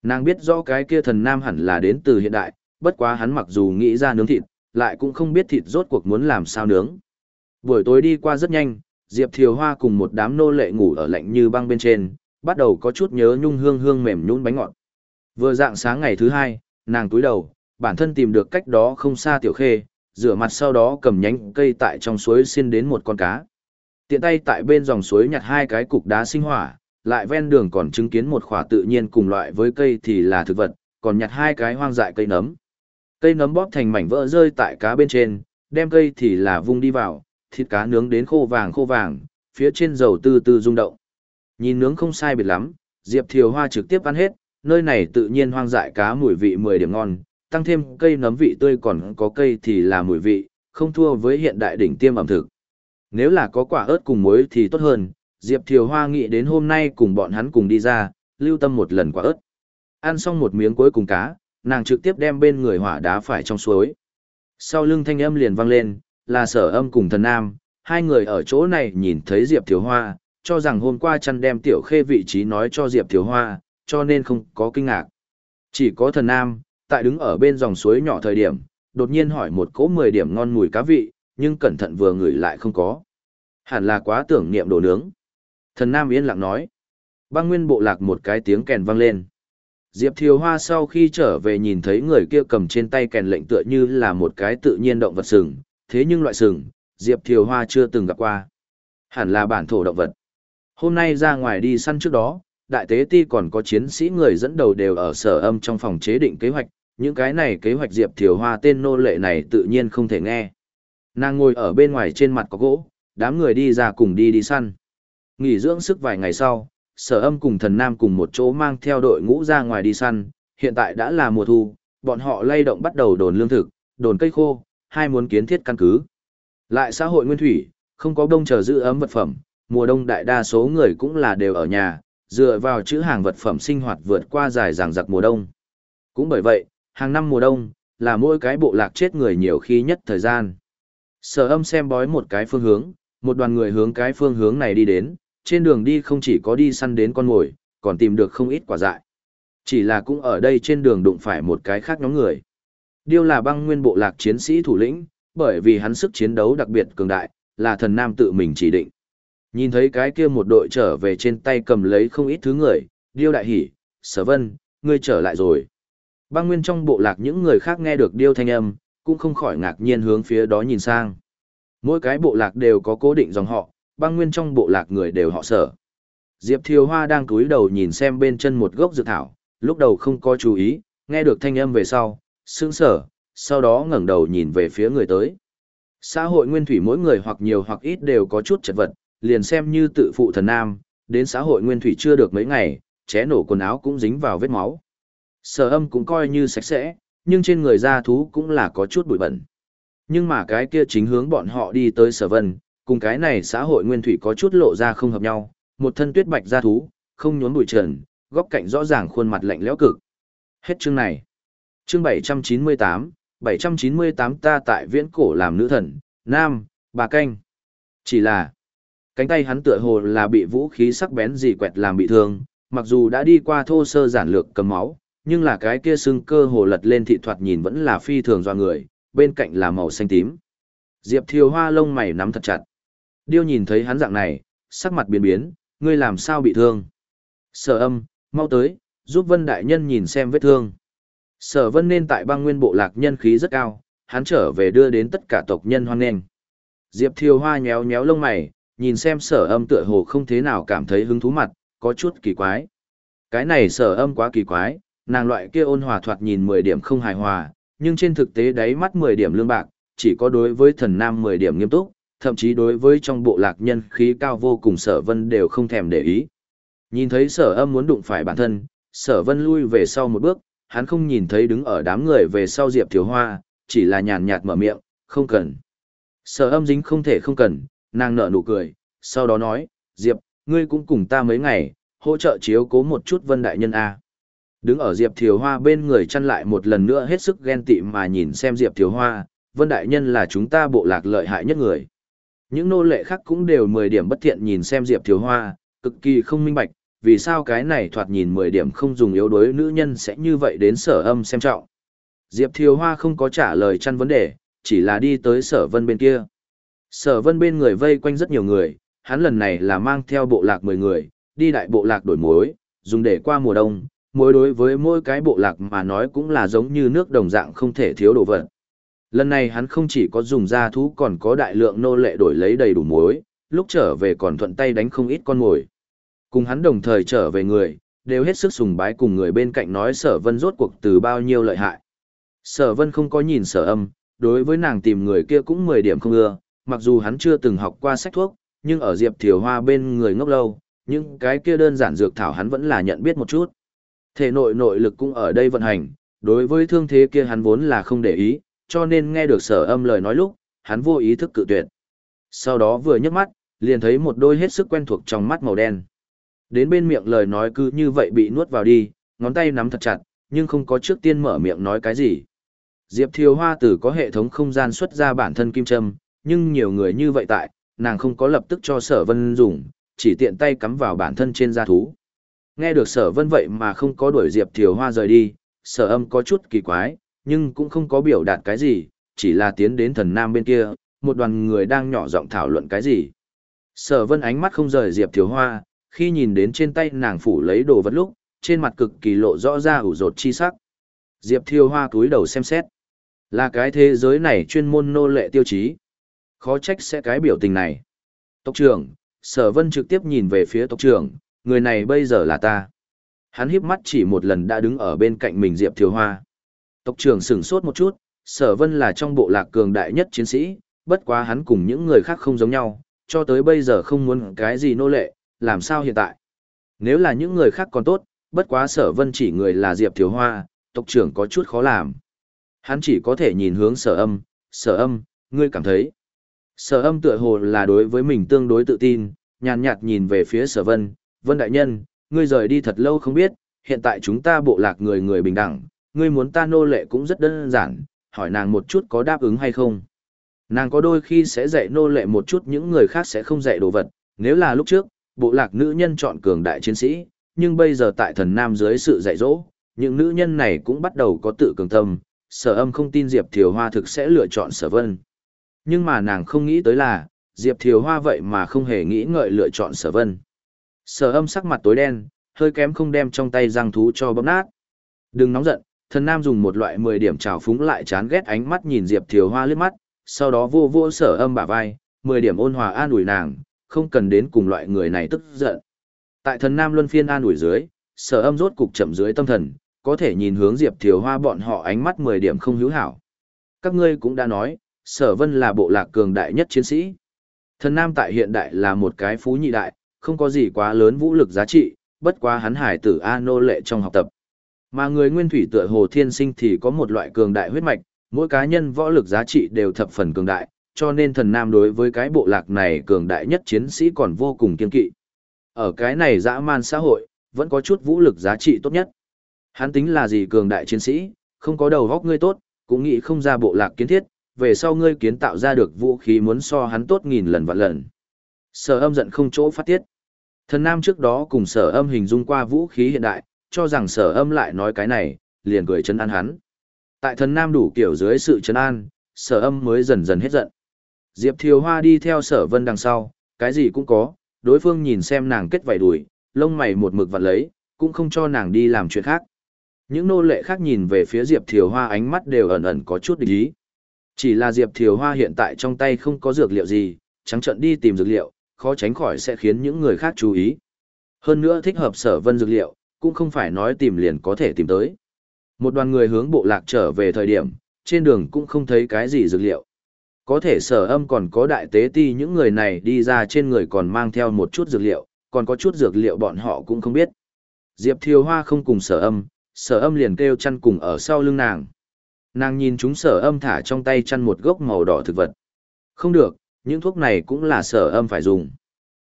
S1: Nàng biết rõ cái kia thần nam hẳn là đến từ hiện đại, bất quá hắn mặc dù nghĩ ra nướng thịt, lại cũng không biết thịt rốt cuộc muốn làm sao nướng. Buổi tối đi qua rất nhanh, Diệp Thiều Hoa cùng một đám nô lệ ngủ ở lạnh như băng bên trên, bắt đầu có chút nhớ nhung hương hương mềm nhún bánh ngọt. Vừa dạng sáng ngày thứ hai, nàng túi đầu, bản thân tìm được cách đó không xa tiểu khê, rửa mặt sau đó cầm nhánh cây tại trong suối xin đến một con cá. Tiện tay tại bên dòng suối nhặt hai cái cục đá sinh hỏa, lại ven đường còn chứng kiến một khỏa tự nhiên cùng loại với cây thì là thực vật, còn nhặt hai cái hoang dại cây nấm. Cây nấm bóp thành mảnh vỡ rơi tại cá bên trên, đem cây thì là vung đi vào, thịt cá nướng đến khô vàng khô vàng, phía trên dầu tư tư rung động. Nhìn nướng không sai biệt lắm, Diệp Thiều Hoa trực tiếp ăn hết, nơi này tự nhiên hoang dại cá mùi vị 10 điểm ngon, tăng thêm cây nấm vị tươi còn có cây thì là mùi vị, không thua với hiện đại đỉnh tiêm ẩm thực. Nếu là có quả ớt cùng muối thì tốt hơn, Diệp Thiều Hoa nghĩ đến hôm nay cùng bọn hắn cùng đi ra, lưu tâm một lần quả ớt. Ăn xong một miếng cuối cùng cá, nàng trực tiếp đem bên người hỏa đá phải trong suối. Sau lưng thanh âm liền vang lên, là sở âm cùng thần nam, hai người ở chỗ này nhìn thấy Diệp Thiều Hoa, cho rằng hôm qua chăn đem tiểu khê vị trí nói cho Diệp Thiều Hoa, cho nên không có kinh ngạc. Chỉ có thần nam, tại đứng ở bên dòng suối nhỏ thời điểm, đột nhiên hỏi một cỗ 10 điểm ngon mùi cá vị, nhưng cẩn thận vừa ngửi lại không có. Hẳn là quá tưởng niệm đồ nướng. Thần nam yên lặng nói. Băng nguyên bộ lạc một cái tiếng kèn vang lên. Diệp Thiều Hoa sau khi trở về nhìn thấy người kia cầm trên tay kèn lệnh tựa như là một cái tự nhiên động vật sừng, thế nhưng loại sừng, Diệp Thiều Hoa chưa từng gặp qua. Hẳn là bản thổ động vật. Hôm nay ra ngoài đi săn trước đó, đại tế ti còn có chiến sĩ người dẫn đầu đều ở sở âm trong phòng chế định kế hoạch, những cái này kế hoạch Diệp Thiều Hoa tên nô lệ này tự nhiên không thể nghe. Nàng ngồi ở bên ngoài trên mặt có gỗ, đám người đi ra cùng đi đi săn. Nghỉ dưỡng sức vài ngày sau, sở âm cùng thần nam cùng một chỗ mang theo đội ngũ ra ngoài đi săn, hiện tại đã là mùa thu, bọn họ lay động bắt đầu đồn lương thực, đồn cây khô, hai muốn kiến thiết căn cứ. Lại xã hội nguyên thủy, không có đông chờ giữ ấm vật phẩm, mùa đông đại đa số người cũng là đều ở nhà, dựa vào chữ hàng vật phẩm sinh hoạt vượt qua dài dàng giặc mùa đông. Cũng bởi vậy, hàng năm mùa đông, là mỗi cái bộ lạc chết người nhiều khi nhất thời gian. Sở âm xem bói một cái phương hướng, một đoàn người hướng cái phương hướng này đi đến, trên đường đi không chỉ có đi săn đến con mồi, còn tìm được không ít quả dại. Chỉ là cũng ở đây trên đường đụng phải một cái khác nhóm người. Điêu là băng nguyên bộ lạc chiến sĩ thủ lĩnh, bởi vì hắn sức chiến đấu đặc biệt cường đại, là thần nam tự mình chỉ định. Nhìn thấy cái kia một đội trở về trên tay cầm lấy không ít thứ người, điêu đại hỉ, sở vân, ngươi trở lại rồi. Băng nguyên trong bộ lạc những người khác nghe được điêu thanh âm, cũng không khỏi ngạc nhiên hướng phía đó nhìn sang. Mỗi cái bộ lạc đều có cố định dòng họ, băng nguyên trong bộ lạc người đều họ sở. Diệp Thiều Hoa đang cúi đầu nhìn xem bên chân một gốc dược thảo, lúc đầu không có chú ý, nghe được thanh âm về sau, sững sở, sau đó ngẩng đầu nhìn về phía người tới. Xã hội nguyên thủy mỗi người hoặc nhiều hoặc ít đều có chút chật vật, liền xem như tự phụ thần nam, đến xã hội nguyên thủy chưa được mấy ngày, ché nổ quần áo cũng dính vào vết máu. Sở âm cũng coi như sạch sẽ, nhưng trên người da thú cũng là có chút bụi bẩn. Nhưng mà cái kia chính hướng bọn họ đi tới sở vân, cùng cái này xã hội nguyên thủy có chút lộ ra không hợp nhau, một thân tuyết bạch da thú, không nhốn bụi trần, góc cạnh rõ ràng khuôn mặt lạnh lẽo cực. Hết chương này. Chương 798, 798 ta tại viễn cổ làm nữ thần, nam, bà canh. Chỉ là, cánh tay hắn tựa hồ là bị vũ khí sắc bén gì quẹt làm bị thương, mặc dù đã đi qua thô sơ giản lược cầm máu, nhưng là cái kia xương cơ hồ lật lên thị thoạt nhìn vẫn là phi thường do người, bên cạnh là màu xanh tím. Diệp Thiều Hoa lông mày nắm thật chặt. Điêu nhìn thấy hắn dạng này, sắc mặt biến biến, ngươi làm sao bị thương? Sở âm, mau tới, giúp Vân Đại Nhân nhìn xem vết thương. Sở Vân nên tại băng nguyên bộ lạc nhân khí rất cao, hắn trở về đưa đến tất cả tộc nhân hoan nghênh. Diệp Thiều Hoa nhéo nhéo lông mày, nhìn xem sở âm tựa hồ không thế nào cảm thấy hứng thú mặt, có chút kỳ quái. Cái này sở âm quá kỳ quái, nàng loại kia ôn hòa thoạt nhìn 10 điểm không hài hòa, nhưng trên thực tế đáy mắt 10 điểm lương bạc, chỉ có đối với thần nam 10 điểm nghiêm túc, thậm chí đối với trong bộ lạc nhân khí cao vô cùng sở vân đều không thèm để ý. Nhìn thấy sở âm muốn đụng phải bản thân, sở vân lui về sau một bước, hắn không nhìn thấy đứng ở đám người về sau Diệp Thiếu Hoa, chỉ là nhàn nhạt mở miệng, không cần. Sở âm dính không thể không cần, nàng nở nụ cười, sau đó nói, Diệp, ngươi cũng cùng ta mấy ngày, hỗ trợ chiếu cố một chút vân đại nhân A. Đứng ở Diệp Thiều Hoa bên người chăn lại một lần nữa hết sức ghen tị mà nhìn xem Diệp Thiều Hoa, vân đại nhân là chúng ta bộ lạc lợi hại nhất người. Những nô lệ khác cũng đều 10 điểm bất thiện nhìn xem Diệp Thiều Hoa, cực kỳ không minh bạch, vì sao cái này thoạt nhìn 10 điểm không dùng yếu đuối nữ nhân sẽ như vậy đến sở âm xem trọng. Diệp Thiều Hoa không có trả lời chăn vấn đề, chỉ là đi tới sở vân bên kia. Sở vân bên người vây quanh rất nhiều người, hắn lần này là mang theo bộ lạc 10 người, đi đại bộ lạc đổi mối, dùng để qua mùa đông, mối đối với mỗi cái bộ lạc mà nói cũng là giống như nước đồng dạng không thể thiếu đồ vật. Lần này hắn không chỉ có dùng gia thú còn có đại lượng nô lệ đổi lấy đầy đủ muối, lúc trở về còn thuận tay đánh không ít con mồi. Cùng hắn đồng thời trở về người, đều hết sức sùng bái cùng người bên cạnh nói sở vân rốt cuộc từ bao nhiêu lợi hại. Sở vân không có nhìn sở âm, đối với nàng tìm người kia cũng 10 điểm không ưa, mặc dù hắn chưa từng học qua sách thuốc, nhưng ở Diệp Thiều Hoa bên người ngốc lâu, những cái kia đơn giản dược thảo hắn vẫn là nhận biết một chút. Thể nội nội lực cũng ở đây vận hành, đối với thương thế kia hắn vốn là không để ý, cho nên nghe được sở âm lời nói lúc, hắn vô ý thức cự tuyệt. Sau đó vừa nhấc mắt, liền thấy một đôi hết sức quen thuộc trong mắt màu đen. Đến bên miệng lời nói cứ như vậy bị nuốt vào đi, ngón tay nắm thật chặt, nhưng không có trước tiên mở miệng nói cái gì. Diệp Thiều Hoa tử có hệ thống không gian xuất ra bản thân kim châm, nhưng nhiều người như vậy tại, nàng không có lập tức cho sở vân dùng, chỉ tiện tay cắm vào bản thân trên da thú. Nghe được sở vân vậy mà không có đuổi Diệp Thiều Hoa rời đi, sở âm có chút kỳ quái, nhưng cũng không có biểu đạt cái gì, chỉ là tiến đến thần nam bên kia, một đoàn người đang nhỏ giọng thảo luận cái gì. Sở vân ánh mắt không rời Diệp Thiếu Hoa, khi nhìn đến trên tay nàng phủ lấy đồ vật lúc, trên mặt cực kỳ lộ rõ ra ủ rột chi sắc. Diệp Thiêu Hoa cúi đầu xem xét. Là cái thế giới này chuyên môn nô lệ tiêu chí. Khó trách sẽ cái biểu tình này. Tộc trưởng, sở vân trực tiếp nhìn về phía tộc trưởng, người này bây giờ là ta. Hắn híp mắt chỉ một lần đã đứng ở bên cạnh mình Diệp Thiêu Hoa. Tộc trưởng sửng sốt một chút, sở vân là trong bộ lạc cường đại nhất chiến sĩ, bất quá hắn cùng những người khác không giống nhau, cho tới bây giờ không muốn cái gì nô lệ, làm sao hiện tại? Nếu là những người khác còn tốt, bất quá sở vân chỉ người là Diệp Thiếu Hoa, tộc trưởng có chút khó làm. Hắn chỉ có thể nhìn hướng sở âm, sở âm, ngươi cảm thấy. Sở âm tựa hồ là đối với mình tương đối tự tin, nhàn nhạt nhìn về phía sở vân, vân đại nhân, ngươi rời đi thật lâu không biết, hiện tại chúng ta bộ lạc người người bình đẳng, ngươi muốn ta nô lệ cũng rất đơn giản, hỏi nàng một chút có đáp ứng hay không. Nàng có đôi khi sẽ dạy nô lệ một chút những người khác sẽ không dạy đồ vật, nếu là lúc trước, bộ lạc nữ nhân chọn cường đại chiến sĩ, nhưng bây giờ tại thần nam dưới sự dạy dỗ, những nữ nhân này cũng bắt đầu có tự cường tâm, sở âm không tin Diệp Thiều Hoa thực sẽ lựa chọn sở vân. Nhưng mà nàng không nghĩ tới là, Diệp Thiều Hoa vậy mà không hề nghĩ ngợi lựa chọn sở vân. Sở âm sắc mặt tối đen, hơi kém không đem trong tay răng thú cho bấm nát. Đừng nóng giận, thần nam dùng một loại 10 điểm trào phúng lại chán ghét ánh mắt nhìn Diệp Thiều Hoa lướt mắt, sau đó vô vô sở âm bả vai, 10 điểm ôn hòa an ủi nàng, không cần đến cùng loại người này tức giận. Tại thần nam luân phiên an ủi dưới, sở âm rốt cục chậm dưới tâm thần, có thể nhìn hướng Diệp Thiều Hoa bọn họ ánh mắt 10 điểm không hữu hảo. Các ngươi cũng đã nói, sở vân là bộ lạc cường đại nhất chiến sĩ. Thần nam tại hiện đại là một cái phú nhị đại, không có gì quá lớn vũ lực giá trị, bất quá hắn hải tử A nô lệ trong học tập. Mà người nguyên thủy tựa hồ thiên sinh thì có một loại cường đại huyết mạch, mỗi cá nhân võ lực giá trị đều thập phần cường đại, cho nên thần nam đối với cái bộ lạc này cường đại nhất chiến sĩ còn vô cùng kiên kỵ. Ở cái này dã man xã hội, vẫn có chút vũ lực giá trị tốt nhất. Hắn tính là gì cường đại chiến sĩ, không có đầu góc ngươi tốt, cũng nghĩ không ra bộ lạc kiến thiết, về sau ngươi kiến tạo ra được vũ khí muốn so hắn tốt nghìn lần vạn lần. Sở âm giận không chỗ phát tiết. Thần Nam trước đó cùng sở âm hình dung qua vũ khí hiện đại, cho rằng sở âm lại nói cái này, liền cười chân an hắn. Tại thần Nam đủ kiểu dưới sự chân an, sở âm mới dần dần hết giận. Diệp Thiều Hoa đi theo sở vân đằng sau, cái gì cũng có, đối phương nhìn xem nàng kết vảy đùi, lông mày một mực vặt lấy, cũng không cho nàng đi làm chuyện khác. Những nô lệ khác nhìn về phía Diệp Thiều Hoa ánh mắt đều ẩn ẩn có chút địch ý. Chỉ là Diệp Thiều Hoa hiện tại trong tay không có dược liệu gì, trắng trận đi tìm dược liệu, khó tránh khỏi sẽ khiến những người khác chú ý. Hơn nữa thích hợp sở vân dược liệu, cũng không phải nói tìm liền có thể tìm tới. Một đoàn người hướng bộ lạc trở về thời điểm, trên đường cũng không thấy cái gì dược liệu. Có thể sở âm còn có đại tế ti những người này đi ra trên người còn mang theo một chút dược liệu, còn có chút dược liệu bọn họ cũng không biết. Diệp Thiều Hoa không cùng sở âm, sở âm liền kêu chăn cùng ở sau lưng nàng. Nàng nhìn chúng sở âm thả trong tay chăn một gốc màu đỏ thực vật. Không được, những thuốc này cũng là sở âm phải dùng.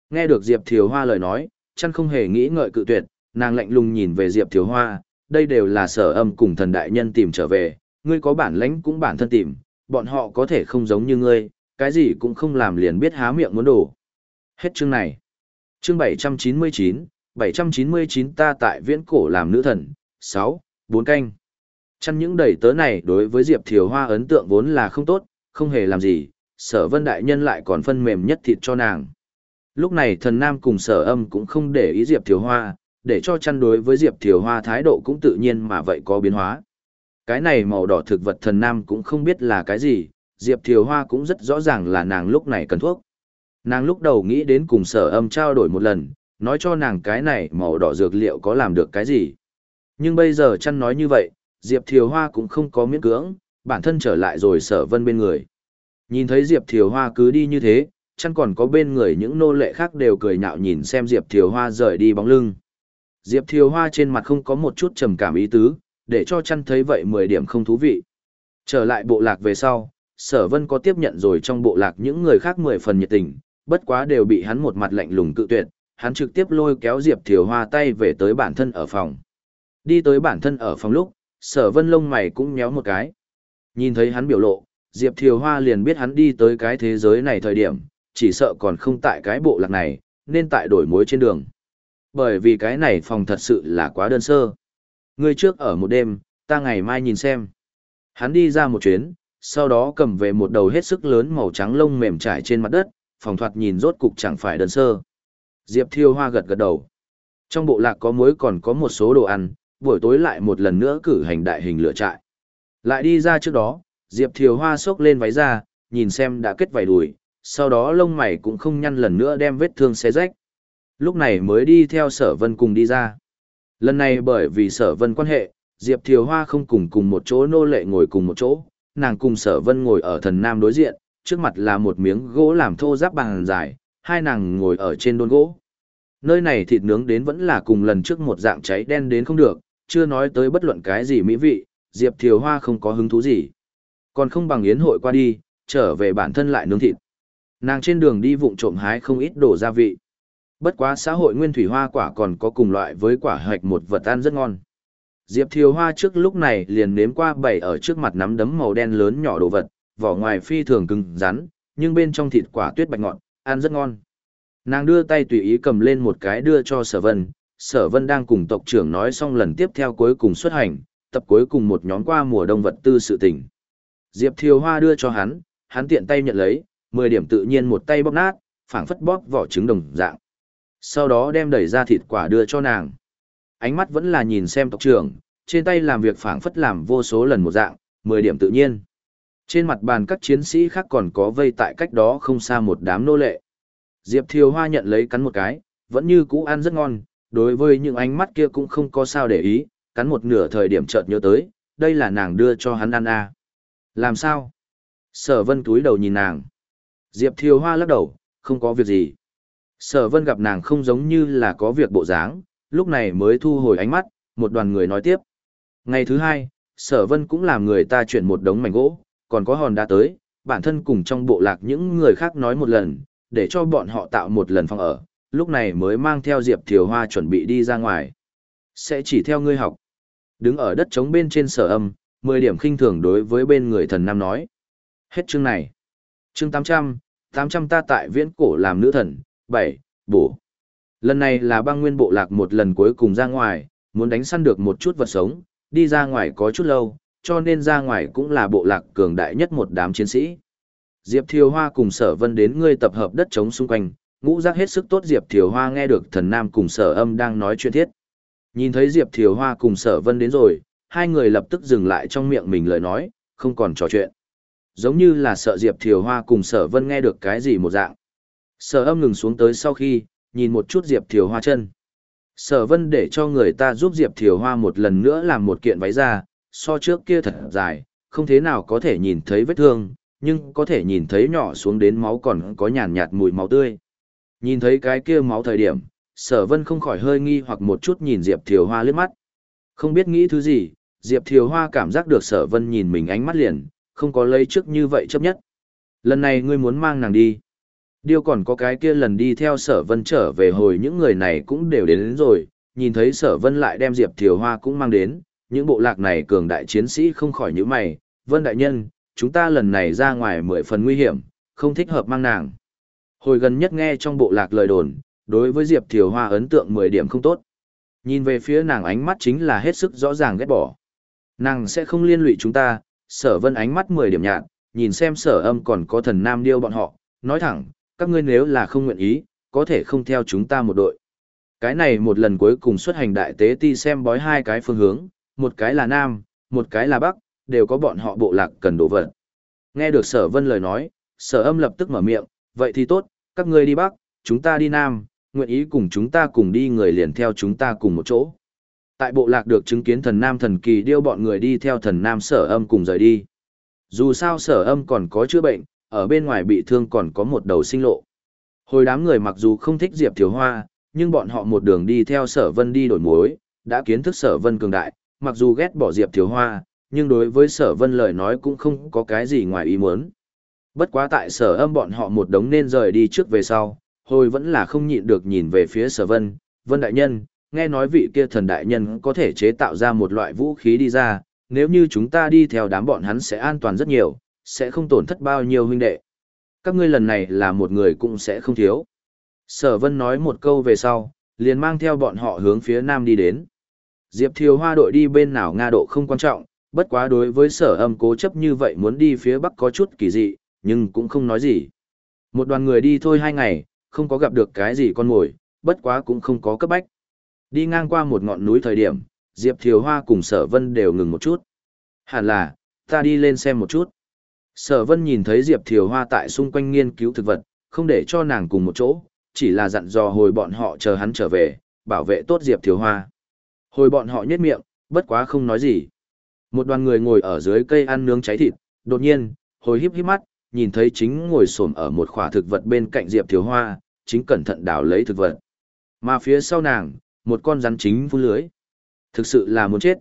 S1: Nghe được Diệp Thiều Hoa lời nói, chăn không hề nghĩ ngợi cự tuyệt, nàng lạnh lùng nhìn về Diệp Thiếu Hoa, đây đều là sở âm cùng thần đại nhân tìm trở về, ngươi có bản lãnh cũng bản thân tìm, bọn họ có thể không giống như ngươi, cái gì cũng không làm liền biết há miệng muốn đổ. Hết chương này. Chương 799, 799 ta tại viễn cổ làm nữ thần, 6, 4 canh. Chăn những đầy tớ này đối với Diệp Thiều Hoa ấn tượng vốn là không tốt, không hề làm gì, sở vân đại nhân lại còn phân mềm nhất thịt cho nàng. Lúc này thần nam cùng sở âm cũng không để ý Diệp Thiều Hoa, để cho chăn đối với Diệp Thiều Hoa thái độ cũng tự nhiên mà vậy có biến hóa. Cái này màu đỏ thực vật thần nam cũng không biết là cái gì, Diệp Thiều Hoa cũng rất rõ ràng là nàng lúc này cần thuốc. Nàng lúc đầu nghĩ đến cùng sở âm trao đổi một lần, nói cho nàng cái này màu đỏ dược liệu có làm được cái gì. Nhưng bây giờ chăn nói như vậy, Diệp Thiều Hoa cũng không có miễn cưỡng, bản thân trở lại rồi sở vân bên người. Nhìn thấy Diệp Thiều Hoa cứ đi như thế, chăn còn có bên người những nô lệ khác đều cười nhạo nhìn xem Diệp Thiều Hoa rời đi bóng lưng. Diệp Thiều Hoa trên mặt không có một chút trầm cảm ý tứ, để cho chăn thấy vậy 10 điểm không thú vị. Trở lại bộ lạc về sau, sở vân có tiếp nhận rồi trong bộ lạc những người khác 10 phần nhiệt tình, bất quá đều bị hắn một mặt lạnh lùng cự tuyệt, hắn trực tiếp lôi kéo Diệp Thiều Hoa tay về tới bản thân ở phòng. Đi tới bản thân ở phòng lúc, sở vân lông mày cũng nhéo một cái. Nhìn thấy hắn biểu lộ, Diệp Thiều Hoa liền biết hắn đi tới cái thế giới này thời điểm, chỉ sợ còn không tại cái bộ lạc này, nên tại đổi mối trên đường. Bởi vì cái này phòng thật sự là quá đơn sơ. Ngươi trước ở một đêm, ta ngày mai nhìn xem. Hắn đi ra một chuyến, sau đó cầm về một đầu hết sức lớn màu trắng lông mềm trải trên mặt đất, phòng thoạt nhìn rốt cục chẳng phải đơn sơ. Diệp Thiêu Hoa gật gật đầu. Trong bộ lạc có muối còn có một số đồ ăn, buổi tối lại một lần nữa cử hành đại hình lửa trại. Lại đi ra trước đó, Diệp Thiều Hoa xốc lên váy ra, nhìn xem đã kết vảy đùi, sau đó lông mày cũng không nhăn lần nữa đem vết thương xé rách. Lúc này mới đi theo sở vân cùng đi ra. Lần này bởi vì sở vân quan hệ, Diệp Thiều Hoa không cùng cùng một chỗ nô lệ ngồi cùng một chỗ, nàng cùng sở vân ngồi ở thần nam đối diện, trước mặt là một miếng gỗ làm thô giáp bằng dài, hai nàng ngồi ở trên đôn gỗ. Nơi này thịt nướng đến vẫn là cùng lần trước một dạng cháy đen đến không được, chưa nói tới bất luận cái gì mỹ vị, Diệp Thiều Hoa không có hứng thú gì. Còn không bằng yến hội qua đi, trở về bản thân lại nướng thịt. Nàng trên đường đi vụng trộm hái không ít đồ gia vị. Bất quá xã hội nguyên thủy hoa quả còn có cùng loại với quả hạch một vật ăn rất ngon. Diệp Thiều Hoa trước lúc này liền nếm qua bảy ở trước mặt nắm đấm màu đen lớn nhỏ đồ vật, vỏ ngoài phi thường cứng rắn, nhưng bên trong thịt quả tuyết bạch ngọt, ăn rất ngon. Nàng đưa tay tùy ý cầm lên một cái đưa cho sở vân, sở vân đang cùng tộc trưởng nói xong lần tiếp theo cuối cùng xuất hành, tập cuối cùng một nhóm qua mùa đông vật tư sự tình. Diệp Thiều Hoa đưa cho hắn, hắn tiện tay nhận lấy, 10 điểm tự nhiên một tay bóp nát, phảng phất bóp vỏ trứng đồng dạng. Sau đó đem đẩy ra thịt quả đưa cho nàng. Ánh mắt vẫn là nhìn xem tộc trưởng, trên tay làm việc phảng phất làm vô số lần một dạng, 10 điểm tự nhiên. Trên mặt bàn các chiến sĩ khác còn có vây tại cách đó không xa một đám nô lệ. Diệp Thiều Hoa nhận lấy cắn một cái, vẫn như cũ ăn rất ngon, đối với những ánh mắt kia cũng không có sao để ý, cắn một nửa thời điểm chợt nhớ tới, đây là nàng đưa cho hắn ăn à. Làm sao? Sở vân túi đầu nhìn nàng. Diệp Thiều Hoa lắc đầu, không có việc gì. Sở vân gặp nàng không giống như là có việc bộ dáng, lúc này mới thu hồi ánh mắt, một đoàn người nói tiếp. Ngày thứ hai, sở vân cũng làm người ta chuyển một đống mảnh gỗ, còn có hòn đá tới, bản thân cùng trong bộ lạc những người khác nói một lần, để cho bọn họ tạo một lần phòng ở, lúc này mới mang theo Diệp Thiều Hoa chuẩn bị đi ra ngoài. Sẽ chỉ theo ngươi học. Đứng ở đất trống bên trên sở âm, 10 điểm khinh thường đối với bên người thần nam nói. Hết chương này. Chương 800, 800 ta tại viễn cổ làm nữ thần, 7, bổ. Lần này là băng nguyên bộ lạc một lần cuối cùng ra ngoài, muốn đánh săn được một chút vật sống, đi ra ngoài có chút lâu, cho nên ra ngoài cũng là bộ lạc cường đại nhất một đám chiến sĩ. Diệp Thiều Hoa cùng sở vân đến ngươi tập hợp đất trống xung quanh, ngũ giác hết sức tốt Diệp Thiều Hoa nghe được thần nam cùng sở âm đang nói chuyện thiết. Nhìn thấy Diệp Thiều Hoa cùng sở vân đến rồi, hai người lập tức dừng lại trong miệng mình lời nói, không còn trò chuyện. Giống như là sợ Diệp Thiều Hoa cùng sở vân nghe được cái gì một dạng. Sở âm ngừng xuống tới sau khi, nhìn một chút Diệp Thiều Hoa chân. Sở vân để cho người ta giúp Diệp Thiều Hoa một lần nữa làm một kiện váy ra, so trước kia thật dài, không thế nào có thể nhìn thấy vết thương, nhưng có thể nhìn thấy nhỏ xuống đến máu còn có nhàn nhạt mùi máu tươi. Nhìn thấy cái kia máu thời điểm, sở vân không khỏi hơi nghi hoặc một chút nhìn Diệp Thiều Hoa lướt mắt. Không biết nghĩ thứ gì, Diệp Thiều Hoa cảm giác được sở vân nhìn mình ánh mắt liền, không có lấy trước như vậy chấp nhất. Lần này ngươi muốn mang nàng đi. Điều còn có cái kia lần đi theo sở vân trở về hồi những người này cũng đều đến, đến rồi, nhìn thấy sở vân lại đem Diệp Thiều Hoa cũng mang đến, những bộ lạc này cường đại chiến sĩ không khỏi nhíu mày, vân đại nhân, chúng ta lần này ra ngoài mười phần nguy hiểm, không thích hợp mang nàng. Hồi gần nhất nghe trong bộ lạc lời đồn, đối với Diệp Thiều Hoa ấn tượng mười điểm không tốt. Nhìn về phía nàng ánh mắt chính là hết sức rõ ràng ghét bỏ. Nàng sẽ không liên lụy chúng ta, sở vân ánh mắt mười điểm nhạt, nhìn xem sở âm còn có thần nam điêu bọn họ, nói thẳng, các ngươi nếu là không nguyện ý, có thể không theo chúng ta một đội. Cái này một lần cuối cùng xuất hành đại tế ti xem bói hai cái phương hướng, một cái là nam, một cái là bắc, đều có bọn họ bộ lạc cần đổ vật. Nghe được sở vân lời nói, sở âm lập tức mở miệng, vậy thì tốt, Các ngươi đi Bắc, chúng ta đi Nam, nguyện ý cùng chúng ta cùng đi người liền theo chúng ta cùng một chỗ. Tại bộ lạc được chứng kiến thần Nam thần kỳ điêu bọn người đi theo thần Nam sở âm cùng rời đi. Dù sao sở âm còn có chữa bệnh, ở bên ngoài bị thương còn có một đầu sinh lộ. Hồi đám người mặc dù không thích Diệp Thiếu Hoa, nhưng bọn họ một đường đi theo sở vân đi đổi mối, đã kiến thức sở vân cường đại, mặc dù ghét bỏ Diệp Thiếu Hoa, nhưng đối với sở vân lời nói cũng không có cái gì ngoài ý muốn. Bất quá tại sở âm bọn họ một đống nên rời đi trước về sau, hồi vẫn là không nhịn được nhìn về phía sở vân, vân đại nhân, nghe nói vị kia thần đại nhân có thể chế tạo ra một loại vũ khí đi ra, nếu như chúng ta đi theo đám bọn hắn sẽ an toàn rất nhiều, sẽ không tổn thất bao nhiêu huynh đệ. Các ngươi lần này là một người cũng sẽ không thiếu. Sở vân nói một câu về sau, liền mang theo bọn họ hướng phía nam đi đến. Diệp Thiều Hoa đội đi bên nào Nga độ không quan trọng, bất quá đối với sở âm cố chấp như vậy muốn đi phía bắc có chút kỳ dị, nhưng cũng không nói gì. Một đoàn người đi thôi hai ngày, không có gặp được cái gì con mồi, bất quá cũng không có cấp bách. Đi ngang qua một ngọn núi thời điểm, Diệp Thiều Hoa cùng sở vân đều ngừng một chút. Hẳn là, ta đi lên xem một chút. Sở vân nhìn thấy Diệp Thiều Hoa tại xung quanh nghiên cứu thực vật, không để cho nàng cùng một chỗ, chỉ là dặn dò hồi bọn họ chờ hắn trở về, bảo vệ tốt Diệp Thiều Hoa. Hồi bọn họ nhếch miệng, bất quá không nói gì. Một đoàn người ngồi ở dưới cây ăn nướng cháy thịt, đột nhiên, hồi híp híp mắt, nhìn thấy chính ngồi xổm ở một khỏa thực vật bên cạnh Diệp Thiều Hoa, chính cẩn thận đào lấy thực vật. Mà phía sau nàng, một con rắn chính phun lưới. Thực sự là muốn chết.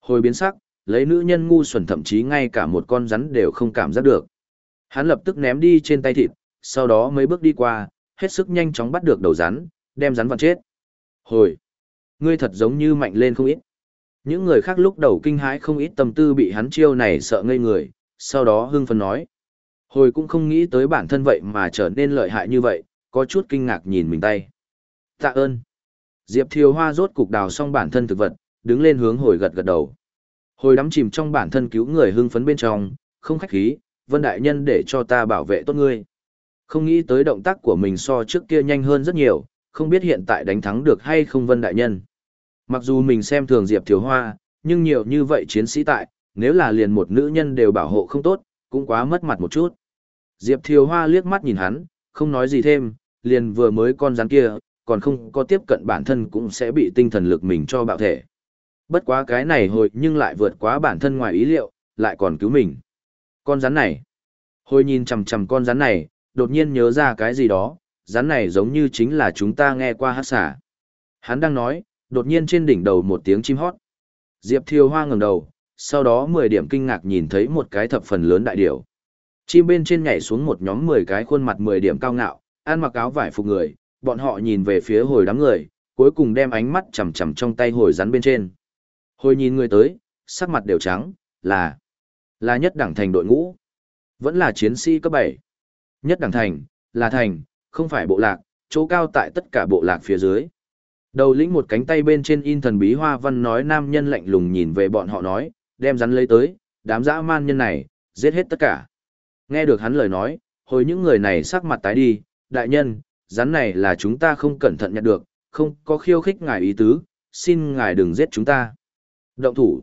S1: Hồi biến sắc, lấy nữ nhân ngu xuẩn thậm chí ngay cả một con rắn đều không cảm giác được. Hắn lập tức ném đi trên tay thịt, sau đó mấy bước đi qua, hết sức nhanh chóng bắt được đầu rắn, đem rắn vặn chết. Hồi, ngươi thật giống như mạnh lên không ít. Những người khác lúc đầu kinh hãi không ít tâm tư bị hắn chiêu này sợ ngây người, sau đó hưng phấn nói. Hồi cũng không nghĩ tới bản thân vậy mà trở nên lợi hại như vậy, có chút kinh ngạc nhìn mình tay. Tạ ơn. Diệp Thiều Hoa rốt cục đào xong bản thân thực vật, đứng lên hướng hồi gật gật đầu. Hồi đắm chìm trong bản thân cứu người hưng phấn bên trong, không khách khí, Vân Đại Nhân để cho ta bảo vệ tốt ngươi. Không nghĩ tới động tác của mình so trước kia nhanh hơn rất nhiều, không biết hiện tại đánh thắng được hay không Vân Đại Nhân. Mặc dù mình xem thường Diệp thiếu Hoa, nhưng nhiều như vậy chiến sĩ tại, nếu là liền một nữ nhân đều bảo hộ không tốt, cũng quá mất mặt một chút. Diệp Thiều Hoa liếc mắt nhìn hắn, không nói gì thêm, liền vừa mới con rắn kia, còn không có tiếp cận bản thân cũng sẽ bị tinh thần lực mình cho bạo thể. Bất quá cái này hồi nhưng lại vượt quá bản thân ngoài ý liệu, lại còn cứu mình. Con rắn này. Hồi nhìn chằm chằm con rắn này, đột nhiên nhớ ra cái gì đó, rắn này giống như chính là chúng ta nghe qua hát xả. Hắn đang nói, đột nhiên trên đỉnh đầu một tiếng chim hót. Diệp Thiều Hoa ngẩng đầu, sau đó 10 điểm kinh ngạc nhìn thấy một cái thập phần lớn đại điểu. Chim bên trên nhảy xuống một nhóm 10 cái khuôn mặt 10 điểm cao ngạo, ăn mặc áo vải phục người, bọn họ nhìn về phía hồi đám người, cuối cùng đem ánh mắt chằm chằm trong tay hồi rắn bên trên. Hồi nhìn người tới, sắc mặt đều trắng, là là nhất đẳng thành đội ngũ, vẫn là chiến sĩ cấp 7. Nhất đẳng thành, là thành, không phải bộ lạc, chỗ cao tại tất cả bộ lạc phía dưới. Đầu lĩnh một cánh tay bên trên in thần bí hoa văn nói nam nhân lạnh lùng nhìn về bọn họ nói, đem rắn lấy tới, đám dã man nhân này, giết hết tất cả. Nghe được hắn lời nói, hồi những người này sắc mặt tái đi, đại nhân, rắn này là chúng ta không cẩn thận nhận được, không có khiêu khích ngài ý tứ, xin ngài đừng giết chúng ta. Động thủ.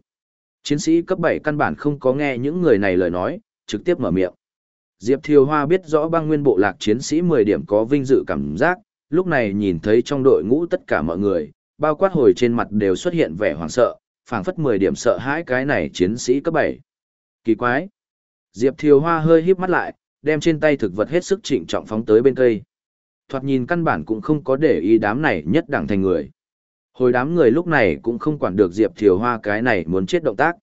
S1: Chiến sĩ cấp 7 căn bản không có nghe những người này lời nói, trực tiếp mở miệng. Diệp Thiều Hoa biết rõ băng nguyên bộ lạc chiến sĩ 10 điểm có vinh dự cảm giác, lúc này nhìn thấy trong đội ngũ tất cả mọi người, bao quát hồi trên mặt đều xuất hiện vẻ hoảng sợ, phảng phất 10 điểm sợ hãi cái này chiến sĩ cấp 7. Kỳ quái. Diệp Thiều Hoa hơi híp mắt lại, đem trên tay thực vật hết sức trịnh trọng phóng tới bên cây. Thoạt nhìn căn bản cũng không có để ý đám này nhất đẳng thành người. Hồi đám người lúc này cũng không quản được Diệp Thiều Hoa cái này muốn chết động tác.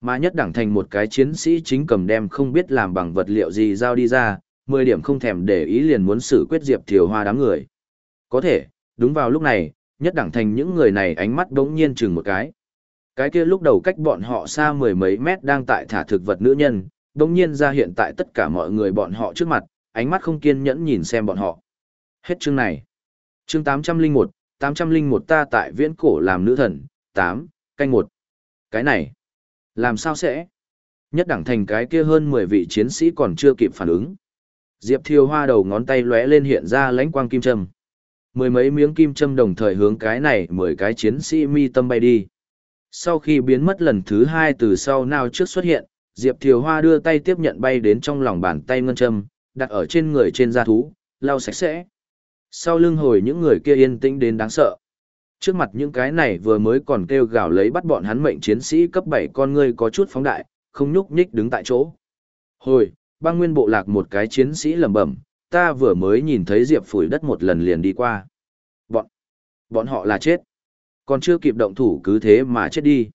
S1: Mà nhất đẳng thành một cái chiến sĩ chính cầm đem không biết làm bằng vật liệu gì giao đi ra, 10 điểm không thèm để ý liền muốn xử quyết Diệp Thiều Hoa đám người. Có thể, đúng vào lúc này, nhất đẳng thành những người này ánh mắt đống nhiên chừng một cái. Cái kia lúc đầu cách bọn họ xa mười mấy mét đang tại thả thực vật nữ nhân, đống nhiên ra hiện tại tất cả mọi người bọn họ trước mặt, ánh mắt không kiên nhẫn nhìn xem bọn họ. Hết chương này. Chương 801, 801 ta tại viễn cổ làm nữ thần, 8, canh một Cái này, làm sao sẽ? Nhất đẳng thành cái kia hơn 10 vị chiến sĩ còn chưa kịp phản ứng. Diệp Thiều Hoa đầu ngón tay lóe lên hiện ra lãnh quang kim châm. Mười mấy miếng kim châm đồng thời hướng cái này mười cái chiến sĩ mi tâm bay đi. Sau khi biến mất lần thứ hai từ sau nào trước xuất hiện, Diệp Thiều Hoa đưa tay tiếp nhận bay đến trong lòng bàn tay ngân châm, đặt ở trên người trên da thú, lau sạch sẽ. Sau lưng hồi những người kia yên tĩnh đến đáng sợ. Trước mặt những cái này vừa mới còn kêu gào lấy bắt bọn hắn mệnh chiến sĩ cấp 7 con ngươi có chút phóng đại, không nhúc nhích đứng tại chỗ. Hồi, băng nguyên bộ lạc một cái chiến sĩ lầm bẩm, ta vừa mới nhìn thấy Diệp phủi đất một lần liền đi qua. Bọn, bọn họ là chết. Còn chưa kịp động thủ cứ thế mà chết đi.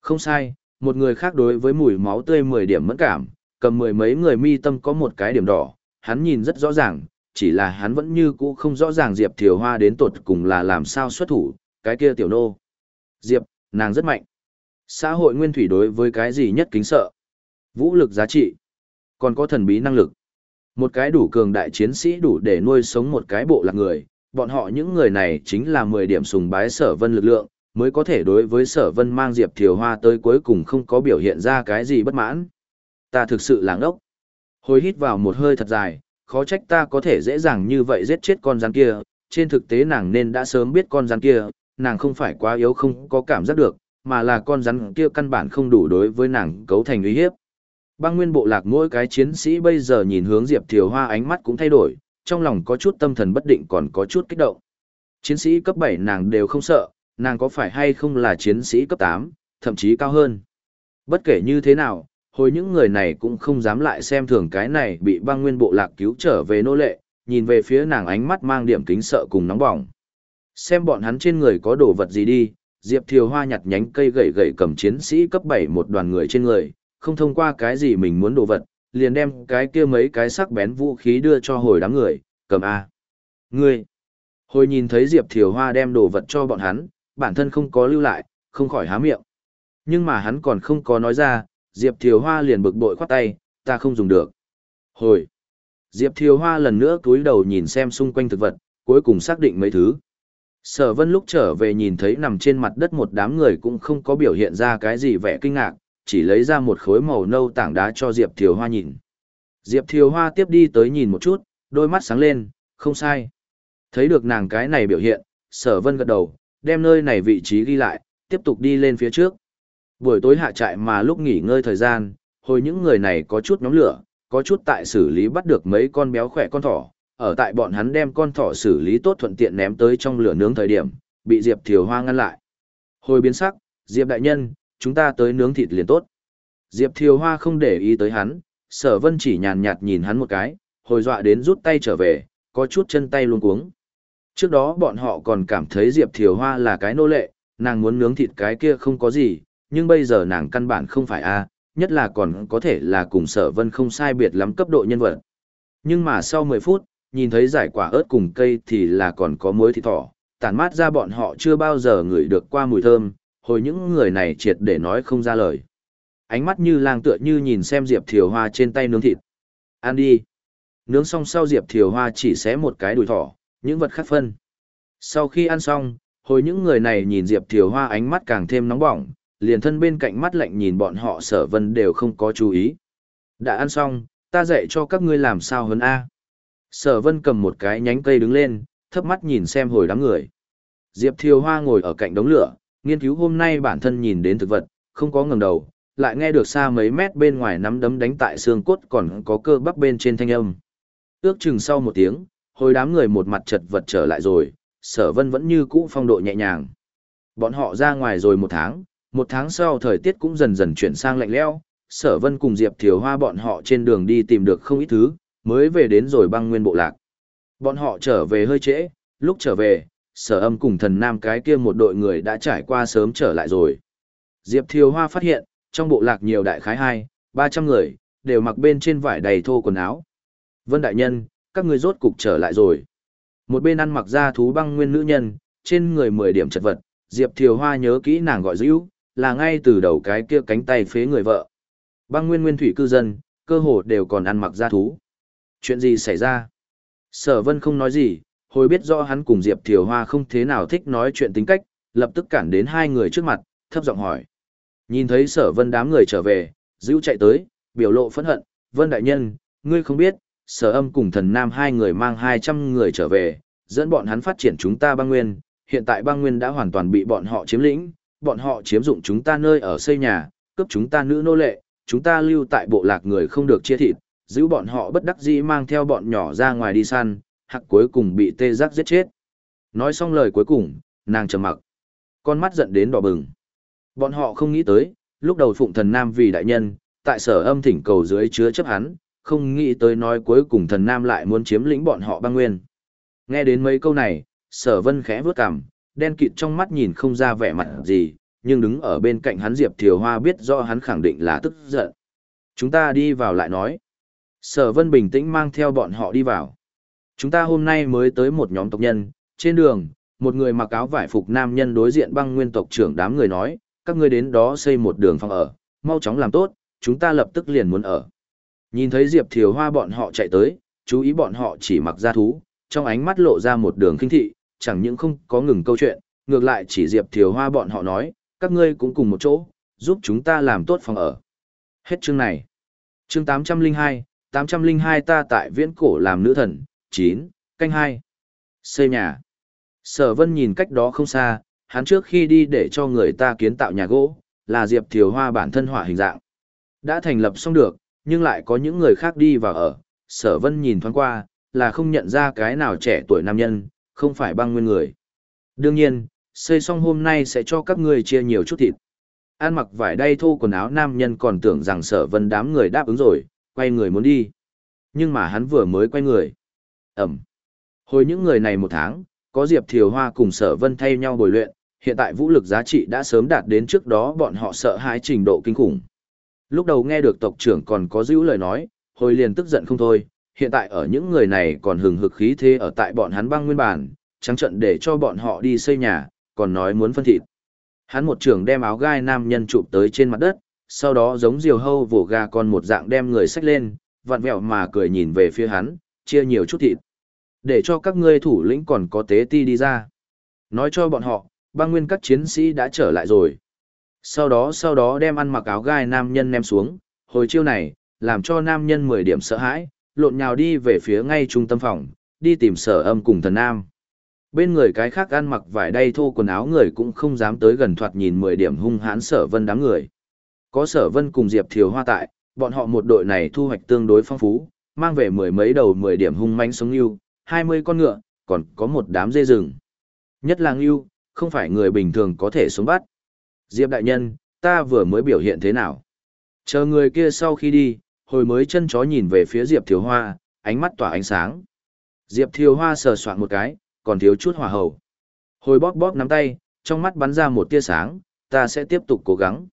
S1: Không sai, một người khác đối với mùi máu tươi 10 điểm mẫn cảm, cầm mười mấy người mi tâm có một cái điểm đỏ, hắn nhìn rất rõ ràng, chỉ là hắn vẫn như cũ không rõ ràng Diệp Thiều Hoa đến tột cùng là làm sao xuất thủ, cái kia tiểu nô. Diệp, nàng rất mạnh. Xã hội nguyên thủy đối với cái gì nhất kính sợ? Vũ lực giá trị. Còn có thần bí năng lực. Một cái đủ cường đại chiến sĩ đủ để nuôi sống một cái bộ lạc người, bọn họ những người này chính là 10 điểm sùng bái sở vân lực lượng, mới có thể đối với sở vân mang Diệp Thiều Hoa tới cuối cùng không có biểu hiện ra cái gì bất mãn. Ta thực sự là ngốc. Hồi hít vào một hơi thật dài, khó trách ta có thể dễ dàng như vậy giết chết con rắn kia, trên thực tế nàng nên đã sớm biết con rắn kia, nàng không phải quá yếu không có cảm giác được, mà là con rắn kia căn bản không đủ đối với nàng cấu thành uy hiếp. Băng nguyên bộ lạc mỗi cái chiến sĩ bây giờ nhìn hướng Diệp Thiều Hoa ánh mắt cũng thay đổi, trong lòng có chút tâm thần bất định còn có chút kích động. Chiến sĩ cấp 7 nàng đều không sợ, nàng có phải hay không là chiến sĩ cấp 8, thậm chí cao hơn. Bất kể như thế nào, hồi những người này cũng không dám lại xem thường cái này bị băng nguyên bộ lạc cứu trở về nô lệ, nhìn về phía nàng ánh mắt mang điểm kính sợ cùng nóng bỏng. Xem bọn hắn trên người có đồ vật gì đi, Diệp Thiều Hoa nhặt nhánh cây gậy gậy cầm chiến sĩ cấp 7 một đoàn người trên người, không thông qua cái gì mình muốn đồ vật, liền đem cái kia mấy cái sắc bén vũ khí đưa cho hồi đám người, cầm A. Ngươi! Hồi nhìn thấy Diệp Thiều Hoa đem đồ vật cho bọn hắn, bản thân không có lưu lại, không khỏi há miệng. Nhưng mà hắn còn không có nói ra, Diệp Thiều Hoa liền bực bội khoát tay, ta không dùng được. Hồi! Diệp Thiều Hoa lần nữa cúi đầu nhìn xem xung quanh thực vật, cuối cùng xác định mấy thứ. Sở Vân lúc trở về nhìn thấy nằm trên mặt đất một đám người cũng không có biểu hiện ra cái gì vẻ kinh ngạc, chỉ lấy ra một khối màu nâu tảng đá cho Diệp Thiều Hoa nhìn. Diệp Thiều Hoa tiếp đi tới nhìn một chút, đôi mắt sáng lên, không sai. Thấy được nàng cái này biểu hiện, Sở Vân gật đầu, đem nơi này vị trí ghi lại, tiếp tục đi lên phía trước. Buổi tối hạ trại mà lúc nghỉ ngơi thời gian, hồi những người này có chút nhóm lửa, có chút tại xử lý bắt được mấy con béo khỏe con thỏ, ở tại bọn hắn đem con thỏ xử lý tốt thuận tiện ném tới trong lửa nướng thời điểm, bị Diệp Thiều Hoa ngăn lại. Hồi biến sắc, Diệp đại nhân, chúng ta tới nướng thịt liền tốt. Diệp Thiều Hoa không để ý tới hắn, sở vân chỉ nhàn nhạt nhìn hắn một cái, hồi dọa đến rút tay trở về, có chút chân tay luôn cuống. Trước đó bọn họ còn cảm thấy Diệp Thiều Hoa là cái nô lệ, nàng muốn nướng thịt cái kia không có gì, nhưng bây giờ nàng căn bản không phải a, nhất là còn có thể là cùng sở vân không sai biệt lắm cấp độ nhân vật. Nhưng mà sau 10 phút, nhìn thấy giải quả ớt cùng cây thì là còn có muối thịt thỏ, tản mát ra bọn họ chưa bao giờ ngửi được qua mùi thơm, hồi những người này triệt để nói không ra lời. Ánh mắt như lang tựa như nhìn xem Diệp Thiều Hoa trên tay nướng thịt. Ăn đi. Nướng xong sau Diệp Thiều Hoa chỉ xé một cái đùi thỏ, những vật khác phân. Sau khi ăn xong, hồi những người này nhìn Diệp Thiều Hoa ánh mắt càng thêm nóng bỏng, liền thân bên cạnh mắt lạnh nhìn bọn họ sở vân đều không có chú ý. Đã ăn xong, ta dạy cho các ngươi làm sao hơn A. Sở vân cầm một cái nhánh cây đứng lên, thấp mắt nhìn xem hồi đám người. Diệp Thiều Hoa ngồi ở cạnh đống lửa, nghiên cứu hôm nay bản thân nhìn đến thực vật, không có ngẩng đầu, lại nghe được xa mấy mét bên ngoài nắm đấm đánh tại xương cốt còn có cơ bắp bên trên thanh âm. Ước chừng sau một tiếng, hồi đám người một mặt chật vật trở lại rồi, sở vân vẫn như cũ phong độ nhẹ nhàng. Bọn họ ra ngoài rồi một tháng, một tháng sau thời tiết cũng dần dần chuyển sang lạnh lẽo, sở vân cùng Diệp Thiều Hoa bọn họ trên đường đi tìm được không ít thứ, mới về đến rồi băng nguyên bộ lạc. Bọn họ trở về hơi trễ, lúc trở về, sở âm cùng thần nam cái kia một đội người đã trải qua sớm trở lại rồi. Diệp Thiều Hoa phát hiện, trong bộ lạc nhiều đại khái hai, ba trăm người, đều mặc bên trên vải đầy thô quần áo. Vân Đại Nhân, các người rốt cục trở lại rồi. Một bên ăn mặc ra thú băng nguyên nữ nhân, trên người mười điểm chật vật, Diệp Thiều Hoa nhớ kỹ nàng gọi dữ, là ngay từ đầu cái kia cánh tay phế người vợ. Băng nguyên nguyên thủy cư dân, cơ hồ đều còn ăn mặc gia thú. Chuyện gì xảy ra? Sở Vân không nói gì, hồi biết rõ hắn cùng Diệp Thiều Hoa không thế nào thích nói chuyện tính cách, lập tức cản đến hai người trước mặt, thấp giọng hỏi. Nhìn thấy Sở Vân đám người trở về, dữ chạy tới, biểu lộ phẫn hận, "Vân đại nhân, ngươi không biết, Sở Âm cùng Thần Nam hai người mang 200 người trở về, dẫn bọn hắn phát triển chúng ta băng nguyên, hiện tại băng nguyên đã hoàn toàn bị bọn họ chiếm lĩnh, bọn họ chiếm dụng chúng ta nơi ở xây nhà, cướp chúng ta nữ nô lệ, chúng ta lưu tại bộ lạc người không được chia thịt, giữ bọn họ bất đắc dĩ mang theo bọn nhỏ ra ngoài đi săn, hạc cuối cùng bị tê giác giết chết. Nói xong lời cuối cùng, nàng trầm mặc. Con mắt giận đến đỏ bừng. Bọn họ không nghĩ tới, lúc đầu phụng thần nam vì đại nhân, tại sở âm thỉnh cầu dưới chứa chấp hắn, không nghĩ tới nói cuối cùng thần nam lại muốn chiếm lĩnh bọn họ băng nguyên. Nghe đến mấy câu này, sở vân khẽ vướt cằm, đen kịt trong mắt nhìn không ra vẻ mặt gì, nhưng đứng ở bên cạnh hắn Diệp Thiều Hoa biết do hắn khẳng định là tức giận. Chúng ta đi vào lại nói. Sở vân bình tĩnh mang theo bọn họ đi vào. Chúng ta hôm nay mới tới một nhóm tộc nhân, trên đường, một người mặc áo vải phục nam nhân đối diện băng nguyên tộc trưởng đám người nói, các ngươi đến đó xây một đường phòng ở, mau chóng làm tốt, chúng ta lập tức liền muốn ở. Nhìn thấy Diệp Thiều Hoa bọn họ chạy tới, chú ý bọn họ chỉ mặc ra thú, trong ánh mắt lộ ra một đường kinh thị, chẳng những không có ngừng câu chuyện, ngược lại chỉ Diệp Thiều Hoa bọn họ nói, các ngươi cũng cùng một chỗ, giúp chúng ta làm tốt phòng ở. Hết chương này. Chương 802, 802 ta tại viễn cổ làm nữ thần, 9, canh 2. Xây nhà. Sở Vân nhìn cách đó không xa, hắn trước khi đi để cho người ta kiến tạo nhà gỗ, là Diệp Thiều Hoa bản thân họa hình dạng. Đã thành lập xong được, nhưng lại có những người khác đi vào ở. Sở Vân nhìn thoáng qua, là không nhận ra cái nào trẻ tuổi nam nhân, không phải băng nguyên người. Đương nhiên, xây xong hôm nay sẽ cho các ngươi chia nhiều chút thịt. An mặc vải đay thô quần áo nam nhân còn tưởng rằng sở vân đám người đáp ứng rồi, quay người muốn đi. Nhưng mà hắn vừa mới quay người. Ẩm. Hồi những người này một tháng, có Diệp Thiều Hoa cùng sở vân thay nhau bồi luyện, hiện tại vũ lực giá trị đã sớm đạt đến trước đó bọn họ sợ hãi trình độ kinh khủng. Lúc đầu nghe được tộc trưởng còn có giữ lời nói, hồi liền tức giận không thôi, hiện tại ở những người này còn hừng hực khí thế ở tại bọn hắn băng nguyên bản, trắng trận để cho bọn họ đi xây nhà, còn nói muốn phân thịt. Hắn một trưởng đem áo gai nam nhân chụp tới trên mặt đất, sau đó giống diều hâu vồ gà con một dạng đem người xách lên, vặn vẹo mà cười nhìn về phía hắn, chia nhiều chút thịt. Để cho các ngươi thủ lĩnh còn có tế ti đi ra. Nói cho bọn họ, băng nguyên các chiến sĩ đã trở lại rồi. Sau đó sau đó đem ăn mặc áo gai nam nhân ném xuống, hồi chiêu này, làm cho nam nhân 10 điểm sợ hãi, lộn nhào đi về phía ngay trung tâm phòng, đi tìm sở âm cùng thần nam. Bên người cái khác ăn mặc vải đay thô quần áo người cũng không dám tới gần thoạt nhìn 10 điểm hung hãn sở vân đám người. Có sở vân cùng Diệp Thiều Hoa tại, bọn họ một đội này thu hoạch tương đối phong phú, mang về mười mấy đầu 10 điểm hung manh sống yêu, 20 con ngựa, còn có một đám dê rừng. Nhất là yêu, không phải người bình thường có thể sống bắt. Diệp đại nhân, ta vừa mới biểu hiện thế nào? Chờ người kia sau khi đi, hồi mới chân chó nhìn về phía Diệp Thiều Hoa, ánh mắt tỏa ánh sáng. Diệp Thiều Hoa sờ soạn một cái, còn thiếu chút hòa hầu. Hồi bóp bóp nắm tay, trong mắt bắn ra một tia sáng, ta sẽ tiếp tục cố gắng.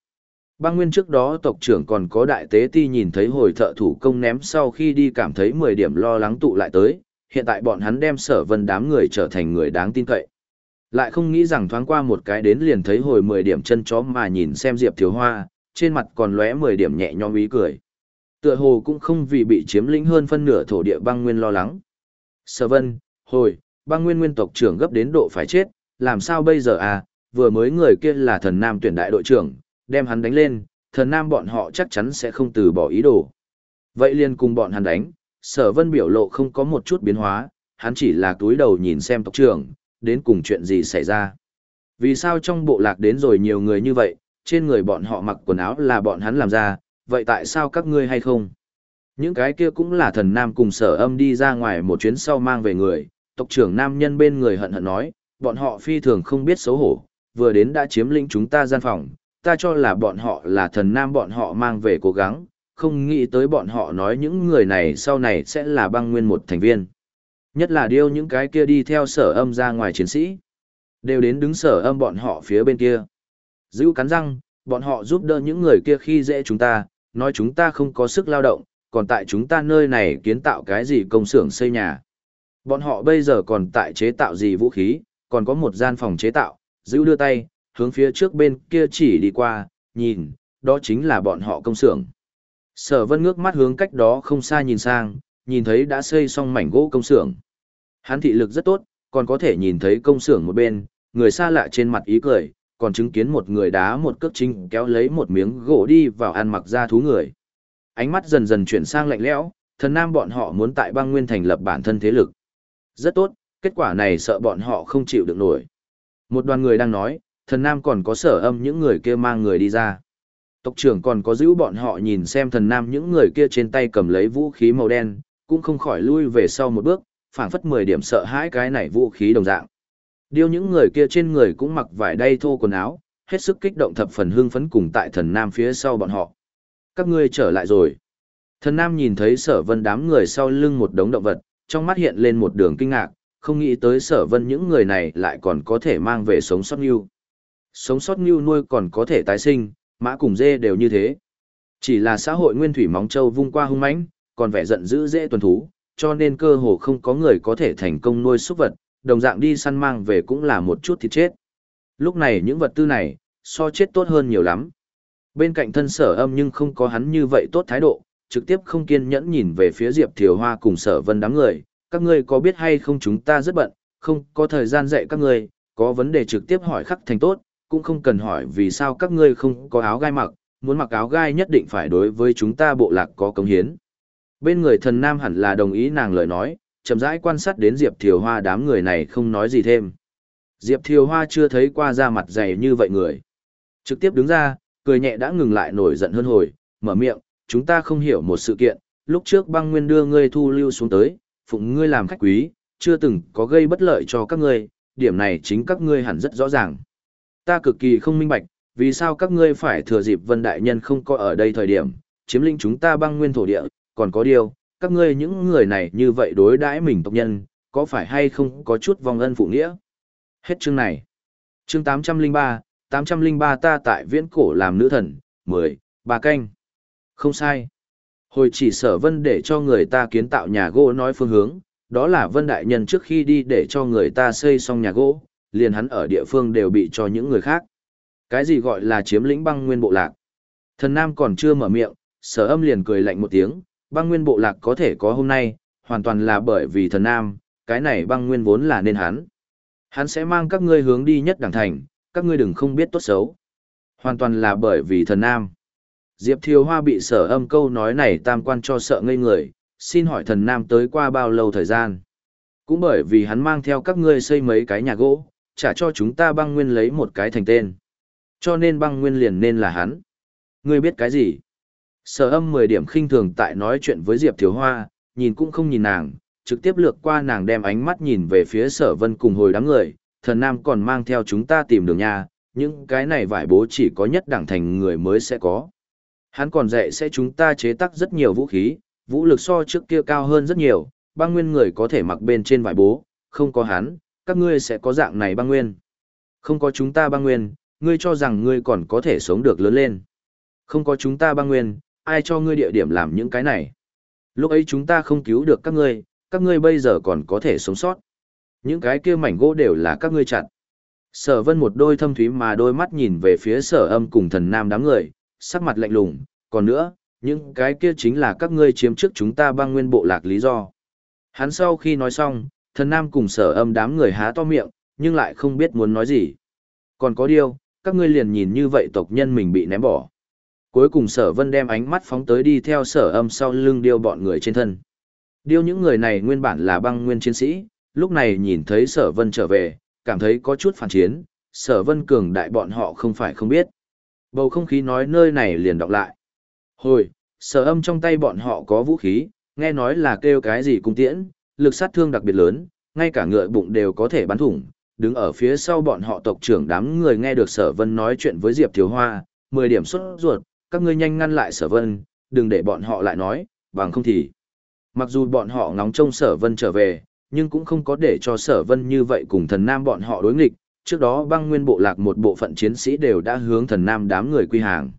S1: Băng nguyên trước đó tộc trưởng còn có đại tế ti nhìn thấy hồi thợ thủ công ném sau khi đi cảm thấy 10 điểm lo lắng tụ lại tới, hiện tại bọn hắn đem sở vân đám người trở thành người đáng tin cậy. Lại không nghĩ rằng thoáng qua một cái đến liền thấy hồi 10 điểm chân chó mà nhìn xem Diệp Thiếu Hoa, trên mặt còn lóe 10 điểm nhẹ nhõm ý cười. Tựa hồ cũng không vì bị chiếm lĩnh hơn phân nửa thổ địa băng nguyên lo lắng. Sở vân, hồi, băng nguyên nguyên tộc trưởng gấp đến độ phải chết, làm sao bây giờ à, vừa mới người kia là thần nam tuyển đại đội trưởng, đem hắn đánh lên, thần nam bọn họ chắc chắn sẽ không từ bỏ ý đồ. Vậy liền cùng bọn hắn đánh, sở vân biểu lộ không có một chút biến hóa, hắn chỉ là túi đầu nhìn xem tộc trưởng, đến cùng chuyện gì xảy ra. Vì sao trong bộ lạc đến rồi nhiều người như vậy, trên người bọn họ mặc quần áo là bọn hắn làm ra, vậy tại sao các ngươi hay không? Những cái kia cũng là thần nam cùng sở âm đi ra ngoài một chuyến sau mang về người, tộc trưởng nam nhân bên người hận hận nói, bọn họ phi thường không biết xấu hổ, vừa đến đã chiếm lĩnh chúng ta gian phòng, ta cho là bọn họ là thần nam bọn họ mang về cố gắng, không nghĩ tới bọn họ nói những người này sau này sẽ là băng nguyên một thành viên. Nhất là điêu những cái kia đi theo sở âm ra ngoài chiến sĩ. Đều đến đứng sở âm bọn họ phía bên kia. Giữ cắn răng, bọn họ giúp đỡ những người kia khi dễ chúng ta, nói chúng ta không có sức lao động, còn tại chúng ta nơi này kiến tạo cái gì công xưởng xây nhà. Bọn họ bây giờ còn tại chế tạo gì vũ khí, còn có một gian phòng chế tạo, giữ đưa tay, hướng phía trước bên kia chỉ đi qua, nhìn, đó chính là bọn họ công xưởng. Sở vân ngước mắt hướng cách đó không xa nhìn sang, nhìn thấy đã xây xong mảnh gỗ công xưởng. Hắn thị lực rất tốt, còn có thể nhìn thấy công xưởng một bên, người xa lạ trên mặt ý cười, còn chứng kiến một người đá một cước chính kéo lấy một miếng gỗ đi vào ăn mặc ra thú người. Ánh mắt dần dần chuyển sang lạnh lẽo, thần nam bọn họ muốn tại băng nguyên thành lập bản thân thế lực. Rất tốt, kết quả này sợ bọn họ không chịu được nổi. Một đoàn người đang nói, thần nam còn có sở âm những người kia mang người đi ra. Tộc trưởng còn có giữ bọn họ nhìn xem thần nam những người kia trên tay cầm lấy vũ khí màu đen, cũng không khỏi lui về sau một bước, phảng phất 10 điểm sợ hãi cái này vũ khí đồng dạng. Điêu những người kia trên người cũng mặc vải đay thô quần áo, hết sức kích động thập phần hưng phấn cùng tại thần nam phía sau bọn họ. Các ngươi trở lại rồi. Thần nam nhìn thấy sở vân đám người sau lưng một đống động vật, trong mắt hiện lên một đường kinh ngạc, không nghĩ tới sở vân những người này lại còn có thể mang về sống sót như. Sống sót như nuôi còn có thể tái sinh, mã cùng dê đều như thế. Chỉ là xã hội nguyên thủy móng châu vung qua hung mãnh, còn vẻ giận dữ dễ tuần thú, cho nên cơ hồ không có người có thể thành công nuôi súc vật, đồng dạng đi săn mang về cũng là một chút thịt chết. Lúc này những vật tư này, so chết tốt hơn nhiều lắm. Bên cạnh thân sở âm nhưng không có hắn như vậy tốt thái độ, trực tiếp không kiên nhẫn nhìn về phía Diệp Thiều Hoa cùng sở vân đám người, các ngươi có biết hay không chúng ta rất bận, không có thời gian dạy các ngươi, có vấn đề trực tiếp hỏi khắc thành tốt, cũng không cần hỏi vì sao các ngươi không có áo gai mặc, muốn mặc áo gai nhất định phải đối với chúng ta bộ lạc có công hiến. Bên người thần nam hẳn là đồng ý nàng lời nói, chậm rãi quan sát đến Diệp Thiều Hoa đám người này không nói gì thêm. Diệp Thiều Hoa chưa thấy qua da mặt dày như vậy người. Trực tiếp đứng ra, cười nhẹ đã ngừng lại nổi giận hơn hồi, mở miệng, chúng ta không hiểu một sự kiện, lúc trước băng nguyên đưa ngươi thu lưu xuống tới, phụng ngươi làm khách quý, chưa từng có gây bất lợi cho các ngươi, điểm này chính các ngươi hẳn rất rõ ràng. Ta cực kỳ không minh bạch, vì sao các ngươi phải thừa dịp vân đại nhân không có ở đây thời điểm, chiếm lĩnh chúng ta băng nguyên thổ địa, còn có điều, các ngươi những người này như vậy đối đãi mình tộc nhân, có phải hay không có chút vong ân phụ nghĩa? Hết chương này. Chương 803, 803 ta tại viễn cổ làm nữ thần, 10, bà canh. Không sai. Hồi chỉ sở vân để cho người ta kiến tạo nhà gỗ nói phương hướng, đó là vân đại nhân trước khi đi để cho người ta xây xong nhà gỗ, liền hắn ở địa phương đều bị cho những người khác. Cái gì gọi là chiếm lĩnh băng nguyên bộ lạc? Thần Nam còn chưa mở miệng, sở âm liền cười lạnh một tiếng, băng nguyên bộ lạc có thể có hôm nay, hoàn toàn là bởi vì thần Nam, cái này băng nguyên vốn là nên hắn. Hắn sẽ mang các ngươi hướng đi nhất đẳng thành, các ngươi đừng không biết tốt xấu. Hoàn toàn là bởi vì thần Nam. Diệp Thiều Hoa bị sở âm câu nói này tam quan cho sợ ngây người, xin hỏi thần Nam tới qua bao lâu thời gian. Cũng bởi vì hắn mang theo các ngươi xây mấy cái nhà gỗ, trả cho chúng ta băng nguyên lấy một cái thành tên. Cho nên băng nguyên liền nên là hắn. Ngươi biết cái gì? Sở âm 10 điểm khinh thường tại nói chuyện với Diệp Thiếu Hoa, nhìn cũng không nhìn nàng, trực tiếp lược qua nàng đem ánh mắt nhìn về phía sở vân cùng hồi đám người, thần nam còn mang theo chúng ta tìm đường nhà, những cái này vải bố chỉ có nhất đẳng thành người mới sẽ có. Hắn còn dạy sẽ chúng ta chế tác rất nhiều vũ khí, vũ lực so trước kia cao hơn rất nhiều, băng nguyên người có thể mặc bên trên vải bố, không có hắn, các ngươi sẽ có dạng này băng nguyên. Không có chúng ta băng nguyên, ngươi cho rằng ngươi còn có thể sống được lớn lên. Không có chúng ta băng nguyên, ai cho ngươi địa điểm làm những cái này. Lúc ấy chúng ta không cứu được các ngươi, các ngươi bây giờ còn có thể sống sót. Những cái kia mảnh gỗ đều là các ngươi chặn. Sở vân một đôi thâm thúy mà đôi mắt nhìn về phía sở âm cùng thần nam đám người, sắc mặt lạnh lùng, còn nữa, những cái kia chính là các ngươi chiếm trước chúng ta băng nguyên bộ lạc lý do. Hắn sau khi nói xong, thần nam cùng sở âm đám người há to miệng, nhưng lại không biết muốn nói gì. Còn có điều, các ngươi liền nhìn như vậy tộc nhân mình bị ném bỏ. Cuối cùng sở vân đem ánh mắt phóng tới đi theo sở âm sau lưng điêu bọn người trên thân. Điêu những người này nguyên bản là băng nguyên chiến sĩ, lúc này nhìn thấy sở vân trở về, cảm thấy có chút phản chiến, sở vân cường đại bọn họ không phải không biết. Bầu không khí nói nơi này liền đọc lại. Hồi, sở âm trong tay bọn họ có vũ khí, nghe nói là kêu cái gì cung tiễn, lực sát thương đặc biệt lớn, ngay cả ngựa bụng đều có thể bắn thủng. Đứng ở phía sau bọn họ tộc trưởng đám người nghe được sở vân nói chuyện với Diệp Thiếu Hoa, 10 điểm xuất ruột, các ngươi nhanh ngăn lại sở vân, đừng để bọn họ lại nói, bằng không thì. Mặc dù bọn họ ngóng trông sở vân trở về, nhưng cũng không có để cho sở vân như vậy cùng thần nam bọn họ đối nghịch. Trước đó băng nguyên bộ lạc một bộ phận chiến sĩ đều đã hướng thần nam đám người quy hàng.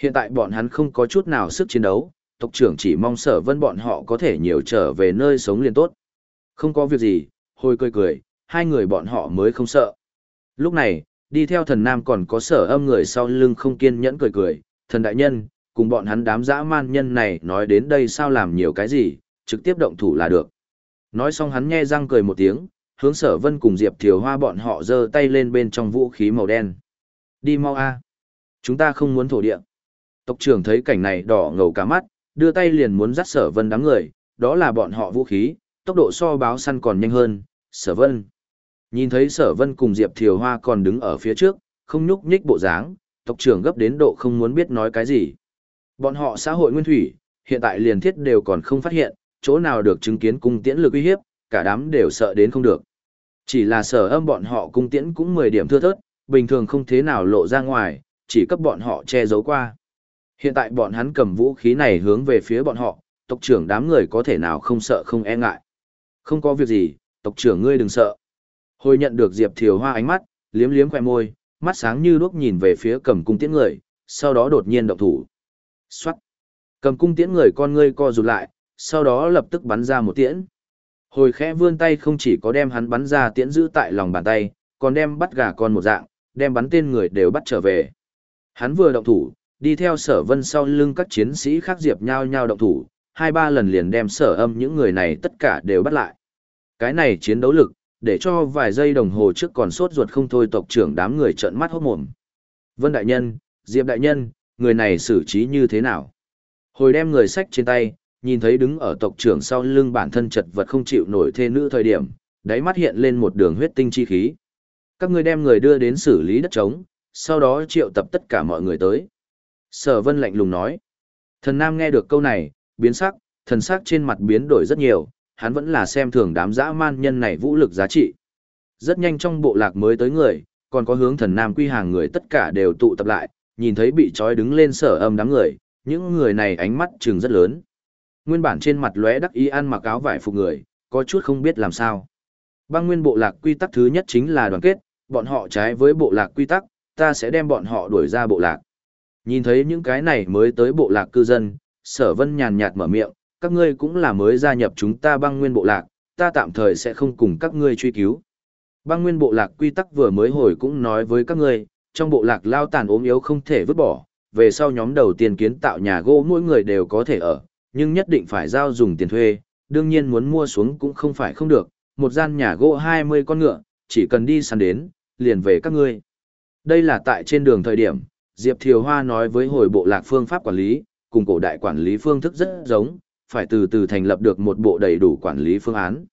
S1: Hiện tại bọn hắn không có chút nào sức chiến đấu, tộc trưởng chỉ mong sở vân bọn họ có thể nhiều trở về nơi sống liền tốt. Không có việc gì, hồi cười cười, hai người bọn họ mới không sợ. Lúc này, đi theo thần nam còn có sở âm người sau lưng không kiên nhẫn cười cười, thần đại nhân, cùng bọn hắn đám dã man nhân này nói đến đây sao làm nhiều cái gì, trực tiếp động thủ là được. Nói xong hắn nghe răng cười một tiếng, hướng sở vân cùng Diệp Thiều Hoa bọn họ giơ tay lên bên trong vũ khí màu đen. Đi mau a Chúng ta không muốn thổ địa. Tộc trưởng thấy cảnh này đỏ ngầu cả mắt, đưa tay liền muốn dắt sở vân đám người, đó là bọn họ vũ khí, tốc độ so báo săn còn nhanh hơn, sở vân. Nhìn thấy sở vân cùng Diệp Thiều Hoa còn đứng ở phía trước, không nhúc nhích bộ dáng, tộc trưởng gấp đến độ không muốn biết nói cái gì. Bọn họ xã hội nguyên thủy, hiện tại liền thiết đều còn không phát hiện, chỗ nào được chứng kiến cung tiễn lực uy hiếp, cả đám đều sợ đến không được. Chỉ là sở âm bọn họ cung tiễn cũng 10 điểm thưa thớt, bình thường không thế nào lộ ra ngoài, chỉ cấp bọn họ che giấu qua. Hiện tại bọn hắn cầm vũ khí này hướng về phía bọn họ, tộc trưởng đám người có thể nào không sợ không e ngại. Không có việc gì, tộc trưởng ngươi đừng sợ. Hồi nhận được Diệp Thiều Hoa ánh mắt, liếm liếm khỏe môi, mắt sáng như đuốc nhìn về phía cầm cung tiễn người, sau đó đột nhiên động thủ. Xoát! Cầm cung tiễn người con ngươi co rụt lại, sau đó lập tức bắn ra một tiễn. Hồi khẽ vươn tay không chỉ có đem hắn bắn ra tiễn giữ tại lòng bàn tay, còn đem bắt gà con một dạng, đem bắn tên người đều bắt trở về. Hắn vừa động thủ, đi theo sở vân sau lưng các chiến sĩ khác diệp nhau nhau động thủ, hai ba lần liền đem sở âm những người này tất cả đều bắt lại. Cái này chiến đấu lực, để cho vài giây đồng hồ trước còn sốt ruột không thôi tộc trưởng đám người trợn mắt hốt mồm. Vân Đại Nhân, Diệp Đại Nhân, người này xử trí như thế nào? Hồi đem người sách trên tay, nhìn thấy đứng ở tộc trưởng sau lưng bản thân chật vật không chịu nổi thê nữ thời điểm, đáy mắt hiện lên một đường huyết tinh chi khí. Các ngươi đem người đưa đến xử lý đất trống, sau đó triệu tập tất cả mọi người tới. Sở Vân lạnh lùng nói. Thần Nam nghe được câu này, biến sắc, thần sắc trên mặt biến đổi rất nhiều, hắn vẫn là xem thường đám dã man nhân này vũ lực giá trị. Rất nhanh trong bộ lạc mới tới người, còn có hướng thần Nam quy hàng người tất cả đều tụ tập lại, nhìn thấy bị trói đứng lên sở âm đám người, những người này ánh mắt trừng rất lớn. Nguyên bản trên mặt lóe đắc ý ăn mặc áo vải phục người, có chút không biết làm sao. Băng nguyên bộ lạc quy tắc thứ nhất chính là đoàn kết, bọn họ trái với bộ lạc quy tắc, ta sẽ đem bọn họ đuổi ra bộ lạc. Nhìn thấy những cái này mới tới bộ lạc cư dân, sở vân nhàn nhạt mở miệng, các ngươi cũng là mới gia nhập chúng ta băng nguyên bộ lạc, ta tạm thời sẽ không cùng các ngươi truy cứu. Băng nguyên bộ lạc quy tắc vừa mới hồi cũng nói với các ngươi, trong bộ lạc lao tàn ốm yếu không thể vứt bỏ, về sau nhóm đầu tiên kiến tạo nhà gỗ mỗi người đều có thể ở, nhưng nhất định phải giao dùng tiền thuê, đương nhiên muốn mua xuống cũng không phải không được, một gian nhà gỗ 20 con ngựa, chỉ cần đi săn đến, liền về các ngươi. Đây là tại trên đường thời điểm, Diệp Thiều Hoa nói với hồi bộ lạc phương pháp quản lý, cùng cổ đại quản lý phương thức rất giống, phải từ từ thành lập được một bộ đầy đủ quản lý phương án.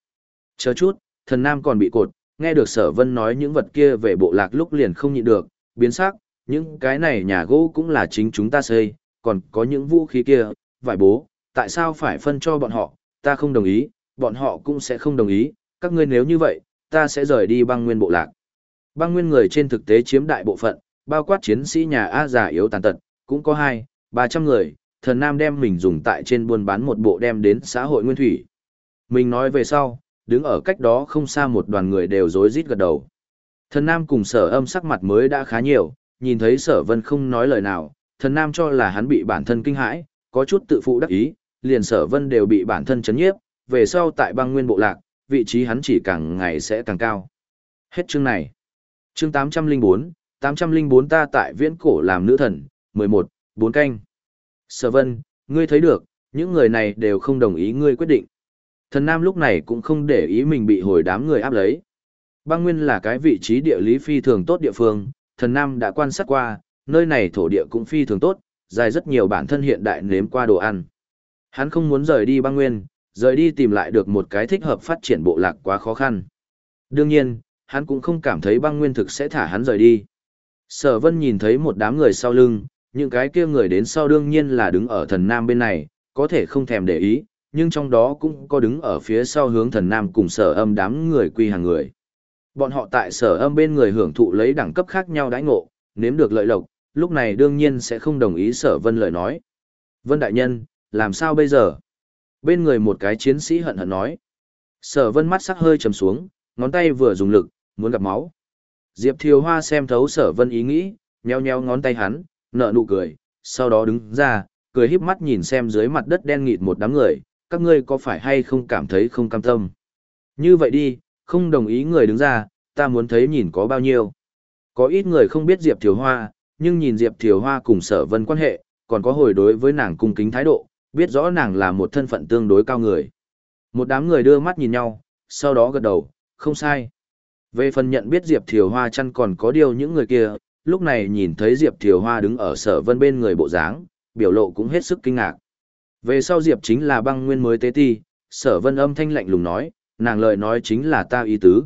S1: Chờ chút, thần nam còn bị cột, nghe được sở vân nói những vật kia về bộ lạc lúc liền không nhịn được, biến sắc, những cái này nhà gỗ cũng là chính chúng ta xây, còn có những vũ khí kia, vải bố, tại sao phải phân cho bọn họ, ta không đồng ý, bọn họ cũng sẽ không đồng ý, các ngươi nếu như vậy, ta sẽ rời đi băng nguyên bộ lạc. Băng nguyên người trên thực tế chiếm đại bộ phận, bao quát chiến sĩ nhà A già yếu tàn tật, cũng có hai, ba trăm người, thần nam đem mình dùng tại trên buôn bán một bộ đem đến xã hội nguyên thủy. Mình nói về sau, đứng ở cách đó không xa một đoàn người đều rối rít gật đầu. Thần nam cùng sở âm sắc mặt mới đã khá nhiều, nhìn thấy sở vân không nói lời nào, thần nam cho là hắn bị bản thân kinh hãi, có chút tự phụ đắc ý, liền sở vân đều bị bản thân chấn nhiếp, về sau tại băng nguyên bộ lạc, vị trí hắn chỉ càng ngày sẽ càng cao. Hết chương này. Chương 804, 804 ta tại viễn cổ làm nữ thần, 11, 4 canh. Sở vân, ngươi thấy được, những người này đều không đồng ý ngươi quyết định. Thần Nam lúc này cũng không để ý mình bị hồi đám người áp lấy. Băng Nguyên là cái vị trí địa lý phi thường tốt địa phương, thần Nam đã quan sát qua, nơi này thổ địa cũng phi thường tốt, dài rất nhiều bản thân hiện đại nếm qua đồ ăn. Hắn không muốn rời đi băng nguyên, rời đi tìm lại được một cái thích hợp phát triển bộ lạc quá khó khăn. Đương nhiên, hắn cũng không cảm thấy băng nguyên thực sẽ thả hắn rời đi. Sở vân nhìn thấy một đám người sau lưng, những cái kia người đến sau đương nhiên là đứng ở thần nam bên này, có thể không thèm để ý, nhưng trong đó cũng có đứng ở phía sau hướng thần nam cùng sở âm đám người quy hàng người. Bọn họ tại sở âm bên người hưởng thụ lấy đẳng cấp khác nhau đãi ngộ, nếm được lợi lộc, lúc này đương nhiên sẽ không đồng ý sở vân lời nói. Vân đại nhân, làm sao bây giờ? Bên người một cái chiến sĩ hận hận nói. Sở vân mắt sắc hơi trầm xuống, ngón tay vừa dùng lực, muốn gặp máu. Diệp Thiều Hoa xem thấu sở vân ý nghĩ, nheo nheo ngón tay hắn, nợ nụ cười, sau đó đứng ra, cười híp mắt nhìn xem dưới mặt đất đen nghịt một đám người, các ngươi có phải hay không cảm thấy không cam tâm. Như vậy đi, không đồng ý người đứng ra, ta muốn thấy nhìn có bao nhiêu. Có ít người không biết Diệp Thiều Hoa, nhưng nhìn Diệp Thiều Hoa cùng sở vân quan hệ, còn có hồi đối với nàng cung kính thái độ, biết rõ nàng là một thân phận tương đối cao người. Một đám người đưa mắt nhìn nhau, sau đó gật đầu, không sai. Về phần nhận biết Diệp Thiều Hoa chăn còn có điều những người kia, lúc này nhìn thấy Diệp Thiều Hoa đứng ở sở vân bên người bộ dáng, biểu lộ cũng hết sức kinh ngạc. Về sau Diệp chính là băng nguyên mới tế ti, sở vân âm thanh lạnh lùng nói, nàng lời nói chính là ta ý tứ.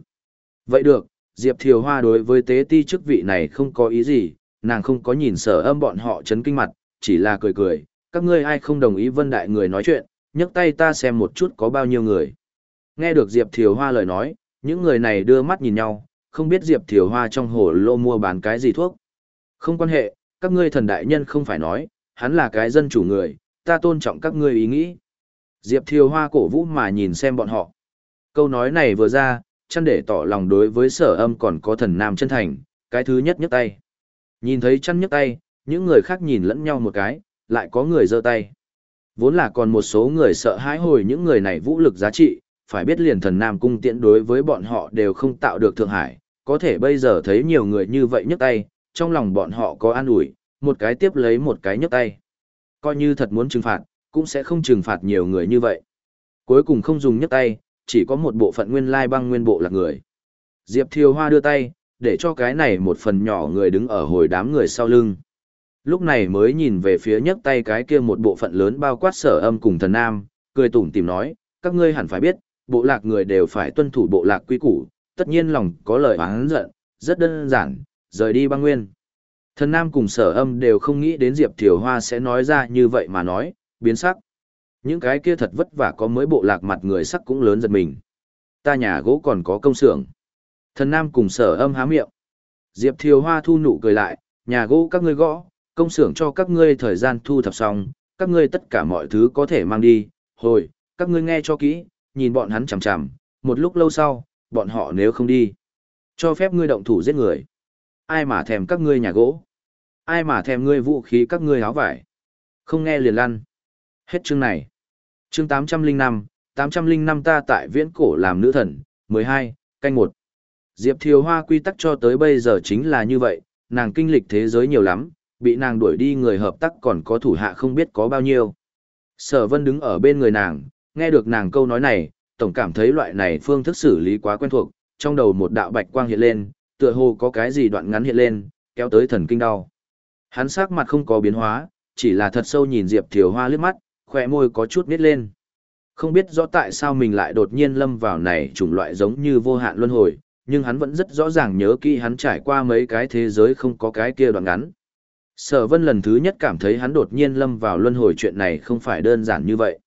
S1: Vậy được, Diệp Thiều Hoa đối với tế ti chức vị này không có ý gì, nàng không có nhìn sở âm bọn họ chấn kinh mặt, chỉ là cười cười, các ngươi ai không đồng ý vân đại người nói chuyện, nhấc tay ta xem một chút có bao nhiêu người. Nghe được Diệp Thiều Hoa lời nói, những người này đưa mắt nhìn nhau, không biết Diệp Thiều Hoa trong hồ lô mua bán cái gì thuốc. Không quan hệ, các ngươi thần đại nhân không phải nói, hắn là cái dân chủ người, ta tôn trọng các ngươi ý nghĩ. Diệp Thiều Hoa cổ vũ mà nhìn xem bọn họ. Câu nói này vừa ra, chăn để tỏ lòng đối với sở âm còn có thần nam chân thành, cái thứ nhất nhấc tay. Nhìn thấy chăn nhấc tay, những người khác nhìn lẫn nhau một cái, lại có người giơ tay. Vốn là còn một số người sợ hãi hồi những người này vũ lực giá trị, phải biết liền thần nam cung tiễn đối với bọn họ đều không tạo được thượng hải, có thể bây giờ thấy nhiều người như vậy nhấc tay, trong lòng bọn họ có an ủi, một cái tiếp lấy một cái nhấc tay. Coi như thật muốn trừng phạt, cũng sẽ không trừng phạt nhiều người như vậy. Cuối cùng không dùng nhấc tay, chỉ có một bộ phận nguyên lai băng nguyên bộ là người. Diệp Thiều Hoa đưa tay, để cho cái này một phần nhỏ người đứng ở hồi đám người sau lưng. Lúc này mới nhìn về phía nhấc tay cái kia một bộ phận lớn bao quát sở âm cùng thần nam, cười tủm tìm nói, các ngươi hẳn phải biết, bộ lạc người đều phải tuân thủ bộ lạc quy củ, tất nhiên lòng có lời oán giận, rất đơn giản, rời đi băng nguyên. Thần nam cùng sở âm đều không nghĩ đến Diệp Thiều Hoa sẽ nói ra như vậy mà nói, biến sắc. Những cái kia thật vất vả có mới bộ lạc mặt người sắc cũng lớn giật mình. Ta nhà gỗ còn có công xưởng. Thần Nam cùng sở âm há miệng. Diệp Thiều Hoa thu nụ cười lại, nhà gỗ các ngươi gõ, công xưởng cho các ngươi thời gian thu thập xong, các ngươi tất cả mọi thứ có thể mang đi. Hồi, các ngươi nghe cho kỹ, nhìn bọn hắn chằm chằm, một lúc lâu sau, bọn họ nếu không đi. Cho phép ngươi động thủ giết người. Ai mà thèm các ngươi nhà gỗ? Ai mà thèm ngươi vũ khí các ngươi áo vải? Không nghe liền lăn. Hết chương này. Chương 805, 805 ta tại viễn cổ làm nữ thần, 12, canh 1. Diệp Thiều Hoa quy tắc cho tới bây giờ chính là như vậy, nàng kinh lịch thế giới nhiều lắm, bị nàng đuổi đi người hợp tác còn có thủ hạ không biết có bao nhiêu. Sở Vân đứng ở bên người nàng, nghe được nàng câu nói này, tổng cảm thấy loại này phương thức xử lý quá quen thuộc, trong đầu một đạo bạch quang hiện lên, tựa hồ có cái gì đoạn ngắn hiện lên, kéo tới thần kinh đau. Hắn sắc mặt không có biến hóa, chỉ là thật sâu nhìn Diệp Thiều Hoa liếc mắt, khỏe môi có chút nít lên. Không biết rõ tại sao mình lại đột nhiên lâm vào này chủng loại giống như vô hạn luân hồi, nhưng hắn vẫn rất rõ ràng nhớ kỹ hắn trải qua mấy cái thế giới không có cái kia đoạn ngắn. Sở vân lần thứ nhất cảm thấy hắn đột nhiên lâm vào luân hồi chuyện này không phải đơn giản như vậy.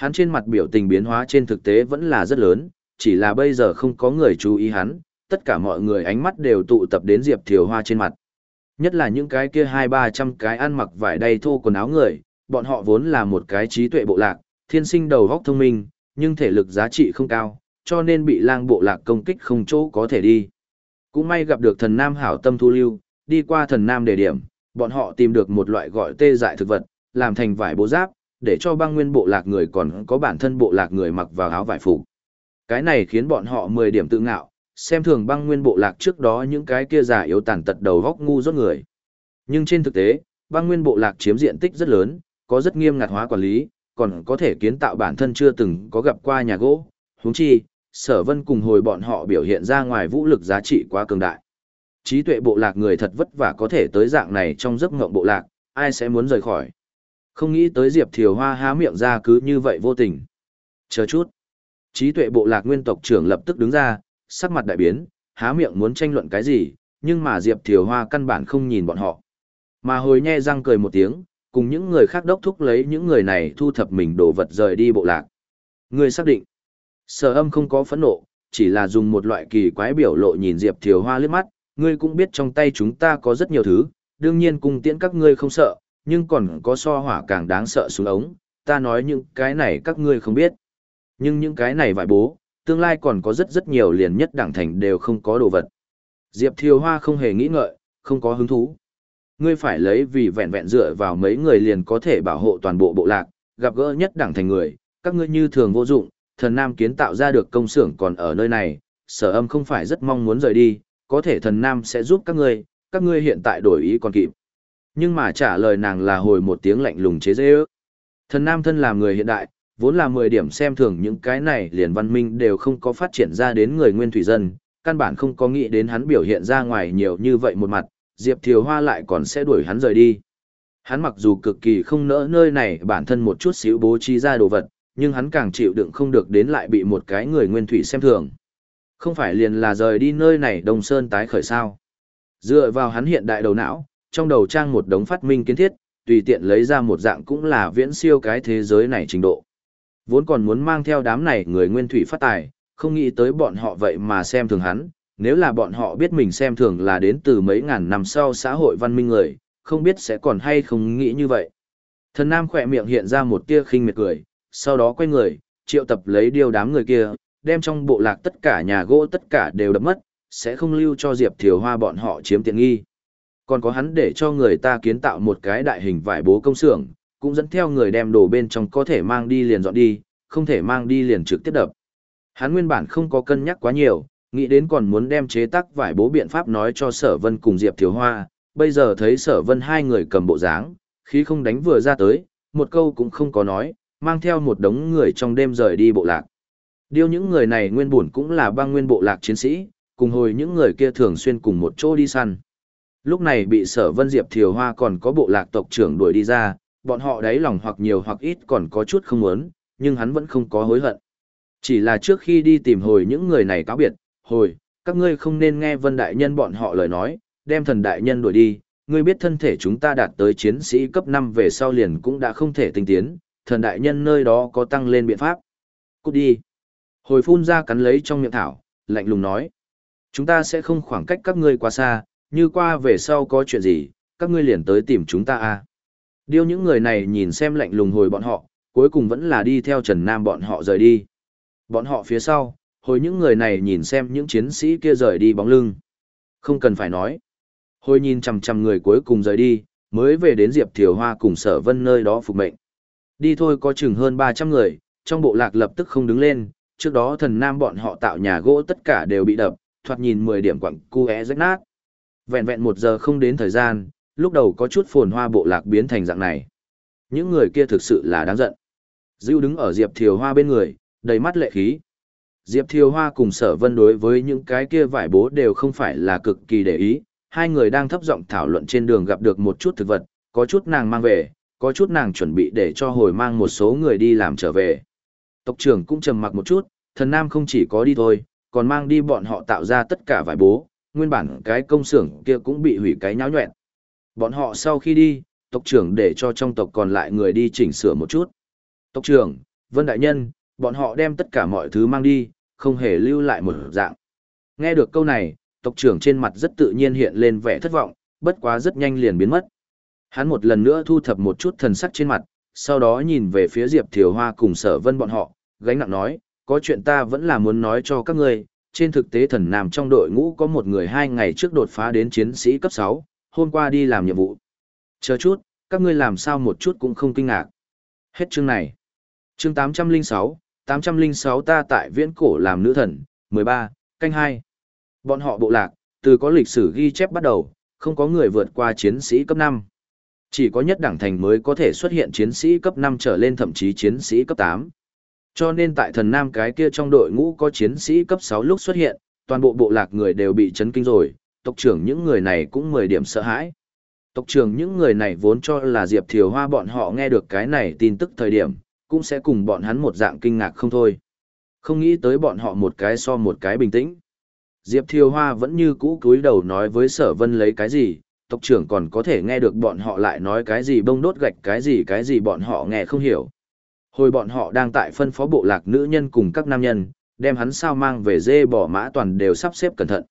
S1: Hắn trên mặt biểu tình biến hóa trên thực tế vẫn là rất lớn, chỉ là bây giờ không có người chú ý hắn, tất cả mọi người ánh mắt đều tụ tập đến Diệp Thiều Hoa trên mặt. Nhất là những cái kia hai ba trăm cái ăn mặc vải đầy thô quần áo người, bọn họ vốn là một cái trí tuệ bộ lạc, thiên sinh đầu góc thông minh, nhưng thể lực giá trị không cao, cho nên bị lang bộ lạc công kích không chỗ có thể đi. Cũng may gặp được thần nam hảo tâm thu lưu, đi qua thần nam đề điểm, bọn họ tìm được một loại gọi tê dại thực vật, làm thành vải bố giáp, để cho băng nguyên bộ lạc người còn có bản thân bộ lạc người mặc vào áo vải phục. Cái này khiến bọn họ 10 điểm tự ngạo, xem thường băng nguyên bộ lạc trước đó những cái kia giả yếu tàn tật đầu góc ngu rốt người. Nhưng trên thực tế, băng nguyên bộ lạc chiếm diện tích rất lớn, có rất nghiêm ngặt hóa quản lý, còn có thể kiến tạo bản thân chưa từng có gặp qua nhà gỗ. Huống chi, sở vân cùng hồi bọn họ biểu hiện ra ngoài vũ lực giá trị quá cường đại. Trí tuệ bộ lạc người thật vất vả có thể tới dạng này trong giấc ngộng bộ lạc, ai sẽ muốn rời khỏi. Không nghĩ tới Diệp Thiều Hoa há miệng ra cứ như vậy vô tình. Chờ chút. Trí tuệ bộ lạc nguyên tộc trưởng lập tức đứng ra, sắc mặt đại biến, há miệng muốn tranh luận cái gì, nhưng mà Diệp Thiều Hoa căn bản không nhìn bọn họ. Mà hồi nhe răng cười một tiếng, cùng những người khác đốc thúc lấy những người này thu thập mình đồ vật rời đi bộ lạc. Người xác định. Sở âm không có phẫn nộ, chỉ là dùng một loại kỳ quái biểu lộ nhìn Diệp Thiều Hoa liếc mắt, ngươi cũng biết trong tay chúng ta có rất nhiều thứ, đương nhiên cùng tiễn các ngươi không sợ, nhưng còn có so hỏa càng đáng sợ xuống ống, ta nói những cái này các ngươi không biết. Nhưng những cái này vải bố, tương lai còn có rất rất nhiều liền nhất đẳng thành đều không có đồ vật. Diệp Thiều Hoa không hề nghĩ ngợi, không có hứng thú. Ngươi phải lấy vì vẹn vẹn dựa vào mấy người liền có thể bảo hộ toàn bộ bộ lạc, gặp gỡ nhất đẳng thành người, các ngươi như thường vô dụng, thần nam kiến tạo ra được công xưởng còn ở nơi này, sở âm không phải rất mong muốn rời đi, có thể thần nam sẽ giúp các ngươi, các ngươi hiện tại đổi ý còn kịp. Nhưng mà trả lời nàng là hồi một tiếng lạnh lùng chế dễ ước. Thần nam thân là người hiện đại, vốn là 10 điểm xem thường những cái này liền văn minh đều không có phát triển ra đến người nguyên thủy dân, căn bản không có nghĩ đến hắn biểu hiện ra ngoài nhiều như vậy một mặt, Diệp Thiều Hoa lại còn sẽ đuổi hắn rời đi. Hắn mặc dù cực kỳ không nỡ nơi này bản thân một chút xíu bố trí ra đồ vật, nhưng hắn càng chịu đựng không được đến lại bị một cái người nguyên thủy xem thường. Không phải liền là rời đi nơi này Đông Sơn tái khởi sao. Dựa vào hắn hiện đại đầu não, trong đầu trang một đống phát minh kiến thiết, tùy tiện lấy ra một dạng cũng là viễn siêu cái thế giới này trình độ. Vốn còn muốn mang theo đám này người nguyên thủy phát tài, không nghĩ tới bọn họ vậy mà xem thường hắn, nếu là bọn họ biết mình xem thường là đến từ mấy ngàn năm sau xã hội văn minh người, không biết sẽ còn hay không nghĩ như vậy. Thần Nam khỏe miệng hiện ra một tia khinh miệt cười, sau đó quay người, triệu tập lấy điều đám người kia, đem trong bộ lạc tất cả nhà gỗ tất cả đều đập mất, sẽ không lưu cho Diệp Thiều Hoa bọn họ chiếm tiện nghi. Còn có hắn để cho người ta kiến tạo một cái đại hình vải bố công xưởng, cũng dẫn theo người đem đồ bên trong có thể mang đi liền dọn đi, không thể mang đi liền trực tiếp đập. Hắn nguyên bản không có cân nhắc quá nhiều, nghĩ đến còn muốn đem chế tác vải bố biện pháp nói cho Sở Vân cùng Diệp Thiếu Hoa, bây giờ thấy Sở Vân hai người cầm bộ dáng, khí không đánh vừa ra tới, một câu cũng không có nói, mang theo một đống người trong đêm rời đi bộ lạc. Điều những người này nguyên bổn cũng là băng nguyên bộ lạc chiến sĩ, cùng hồi những người kia thường xuyên cùng một chỗ đi săn. Lúc này bị Sở Vân Diệp Thiều Hoa còn có bộ lạc tộc trưởng đuổi đi ra, bọn họ đáy lòng hoặc nhiều hoặc ít còn có chút không muốn, nhưng hắn vẫn không có hối hận. Chỉ là trước khi đi tìm hồi những người này cáo biệt, hồi, các ngươi không nên nghe vân đại nhân bọn họ lời nói, đem thần đại nhân đuổi đi, ngươi biết thân thể chúng ta đạt tới chiến sĩ cấp 5 về sau liền cũng đã không thể tinh tiến, thần đại nhân nơi đó có tăng lên biện pháp. Cút đi. Hồi phun ra cắn lấy trong miệng thảo, lạnh lùng nói. Chúng ta sẽ không khoảng cách các ngươi quá xa, như qua về sau có chuyện gì, các ngươi liền tới tìm chúng ta à. Điêu những người này nhìn xem lạnh lùng hồi bọn họ, cuối cùng vẫn là đi theo Trần Nam bọn họ rời đi. Bọn họ phía sau, hồi những người này nhìn xem những chiến sĩ kia rời đi bóng lưng. Không cần phải nói. Hồi nhìn chằm chằm người cuối cùng rời đi, mới về đến Diệp Thiều Hoa cùng sở vân nơi đó phục mệnh. Đi thôi có chừng hơn 300 người, trong bộ lạc lập tức không đứng lên, trước đó thần nam bọn họ tạo nhà gỗ tất cả đều bị đập, thoạt nhìn 10 điểm quặng cu é rách nát. Vẹn vẹn một giờ không đến thời gian, lúc đầu có chút phồn hoa bộ lạc biến thành dạng này. Những người kia thực sự là đáng giận. Dưu đứng ở Diệp Thiều Hoa bên người, đầy mắt lệ khí. Diệp Thiều Hoa cùng sở vân đối với những cái kia vải bố đều không phải là cực kỳ để ý, hai người đang thấp giọng thảo luận trên đường gặp được một chút thực vật, có chút nàng mang về, có chút nàng chuẩn bị để cho hồi mang một số người đi làm trở về. Tộc trưởng cũng trầm mặc một chút, thần nam không chỉ có đi thôi, còn mang đi bọn họ tạo ra tất cả vải bố, nguyên bản cái công xưởng kia cũng bị hủy cái nháo nhuẹn. Bọn họ sau khi đi, tộc trưởng để cho trong tộc còn lại người đi chỉnh sửa một chút. Tộc trưởng, Vân Đại Nhân, bọn họ đem tất cả mọi thứ mang đi, không hề lưu lại một dạng. Nghe được câu này, tộc trưởng trên mặt rất tự nhiên hiện lên vẻ thất vọng, bất quá rất nhanh liền biến mất. Hắn một lần nữa thu thập một chút thần sắc trên mặt, sau đó nhìn về phía Diệp Thiều Hoa cùng sở vân bọn họ, gánh nặng nói, có chuyện ta vẫn là muốn nói cho các ngươi, trên thực tế thần nam trong đội ngũ có một người hai ngày trước đột phá đến chiến sĩ cấp 6, hôm qua đi làm nhiệm vụ. Chờ chút, các ngươi làm sao một chút cũng không kinh ngạc. Hết chương này. Chương 806, 806 ta tại viễn cổ làm nữ thần, 13, canh 2. Bọn họ bộ lạc, từ có lịch sử ghi chép bắt đầu, không có người vượt qua chiến sĩ cấp 5. Chỉ có nhất đẳng thành mới có thể xuất hiện chiến sĩ cấp 5 trở lên thậm chí chiến sĩ cấp 8. Cho nên tại thần nam cái kia trong đội ngũ có chiến sĩ cấp 6 lúc xuất hiện, toàn bộ bộ lạc người đều bị chấn kinh rồi, tộc trưởng những người này cũng 10 điểm sợ hãi. Tộc trưởng những người này vốn cho là Diệp Thiều Hoa bọn họ nghe được cái này tin tức thời điểm, cũng sẽ cùng bọn hắn một dạng kinh ngạc không thôi. Không nghĩ tới bọn họ một cái so một cái bình tĩnh. Diệp Thiều Hoa vẫn như cũ cúi đầu nói với sở vân lấy cái gì, tộc trưởng còn có thể nghe được bọn họ lại nói cái gì bông đốt gạch cái gì cái gì bọn họ nghe không hiểu. Hồi bọn họ đang tại phân phó bộ lạc nữ nhân cùng các nam nhân, đem hắn sao mang về dê bỏ mã toàn đều sắp xếp cẩn thận.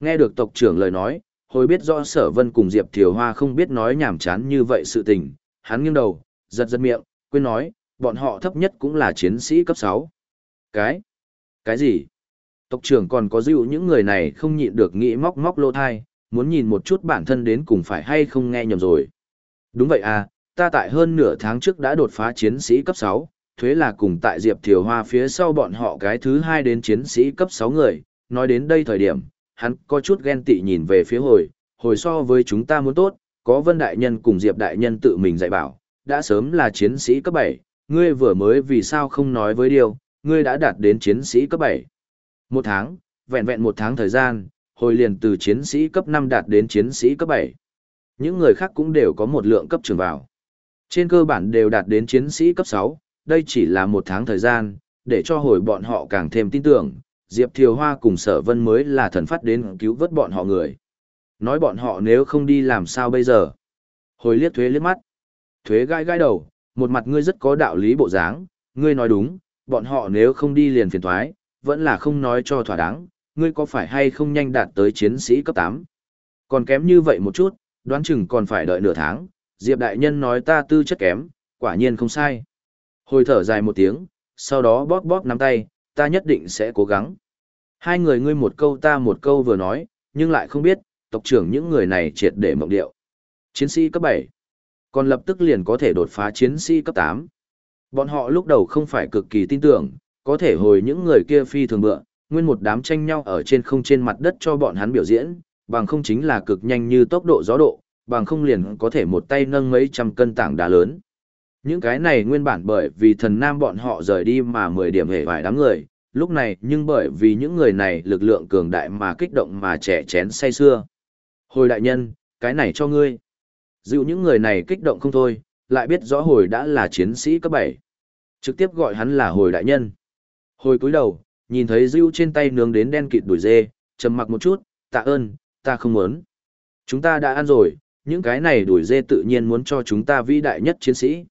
S1: Nghe được tộc trưởng lời nói, hồi biết rõ sở vân cùng Diệp Thiều Hoa không biết nói nhảm chán như vậy sự tình, hắn nghiêng đầu, giật giật miệng, quên nói, bọn họ thấp nhất cũng là chiến sĩ cấp 6. Cái? Cái gì? Tộc trưởng còn có dịu những người này không nhịn được nghĩ móc móc lô thai, muốn nhìn một chút bản thân đến cùng phải hay không nghe nhầm rồi. Đúng vậy à, ta tại hơn nửa tháng trước đã đột phá chiến sĩ cấp 6, thuế là cùng tại Diệp Thiều Hoa phía sau bọn họ cái thứ hai đến chiến sĩ cấp 6 người, nói đến đây thời điểm, hắn có chút ghen tị nhìn về phía hồi, hồi so với chúng ta muốn tốt, có Vân Đại Nhân cùng Diệp Đại Nhân tự mình dạy bảo, đã sớm là chiến sĩ cấp 7, ngươi vừa mới vì sao không nói với điều, ngươi đã đạt đến chiến sĩ cấp 7. Một tháng, vẹn vẹn một tháng thời gian, hồi liền từ chiến sĩ cấp 5 đạt đến chiến sĩ cấp 7. Những người khác cũng đều có một lượng cấp trường vào. Trên cơ bản đều đạt đến chiến sĩ cấp 6, đây chỉ là một tháng thời gian, để cho hồi bọn họ càng thêm tin tưởng, Diệp Thiều Hoa cùng Sở Vân mới là thần phát đến cứu vớt bọn họ người. Nói bọn họ nếu không đi làm sao bây giờ? Hồi liếc thuế liếc mắt. Thuế gai gai đầu, một mặt ngươi rất có đạo lý bộ dáng, Ngươi nói đúng, bọn họ nếu không đi liền phiền thoái, vẫn là không nói cho thỏa đáng, ngươi có phải hay không nhanh đạt tới chiến sĩ cấp 8. Còn kém như vậy một chút, đoán chừng còn phải đợi nửa tháng, Diệp Đại Nhân nói ta tư chất kém, quả nhiên không sai. Hồi thở dài một tiếng, sau đó bóp bóp nắm tay, ta nhất định sẽ cố gắng. Hai người ngươi một câu ta một câu vừa nói, nhưng lại không biết, tộc trưởng những người này triệt để mộng điệu. Chiến sĩ cấp 7, còn lập tức liền có thể đột phá chiến sĩ cấp 8. Bọn họ lúc đầu không phải cực kỳ tin tưởng, có thể hồi những người kia phi thường bựa, nguyên một đám tranh nhau ở trên không trên mặt đất cho bọn hắn biểu diễn, bằng không chính là cực nhanh như tốc độ gió độ, bằng không liền có thể một tay nâng mấy trăm cân tảng đá lớn. Những cái này nguyên bản bởi vì thần nam bọn họ rời đi mà 10 điểm hề vài đám người, lúc này nhưng bởi vì những người này lực lượng cường đại mà kích động mà trẻ chén say xưa. Hồi đại nhân, cái này cho ngươi. Dịu những người này kích động không thôi, lại biết rõ hồi đã là chiến sĩ cấp 7. Trực tiếp gọi hắn là hồi đại nhân. Hồi cúi đầu, nhìn thấy Dịu trên tay nướng đến đen kịt đuổi dê, trầm mặc một chút, tạ ơn, ta không muốn. Chúng ta đã ăn rồi, những cái này đuổi dê tự nhiên muốn cho chúng ta vĩ đại nhất chiến sĩ.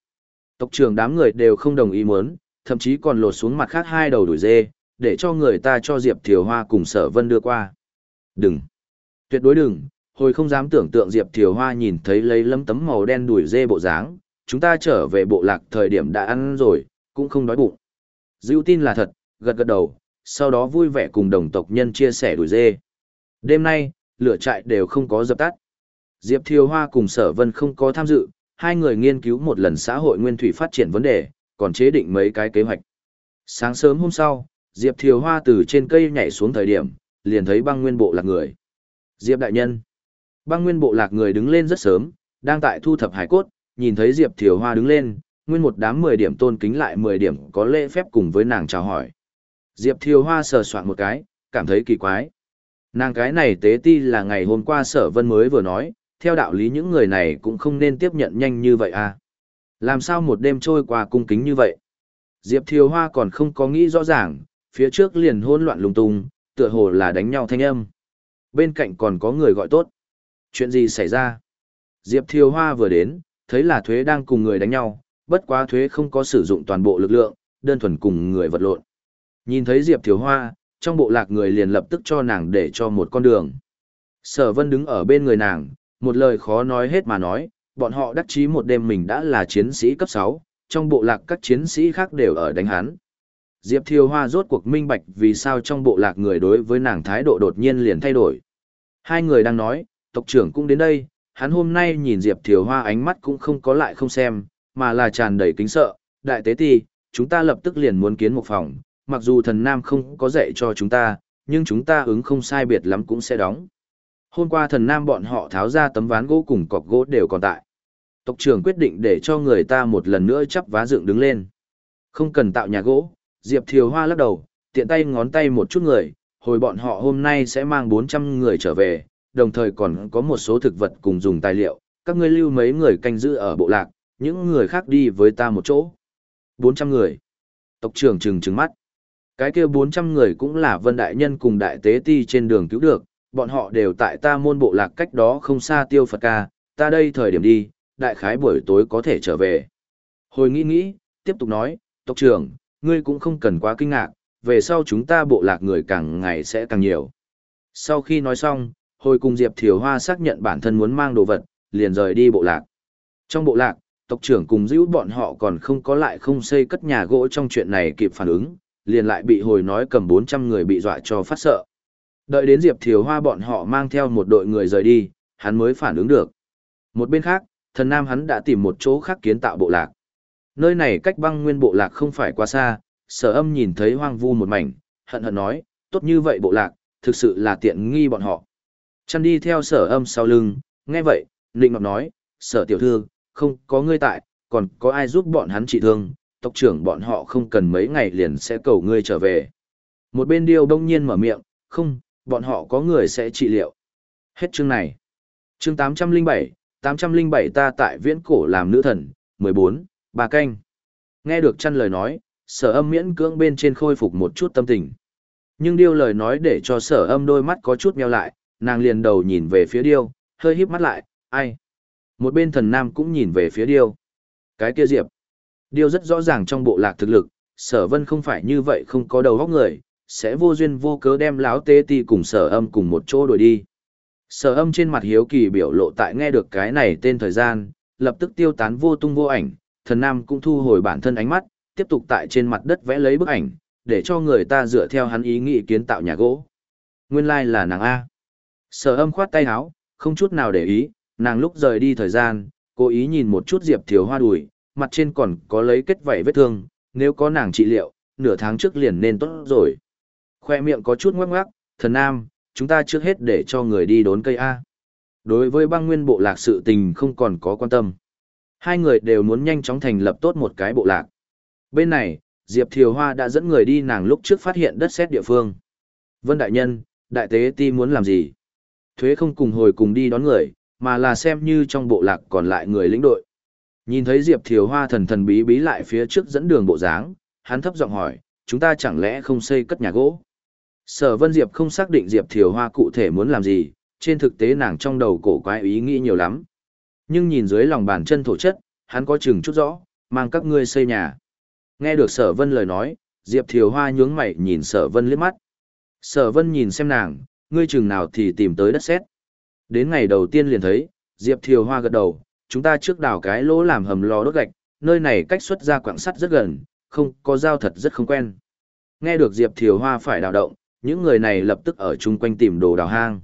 S1: Tộc trưởng đám người đều không đồng ý muốn, thậm chí còn lột xuống mặt khác hai đầu đuổi dê, để cho người ta cho Diệp Thiều Hoa cùng Sở Vân đưa qua. Đừng! Tuyệt đối đừng! Hồi không dám tưởng tượng Diệp Thiều Hoa nhìn thấy lấy lấm tấm màu đen đuổi dê bộ dáng, chúng ta trở về bộ lạc thời điểm đã ăn rồi, cũng không đói bụng. Dữ tin là thật, gật gật đầu, sau đó vui vẻ cùng đồng tộc nhân chia sẻ đuổi dê. Đêm nay, lửa trại đều không có dập tắt. Diệp Thiều Hoa cùng Sở Vân không có tham dự, hai người nghiên cứu một lần xã hội nguyên thủy phát triển vấn đề, còn chế định mấy cái kế hoạch. Sáng sớm hôm sau, Diệp Thiều Hoa từ trên cây nhảy xuống thời điểm, liền thấy băng nguyên bộ lạc người. Diệp đại nhân. Băng nguyên bộ lạc người đứng lên rất sớm, đang tại thu thập hải cốt, nhìn thấy Diệp Thiều Hoa đứng lên, nguyên một đám 10 điểm tôn kính lại 10 điểm có lễ phép cùng với nàng chào hỏi. Diệp Thiều Hoa sờ soạn một cái, cảm thấy kỳ quái. Nàng cái này tế ti là ngày hôm qua sở vân mới vừa nói, theo đạo lý những người này cũng không nên tiếp nhận nhanh như vậy à. Làm sao một đêm trôi qua cung kính như vậy? Diệp Thiều Hoa còn không có nghĩ rõ ràng, phía trước liền hỗn loạn lung tung, tựa hồ là đánh nhau thanh âm. Bên cạnh còn có người gọi tốt. Chuyện gì xảy ra? Diệp Thiều Hoa vừa đến, thấy là thuế đang cùng người đánh nhau, bất quá thuế không có sử dụng toàn bộ lực lượng, đơn thuần cùng người vật lộn. Nhìn thấy Diệp Thiều Hoa, trong bộ lạc người liền lập tức cho nàng để cho một con đường. Sở Vân đứng ở bên người nàng, một lời khó nói hết mà nói, bọn họ đắc chí một đêm mình đã là chiến sĩ cấp 6, trong bộ lạc các chiến sĩ khác đều ở đánh hắn. Diệp Thiều Hoa rốt cuộc minh bạch vì sao trong bộ lạc người đối với nàng thái độ đột nhiên liền thay đổi. Hai người đang nói, tộc trưởng cũng đến đây, hắn hôm nay nhìn Diệp Thiều Hoa ánh mắt cũng không có lại không xem, mà là tràn đầy kính sợ. Đại tế ti, chúng ta lập tức liền muốn kiến một phòng, mặc dù thần nam không có dạy cho chúng ta, nhưng chúng ta ứng không sai biệt lắm cũng sẽ đóng. Hôm qua thần nam bọn họ tháo ra tấm ván gỗ cùng cọc gỗ đều còn tại. Tộc trưởng quyết định để cho người ta một lần nữa chắp vá dựng đứng lên. Không cần tạo nhà gỗ, Diệp Thiều Hoa lắc đầu, tiện tay ngón tay một chút người, hồi bọn họ hôm nay sẽ mang 400 người trở về, đồng thời còn có một số thực vật cùng dùng tài liệu, các ngươi lưu mấy người canh giữ ở bộ lạc, những người khác đi với ta một chỗ. 400 người. Tộc trưởng trừng trừng mắt. Cái kia 400 người cũng là vân đại nhân cùng đại tế ti trên đường cứu được, bọn họ đều tại ta môn bộ lạc cách đó không xa tiêu Phật ca, ta đây thời điểm đi, đại khái buổi tối có thể trở về. Hồi nghĩ nghĩ, tiếp tục nói, tộc trưởng, ngươi cũng không cần quá kinh ngạc, về sau chúng ta bộ lạc người càng ngày sẽ càng nhiều. Sau khi nói xong, hồi cùng Diệp Thiều Hoa xác nhận bản thân muốn mang đồ vật, liền rời đi bộ lạc. Trong bộ lạc, tộc trưởng cùng giữ bọn họ còn không có lại không xây cất nhà gỗ trong chuyện này kịp phản ứng, liền lại bị hồi nói cầm 400 người bị dọa cho phát sợ. Đợi đến Diệp Thiều Hoa bọn họ mang theo một đội người rời đi, hắn mới phản ứng được. Một bên khác, thần nam hắn đã tìm một chỗ khác kiến tạo bộ lạc. Nơi này cách băng nguyên bộ lạc không phải quá xa, sở âm nhìn thấy hoang vu một mảnh, hận hận nói, tốt như vậy bộ lạc, thực sự là tiện nghi bọn họ. Chăn đi theo sở âm sau lưng, nghe vậy, Ninh Ngọc nói, sở tiểu thư, không có ngươi tại, còn có ai giúp bọn hắn trị thương, tộc trưởng bọn họ không cần mấy ngày liền sẽ cầu ngươi trở về. Một bên điêu đông nhiên mở miệng, không, bọn họ có người sẽ trị liệu. Hết chương này. Chương 807, 807 ta tại viễn cổ làm nữ thần, 14, bà canh. Nghe được chăn lời nói, sở âm miễn cưỡng bên trên khôi phục một chút tâm tình. Nhưng điêu lời nói để cho sở âm đôi mắt có chút meo lại, nàng liền đầu nhìn về phía điêu, hơi híp mắt lại, ai? Một bên thần nam cũng nhìn về phía điêu. Cái kia diệp. Điêu rất rõ ràng trong bộ lạc thực lực, sở vân không phải như vậy không có đầu óc người, sẽ vô duyên vô cớ đem láo tê ti cùng sở âm cùng một chỗ đuổi đi. Sở âm trên mặt hiếu kỳ biểu lộ tại nghe được cái này tên thời gian, lập tức tiêu tán vô tung vô ảnh, thần nam cũng thu hồi bản thân ánh mắt, tiếp tục tại trên mặt đất vẽ lấy bức ảnh, để cho người ta dựa theo hắn ý nghĩ kiến tạo nhà gỗ. Nguyên lai like là nàng A. Sở âm khoát tay áo, không chút nào để ý, nàng lúc rời đi thời gian, cố ý nhìn một chút Diệp thiếu Hoa đùi, mặt trên còn có lấy kết vảy vết thương, nếu có nàng trị liệu, nửa tháng trước liền nên tốt rồi. Khoe miệng có chút ngoắc ngoắc, thần nam, chúng ta trước hết để cho người đi đốn cây A. Đối với băng nguyên bộ lạc sự tình không còn có quan tâm. Hai người đều muốn nhanh chóng thành lập tốt một cái bộ lạc. Bên này, Diệp Thiều Hoa đã dẫn người đi nàng lúc trước phát hiện đất xét địa phương. Vân Đại Nhân, Đại Tế Ti muốn làm gì? Thuế không cùng hồi cùng đi đón người, mà là xem như trong bộ lạc còn lại người lĩnh đội. Nhìn thấy Diệp Thiều Hoa thần thần bí bí lại phía trước dẫn đường bộ dáng, hắn thấp giọng hỏi, chúng ta chẳng lẽ không xây cất nhà gỗ? Sở Vân Diệp không xác định Diệp Thiều Hoa cụ thể muốn làm gì, trên thực tế nàng trong đầu cổ quái ý nghĩ nhiều lắm. Nhưng nhìn dưới lòng bàn chân thổ chất, hắn có chừng chút rõ, mang các ngươi xây nhà. Nghe được Sở Vân lời nói, Diệp Thiều Hoa nhướng mày nhìn Sở Vân liếc mắt. Sở Vân nhìn xem nàng, ngươi chừng nào thì tìm tới đất sét. Đến ngày đầu tiên liền thấy, Diệp Thiều Hoa gật đầu, chúng ta trước đào cái lỗ làm hầm lò đốt gạch, nơi này cách xuất ra quảng sắt rất gần, không có dao thật rất không quen. Nghe được Diệp Thiều Hoa phải đào động, những người này lập tức ở chung quanh tìm đồ đào hang.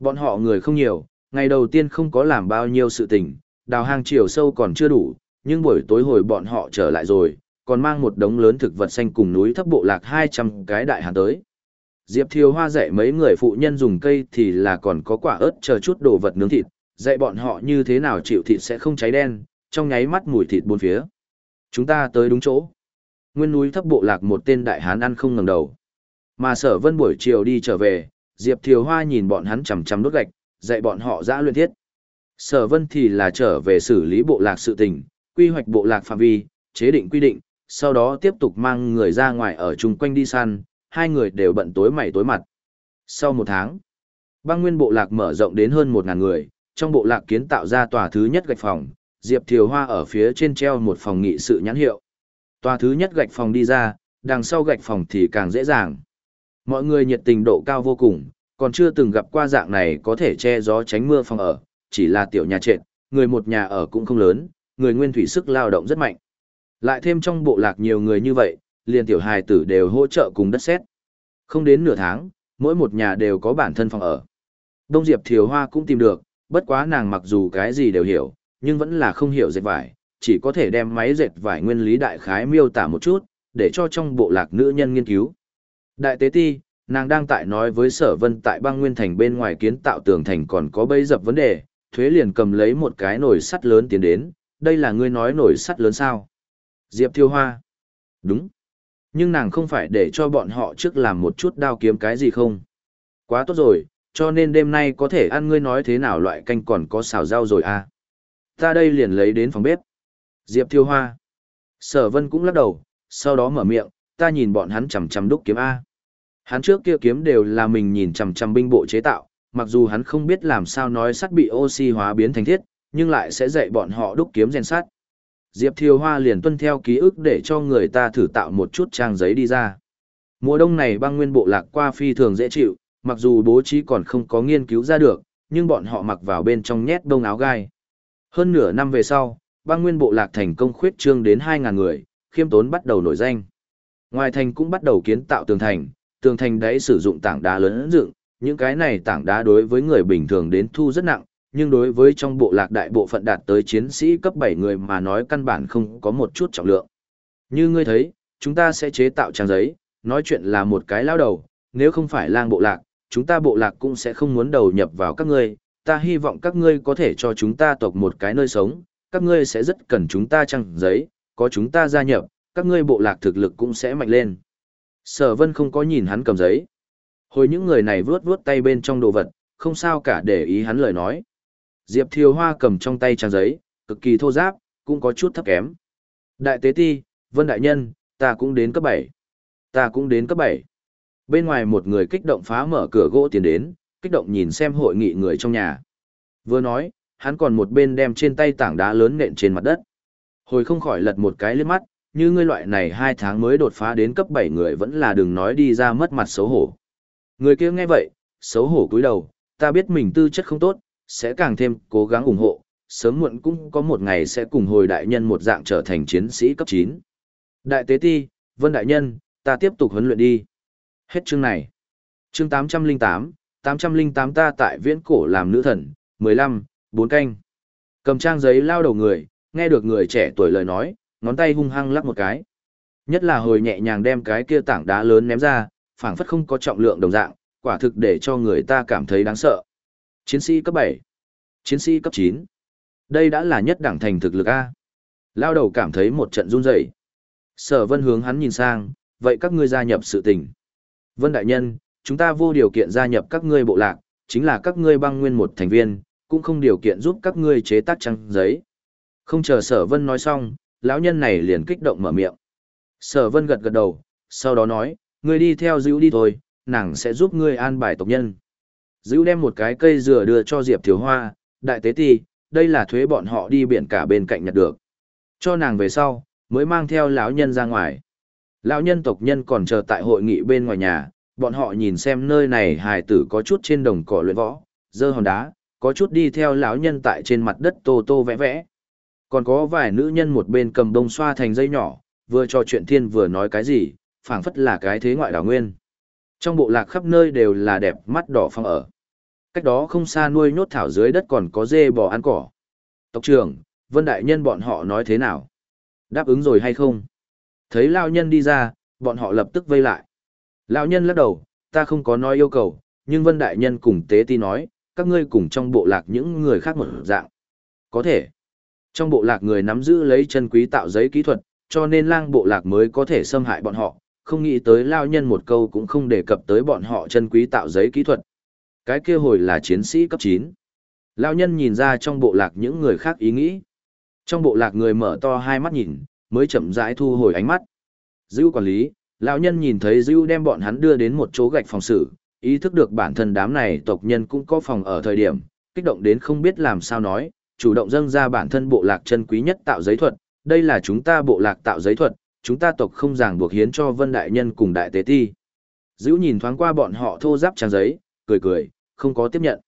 S1: Bọn họ người không nhiều, ngày đầu tiên không có làm bao nhiêu sự tình, đào hang chiều sâu còn chưa đủ, nhưng buổi tối hồi bọn họ trở lại rồi, còn mang một đống lớn thực vật xanh cùng núi thấp bộ lạc 200 cái đại hàng tới. Diệp Thiều Hoa dạy mấy người phụ nhân dùng cây thì là còn có quả ớt chờ chút đồ vật nướng thịt, dạy bọn họ như thế nào chịu thịt sẽ không cháy đen, trong nháy mắt mùi thịt bốn phía. Chúng ta tới đúng chỗ. Nguyên núi thấp bộ lạc một tên đại hán ăn không ngẩng đầu. Mà sở vân buổi chiều đi trở về, Diệp Thiều Hoa nhìn bọn hắn chằm chằm đốt gạch, dạy bọn họ dã luyện thiết. Sở vân thì là trở về xử lý bộ lạc sự tình, quy hoạch bộ lạc phạm vi, chế định quy định, sau đó tiếp tục mang người ra ngoài ở chung quanh đi săn, hai người đều bận tối mày tối mặt. Sau một tháng, băng nguyên bộ lạc mở rộng đến hơn 1.000 người, trong bộ lạc kiến tạo ra tòa thứ nhất gạch phòng, Diệp Thiều Hoa ở phía trên treo một phòng nghị sự nhãn hiệu. Tòa thứ nhất gạch phòng đi ra, đằng sau gạch phòng thì càng dễ dàng. Mọi người nhiệt tình độ cao vô cùng, còn chưa từng gặp qua dạng này có thể che gió tránh mưa phòng ở, chỉ là tiểu nhà trệt, người một nhà ở cũng không lớn, người nguyên thủy sức lao động rất mạnh. Lại thêm trong bộ lạc nhiều người như vậy, liền tiểu hài tử đều hỗ trợ cùng đất xét, Không đến nửa tháng, mỗi một nhà đều có bản thân phòng ở. Đông Diệp Thiều Hoa cũng tìm được, bất quá nàng mặc dù cái gì đều hiểu, nhưng vẫn là không hiểu dệt vải, chỉ có thể đem máy dệt vải nguyên lý đại khái miêu tả một chút, để cho trong bộ lạc nữ nhân nghiên cứu. Đại tế ti, nàng đang tại nói với sở vân tại băng nguyên thành bên ngoài kiến tạo tường thành còn có bấy dập vấn đề, thuế liền cầm lấy một cái nồi sắt lớn tiến đến, đây là ngươi nói nồi sắt lớn sao? Diệp Thiêu Hoa. Đúng. Nhưng nàng không phải để cho bọn họ trước làm một chút đao kiếm cái gì không? Quá tốt rồi, cho nên đêm nay có thể ăn ngươi nói thế nào loại canh còn có xào rau rồi à? Ta đây liền lấy đến phòng bếp. Diệp Thiêu Hoa. Sở Vân cũng lắc đầu, sau đó mở miệng, ta nhìn bọn hắn chằm chằm đúc kiếm A. Hắn trước kia kiếm đều là mình nhìn chằm chằm binh bộ chế tạo, mặc dù hắn không biết làm sao nói sắt bị oxy hóa biến thành thiết, nhưng lại sẽ dạy bọn họ đúc kiếm rèn sắt. Diệp Thiều Hoa liền tuân theo ký ức để cho người ta thử tạo một chút trang giấy đi ra. Mùa đông này băng nguyên bộ lạc qua phi thường dễ chịu, mặc dù bố trí còn không có nghiên cứu ra được, nhưng bọn họ mặc vào bên trong nhét đông áo gai. Hơn nửa năm về sau, băng nguyên bộ lạc thành công khuyết trương đến 2.000 người, khiêm tốn bắt đầu nổi danh. Ngoài thành cũng bắt đầu kiến tạo tường thành, tường thành đấy sử dụng tảng đá lớn dựng, những cái này tảng đá đối với người bình thường đến thu rất nặng, nhưng đối với trong bộ lạc đại bộ phận đạt tới chiến sĩ cấp 7 người mà nói căn bản không có một chút trọng lượng. Như ngươi thấy, chúng ta sẽ chế tạo trang giấy, nói chuyện là một cái lao đầu, nếu không phải lang bộ lạc, chúng ta bộ lạc cũng sẽ không muốn đầu nhập vào các ngươi, ta hy vọng các ngươi có thể cho chúng ta tộc một cái nơi sống, các ngươi sẽ rất cần chúng ta trang giấy, có chúng ta gia nhập, các ngươi bộ lạc thực lực cũng sẽ mạnh lên. Sở vân không có nhìn hắn cầm giấy. Hồi những người này vuốt vuốt tay bên trong đồ vật, không sao cả để ý hắn lời nói. Diệp Thiều Hoa cầm trong tay trang giấy, cực kỳ thô giáp, cũng có chút thấp kém. Đại tế ti, Vân Đại Nhân, ta cũng đến cấp 7. Ta cũng đến cấp 7. Bên ngoài một người kích động phá mở cửa gỗ tiến đến, kích động nhìn xem hội nghị người trong nhà. Vừa nói, hắn còn một bên đem trên tay tảng đá lớn nện trên mặt đất. Hồi không khỏi lật một cái liếc mắt, như ngươi loại này hai tháng mới đột phá đến cấp bảy người vẫn là đừng nói đi ra mất mặt xấu hổ. Người kia nghe vậy, xấu hổ cúi đầu, ta biết mình tư chất không tốt, sẽ càng thêm cố gắng ủng hộ, sớm muộn cũng có một ngày sẽ cùng hồi đại nhân một dạng trở thành chiến sĩ cấp chín Đại tế ti, Vân Đại Nhân, ta tiếp tục huấn luyện đi. Hết chương này. Chương 808, 808 ta tại viễn cổ làm nữ thần, 15, 4 canh. Cầm trang giấy lao đầu người, nghe được người trẻ tuổi lời nói, ngón tay hung hăng lắc một cái. Nhất là hồi nhẹ nhàng đem cái kia tảng đá lớn ném ra, phảng phất không có trọng lượng đồng dạng, quả thực để cho người ta cảm thấy đáng sợ. Chiến sĩ cấp 7, chiến sĩ cấp 9. Đây đã là nhất đẳng thành thực lực A. Lao đầu cảm thấy một trận run rẩy. Sở vân hướng hắn nhìn sang, vậy các ngươi gia nhập sự tình. Vân đại nhân, chúng ta vô điều kiện gia nhập các ngươi bộ lạc, chính là các ngươi băng nguyên một thành viên, cũng không điều kiện giúp các ngươi chế tác trang giấy. Không chờ sở vân nói xong, lão nhân này liền kích động mở miệng. Sở vân gật gật đầu, sau đó nói, ngươi đi theo dữ đi thôi, nàng sẽ giúp ngươi an bài tộc nhân. Dữ đem một cái cây dừa đưa cho Diệp Thiếu Hoa, đại tế ti, đây là thuế bọn họ đi biển cả bên cạnh nhặt được. Cho nàng về sau, mới mang theo lão nhân ra ngoài. Lão nhân tộc nhân còn chờ tại hội nghị bên ngoài nhà, bọn họ nhìn xem nơi này hài tử có chút trên đồng cỏ luyện võ, dơ hòn đá, có chút đi theo lão nhân tại trên mặt đất tô tô vẽ vẽ. Còn có vài nữ nhân một bên cầm bông xoa thành dây nhỏ, vừa trò chuyện thiên vừa nói cái gì, phảng phất là cái thế ngoại đảo nguyên. Trong bộ lạc khắp nơi đều là đẹp mắt đỏ phong ở. Cách đó không xa nuôi nhốt thảo dưới đất còn có dê bò ăn cỏ. Tộc trưởng, Vân Đại Nhân bọn họ nói thế nào? Đáp ứng rồi hay không? Thấy Lao Nhân đi ra, bọn họ lập tức vây lại. Lão Nhân lắc đầu, ta không có nói yêu cầu, nhưng Vân Đại Nhân cùng Tế Ti nói, các ngươi cùng trong bộ lạc những người khác một dạng. Có thể. Trong bộ lạc người nắm giữ lấy chân quý tạo giấy kỹ thuật, cho nên lang bộ lạc mới có thể xâm hại bọn họ, không nghĩ tới lao nhân một câu cũng không đề cập tới bọn họ chân quý tạo giấy kỹ thuật. Cái kia hồi là chiến sĩ cấp 9. Lao nhân nhìn ra trong bộ lạc những người khác ý nghĩ. Trong bộ lạc người mở to hai mắt nhìn, mới chậm rãi thu hồi ánh mắt. Dưu quản lý, lão nhân nhìn thấy Dưu đem bọn hắn đưa đến một chỗ gạch phòng xử, ý thức được bản thân đám này tộc nhân cũng có phòng ở thời điểm, kích động đến không biết làm sao nói, chủ động dâng ra bản thân bộ lạc chân quý nhất tạo giấy thuật, đây là chúng ta bộ lạc tạo giấy thuật, chúng ta tộc không ràng buộc hiến cho vân đại nhân cùng đại tế ti. Dữ nhìn thoáng qua bọn họ thô giáp trang giấy, cười cười, không có tiếp nhận.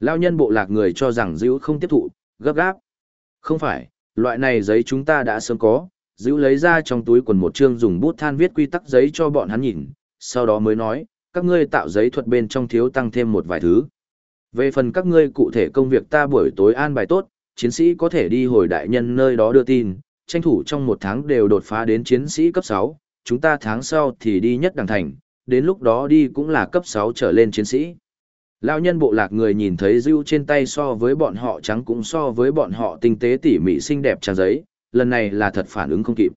S1: Lao nhân bộ lạc người cho rằng dữ không tiếp thụ, gấp gáp. Không phải, loại này giấy chúng ta đã sớm có, dữ lấy ra trong túi quần một chương dùng bút than viết quy tắc giấy cho bọn hắn nhìn, sau đó mới nói, các ngươi tạo giấy thuật bên trong thiếu tăng thêm một vài thứ. Về phần các ngươi cụ thể công việc ta buổi tối an bài tốt, chiến sĩ có thể đi hồi đại nhân nơi đó đưa tin, tranh thủ trong một tháng đều đột phá đến chiến sĩ cấp 6, chúng ta tháng sau thì đi nhất đẳng thành, đến lúc đó đi cũng là cấp 6 trở lên chiến sĩ. Lão nhân bộ lạc người nhìn thấy dưu trên tay so với bọn họ trắng cũng so với bọn họ tinh tế tỉ mỉ xinh đẹp trang giấy, lần này là thật phản ứng không kịp.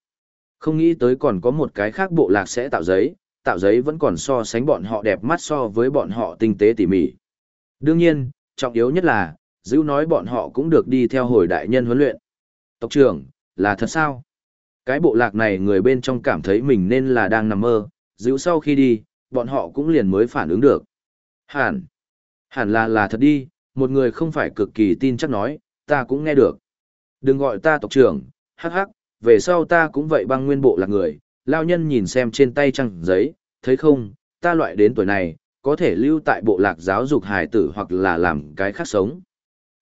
S1: Không nghĩ tới còn có một cái khác bộ lạc sẽ tạo giấy, tạo giấy vẫn còn so sánh bọn họ đẹp mắt so với bọn họ tinh tế tỉ mỉ. Đương nhiên, trọng yếu nhất là, dữ nói bọn họ cũng được đi theo hồi đại nhân huấn luyện. Tộc trưởng, là thật sao? Cái bộ lạc này người bên trong cảm thấy mình nên là đang nằm mơ, dữ sau khi đi, bọn họ cũng liền mới phản ứng được. Hẳn, hẳn là là thật đi, một người không phải cực kỳ tin chắc nói, ta cũng nghe được. Đừng gọi ta tộc trưởng, hắc hắc, về sau ta cũng vậy băng nguyên bộ lạc người, lao nhân nhìn xem trên tay trăng giấy, thấy không, ta loại đến tuổi này, có thể lưu tại bộ lạc giáo dục hài tử hoặc là làm cái khác sống.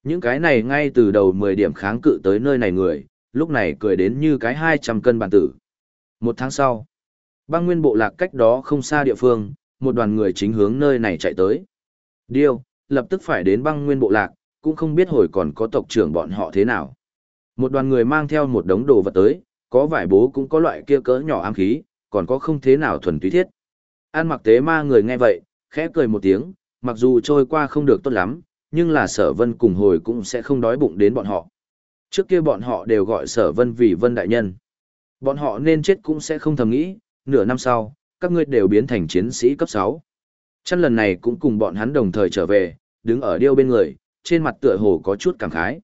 S1: Những cái này ngay từ đầu 10 điểm kháng cự tới nơi này người, lúc này cười đến như cái 200 cân bản tử. Một tháng sau, băng nguyên bộ lạc cách đó không xa địa phương, một đoàn người chính hướng nơi này chạy tới. Điêu, lập tức phải đến băng nguyên bộ lạc, cũng không biết hồi còn có tộc trưởng bọn họ thế nào. Một đoàn người mang theo một đống đồ vật tới, có vải bố cũng có loại kia cỡ nhỏ ám khí, còn có không thế nào thuần túy thiết. An mặc tế ma người nghe vậy, khẽ cười một tiếng, mặc dù trôi qua không được tốt lắm, nhưng là sở vân cùng hồi cũng sẽ không đói bụng đến bọn họ. Trước kia bọn họ đều gọi sở vân vì vân đại nhân. Bọn họ nên chết cũng sẽ không thầm nghĩ, nửa năm sau, các ngươi đều biến thành chiến sĩ cấp 6. Chăn lần này cũng cùng bọn hắn đồng thời trở về, đứng ở điêu bên người, trên mặt tựa hồ có chút cảm khái.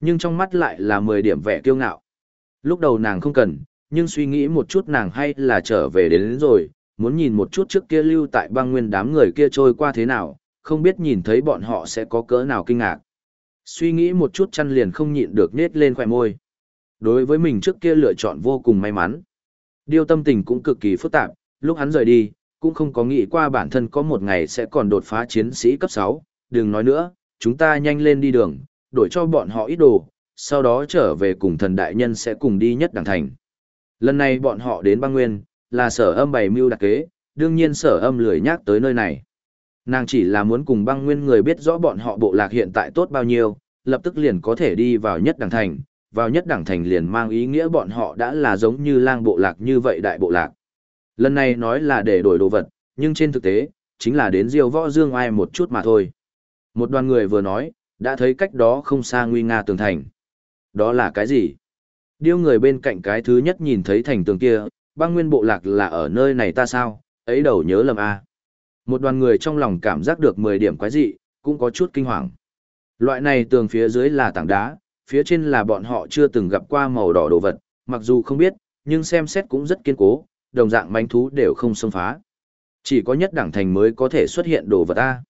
S1: Nhưng trong mắt lại là 10 điểm vẻ kiêu ngạo. Lúc đầu nàng không cần, nhưng suy nghĩ một chút nàng hay là trở về đến, đến rồi, muốn nhìn một chút trước kia lưu tại băng nguyên đám người kia trôi qua thế nào, không biết nhìn thấy bọn họ sẽ có cỡ nào kinh ngạc. Suy nghĩ một chút chăn liền không nhịn được nết lên khỏe môi. Đối với mình trước kia lựa chọn vô cùng may mắn. điều tâm tình cũng cực kỳ phức tạp, lúc hắn rời đi, cũng không có nghĩ qua bản thân có một ngày sẽ còn đột phá chiến sĩ cấp 6, đừng nói nữa, chúng ta nhanh lên đi đường, đổi cho bọn họ ít đồ, sau đó trở về cùng thần đại nhân sẽ cùng đi nhất đẳng thành. Lần này bọn họ đến băng nguyên, là sở âm bày mưu đặc kế, đương nhiên sở âm lười nhắc tới nơi này. Nàng chỉ là muốn cùng băng nguyên người biết rõ bọn họ bộ lạc hiện tại tốt bao nhiêu, lập tức liền có thể đi vào nhất đẳng thành, vào nhất đẳng thành liền mang ý nghĩa bọn họ đã là giống như lang bộ lạc như vậy đại bộ lạc. Lần này nói là để đổi đồ vật, nhưng trên thực tế, chính là đến diêu võ dương ai một chút mà thôi. Một đoàn người vừa nói, đã thấy cách đó không xa nguy nga tường thành. Đó là cái gì? Điêu người bên cạnh cái thứ nhất nhìn thấy thành tường kia, băng nguyên bộ lạc là ở nơi này ta sao, ấy đầu nhớ lầm a. Một đoàn người trong lòng cảm giác được 10 điểm quái dị, cũng có chút kinh hoàng. Loại này tường phía dưới là tảng đá, phía trên là bọn họ chưa từng gặp qua màu đỏ đồ vật, mặc dù không biết, nhưng xem xét cũng rất kiên cố, đồng dạng manh thú đều không xâm phá. Chỉ có nhất đẳng thành mới có thể xuất hiện đồ vật A.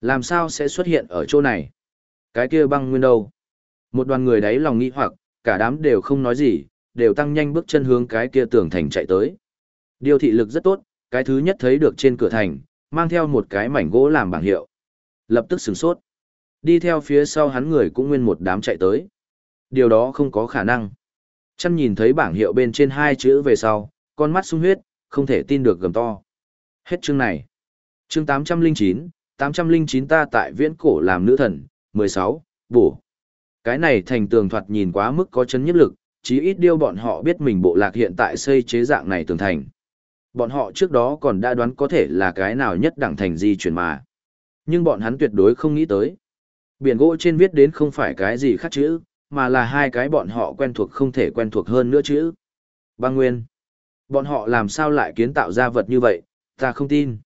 S1: Làm sao sẽ xuất hiện ở chỗ này? Cái kia băng nguyên đâu? Một đoàn người đấy lòng nghĩ hoặc, cả đám đều không nói gì, đều tăng nhanh bước chân hướng cái kia tường thành chạy tới. Điều thị lực rất tốt, cái thứ nhất thấy được trên cửa thành, mang theo một cái mảnh gỗ làm bảng hiệu. Lập tức sửng sốt. Đi theo phía sau hắn người cũng nguyên một đám chạy tới. Điều đó không có khả năng. Chăn nhìn thấy bảng hiệu bên trên hai chữ về sau, con mắt sung huyết, không thể tin được gầm to. Hết chương này. Chương 809, 809 ta tại viễn cổ làm nữ thần, 16, bổ. Cái này thành tường thoạt nhìn quá mức có chấn nhất lực, chí ít điêu bọn họ biết mình bộ lạc hiện tại xây chế dạng này tường thành. Bọn họ trước đó còn đã đoán có thể là cái nào nhất đẳng thành di chuyển mà. Nhưng bọn hắn tuyệt đối không nghĩ tới. Biển gỗ trên viết đến không phải cái gì khác chữ, mà là hai cái bọn họ quen thuộc không thể quen thuộc hơn nữa chữ. Băng Nguyên. Bọn họ làm sao lại kiến tạo ra vật như vậy, ta không tin.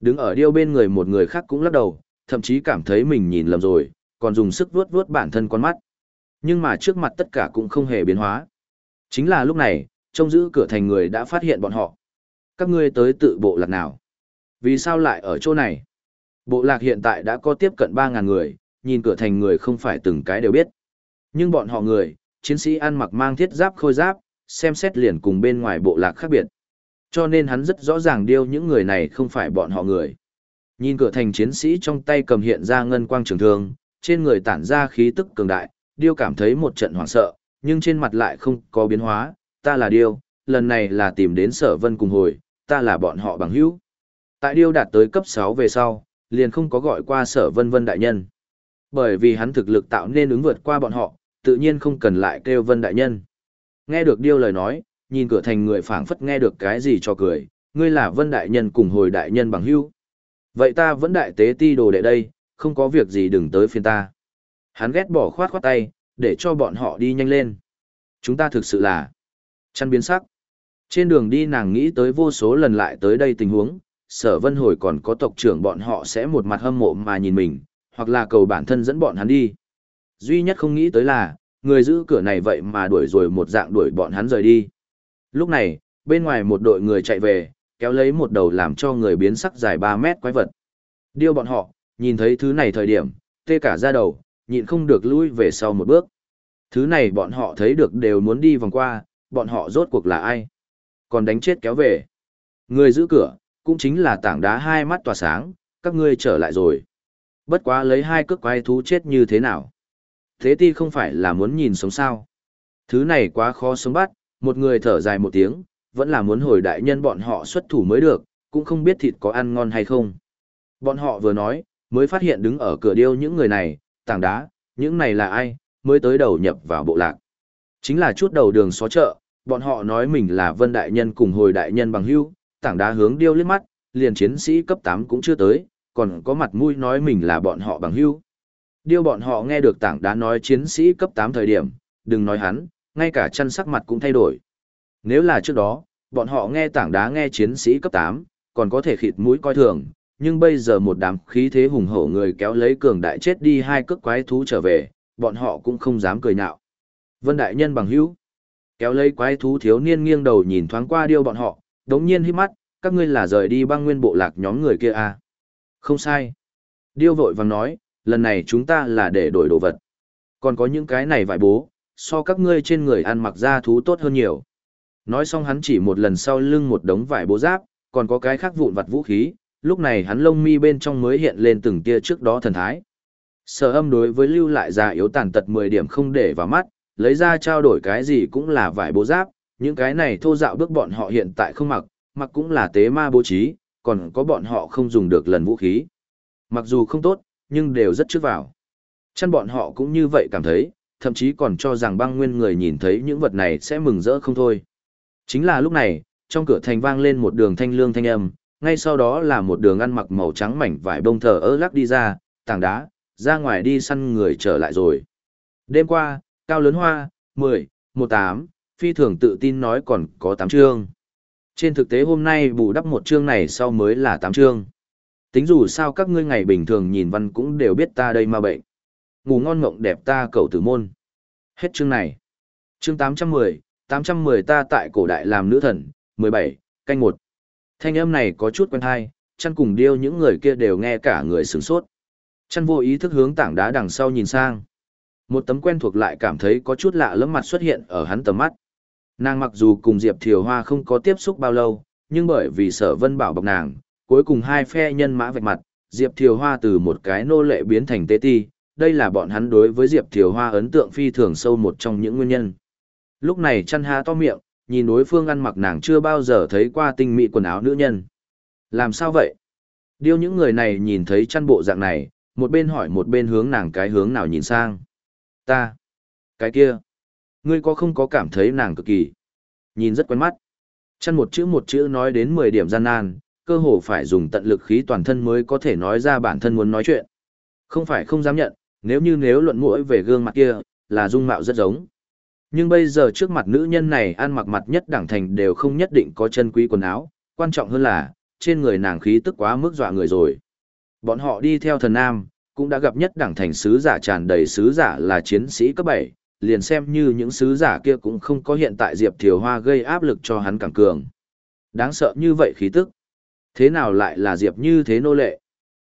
S1: Đứng ở điêu bên người một người khác cũng lắc đầu, thậm chí cảm thấy mình nhìn lầm rồi, còn dùng sức vuốt vuốt bản thân con mắt. Nhưng mà trước mặt tất cả cũng không hề biến hóa. Chính là lúc này, trông giữ cửa thành người đã phát hiện bọn họ. Các ngươi tới tự bộ lạc nào? Vì sao lại ở chỗ này? Bộ lạc hiện tại đã có tiếp cận 3.000 người, nhìn cửa thành người không phải từng cái đều biết. Nhưng bọn họ người, chiến sĩ ăn mặc mang thiết giáp khôi giáp, xem xét liền cùng bên ngoài bộ lạc khác biệt. Cho nên hắn rất rõ ràng điêu những người này không phải bọn họ người. Nhìn cửa thành chiến sĩ trong tay cầm hiện ra ngân quang trường thương, trên người tản ra khí tức cường đại, điêu cảm thấy một trận hoảng sợ, nhưng trên mặt lại không có biến hóa, ta là điêu, lần này là tìm đến sở vân cùng hồi, ta là bọn họ bằng hữu. Tại điêu đạt tới cấp 6 về sau, liền không có gọi qua sở vân vân đại nhân. Bởi vì hắn thực lực tạo nên ứng vượt qua bọn họ, tự nhiên không cần lại kêu vân đại nhân. Nghe được điêu lời nói, nhìn cửa thành người phảng phất nghe được cái gì cho cười, ngươi là vân đại nhân cùng hồi đại nhân bằng hữu. Vậy ta vẫn đại tế ti đồ đệ đây, không có việc gì đừng tới phiên ta. Hắn ghét bỏ khoát khoát tay, để cho bọn họ đi nhanh lên. Chúng ta thực sự là chăn biến sắc. Trên đường đi nàng nghĩ tới vô số lần lại tới đây tình huống, sở vân hồi còn có tộc trưởng bọn họ sẽ một mặt hâm mộ mà nhìn mình, hoặc là cầu bản thân dẫn bọn hắn đi. Duy nhất không nghĩ tới là, người giữ cửa này vậy mà đuổi rồi một dạng đuổi bọn hắn rời đi. Lúc này, bên ngoài một đội người chạy về, kéo lấy một đầu làm cho người biến sắc dài 3 mét quái vật. Điêu bọn họ, nhìn thấy thứ này thời điểm, tê cả ra đầu, nhịn không được lui về sau một bước. Thứ này bọn họ thấy được đều muốn đi vòng qua, bọn họ rốt cuộc là ai? Còn đánh chết kéo về. Người giữ cửa, cũng chính là tảng đá hai mắt tỏa sáng, các ngươi trở lại rồi. Bất quá lấy hai cước quái thú chết như thế nào? Thế ti không phải là muốn nhìn sống sao? Thứ này quá khó sống bắt, một người thở dài một tiếng, vẫn là muốn hồi đại nhân bọn họ xuất thủ mới được, cũng không biết thịt có ăn ngon hay không. Bọn họ vừa nói, mới phát hiện đứng ở cửa điêu những người này, tảng đá, những này là ai, mới tới đầu nhập vào bộ lạc. Chính là chút đầu đường xó chợ, bọn họ nói mình là vân đại nhân cùng hồi đại nhân bằng hưu, tảng đá hướng điêu liếc mắt, liền chiến sĩ cấp 8 cũng chưa tới, còn có mặt mũi nói mình là bọn họ bằng hưu. Điêu bọn họ nghe được tảng đá nói chiến sĩ cấp 8 thời điểm, đừng nói hắn, ngay cả chân sắc mặt cũng thay đổi. Nếu là trước đó, bọn họ nghe tảng đá nghe chiến sĩ cấp 8, còn có thể khịt mũi coi thường, nhưng bây giờ một đám khí thế hùng hổ người kéo lấy cường đại chết đi hai cước quái thú trở về, bọn họ cũng không dám cười nhạo. Vân đại nhân bằng hữu, kéo lấy quái thú thiếu niên nghiêng đầu nhìn thoáng qua điêu bọn họ, đống nhiên hít mắt, các ngươi là rời đi băng nguyên bộ lạc nhóm người kia à. Không sai. Điêu vội vàng nói, lần này chúng ta là để đổi đồ vật. Còn có những cái này vải bố, so các ngươi trên người ăn mặc da thú tốt hơn nhiều. Nói xong hắn chỉ một lần sau lưng một đống vải bố giáp, còn có cái khác vụn vặt vũ khí, lúc này hắn lông mi bên trong mới hiện lên từng tia trước đó thần thái. Sở âm đối với lưu lại già yếu tàn tật 10 điểm không để vào mắt, lấy ra trao đổi cái gì cũng là vải bố giáp, những cái này thô dạo bước bọn họ hiện tại không mặc, mặc cũng là tế ma bố trí, còn có bọn họ không dùng được lần vũ khí. Mặc dù không tốt, nhưng đều rất trước vào. Chăn bọn họ cũng như vậy cảm thấy, thậm chí còn cho rằng băng nguyên người nhìn thấy những vật này sẽ mừng rỡ không thôi. Chính là lúc này, trong cửa thành vang lên một đường thanh lương thanh âm, ngay sau đó là một đường ăn mặc màu trắng mảnh vải bông thờ ơ lắc đi ra, tảng đá, ra ngoài đi săn người trở lại rồi. Đêm qua, Cao Lớn Hoa, 10, 18, phi thường tự tin nói còn có 8 chương. Trên thực tế hôm nay bù đắp một chương này sau mới là 8 chương. Tính dù sao các ngươi ngày bình thường nhìn văn cũng đều biết ta đây ma bệnh. Ngủ ngon ngộng đẹp ta cầu tử môn. Hết chương này. Chương 810, 810 ta tại cổ đại làm nữ thần, 17, canh 1. Thanh âm này có chút quen thai, chăn cùng điêu những người kia đều nghe cả người sửng sốt. Chăn vô ý thức hướng tảng đá đằng sau nhìn sang. Một tấm quen thuộc lại cảm thấy có chút lạ lẫm mặt xuất hiện ở hắn tầm mắt. Nàng mặc dù cùng Diệp Thiều Hoa không có tiếp xúc bao lâu, nhưng bởi vì sở vân bảo bọc nàng, cuối cùng hai phe nhân mã vạch mặt, Diệp Thiều Hoa từ một cái nô lệ biến thành tế ti, đây là bọn hắn đối với Diệp Thiều Hoa ấn tượng phi thường sâu một trong những nguyên nhân. Lúc này chăn ha to miệng, nhìn đối phương ăn mặc nàng chưa bao giờ thấy qua tinh mỹ quần áo nữ nhân. Làm sao vậy? điêu những người này nhìn thấy chăn bộ dạng này, một bên hỏi một bên hướng nàng cái hướng nào nhìn sang. Ta. Cái kia. Ngươi có không có cảm thấy nàng cực kỳ. Nhìn rất quen mắt. Chăn một chữ một chữ nói đến 10 điểm gian nan, cơ hồ phải dùng tận lực khí toàn thân mới có thể nói ra bản thân muốn nói chuyện. Không phải không dám nhận, nếu như nếu luận mũi về gương mặt kia, là dung mạo rất giống. Nhưng bây giờ trước mặt nữ nhân này ăn mặc mặt nhất đẳng thành đều không nhất định có chân quý quần áo, quan trọng hơn là, trên người nàng khí tức quá mức dọa người rồi. Bọn họ đi theo thần nam, cũng đã gặp nhất đẳng thành sứ giả tràn đầy sứ giả là chiến sĩ cấp 7, liền xem như những sứ giả kia cũng không có hiện tại Diệp Thiều Hoa gây áp lực cho hắn càng cường. Đáng sợ như vậy khí tức. Thế nào lại là Diệp như thế nô lệ?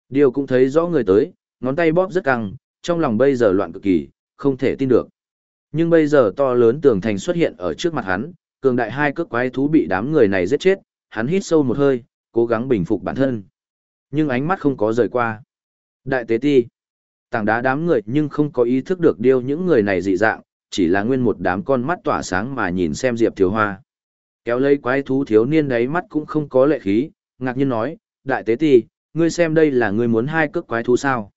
S1: Điều cũng thấy rõ người tới, ngón tay bóp rất căng, trong lòng bây giờ loạn cực kỳ, không thể tin được. Nhưng bây giờ to lớn tường thành xuất hiện ở trước mặt hắn, cường đại hai cước quái thú bị đám người này giết chết, hắn hít sâu một hơi, cố gắng bình phục bản thân. Nhưng ánh mắt không có rời qua. Đại tế ti. Tảng đá đám người nhưng không có ý thức được điều những người này dị dạng, chỉ là nguyên một đám con mắt tỏa sáng mà nhìn xem Diệp Thiếu Hoa. Kéo lấy quái thú thiếu niên đấy mắt cũng không có lệ khí, ngạc nhiên nói, đại tế ti, ngươi xem đây là ngươi muốn hai cước quái thú sao?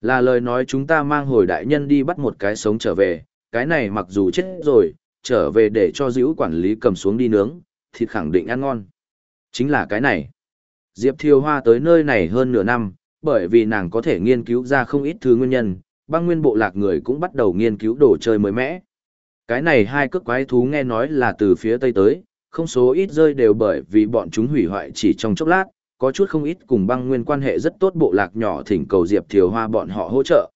S1: Là lời nói chúng ta mang hồi đại nhân đi bắt một cái sống trở về, cái này mặc dù chết rồi, trở về để cho dữ quản lý cầm xuống đi nướng, thịt khẳng định ăn ngon. Chính là cái này. Diệp Thiều Hoa tới nơi này hơn nửa năm, bởi vì nàng có thể nghiên cứu ra không ít thứ nguyên nhân, băng nguyên bộ lạc người cũng bắt đầu nghiên cứu đồ chơi mới mẽ. Cái này hai cước quái thú nghe nói là từ phía tây tới, không số ít rơi đều bởi vì bọn chúng hủy hoại chỉ trong chốc lát, có chút không ít cùng băng nguyên quan hệ rất tốt bộ lạc nhỏ thỉnh cầu Diệp Thiều Hoa bọn họ hỗ trợ.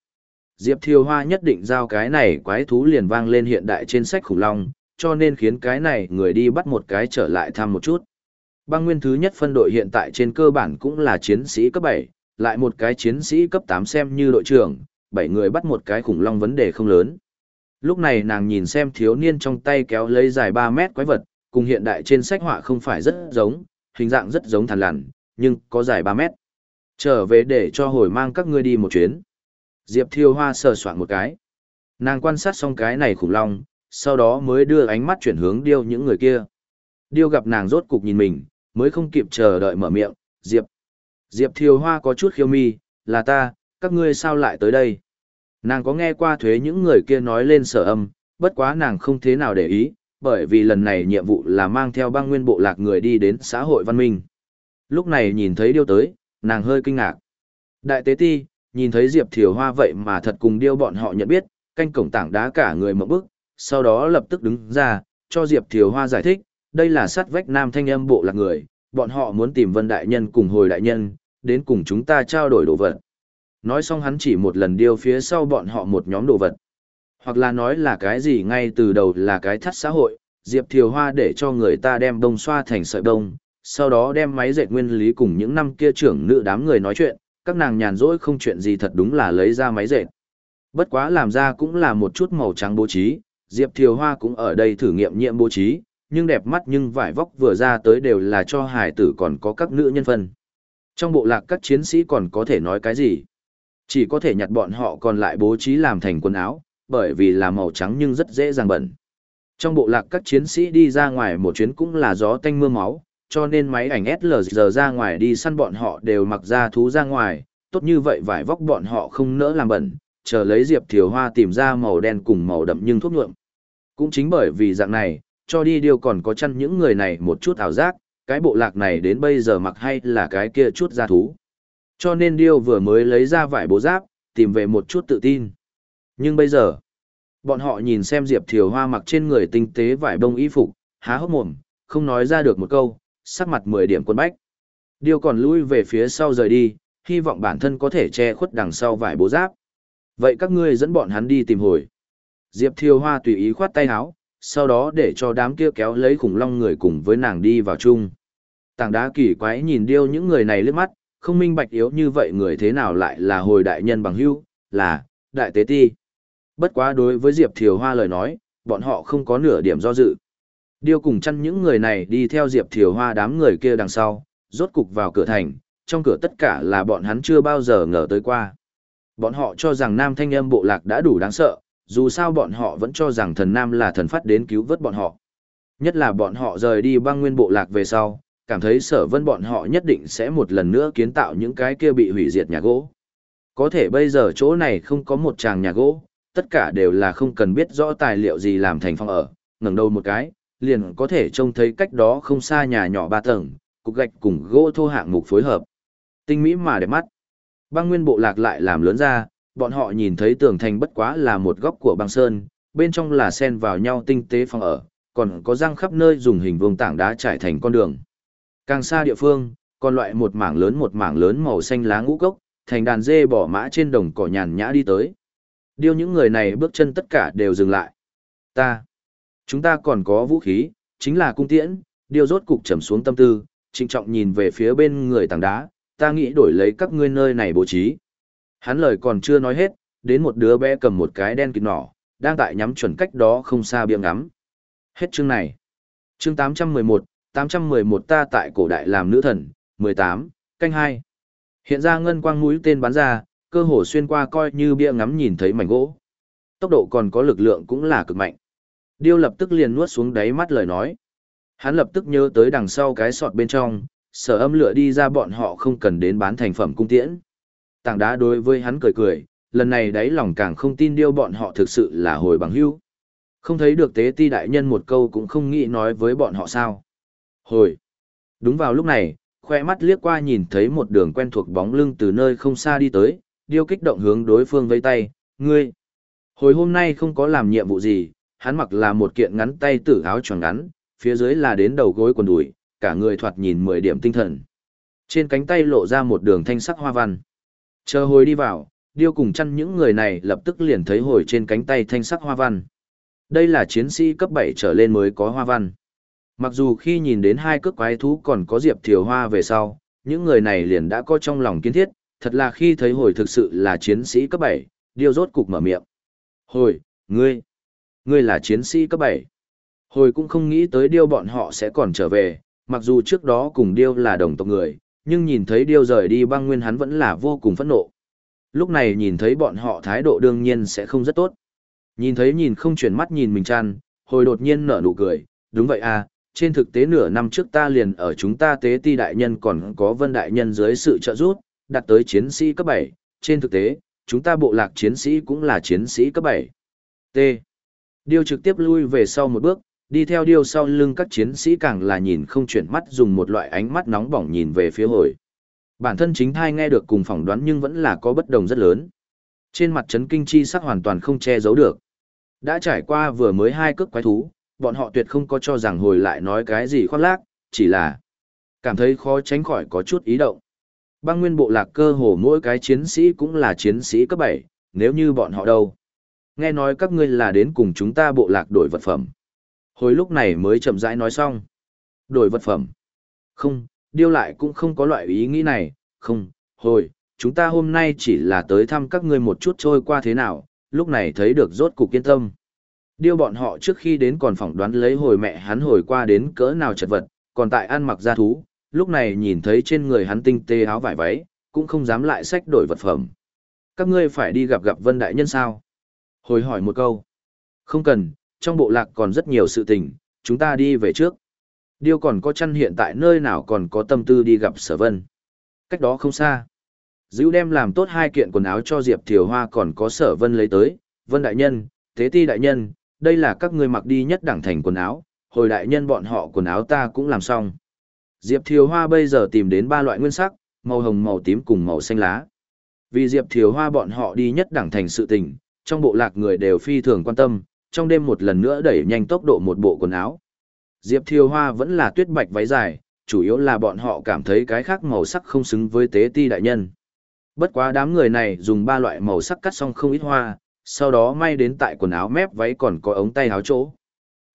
S1: Diệp Thiều Hoa nhất định giao cái này quái thú liền vang lên hiện đại trên sách khủng long, cho nên khiến cái này người đi bắt một cái trở lại thăm một chút. Băng nguyên thứ nhất phân đội hiện tại trên cơ bản cũng là chiến sĩ cấp 7, lại một cái chiến sĩ cấp 8 xem như đội trưởng, 7 người bắt một cái khủng long vấn đề không lớn. Lúc này nàng nhìn xem thiếu niên trong tay kéo lấy dài 3 mét quái vật, cùng hiện đại trên sách họa không phải rất giống, hình dạng rất giống thằn lằn, nhưng có dài 3 mét. Trở về để cho hồi mang các ngươi đi một chuyến. Diệp Thiêu Hoa sờ soạn một cái. Nàng quan sát xong cái này khủng long, sau đó mới đưa ánh mắt chuyển hướng điêu những người kia. Điêu gặp nàng rốt cục nhìn mình, mới không kịp chờ đợi mở miệng, Diệp. Diệp Thiều Hoa có chút khiêu mi, là ta, các ngươi sao lại tới đây? Nàng có nghe qua thuế những người kia nói lên sở âm, bất quá nàng không thế nào để ý, bởi vì lần này nhiệm vụ là mang theo băng nguyên bộ lạc người đi đến xã hội văn minh. Lúc này nhìn thấy điêu tới, nàng hơi kinh ngạc. Đại tế ti, nhìn thấy Diệp Thiều Hoa vậy mà thật cùng điêu bọn họ nhận biết, canh cổng tảng đá cả người một bước, sau đó lập tức đứng ra, cho Diệp Thiều Hoa giải thích, đây là sát vách nam thanh âm bộ lạc người, bọn họ muốn tìm Vân Đại Nhân cùng hồi đại nhân, đến cùng chúng ta trao đổi đồ vật. Nói xong hắn chỉ một lần điêu phía sau bọn họ một nhóm đồ vật. Hoặc là nói là cái gì ngay từ đầu là cái thắt xã hội, Diệp Thiều Hoa để cho người ta đem đông xoa thành sợi đông, sau đó đem máy dệt nguyên lý cùng những năm kia trưởng nữ đám người nói chuyện, các nàng nhàn rỗi không chuyện gì thật đúng là lấy ra máy dệt. Bất quá làm ra cũng là một chút màu trắng bố trí, Diệp Thiều Hoa cũng ở đây thử nghiệm nhiệm bố trí, nhưng đẹp mắt nhưng vải vóc vừa ra tới đều là cho hải tử còn có các nữ nhân phân. Trong bộ lạc các chiến sĩ còn có thể nói cái gì? Chỉ có thể nhặt bọn họ còn lại bố trí làm thành quần áo, bởi vì là màu trắng nhưng rất dễ dàng bẩn. Trong bộ lạc các chiến sĩ đi ra ngoài một chuyến cũng là gió tanh mưa máu, cho nên máy ảnh SLR ra ngoài đi săn bọn họ đều mặc ra thú ra ngoài, tốt như vậy vải vóc bọn họ không nỡ làm bẩn, chờ lấy Diệp Thiều Hoa tìm ra màu đen cùng màu đậm nhưng thuốc nhuộm. Cũng chính bởi vì dạng này, cho đi điều còn có chăn những người này một chút ảo giác, cái bộ lạc này đến bây giờ mặc hay là cái kia chút ra thú. Cho nên điêu vừa mới lấy ra vải bố giáp, tìm về một chút tự tin. Nhưng bây giờ, bọn họ nhìn xem Diệp Thiều Hoa mặc trên người tinh tế vải bông y phục, há hốc mồm, không nói ra được một câu, sắc mặt 10 điểm quân bách. Điêu còn lui về phía sau rời đi, hy vọng bản thân có thể che khuất đằng sau vải bố giáp. Vậy các ngươi dẫn bọn hắn đi tìm hồi. Diệp Thiều Hoa tùy ý khoát tay áo, sau đó để cho đám kia kéo lấy khủng long người cùng với nàng đi vào chung. Tảng đá kỳ quái nhìn điêu những người này lướt mắt, không minh bạch yếu như vậy người thế nào lại là hồi đại nhân bằng hưu, là, đại tế ti. Bất quá đối với Diệp Thiều Hoa lời nói, bọn họ không có nửa điểm do dự. Điêu cùng chăn những người này đi theo Diệp Thiều Hoa đám người kia đằng sau, rốt cục vào cửa thành, trong cửa tất cả là bọn hắn chưa bao giờ ngờ tới qua. Bọn họ cho rằng nam thanh âm bộ lạc đã đủ đáng sợ, dù sao bọn họ vẫn cho rằng thần nam là thần phát đến cứu vớt bọn họ. Nhất là bọn họ rời đi băng nguyên bộ lạc về sau, cảm thấy sở vân bọn họ nhất định sẽ một lần nữa kiến tạo những cái kia bị hủy diệt nhà gỗ. Có thể bây giờ chỗ này không có một tràng nhà gỗ, tất cả đều là không cần biết rõ tài liệu gì làm thành phòng ở, ngẩng đầu một cái, liền có thể trông thấy cách đó không xa nhà nhỏ ba tầng, cục gạch cùng gỗ thô hạng mục phối hợp. Tinh mỹ mà đẹp mắt. Băng nguyên bộ lạc lại làm lớn ra, bọn họ nhìn thấy tường thành bất quá là một góc của băng sơn, bên trong là sen vào nhau tinh tế phòng ở, còn có răng khắp nơi dùng hình vuông tảng đá trải thành con đường. Càng xa địa phương, còn loại một mảng lớn một mảng lớn màu xanh lá ngũ cốc, thành đàn dê bỏ mã trên đồng cỏ nhàn nhã đi tới. Điều những người này bước chân tất cả đều dừng lại. Ta, chúng ta còn có vũ khí, chính là cung tiễn, điều rốt cục trầm xuống tâm tư, trịnh trọng nhìn về phía bên người tảng đá, ta nghĩ đổi lấy các ngươi nơi này bố trí. Hắn lời còn chưa nói hết, đến một đứa bé cầm một cái đen kịt nỏ, đang tại nhắm chuẩn cách đó không xa biếng ngắm. Hết chương này. Chương 811, 811 ta tại cổ đại làm nữ thần, 18, canh 2. Hiện ra ngân quang mũi tên bắn ra, cơ hồ xuyên qua coi như bia ngắm nhìn thấy mảnh gỗ. Tốc độ còn có lực lượng cũng là cực mạnh. Điêu lập tức liền nuốt xuống đáy mắt lời nói. Hắn lập tức nhớ tới đằng sau cái sọt bên trong, sở âm lửa đi ra bọn họ không cần đến bán thành phẩm cung tiễn. Tảng đá đối với hắn cười cười, lần này đáy lòng càng không tin điêu bọn họ thực sự là hồi bằng hữu. Không thấy được tế ti đại nhân một câu cũng không nghĩ nói với bọn họ sao. Hồi. Đúng vào lúc này, khoe mắt liếc qua nhìn thấy một đường quen thuộc bóng lưng từ nơi không xa đi tới, điêu kích động hướng đối phương vây tay, ngươi. Hồi hôm nay không có làm nhiệm vụ gì, hắn mặc là một kiện ngắn tay tử áo choàng ngắn, phía dưới là đến đầu gối quần đùi, cả người thoạt nhìn mười điểm tinh thần. Trên cánh tay lộ ra một đường thanh sắc hoa văn. Chờ hồi đi vào, điêu cùng chăn những người này lập tức liền thấy hồi trên cánh tay thanh sắc hoa văn. Đây là chiến sĩ cấp 7 trở lên mới có hoa văn. Mặc dù khi nhìn đến hai cước quái thú còn có diệp thiều hoa về sau, những người này liền đã có trong lòng kiến thiết, thật là khi thấy hồi thực sự là chiến sĩ cấp 7, điêu rốt cục mở miệng. Hồi, ngươi, ngươi là chiến sĩ cấp 7. Hồi cũng không nghĩ tới điêu bọn họ sẽ còn trở về, mặc dù trước đó cùng điêu là đồng tộc người, nhưng nhìn thấy điêu rời đi băng nguyên hắn vẫn là vô cùng phẫn nộ. Lúc này nhìn thấy bọn họ thái độ đương nhiên sẽ không rất tốt. Nhìn thấy nhìn không chuyển mắt nhìn mình chăn, hồi đột nhiên nở nụ cười, đúng vậy à, trên thực tế nửa năm trước ta liền ở chúng ta tế ti đại nhân còn có vân đại nhân dưới sự trợ giúp, đạt tới chiến sĩ cấp 7, trên thực tế, chúng ta bộ lạc chiến sĩ cũng là chiến sĩ cấp 7. T. Điêu trực tiếp lui về sau một bước, đi theo điêu sau lưng các chiến sĩ càng là nhìn không chuyển mắt dùng một loại ánh mắt nóng bỏng nhìn về phía hồi. Bản thân chính thai nghe được cùng phỏng đoán nhưng vẫn là có bất đồng rất lớn. Trên mặt chấn kinh chi sắc hoàn toàn không che giấu được. Đã trải qua vừa mới hai cước quái thú, bọn họ tuyệt không có cho rằng hồi lại nói cái gì khoác lác, chỉ là cảm thấy khó tránh khỏi có chút ý động. Băng nguyên bộ lạc cơ hồ mỗi cái chiến sĩ cũng là chiến sĩ cấp 7, nếu như bọn họ đâu. Nghe nói các ngươi là đến cùng chúng ta bộ lạc đổi vật phẩm. Hồi lúc này mới chậm rãi nói xong. Đổi vật phẩm. Không, điêu lại cũng không có loại ý nghĩ này, không, hồi, chúng ta hôm nay chỉ là tới thăm các ngươi một chút trôi qua thế nào, lúc này thấy được rốt cục kiên tâm. Điêu bọn họ trước khi đến còn phỏng đoán lấy hồi mẹ hắn hồi qua đến cỡ nào chật vật, còn tại ăn mặc gia thú, lúc này nhìn thấy trên người hắn tinh tê áo vải váy, cũng không dám lại sách đổi vật phẩm. Các ngươi phải đi gặp gặp Vân Đại Nhân sao? Hồi hỏi một câu. Không cần, trong bộ lạc còn rất nhiều sự tình, chúng ta đi về trước. Điêu còn có chăn hiện tại nơi nào còn có tâm tư đi gặp sở vân. Cách đó không xa. Dữ đem làm tốt hai kiện quần áo cho Diệp Thiều Hoa còn có sở vân lấy tới. Vân Đại Nhân, Thế Ti Đại Nhân, đây là các ngươi mặc đi nhất đẳng thành quần áo, hồi đại nhân bọn họ quần áo ta cũng làm xong. Diệp Thiều Hoa bây giờ tìm đến ba loại nguyên sắc, màu hồng màu tím cùng màu xanh lá. Vì Diệp Thiều Hoa bọn họ đi nhất đẳng thành sự tình, trong bộ lạc người đều phi thường quan tâm, trong đêm một lần nữa đẩy nhanh tốc độ một bộ quần áo. Diệp Thiều Hoa vẫn là tuyết bạch váy dài, chủ yếu là bọn họ cảm thấy cái khác màu sắc không xứng với tế ti đại nhân. Bất quá đám người này dùng ba loại màu sắc cắt xong không ít hoa, sau đó may đến tại quần áo mép váy còn có ống tay áo chỗ.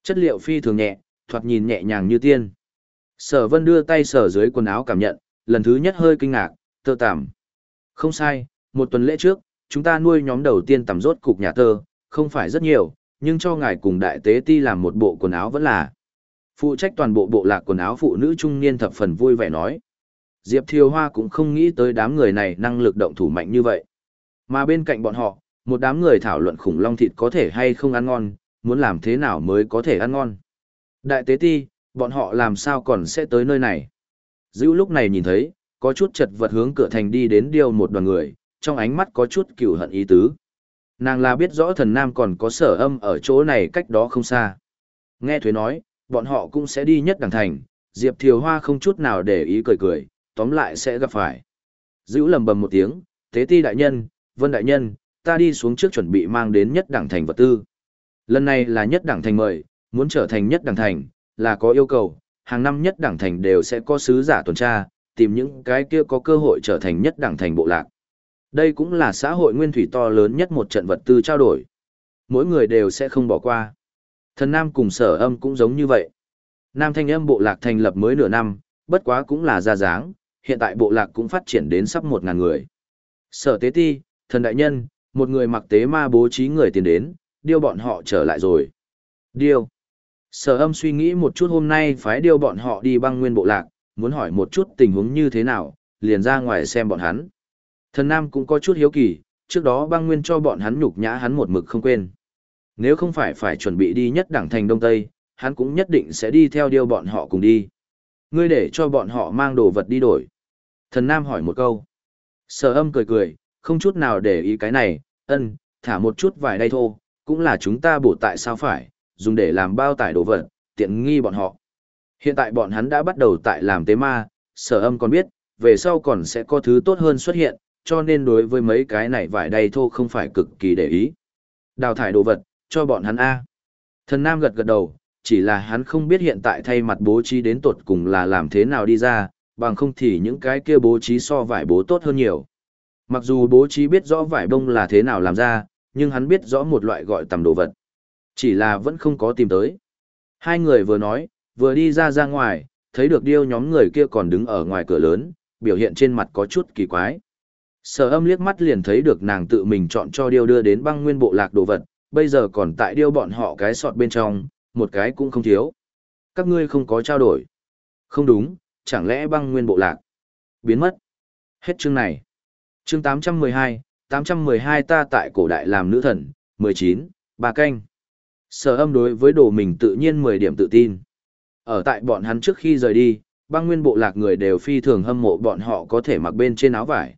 S1: Chất liệu phi thường nhẹ, thoạt nhìn nhẹ nhàng như tiên. Sở vân đưa tay sở dưới quần áo cảm nhận, lần thứ nhất hơi kinh ngạc, tơ tằm. Không sai, một tuần lễ trước, chúng ta nuôi nhóm đầu tiên tầm rốt cục nhà tơ, không phải rất nhiều, nhưng cho ngài cùng đại tế ti làm một bộ quần áo vẫn là. Phụ trách toàn bộ bộ lạc quần áo phụ nữ trung niên thập phần vui vẻ nói. Diệp Thiều Hoa cũng không nghĩ tới đám người này năng lực động thủ mạnh như vậy. Mà bên cạnh bọn họ, một đám người thảo luận khủng long thịt có thể hay không ăn ngon, muốn làm thế nào mới có thể ăn ngon. Đại tế ti, bọn họ làm sao còn sẽ tới nơi này. Dữ lúc này nhìn thấy, có chút chật vật hướng cửa thành đi đến điều một đoàn người, trong ánh mắt có chút cựu hận ý tứ. Nàng là biết rõ thần nam còn có sở âm ở chỗ này cách đó không xa. Nghe Thuế nói, bọn họ cũng sẽ đi nhất đẳng thành, Diệp Thiều Hoa không chút nào để ý cười cười, tóm lại sẽ gặp phải. Dữ lầm bầm một tiếng, tế ti đại nhân, vân đại nhân, ta đi xuống trước chuẩn bị mang đến nhất đẳng thành vật tư. Lần này là nhất đẳng thành mời, muốn trở thành nhất đẳng thành, là có yêu cầu, hàng năm nhất đẳng thành đều sẽ có sứ giả tuần tra, tìm những cái kia có cơ hội trở thành nhất đẳng thành bộ lạc. Đây cũng là xã hội nguyên thủy to lớn nhất một trận vật tư trao đổi. Mỗi người đều sẽ không bỏ qua. Thần Nam cùng sở âm cũng giống như vậy. Nam thanh âm bộ lạc thành lập mới nửa năm, bất quá cũng là ra dáng, hiện tại bộ lạc cũng phát triển đến sắp một ngàn người. Sở tế ti, thần đại nhân, một người mặc tế ma bố trí người tiền đến, điêu bọn họ trở lại rồi. Điêu. Sở âm suy nghĩ một chút hôm nay phái điêu bọn họ đi băng nguyên bộ lạc, muốn hỏi một chút tình huống như thế nào, liền ra ngoài xem bọn hắn. Thần Nam cũng có chút hiếu kỳ, trước đó băng nguyên cho bọn hắn nhục nhã hắn một mực không quên. Nếu không phải phải chuẩn bị đi nhất đẳng thành Đông Tây, hắn cũng nhất định sẽ đi theo điêu bọn họ cùng đi. Ngươi để cho bọn họ mang đồ vật đi đổi. Thần Nam hỏi một câu. Sở âm cười cười, không chút nào để ý cái này, ân, thả một chút vài đây thô, cũng là chúng ta bổ tại sao phải, dùng để làm bao tải đồ vật, tiện nghi bọn họ. Hiện tại bọn hắn đã bắt đầu tại làm tế ma, sở âm còn biết, về sau còn sẽ có thứ tốt hơn xuất hiện, cho nên đối với mấy cái này vải đay thô không phải cực kỳ để ý. Đào thải đồ vật, cho bọn hắn A. Thần Nam gật gật đầu, chỉ là hắn không biết hiện tại thay mặt bố trí đến tột cùng là làm thế nào đi ra, bằng không thì những cái kia bố trí so vải bố tốt hơn nhiều. Mặc dù bố trí biết rõ vải bông là thế nào làm ra, nhưng hắn biết rõ một loại gọi tầm đồ vật. Chỉ là vẫn không có tìm tới. Hai người vừa nói, vừa đi ra ra ngoài, thấy được điêu nhóm người kia còn đứng ở ngoài cửa lớn, biểu hiện trên mặt có chút kỳ quái. Sở âm liếc mắt liền thấy được nàng tự mình chọn cho điêu đưa đến băng nguyên bộ lạc đồ vật, bây giờ còn tại điêu bọn họ cái sọt bên trong, một cái cũng không thiếu. Các ngươi không có trao đổi. Không đúng, chẳng lẽ băng nguyên bộ lạc biến mất. Hết chương này chương 812, 812 ta tại cổ đại làm nữ thần, 19, bà canh. Sở âm đối với đồ mình tự nhiên 10 điểm tự tin. Ở tại bọn hắn trước khi rời đi, băng nguyên bộ lạc người đều phi thường hâm mộ bọn họ có thể mặc bên trên áo vải.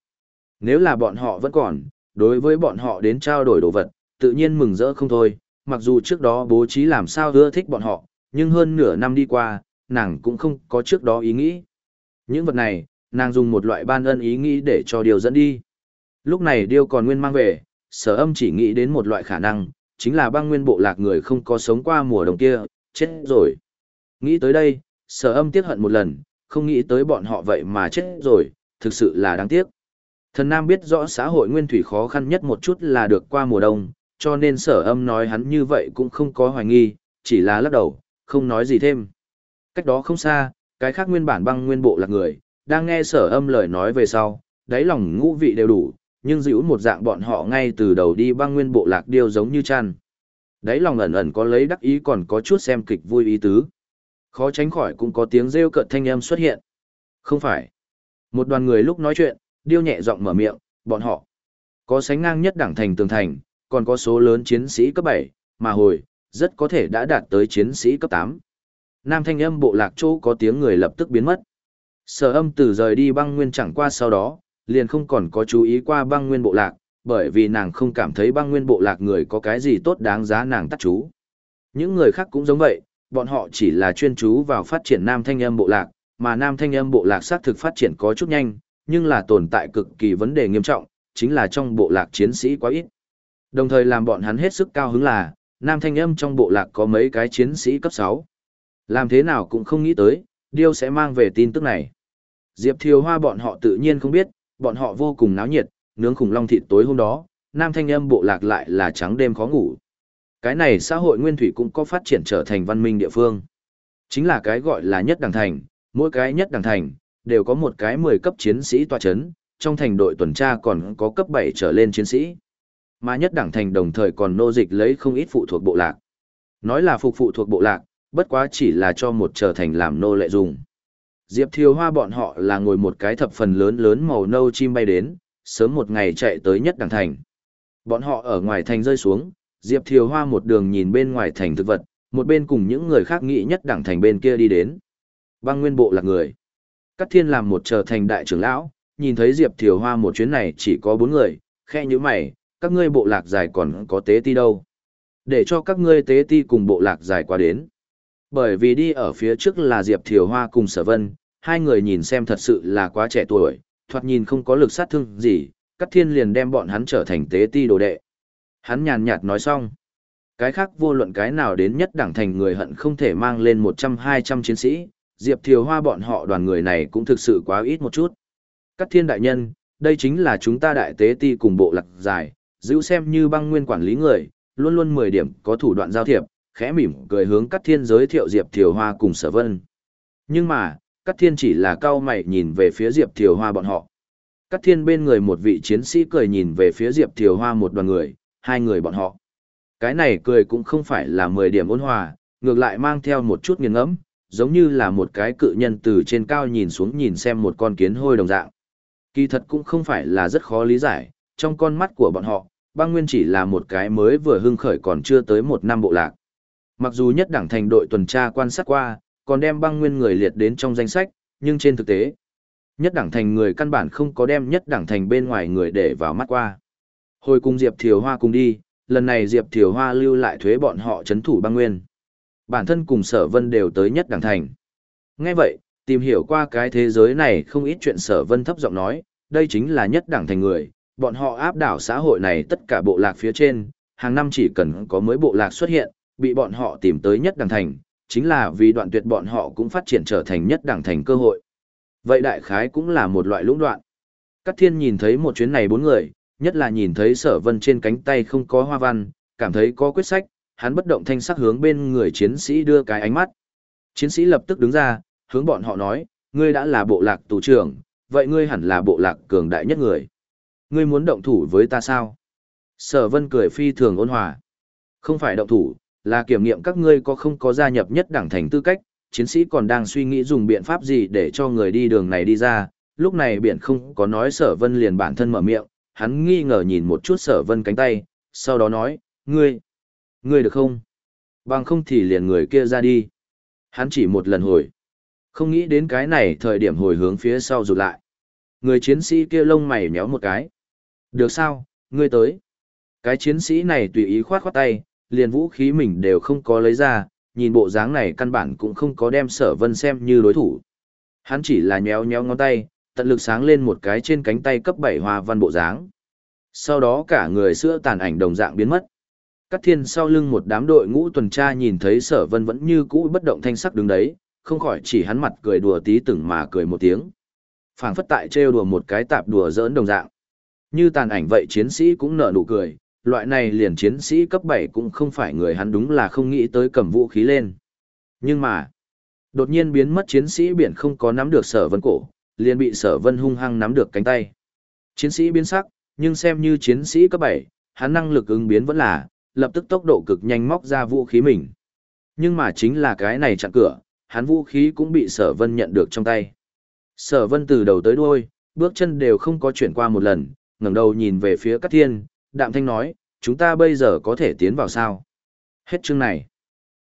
S1: Nếu là bọn họ vẫn còn, đối với bọn họ đến trao đổi đồ vật, tự nhiên mừng rỡ không thôi, mặc dù trước đó bố trí làm sao ưa thích bọn họ, nhưng hơn nửa năm đi qua, nàng cũng không có trước đó ý nghĩ. Những vật này, nàng dùng một loại ban ân ý nghĩ để cho điều dẫn đi. Lúc này điêu còn nguyên mang về, sở âm chỉ nghĩ đến một loại khả năng, chính là băng nguyên bộ lạc người không có sống qua mùa đông kia, chết rồi. Nghĩ tới đây, sở âm tiếc hận một lần, không nghĩ tới bọn họ vậy mà chết rồi, thực sự là đáng tiếc. Thần Nam biết rõ xã hội nguyên thủy khó khăn nhất một chút là được qua mùa đông, cho nên sở âm nói hắn như vậy cũng không có hoài nghi, chỉ là lắc đầu, không nói gì thêm. Cách đó không xa, cái khác nguyên bản băng nguyên bộ lạc người, đang nghe sở âm lời nói về sau, đáy lòng ngũ vị đều đủ, nhưng dữ một dạng bọn họ ngay từ đầu đi băng nguyên bộ lạc điêu giống như chăn. Đấy lòng ẩn ẩn có lấy đắc ý còn có chút xem kịch vui ý tứ. Khó tránh khỏi cũng có tiếng rêu cợt thanh âm xuất hiện. Không phải. Một đoàn người lúc nói chuyện, điêu nhẹ giọng mở miệng, bọn họ có sánh ngang nhất đẳng thành tường thành, còn có số lớn chiến sĩ cấp 7, mà hồi, rất có thể đã đạt tới chiến sĩ cấp 8. Nam thanh âm bộ lạc chỗ có tiếng người lập tức biến mất. Sở âm từ rời đi băng nguyên chẳng qua sau đó, liền không còn có chú ý qua băng nguyên bộ lạc, bởi vì nàng không cảm thấy băng nguyên bộ lạc người có cái gì tốt đáng giá nàng tắt chú. Những người khác cũng giống vậy, bọn họ chỉ là chuyên chú vào phát triển nam thanh âm bộ lạc, mà nam thanh âm bộ lạc xác thực phát triển có chút nhanh, nhưng là tồn tại cực kỳ vấn đề nghiêm trọng, chính là trong bộ lạc chiến sĩ quá ít. Đồng thời làm bọn hắn hết sức cao hứng là, nam thanh âm trong bộ lạc có mấy cái chiến sĩ cấp 6. Làm thế nào cũng không nghĩ tới, Điêu sẽ mang về tin tức này. Diệp Thiều Hoa bọn họ tự nhiên không biết, bọn họ vô cùng náo nhiệt, nướng khủng long thịt tối hôm đó, nam thanh âm bộ lạc lại là trắng đêm khó ngủ. Cái này xã hội nguyên thủy cũng có phát triển trở thành văn minh địa phương. Chính là cái gọi là nhất đẳng thành, mỗi cái nhất đẳng thành, đều có một cái 10 cấp chiến sĩ tòa chấn, trong thành đội tuần tra còn có cấp 7 trở lên chiến sĩ. Mà nhất đẳng thành đồng thời còn nô dịch lấy không ít phụ thuộc bộ lạc. Nói là phục phụ thuộc bộ lạc, bất quá chỉ là cho một trở thành làm nô lệ dùng. Diệp Thiều Hoa bọn họ là ngồi một cái thập phần lớn lớn màu nâu chim bay đến, sớm một ngày chạy tới nhất đẳng thành. Bọn họ ở ngoài thành rơi xuống, Diệp Thiều Hoa một đường nhìn bên ngoài thành thực vật, một bên cùng những người khác nghĩ nhất đẳng thành bên kia đi đến. Băng nguyên bộ là người. Cát Thiên làm một trở thành đại trưởng lão, nhìn thấy Diệp Thiều Hoa một chuyến này chỉ có bốn người, khe như mày, các ngươi bộ lạc dài còn có tế ti đâu. Để cho các ngươi tế ti cùng bộ lạc dài qua đến. Bởi vì đi ở phía trước là Diệp Thiều Hoa cùng Sở Vân, hai người nhìn xem thật sự là quá trẻ tuổi, thoạt nhìn không có lực sát thương gì, Cát Thiên liền đem bọn hắn trở thành tế ti đồ đệ. Hắn nhàn nhạt nói xong. Cái khác vô luận cái nào đến nhất đẳng thành người hận không thể mang lên 100-200 chiến sĩ, Diệp Thiều Hoa bọn họ đoàn người này cũng thực sự quá ít một chút. Cát Thiên đại nhân, đây chính là chúng ta đại tế ti cùng bộ lạc dài, giữ xem như băng nguyên quản lý người, luôn luôn 10 điểm có thủ đoạn giao thiệp, khẽ mỉm cười hướng Cát Thiên giới thiệu Diệp Thiều Hoa cùng Sở Vân. Nhưng mà, Cát Thiên chỉ là cao mày nhìn về phía Diệp Thiều Hoa bọn họ. Cát Thiên bên người một vị chiến sĩ cười nhìn về phía Diệp Thiều Hoa một đoàn người, hai người bọn họ. Cái này cười cũng không phải là 10 điểm ôn hòa, ngược lại mang theo một chút nghiền ngẫm, giống như là một cái cự nhân từ trên cao nhìn xuống nhìn xem một con kiến hôi đồng dạng. Kỳ thật cũng không phải là rất khó lý giải, trong con mắt của bọn họ, băng nguyên chỉ là một cái mới vừa hưng khởi còn chưa tới một năm bộ lạc. Mặc dù nhất đảng thành đội tuần tra quan sát qua, còn đem băng nguyên người liệt đến trong danh sách, nhưng trên thực tế, nhất đảng thành người căn bản không có đem nhất đảng thành bên ngoài người để vào mắt qua. Hồi cùng Diệp Thiều Hoa cùng đi, lần này Diệp Thiều Hoa lưu lại thuế bọn họ chấn thủ băng nguyên. Bản thân cùng sở vân đều tới nhất đảng thành. Ngay vậy, tìm hiểu qua cái thế giới này không ít chuyện sở vân thấp giọng nói, đây chính là nhất đảng thành người, bọn họ áp đảo xã hội này tất cả bộ lạc phía trên, hàng năm chỉ cần có mới bộ lạc xuất hiện, bị bọn họ tìm tới nhất đảng thành, chính là vì đoạn tuyệt bọn họ cũng phát triển trở thành nhất đảng thành cơ hội. Vậy đại khái cũng là một loại lũng đoạn. Cát thiên nhìn thấy một chuyến này bốn người, nhất là nhìn thấy sở vân trên cánh tay không có hoa văn, cảm thấy có quyết sách, hắn bất động thanh sắc hướng bên người chiến sĩ đưa cái ánh mắt. Chiến sĩ lập tức đứng ra, hướng bọn họ nói, ngươi đã là bộ lạc tù trưởng, vậy ngươi hẳn là bộ lạc cường đại nhất người. Ngươi muốn động thủ với ta sao? Sở vân cười phi thường ôn hòa. Không phải động thủ, là kiểm nghiệm các ngươi có không có gia nhập nhất đảng thành tư cách, chiến sĩ còn đang suy nghĩ dùng biện pháp gì để cho người đi đường này đi ra, lúc này biển không có nói sở vân liền bản thân mở miệng, hắn nghi ngờ nhìn một chút sở vân cánh tay, sau đó nói, ngươi, ngươi được không? Bằng không thì liền người kia ra đi. Hắn chỉ một lần hồi. Không nghĩ đến cái này thời điểm hồi hướng phía sau rụt lại. Người chiến sĩ kia lông mày nhéo một cái. Được sao, ngươi tới. Cái chiến sĩ này tùy ý khoát khoát tay, liền vũ khí mình đều không có lấy ra, nhìn bộ dáng này căn bản cũng không có đem sở vân xem như đối thủ. Hắn chỉ là nhéo nhéo ngón tay, tận lực sáng lên một cái trên cánh tay cấp 7 hoa văn bộ dáng. Sau đó cả người sữa tàn ảnh đồng dạng biến mất. Cắt thiên sau lưng một đám đội ngũ tuần tra nhìn thấy sở vân vẫn như cũ bất động thanh sắc đứng đấy, không khỏi chỉ hắn mặt cười đùa tí từng mà cười một tiếng. phảng phất tại trêu đùa một cái tạp đùa giỡn đồng dạng. Như tàn ảnh vậy chiến sĩ cũng nở nụ cười, loại này liền chiến sĩ cấp 7 cũng không phải người hắn đúng là không nghĩ tới cầm vũ khí lên. Nhưng mà, đột nhiên biến mất chiến sĩ biển không có nắm được sở vân cổ, liền bị sở vân hung hăng nắm được cánh tay. Chiến sĩ biến sắc, nhưng xem như chiến sĩ cấp 7, hắn năng lực ứng biến vẫn là, lập tức tốc độ cực nhanh móc ra vũ khí mình. Nhưng mà chính là cái này chặn cửa, hắn vũ khí cũng bị sở vân nhận được trong tay. Sở vân từ đầu tới đuôi, bước chân đều không có chuyển qua một lần, ngẩng đầu nhìn về phía Cát Thiên, đạm thanh nói, chúng ta bây giờ có thể tiến vào sao? Hết chương này.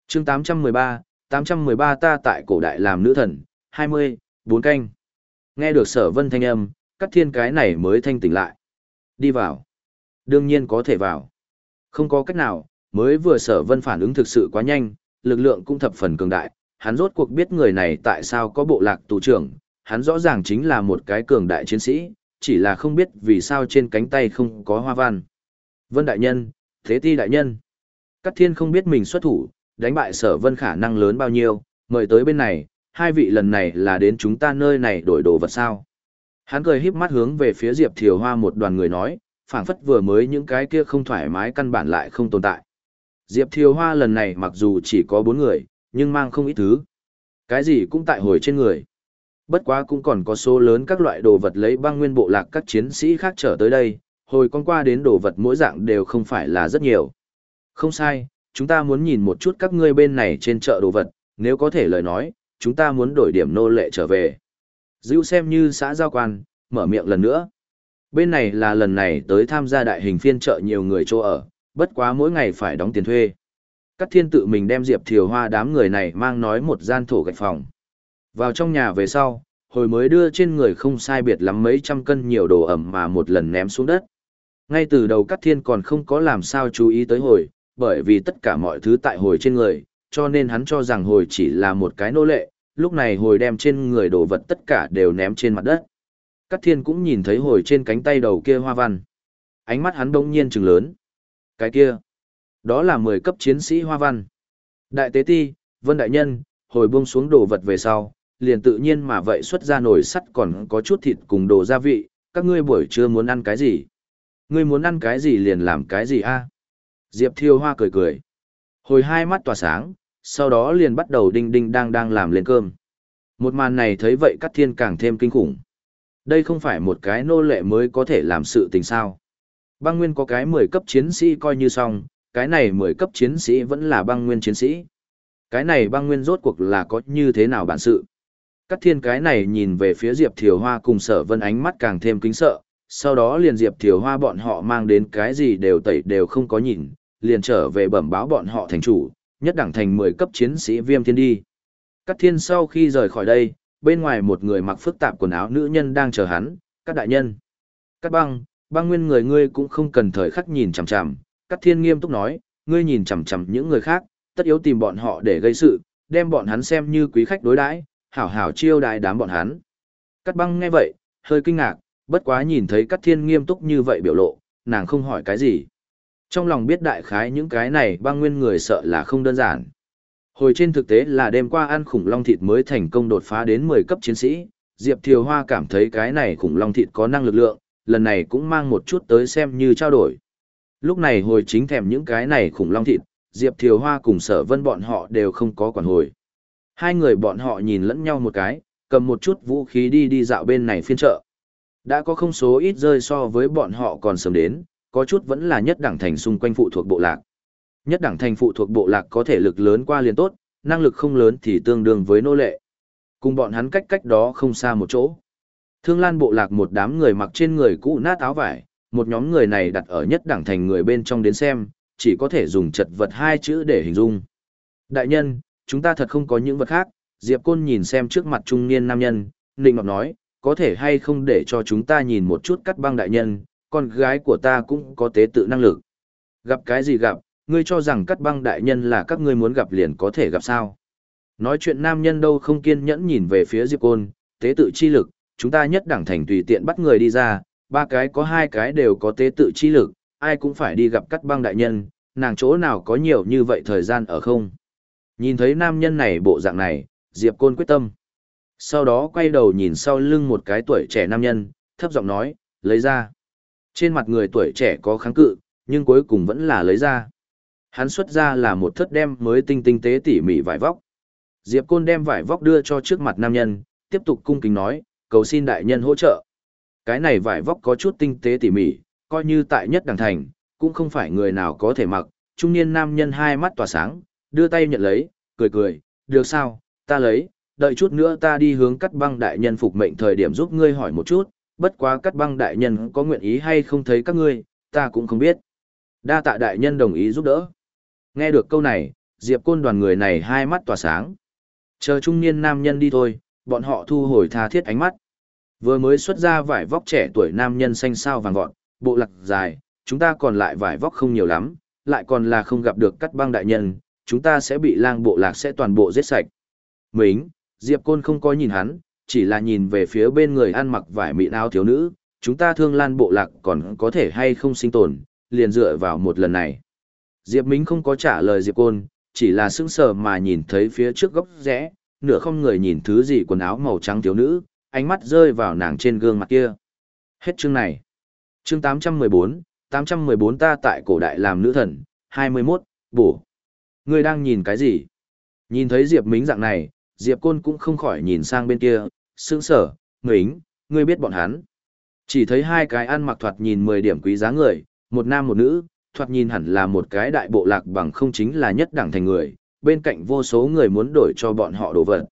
S1: Chương 813, 813 ta tại cổ đại làm nữ thần, 20, 4 canh. Nghe được sở vân thanh âm, Cát Thiên cái này mới thanh tỉnh lại. Đi vào. Đương nhiên có thể vào. Không có cách nào, mới vừa sở vân phản ứng thực sự quá nhanh, lực lượng cũng thập phần cường đại, hắn rốt cuộc biết người này tại sao có bộ lạc tù trưởng, hắn rõ ràng chính là một cái cường đại chiến sĩ, chỉ là không biết vì sao trên cánh tay không có hoa văn. Vân đại nhân, thế ti đại nhân. Cát thiên không biết mình xuất thủ, đánh bại sở vân khả năng lớn bao nhiêu, mời tới bên này, hai vị lần này là đến chúng ta nơi này đổi đồ vật sao. Hắn cười híp mắt hướng về phía Diệp Thiều Hoa một đoàn người nói, phảng phất vừa mới những cái kia không thoải mái căn bản lại không tồn tại. Diệp Thiều Hoa lần này mặc dù chỉ có bốn người, nhưng mang không ít thứ. Cái gì cũng tại hồi trên người. Bất quá cũng còn có số lớn các loại đồ vật lấy băng nguyên bộ lạc các chiến sĩ khác trở tới đây, hồi con qua đến đồ vật mỗi dạng đều không phải là rất nhiều. Không sai, chúng ta muốn nhìn một chút các ngươi bên này trên chợ đồ vật, nếu có thể lời nói, chúng ta muốn đổi điểm nô lệ trở về. Dữ xem như xã giao quan, mở miệng lần nữa. Bên này là lần này tới tham gia đại hình phiên chợ nhiều người chỗ ở, bất quá mỗi ngày phải đóng tiền thuê. Cát thiên tự mình đem Diệp Thiều Hoa đám người này mang nói một gian thổ gạch phòng. Vào trong nhà về sau, hồi mới đưa trên người không sai biệt lắm mấy trăm cân nhiều đồ ẩm mà một lần ném xuống đất. Ngay từ đầu Cát thiên còn không có làm sao chú ý tới hồi, bởi vì tất cả mọi thứ tại hồi trên người, cho nên hắn cho rằng hồi chỉ là một cái nô lệ, lúc này hồi đem trên người đồ vật tất cả đều ném trên mặt đất. Cát thiên cũng nhìn thấy hồi trên cánh tay đầu kia hoa văn. Ánh mắt hắn bỗng nhiên trừng lớn. Cái kia, đó là 10 cấp chiến sĩ hoa văn. Đại tế ti, vân đại nhân, hồi buông xuống đồ vật về sau, liền tự nhiên mà vậy xuất ra nồi sắt còn có chút thịt cùng đồ gia vị, các ngươi buổi trưa muốn ăn cái gì? Ngươi muốn ăn cái gì liền làm cái gì a? Diệp Thiêu Hoa cười cười. Hồi hai mắt tỏa sáng, sau đó liền bắt đầu đinh đinh đang đang làm lên cơm. Một màn này thấy vậy Cát Thiên càng thêm kinh khủng. Đây không phải một cái nô lệ mới có thể làm sự tình sao. Băng Nguyên có cái 10 cấp chiến sĩ coi như xong, cái này 10 cấp chiến sĩ vẫn là băng nguyên chiến sĩ. Cái này băng nguyên rốt cuộc là có như thế nào bản sự. Cát thiên cái này nhìn về phía Diệp Thiều Hoa cùng sở vân ánh mắt càng thêm kính sợ, sau đó liền Diệp Thiều Hoa bọn họ mang đến cái gì đều tẩy đều không có nhìn, liền trở về bẩm báo bọn họ thành chủ, nhất đẳng thành 10 cấp chiến sĩ viêm thiên đi. Cát thiên sau khi rời khỏi đây, bên ngoài một người mặc phức tạp quần áo nữ nhân đang chờ hắn, các đại nhân. Các băng, băng nguyên người ngươi cũng không cần thời khắc nhìn chằm chằm, các Thiên nghiêm túc nói, ngươi nhìn chằm chằm những người khác, tất yếu tìm bọn họ để gây sự, đem bọn hắn xem như quý khách đối đãi, hảo hảo chiêu đãi đám bọn hắn. các Băng nghe vậy, hơi kinh ngạc, bất quá nhìn thấy các Thiên nghiêm túc như vậy biểu lộ, nàng không hỏi cái gì. Trong lòng biết đại khái những cái này băng nguyên người sợ là không đơn giản. Hồi trên thực tế là đêm qua ăn khủng long thịt mới thành công đột phá đến 10 cấp chiến sĩ, Diệp Thiều Hoa cảm thấy cái này khủng long thịt có năng lực lượng, lần này cũng mang một chút tới xem như trao đổi. Lúc này hồi chính thèm những cái này khủng long thịt, Diệp Thiều Hoa cùng sở vân bọn họ đều không có quản hồi. Hai người bọn họ nhìn lẫn nhau một cái, cầm một chút vũ khí đi đi dạo bên này phiên chợ. Đã có không số ít rơi so với bọn họ còn sớm đến, có chút vẫn là nhất đẳng thành xung quanh phụ thuộc bộ lạc. Nhất đẳng thành phụ thuộc bộ lạc có thể lực lớn qua liền tốt, năng lực không lớn thì tương đương với nô lệ. Cùng bọn hắn cách cách đó không xa một chỗ. Thương Lan bộ lạc một đám người mặc trên người cũ nát áo vải, một nhóm người này đặt ở nhất đẳng thành người bên trong đến xem, chỉ có thể dùng chật vật hai chữ để hình dung. Đại nhân, chúng ta thật không có những vật khác, Diệp Côn nhìn xem trước mặt trung niên nam nhân, Ninh Ngọc nói, có thể hay không để cho chúng ta nhìn một chút cắt băng đại nhân, con gái của ta cũng có tế tự năng lực. Gặp cái gì gặp, ngươi cho rằng cắt băng đại nhân là các ngươi muốn gặp liền có thể gặp sao. Nói chuyện nam nhân đâu không kiên nhẫn nhìn về phía Diệp Côn, tế tự chi lực, chúng ta nhất đẳng thành tùy tiện bắt người đi ra, ba cái có hai cái đều có tế tự chi lực, ai cũng phải đi gặp cắt băng đại nhân, nàng chỗ nào có nhiều như vậy thời gian ở không. Nhìn thấy nam nhân này bộ dạng này, Diệp Côn quyết tâm. Sau đó quay đầu nhìn sau lưng một cái tuổi trẻ nam nhân, thấp giọng nói, lấy ra. Trên mặt người tuổi trẻ có kháng cự, nhưng cuối cùng vẫn là lấy ra. Hắn xuất ra là một thất đem mới tinh tinh tế tỉ mỉ vải vóc. Diệp Côn đem vải vóc đưa cho trước mặt nam nhân, tiếp tục cung kính nói, cầu xin đại nhân hỗ trợ. Cái này vải vóc có chút tinh tế tỉ mỉ, coi như tại nhất đẳng thành, cũng không phải người nào có thể mặc, trung niên nam nhân hai mắt tỏa sáng, đưa tay nhận lấy, cười cười, được sao, ta lấy, đợi chút nữa ta đi hướng cắt băng đại nhân phục mệnh thời điểm giúp ngươi hỏi một chút, bất quá cắt băng đại nhân có nguyện ý hay không thấy các ngươi, ta cũng không biết. Đa tạ đại nhân đồng ý giúp đỡ. Nghe được câu này, Diệp Côn đoàn người này hai mắt tỏa sáng. Chờ trung niên nam nhân đi thôi, bọn họ thu hồi tha thiết ánh mắt. Vừa mới xuất ra vải vóc trẻ tuổi nam nhân xanh sao vàng vọt, bộ lạc dài, chúng ta còn lại vải vóc không nhiều lắm, lại còn là không gặp được cắt băng đại nhân, chúng ta sẽ bị lang bộ lạc sẽ toàn bộ giết sạch. Mính, Diệp Côn không có nhìn hắn, chỉ là nhìn về phía bên người ăn mặc vải mịn áo thiếu nữ, chúng ta thương lan bộ lạc còn có thể hay không sinh tồn, liền dựa vào một lần này. Diệp Mính không có trả lời Diệp Côn, chỉ là sững sờ mà nhìn thấy phía trước góc rẽ, nửa không người nhìn thứ gì quần áo màu trắng thiếu nữ, ánh mắt rơi vào nàng trên gương mặt kia. Hết chương này. Chương 814, 814 ta tại cổ đại làm nữ thần, 21, bổ. Ngươi đang nhìn cái gì? Nhìn thấy Diệp Mính dạng này, Diệp Côn cũng không khỏi nhìn sang bên kia, sững sờ, Mính, ngươi biết bọn hắn. Chỉ thấy hai cái ăn mặc thoạt nhìn 10 điểm quý giá người, một nam một nữ, thoạt nhìn hẳn là một cái đại bộ lạc bằng không chính là nhất đẳng thành người, bên cạnh vô số người muốn đổi cho bọn họ đồ vật.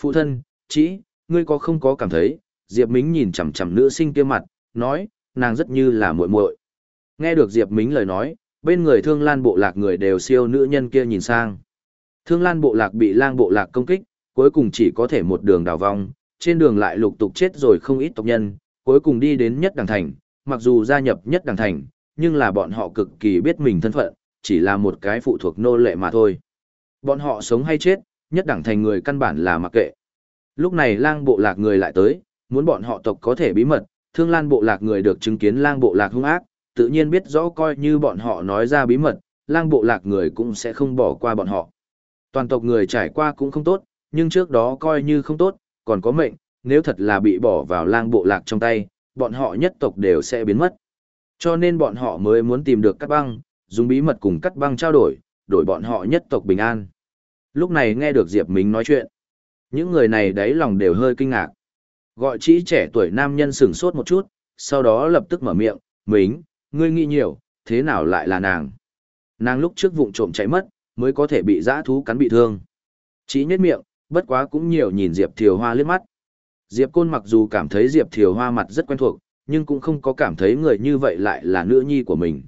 S1: Phụ thân, chỉ, ngươi có không có cảm thấy, Diệp Mính nhìn chằm chằm nữ sinh kia mặt, nói, nàng rất như là muội muội. Nghe được Diệp Mính lời nói, bên người Thương Lan bộ lạc người đều siêu nữ nhân kia nhìn sang. Thương Lan bộ lạc bị Lang bộ lạc công kích, cuối cùng chỉ có thể một đường đào vong, trên đường lại lục tục chết rồi không ít tộc nhân, cuối cùng đi đến nhất đẳng thành, mặc dù gia nhập nhất đẳng thành, nhưng là bọn họ cực kỳ biết mình thân phận, chỉ là một cái phụ thuộc nô lệ mà thôi. Bọn họ sống hay chết, nhất đẳng thành người căn bản là mặc kệ. Lúc này lang bộ lạc người lại tới, muốn bọn họ tộc có thể bí mật, thương lan bộ lạc người được chứng kiến lang bộ lạc hung ác, tự nhiên biết rõ coi như bọn họ nói ra bí mật, lang bộ lạc người cũng sẽ không bỏ qua bọn họ. Toàn tộc người trải qua cũng không tốt, nhưng trước đó coi như không tốt, còn có mệnh, nếu thật là bị bỏ vào lang bộ lạc trong tay, bọn họ nhất tộc đều sẽ biến mất. Cho nên bọn họ mới muốn tìm được cắt băng, dùng bí mật cùng cắt băng trao đổi, đổi bọn họ nhất tộc bình an. Lúc này nghe được Diệp Minh nói chuyện. Những người này đáy lòng đều hơi kinh ngạc. Gọi chỉ trẻ tuổi nam nhân sửng sốt một chút, sau đó lập tức mở miệng, Mính, ngươi nghĩ nhiều, thế nào lại là nàng? Nàng lúc trước vụng trộm chạy mất, mới có thể bị dã thú cắn bị thương. Chỉ nhất miệng, bất quá cũng nhiều nhìn Diệp Thiều Hoa liếc mắt. Diệp Côn mặc dù cảm thấy Diệp Thiều Hoa mặt rất quen thuộc, nhưng cũng không có cảm thấy người như vậy lại là nữ nhi của mình.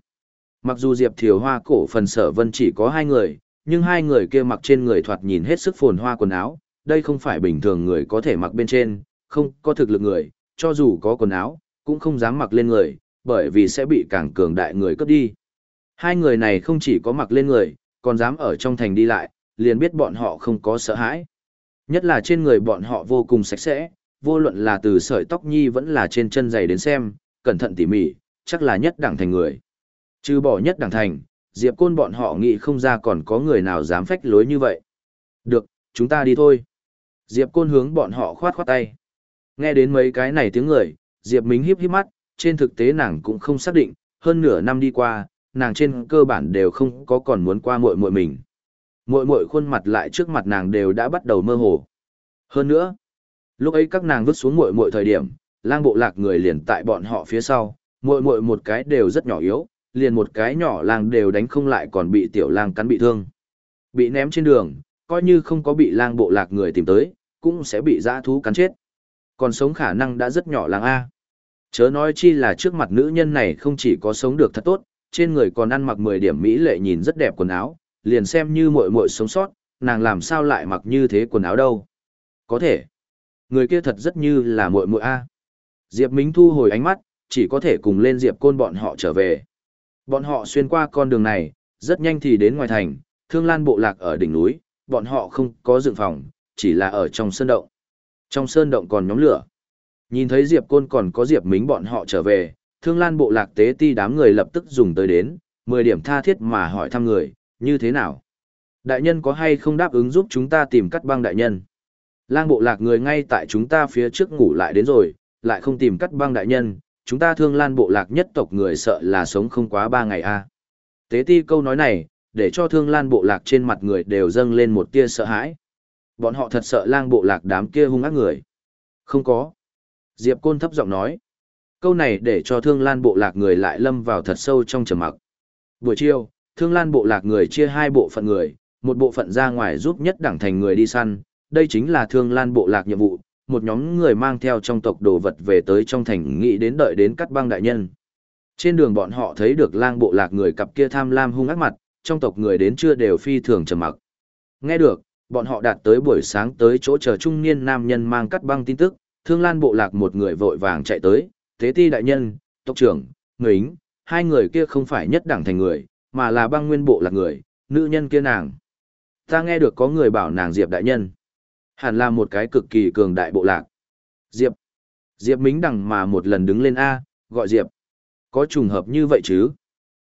S1: Mặc dù Diệp Thiều Hoa cổ phần sở vân chỉ có hai người, nhưng hai người kia mặc trên người thoạt nhìn hết sức phồn hoa quần áo, đây không phải bình thường người có thể mặc bên trên, không có thực lực người, cho dù có quần áo, cũng không dám mặc lên người, bởi vì sẽ bị càng cường đại người cướp đi. Hai người này không chỉ có mặc lên người, còn dám ở trong thành đi lại, liền biết bọn họ không có sợ hãi. Nhất là trên người bọn họ vô cùng sạch sẽ, vô luận là từ sợi tóc nhi vẫn là trên chân giày đến xem, cẩn thận tỉ mỉ, chắc là nhất đẳng thành người. Trừ bỏ nhất đẳng thành, Diệp Côn bọn họ nghĩ không ra còn có người nào dám phách lối như vậy. Được, chúng ta đi thôi. Diệp Côn hướng bọn họ khoát khoát tay. Nghe đến mấy cái này tiếng người, Diệp Mính híp híp mắt, trên thực tế nàng cũng không xác định, hơn nửa năm đi qua, nàng trên cơ bản đều không có còn muốn qua muội muội mình. Muội muội khuôn mặt lại trước mặt nàng đều đã bắt đầu mơ hồ. Hơn nữa, lúc ấy các nàng vứt xuống muội muội thời điểm, lang bộ lạc người liền tại bọn họ phía sau, muội muội một cái đều rất nhỏ yếu, liền một cái nhỏ lang đều đánh không lại còn bị tiểu lang cắn bị thương. Bị ném trên đường, coi như không có bị lang bộ lạc người tìm tới, cũng sẽ bị dã thú cắn chết. Còn sống khả năng đã rất nhỏ lang A. Chớ nói chi là trước mặt nữ nhân này không chỉ có sống được thật tốt, trên người còn ăn mặc 10 điểm mỹ lệ nhìn rất đẹp quần áo, liền xem như muội muội sống sót, nàng làm sao lại mặc như thế quần áo đâu. Có thể, người kia thật rất như là muội muội A. Diệp Mính thu hồi ánh mắt, chỉ có thể cùng lên Diệp Côn bọn họ trở về. Bọn họ xuyên qua con đường này, rất nhanh thì đến ngoài thành, thương lan bộ lạc ở đỉnh núi, bọn họ không có dựng phòng, chỉ là ở trong sơn động. Trong sơn động còn nhóm lửa. Nhìn thấy Diệp Côn còn có Diệp Mính bọn họ trở về, thương lan bộ lạc tế ti đám người lập tức dùng tới đến, 10 điểm tha thiết mà hỏi thăm người, như thế nào? Đại nhân có hay không đáp ứng giúp chúng ta tìm cắt băng đại nhân? Lang bộ lạc người ngay tại chúng ta phía trước ngủ lại đến rồi, lại không tìm cắt băng đại nhân, chúng ta thương lan bộ lạc nhất tộc người sợ là sống không quá ba ngày a. Tế ti câu nói này, để cho thương lan bộ lạc trên mặt người đều dâng lên một tia sợ hãi. Bọn họ thật sợ lang bộ lạc đám kia hung ác người. Không có. Diệp Côn thấp giọng nói. Câu này để cho thương lan bộ lạc người lại lâm vào thật sâu trong trầm mặc. Buổi chiều, Thương Lan bộ lạc người chia hai bộ phận người, một bộ phận ra ngoài giúp nhất đẳng thành người đi săn, đây chính là Thương Lan bộ lạc nhiệm vụ, một nhóm người mang theo trong tộc đồ vật về tới trong thành nghĩ đến đợi đến cắt băng đại nhân. Trên đường bọn họ thấy được lang bộ lạc người cặp kia tham lam hung ác mặt, trong tộc người đến chưa đều phi thường trầm mặc. Nghe được, bọn họ đạt tới buổi sáng tới chỗ chờ trung niên nam nhân mang cắt băng tin tức, thương lan bộ lạc một người vội vàng chạy tới, thế ti đại nhân, tộc trưởng, người ính, hai người kia không phải nhất đẳng thành người, mà là băng nguyên bộ lạc người, nữ nhân kia nàng. Ta nghe được có người bảo nàng Diệp đại nhân. Hẳn là một cái cực kỳ cường đại bộ lạc. Diệp. Diệp Mính đằng mà một lần đứng lên A, gọi Diệp. Có trùng hợp như vậy chứ?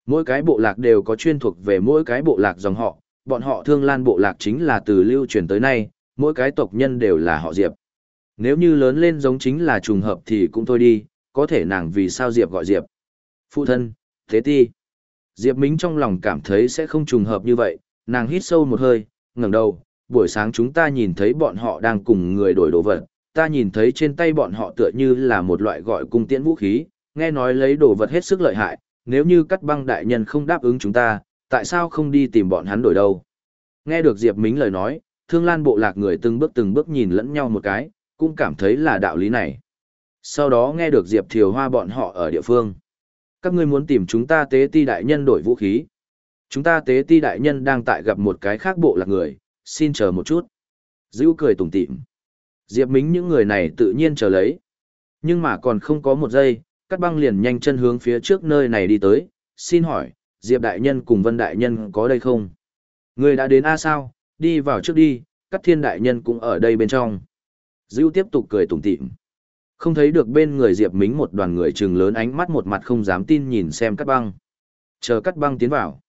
S1: Mỗi cái bộ lạc đều có chuyên thuộc về mỗi cái bộ lạc dòng họ, bọn họ thương lan bộ lạc chính là từ lưu truyền tới nay, mỗi cái tộc nhân đều là họ Diệp. Nếu như lớn lên giống chính là trùng hợp thì cũng thôi đi, có thể nàng vì sao Diệp gọi Diệp. Phụ thân, thế ti. Diệp Mính trong lòng cảm thấy sẽ không trùng hợp như vậy, nàng hít sâu một hơi, ngẩng đầu, buổi sáng chúng ta nhìn thấy bọn họ đang cùng người đổi đồ vật, ta nhìn thấy trên tay bọn họ tựa như là một loại gọi cung tiễn vũ khí, nghe nói lấy đồ vật hết sức lợi hại, nếu như cắt băng đại nhân không đáp ứng chúng ta, tại sao không đi tìm bọn hắn đổi đâu? Nghe được Diệp Mính lời nói, thương lan bộ lạc người từng bước từng bước nhìn lẫn nhau một cái, cũng cảm thấy là đạo lý này. Sau đó nghe được Diệp Thiều Hoa bọn họ ở địa phương. Các ngươi muốn tìm chúng ta tế ti đại nhân đổi vũ khí. Chúng ta tế ti đại nhân đang tại gặp một cái khác bộ lạc người, xin chờ một chút. Dữ cười tủm tỉm. Diệp Mính những người này tự nhiên chờ lấy. Nhưng mà còn không có một giây, cắt băng liền nhanh chân hướng phía trước nơi này đi tới, xin hỏi, Diệp Đại Nhân cùng Vân Đại Nhân có đây không? Người đã đến A sao, đi vào trước đi, cắt Thiên Đại Nhân cũng ở đây bên trong. Dữ tiếp tục cười tủm tỉm. Không thấy được bên người Diệp Mính một đoàn người trừng lớn ánh mắt một mặt không dám tin nhìn xem cắt băng. Chờ cắt băng tiến vào.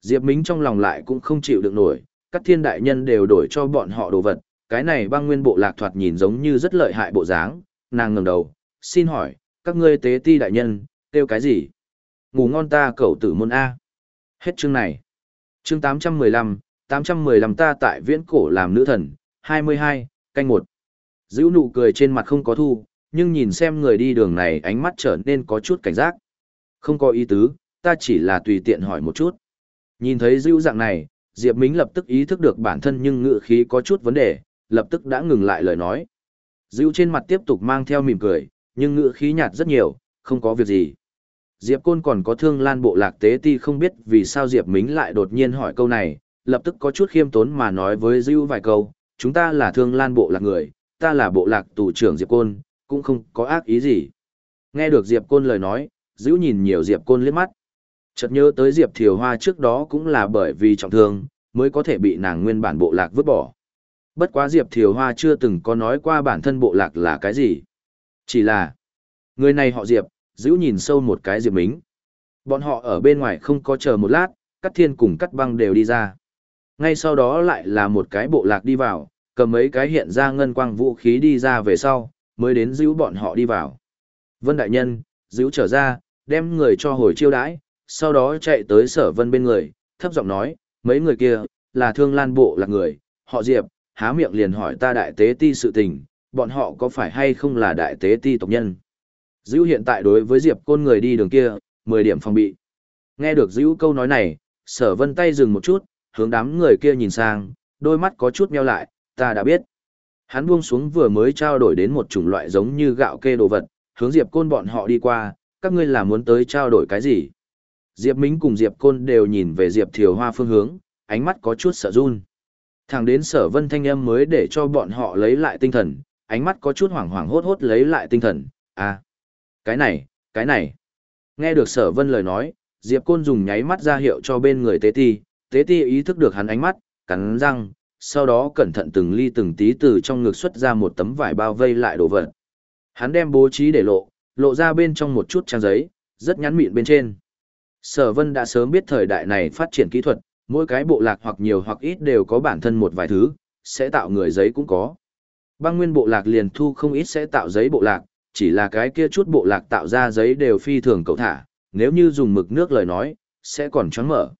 S1: Diệp Mính trong lòng lại cũng không chịu được nổi, các Thiên Đại Nhân đều đổi cho bọn họ đồ vật, cái này băng nguyên bộ lạc thoạt nhìn giống như rất lợi hại bộ dáng, nàng ngẩng đầu, xin hỏi, các ngươi tế ti đại nhân, kêu cái gì? Ngủ ngon ta cậu tử môn A. Hết chương này. Chương 815, 815 ta tại viễn cổ làm nữ thần, 22, canh một. Giữ nụ cười trên mặt không có thu, nhưng nhìn xem người đi đường này ánh mắt trở nên có chút cảnh giác. Không có ý tứ, ta chỉ là tùy tiện hỏi một chút. Nhìn thấy dữ dạng này, Diệp Mính lập tức ý thức được bản thân nhưng ngựa khí có chút vấn đề, lập tức đã ngừng lại lời nói. Dữ trên mặt tiếp tục mang theo mỉm cười, nhưng ngựa khí nhạt rất nhiều, không có việc gì. Diệp Côn còn có thương lan bộ lạc tế ti không biết vì sao Diệp Mính lại đột nhiên hỏi câu này, lập tức có chút khiêm tốn mà nói với Dữ vài câu, chúng ta là thương lan bộ lạc người, ta là bộ lạc tù trưởng Diệp Côn, cũng không có ác ý gì. Nghe được Diệp Côn lời nói, Dữ nhìn nhiều Diệp Côn liếc mắt. Chợt nhớ tới Diệp Thiều Hoa trước đó cũng là bởi vì trọng thương, mới có thể bị nàng nguyên bản bộ lạc vứt bỏ. Bất quá Diệp Thiều Hoa chưa từng có nói qua bản thân bộ lạc là cái gì. Chỉ là, người này họ Diệp, giữ nhìn sâu một cái Diệp Mính. Bọn họ ở bên ngoài không có chờ một lát, Cắt Thiên cùng Cắt Băng đều đi ra. Ngay sau đó lại là một cái bộ lạc đi vào, cầm mấy cái hiện ra ngân quang vũ khí đi ra về sau, mới đến giữ bọn họ đi vào. Vân Đại Nhân, giữ trở ra, đem người cho hồi chiêu đãi, sau đó chạy tới sở vân bên người, thấp giọng nói, mấy người kia, là thương lan bộ lạc người, họ Diệp, há miệng liền hỏi ta đại tế ti sự tình, bọn họ có phải hay không là đại tế ti tộc nhân. Dữ hiện tại đối với Diệp Côn người đi đường kia, 10 điểm phòng bị. Nghe được Dữ câu nói này, sở vân tay dừng một chút, hướng đám người kia nhìn sang, đôi mắt có chút meo lại, ta đã biết. Hắn buông xuống vừa mới trao đổi đến một chủng loại giống như gạo kê đồ vật, hướng Diệp Côn bọn họ đi qua, các ngươi là muốn tới trao đổi cái gì? Diệp Minh cùng Diệp Côn đều nhìn về Diệp Thiều Hoa phương hướng, ánh mắt có chút sợ run. Thẳng đến sở vân thanh âm mới để cho bọn họ lấy lại tinh thần, ánh mắt có chút hoảng hoảng hốt hốt lấy lại tinh thần, à, cái này, cái này. Nghe được sở vân lời nói, Diệp Côn dùng nháy mắt ra hiệu cho bên người tế ti, tế ti ý thức được hắn ánh mắt, cắn răng, sau đó cẩn thận từng ly từng tí từ trong ngực xuất ra một tấm vải bao vây lại đồ vật. Hắn đem bố trí để lộ, lộ ra bên trong một chút trang giấy, rất nhắn mịn bên trên. Sở Vân đã sớm biết thời đại này phát triển kỹ thuật, mỗi cái bộ lạc hoặc nhiều hoặc ít đều có bản thân một vài thứ, sẽ tạo người giấy cũng có. Băng nguyên bộ lạc liền thu không ít sẽ tạo giấy bộ lạc, chỉ là cái kia chút bộ lạc tạo ra giấy đều phi thường cầu thả, nếu như dùng mực nước lời nói, sẽ còn choáng mở.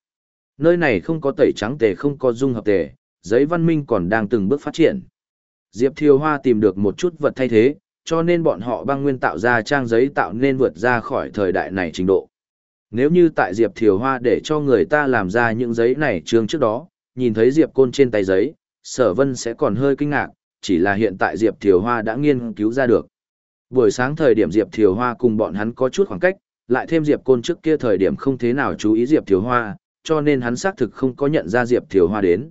S1: Nơi này không có tẩy trắng tề không có dung hợp tề, giấy văn minh còn đang từng bước phát triển. Diệp Thiều Hoa tìm được một chút vật thay thế, cho nên bọn họ băng nguyên tạo ra trang giấy tạo nên vượt ra khỏi thời đại này trình độ. Nếu như tại Diệp Thiều Hoa để cho người ta làm ra những giấy này chương trước đó, nhìn thấy Diệp Côn trên tay giấy, sở vân sẽ còn hơi kinh ngạc, chỉ là hiện tại Diệp Thiều Hoa đã nghiên cứu ra được. Buổi sáng thời điểm Diệp Thiều Hoa cùng bọn hắn có chút khoảng cách, lại thêm Diệp Côn trước kia thời điểm không thế nào chú ý Diệp Thiều Hoa, cho nên hắn xác thực không có nhận ra Diệp Thiều Hoa đến.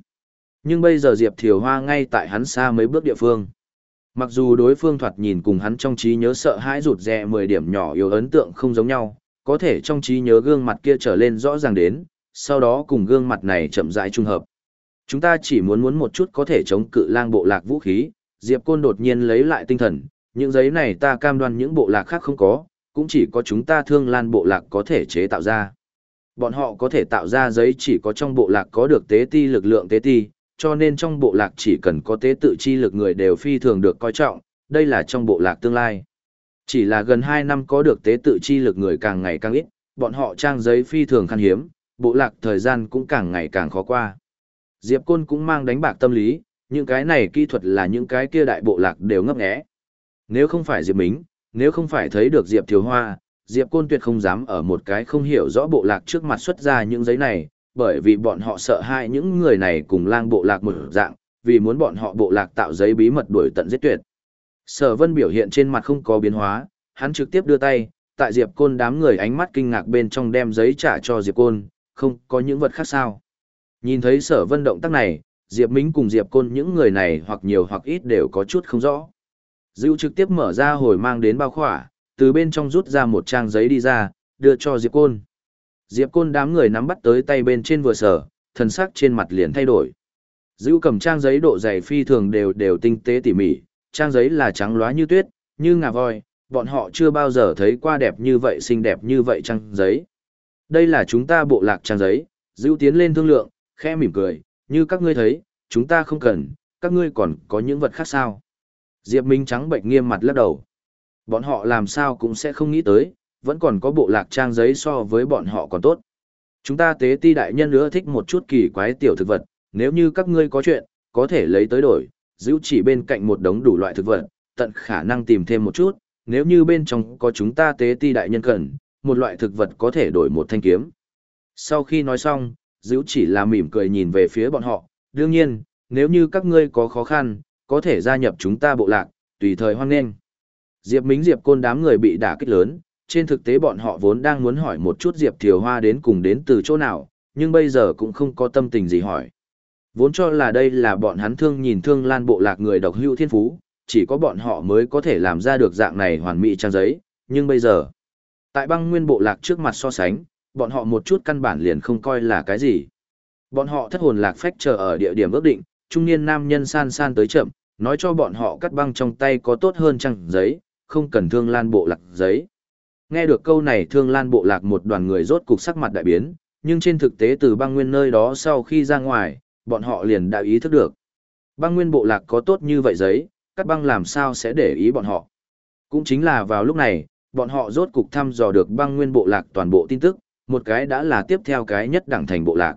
S1: Nhưng bây giờ Diệp Thiều Hoa ngay tại hắn xa mấy bước địa phương. Mặc dù đối phương thoạt nhìn cùng hắn trong trí nhớ sợ hãi rụt rè 10 điểm nhỏ yếu ấn tượng không giống nhau, có thể trong trí nhớ gương mặt kia trở lên rõ ràng đến, sau đó cùng gương mặt này chậm rãi trung hợp. Chúng ta chỉ muốn muốn một chút có thể chống cự lang bộ lạc vũ khí, Diệp Côn đột nhiên lấy lại tinh thần, những giấy này ta cam đoan những bộ lạc khác không có, cũng chỉ có chúng ta thương lan bộ lạc có thể chế tạo ra. Bọn họ có thể tạo ra giấy chỉ có trong bộ lạc có được tế ti lực lượng tế ti, cho nên trong bộ lạc chỉ cần có tế tự chi lực người đều phi thường được coi trọng, đây là trong bộ lạc tương lai. Chỉ là gần 2 năm có được tế tự chi lực người càng ngày càng ít, bọn họ trang giấy phi thường khan hiếm, bộ lạc thời gian cũng càng ngày càng khó qua. Diệp Côn cũng mang đánh bạc tâm lý, những cái này kỹ thuật là những cái kia đại bộ lạc đều ngấp nghé. Nếu không phải Diệp Mính, nếu không phải thấy được Diệp Thiếu Hoa, Diệp Côn tuyệt không dám ở một cái không hiểu rõ bộ lạc trước mặt xuất ra những giấy này, bởi vì bọn họ sợ hãi những người này cùng lang bộ lạc một dạng, vì muốn bọn họ bộ lạc tạo giấy bí mật đuổi tận giết tuyệt. Sở Vân biểu hiện trên mặt không có biến hóa, hắn trực tiếp đưa tay, tại Diệp Côn đám người ánh mắt kinh ngạc bên trong đem giấy trả cho Diệp Côn, không có những vật khác sao. Nhìn thấy Sở Vân động tác này, Diệp Minh cùng Diệp Côn những người này hoặc nhiều hoặc ít đều có chút không rõ. Dữ trực tiếp mở ra hồi mang đến bao khỏa, từ bên trong rút ra một trang giấy đi ra, đưa cho Diệp Côn. Diệp Côn đám người nắm bắt tới tay bên trên vừa sở, thần sắc trên mặt liền thay đổi. Dữ cầm trang giấy độ dày phi thường đều đều tinh tế tỉ mỉ, trang giấy là trắng loá như tuyết, như ngà voi, bọn họ chưa bao giờ thấy qua đẹp như vậy xinh đẹp như vậy trang giấy. Đây là chúng ta bộ lạc trang giấy, Dữu tiến lên thương lượng, khẽ mỉm cười, như các ngươi thấy, chúng ta không cần, các ngươi còn có những vật khác sao. Diệp Minh trắng bệnh nghiêm mặt lắc đầu. Bọn họ làm sao cũng sẽ không nghĩ tới, vẫn còn có bộ lạc trang giấy so với bọn họ còn tốt. Chúng ta tế ti đại nhân nữa thích một chút kỳ quái tiểu thực vật, nếu như các ngươi có chuyện, có thể lấy tới đổi, giữ chỉ bên cạnh một đống đủ loại thực vật, tận khả năng tìm thêm một chút, nếu như bên trong có chúng ta tế ti đại nhân cần, một loại thực vật có thể đổi một thanh kiếm. Sau khi nói xong, giữ chỉ là mỉm cười nhìn về phía bọn họ, đương nhiên, nếu như các ngươi có khó khăn, có thể gia nhập chúng ta bộ lạc, tùy thời hoan nghênh. Diệp Mính Diệp Côn đám người bị đả kích lớn, trên thực tế bọn họ vốn đang muốn hỏi một chút Diệp Thiều Hoa đến cùng đến từ chỗ nào, nhưng bây giờ cũng không có tâm tình gì hỏi. Vốn cho là đây là bọn hắn thương nhìn thương lan bộ lạc người độc hữu thiên phú, chỉ có bọn họ mới có thể làm ra được dạng này hoàn mỹ trang giấy, nhưng bây giờ, tại băng nguyên bộ lạc trước mặt so sánh, bọn họ một chút căn bản liền không coi là cái gì. Bọn họ thất hồn lạc phách chờ ở địa điểm ước định, trung niên nam nhân san san tới chậm, nói cho bọn họ cắt băng trong tay có tốt hơn trang giấy, không cần thương lan bộ lạc giấy. Nghe được câu này thương lan bộ lạc một đoàn người rốt cục sắc mặt đại biến, nhưng trên thực tế từ băng nguyên nơi đó sau khi ra ngoài, bọn họ liền đã ý thức được. Băng nguyên bộ lạc có tốt như vậy giấy, cắt băng làm sao sẽ để ý bọn họ. Cũng chính là vào lúc này, bọn họ rốt cục thăm dò được băng nguyên bộ lạc toàn bộ tin tức, một cái đã là tiếp theo cái nhất đẳng thành bộ lạc.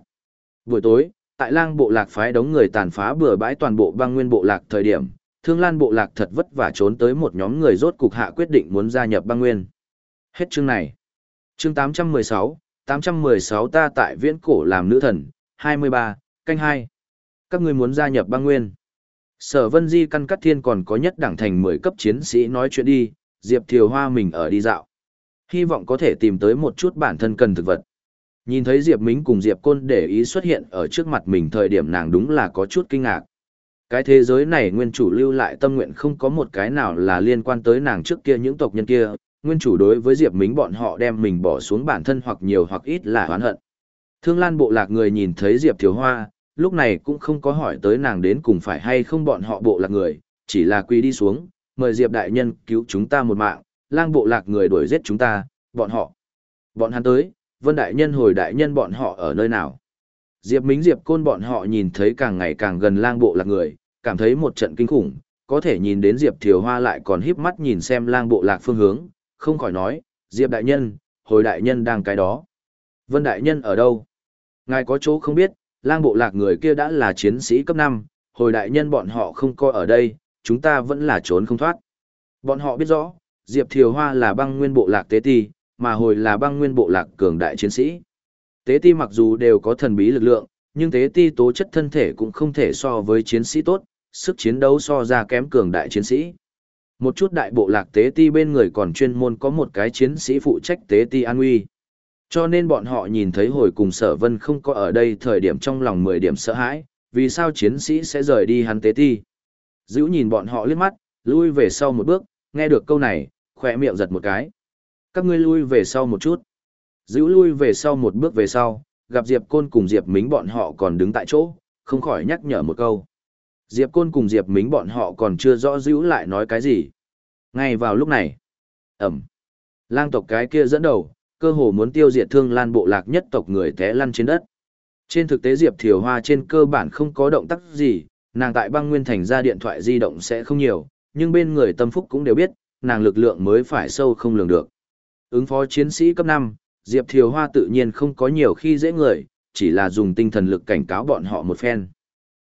S1: Buổi tối, tại lang bộ lạc phái đống người tàn phá bừa bãi toàn bộ băng nguyên bộ lạc thời điểm, thương lan bộ lạc thật vất vả trốn tới một nhóm người rốt cục hạ quyết định muốn gia nhập băng nguyên. Hết chương này. Chương 816, 816 ta tại viễn cổ làm nữ thần, 23, canh hai, Các ngươi muốn gia nhập băng nguyên. Sở Vân Di căn cắt thiên còn có nhất đẳng thành 10 cấp chiến sĩ nói chuyện đi, Diệp Thiều Hoa mình ở đi dạo. Hy vọng có thể tìm tới một chút bản thân cần thực vật. Nhìn thấy Diệp Mính cùng Diệp Côn để ý xuất hiện ở trước mặt mình thời điểm nàng đúng là có chút kinh ngạc. Cái thế giới này nguyên chủ lưu lại tâm nguyện không có một cái nào là liên quan tới nàng trước kia những tộc nhân kia, nguyên chủ đối với Diệp Mính bọn họ đem mình bỏ xuống bản thân hoặc nhiều hoặc ít là oán hận. Thương Lan bộ lạc người nhìn thấy Diệp thiều Hoa, lúc này cũng không có hỏi tới nàng đến cùng phải hay không bọn họ bộ lạc người, chỉ là quỳ đi xuống, mời Diệp đại nhân cứu chúng ta một mạng, lang bộ lạc người đuổi giết chúng ta, bọn họ. Bọn hắn tới, Vân đại nhân hồi đại nhân bọn họ ở nơi nào? Diệp Mính Diệp Côn bọn họ nhìn thấy càng ngày càng gần lang bộ lạc người, cảm thấy một trận kinh khủng, có thể nhìn đến Diệp Thiều Hoa lại còn híp mắt nhìn xem lang bộ lạc phương hướng, không khỏi nói, Diệp đại nhân, hồi đại nhân đang cái đó. Vân đại nhân ở đâu? Ngài có chỗ không biết, lang bộ lạc người kia đã là chiến sĩ cấp 5, hồi đại nhân bọn họ không coi ở đây, chúng ta vẫn là trốn không thoát. Bọn họ biết rõ, Diệp Thiều Hoa là băng nguyên bộ lạc tế ti, mà hồi là băng nguyên bộ lạc cường đại chiến sĩ. Tế ti mặc dù đều có thần bí lực lượng, nhưng tế ti tố chất thân thể cũng không thể so với chiến sĩ tốt, sức chiến đấu so ra kém cường đại chiến sĩ. Một chút đại bộ lạc tế ti bên người còn chuyên môn có một cái chiến sĩ phụ trách tế ti an nguy. Cho nên bọn họ nhìn thấy hồi cùng sở vân không có ở đây thời điểm trong lòng 10 điểm sợ hãi, vì sao chiến sĩ sẽ rời đi hắn tế ti. Dữ nhìn bọn họ liếc mắt, lui về sau một bước, nghe được câu này, khỏe miệng giật một cái. Các ngươi lui về sau một chút. Dữ lui về sau một bước về sau, gặp Diệp Côn cùng Diệp Mính bọn họ còn đứng tại chỗ, không khỏi nhắc nhở một câu. Diệp Côn cùng Diệp Mính bọn họ còn chưa rõ dữ lại nói cái gì. Ngay vào lúc này, ẩm, lang tộc cái kia dẫn đầu, cơ hồ muốn tiêu diệt thương lan bộ lạc nhất tộc người té lăn trên đất. Trên thực tế Diệp Thiều Hoa trên cơ bản không có động tác gì, nàng tại băng nguyên thành ra điện thoại di động sẽ không nhiều, nhưng bên người tâm phúc cũng đều biết, nàng lực lượng mới phải sâu không lường được. Ứng phó chiến sĩ cấp 5, Diệp Thiều Hoa tự nhiên không có nhiều khi dễ người, chỉ là dùng tinh thần lực cảnh cáo bọn họ một phen.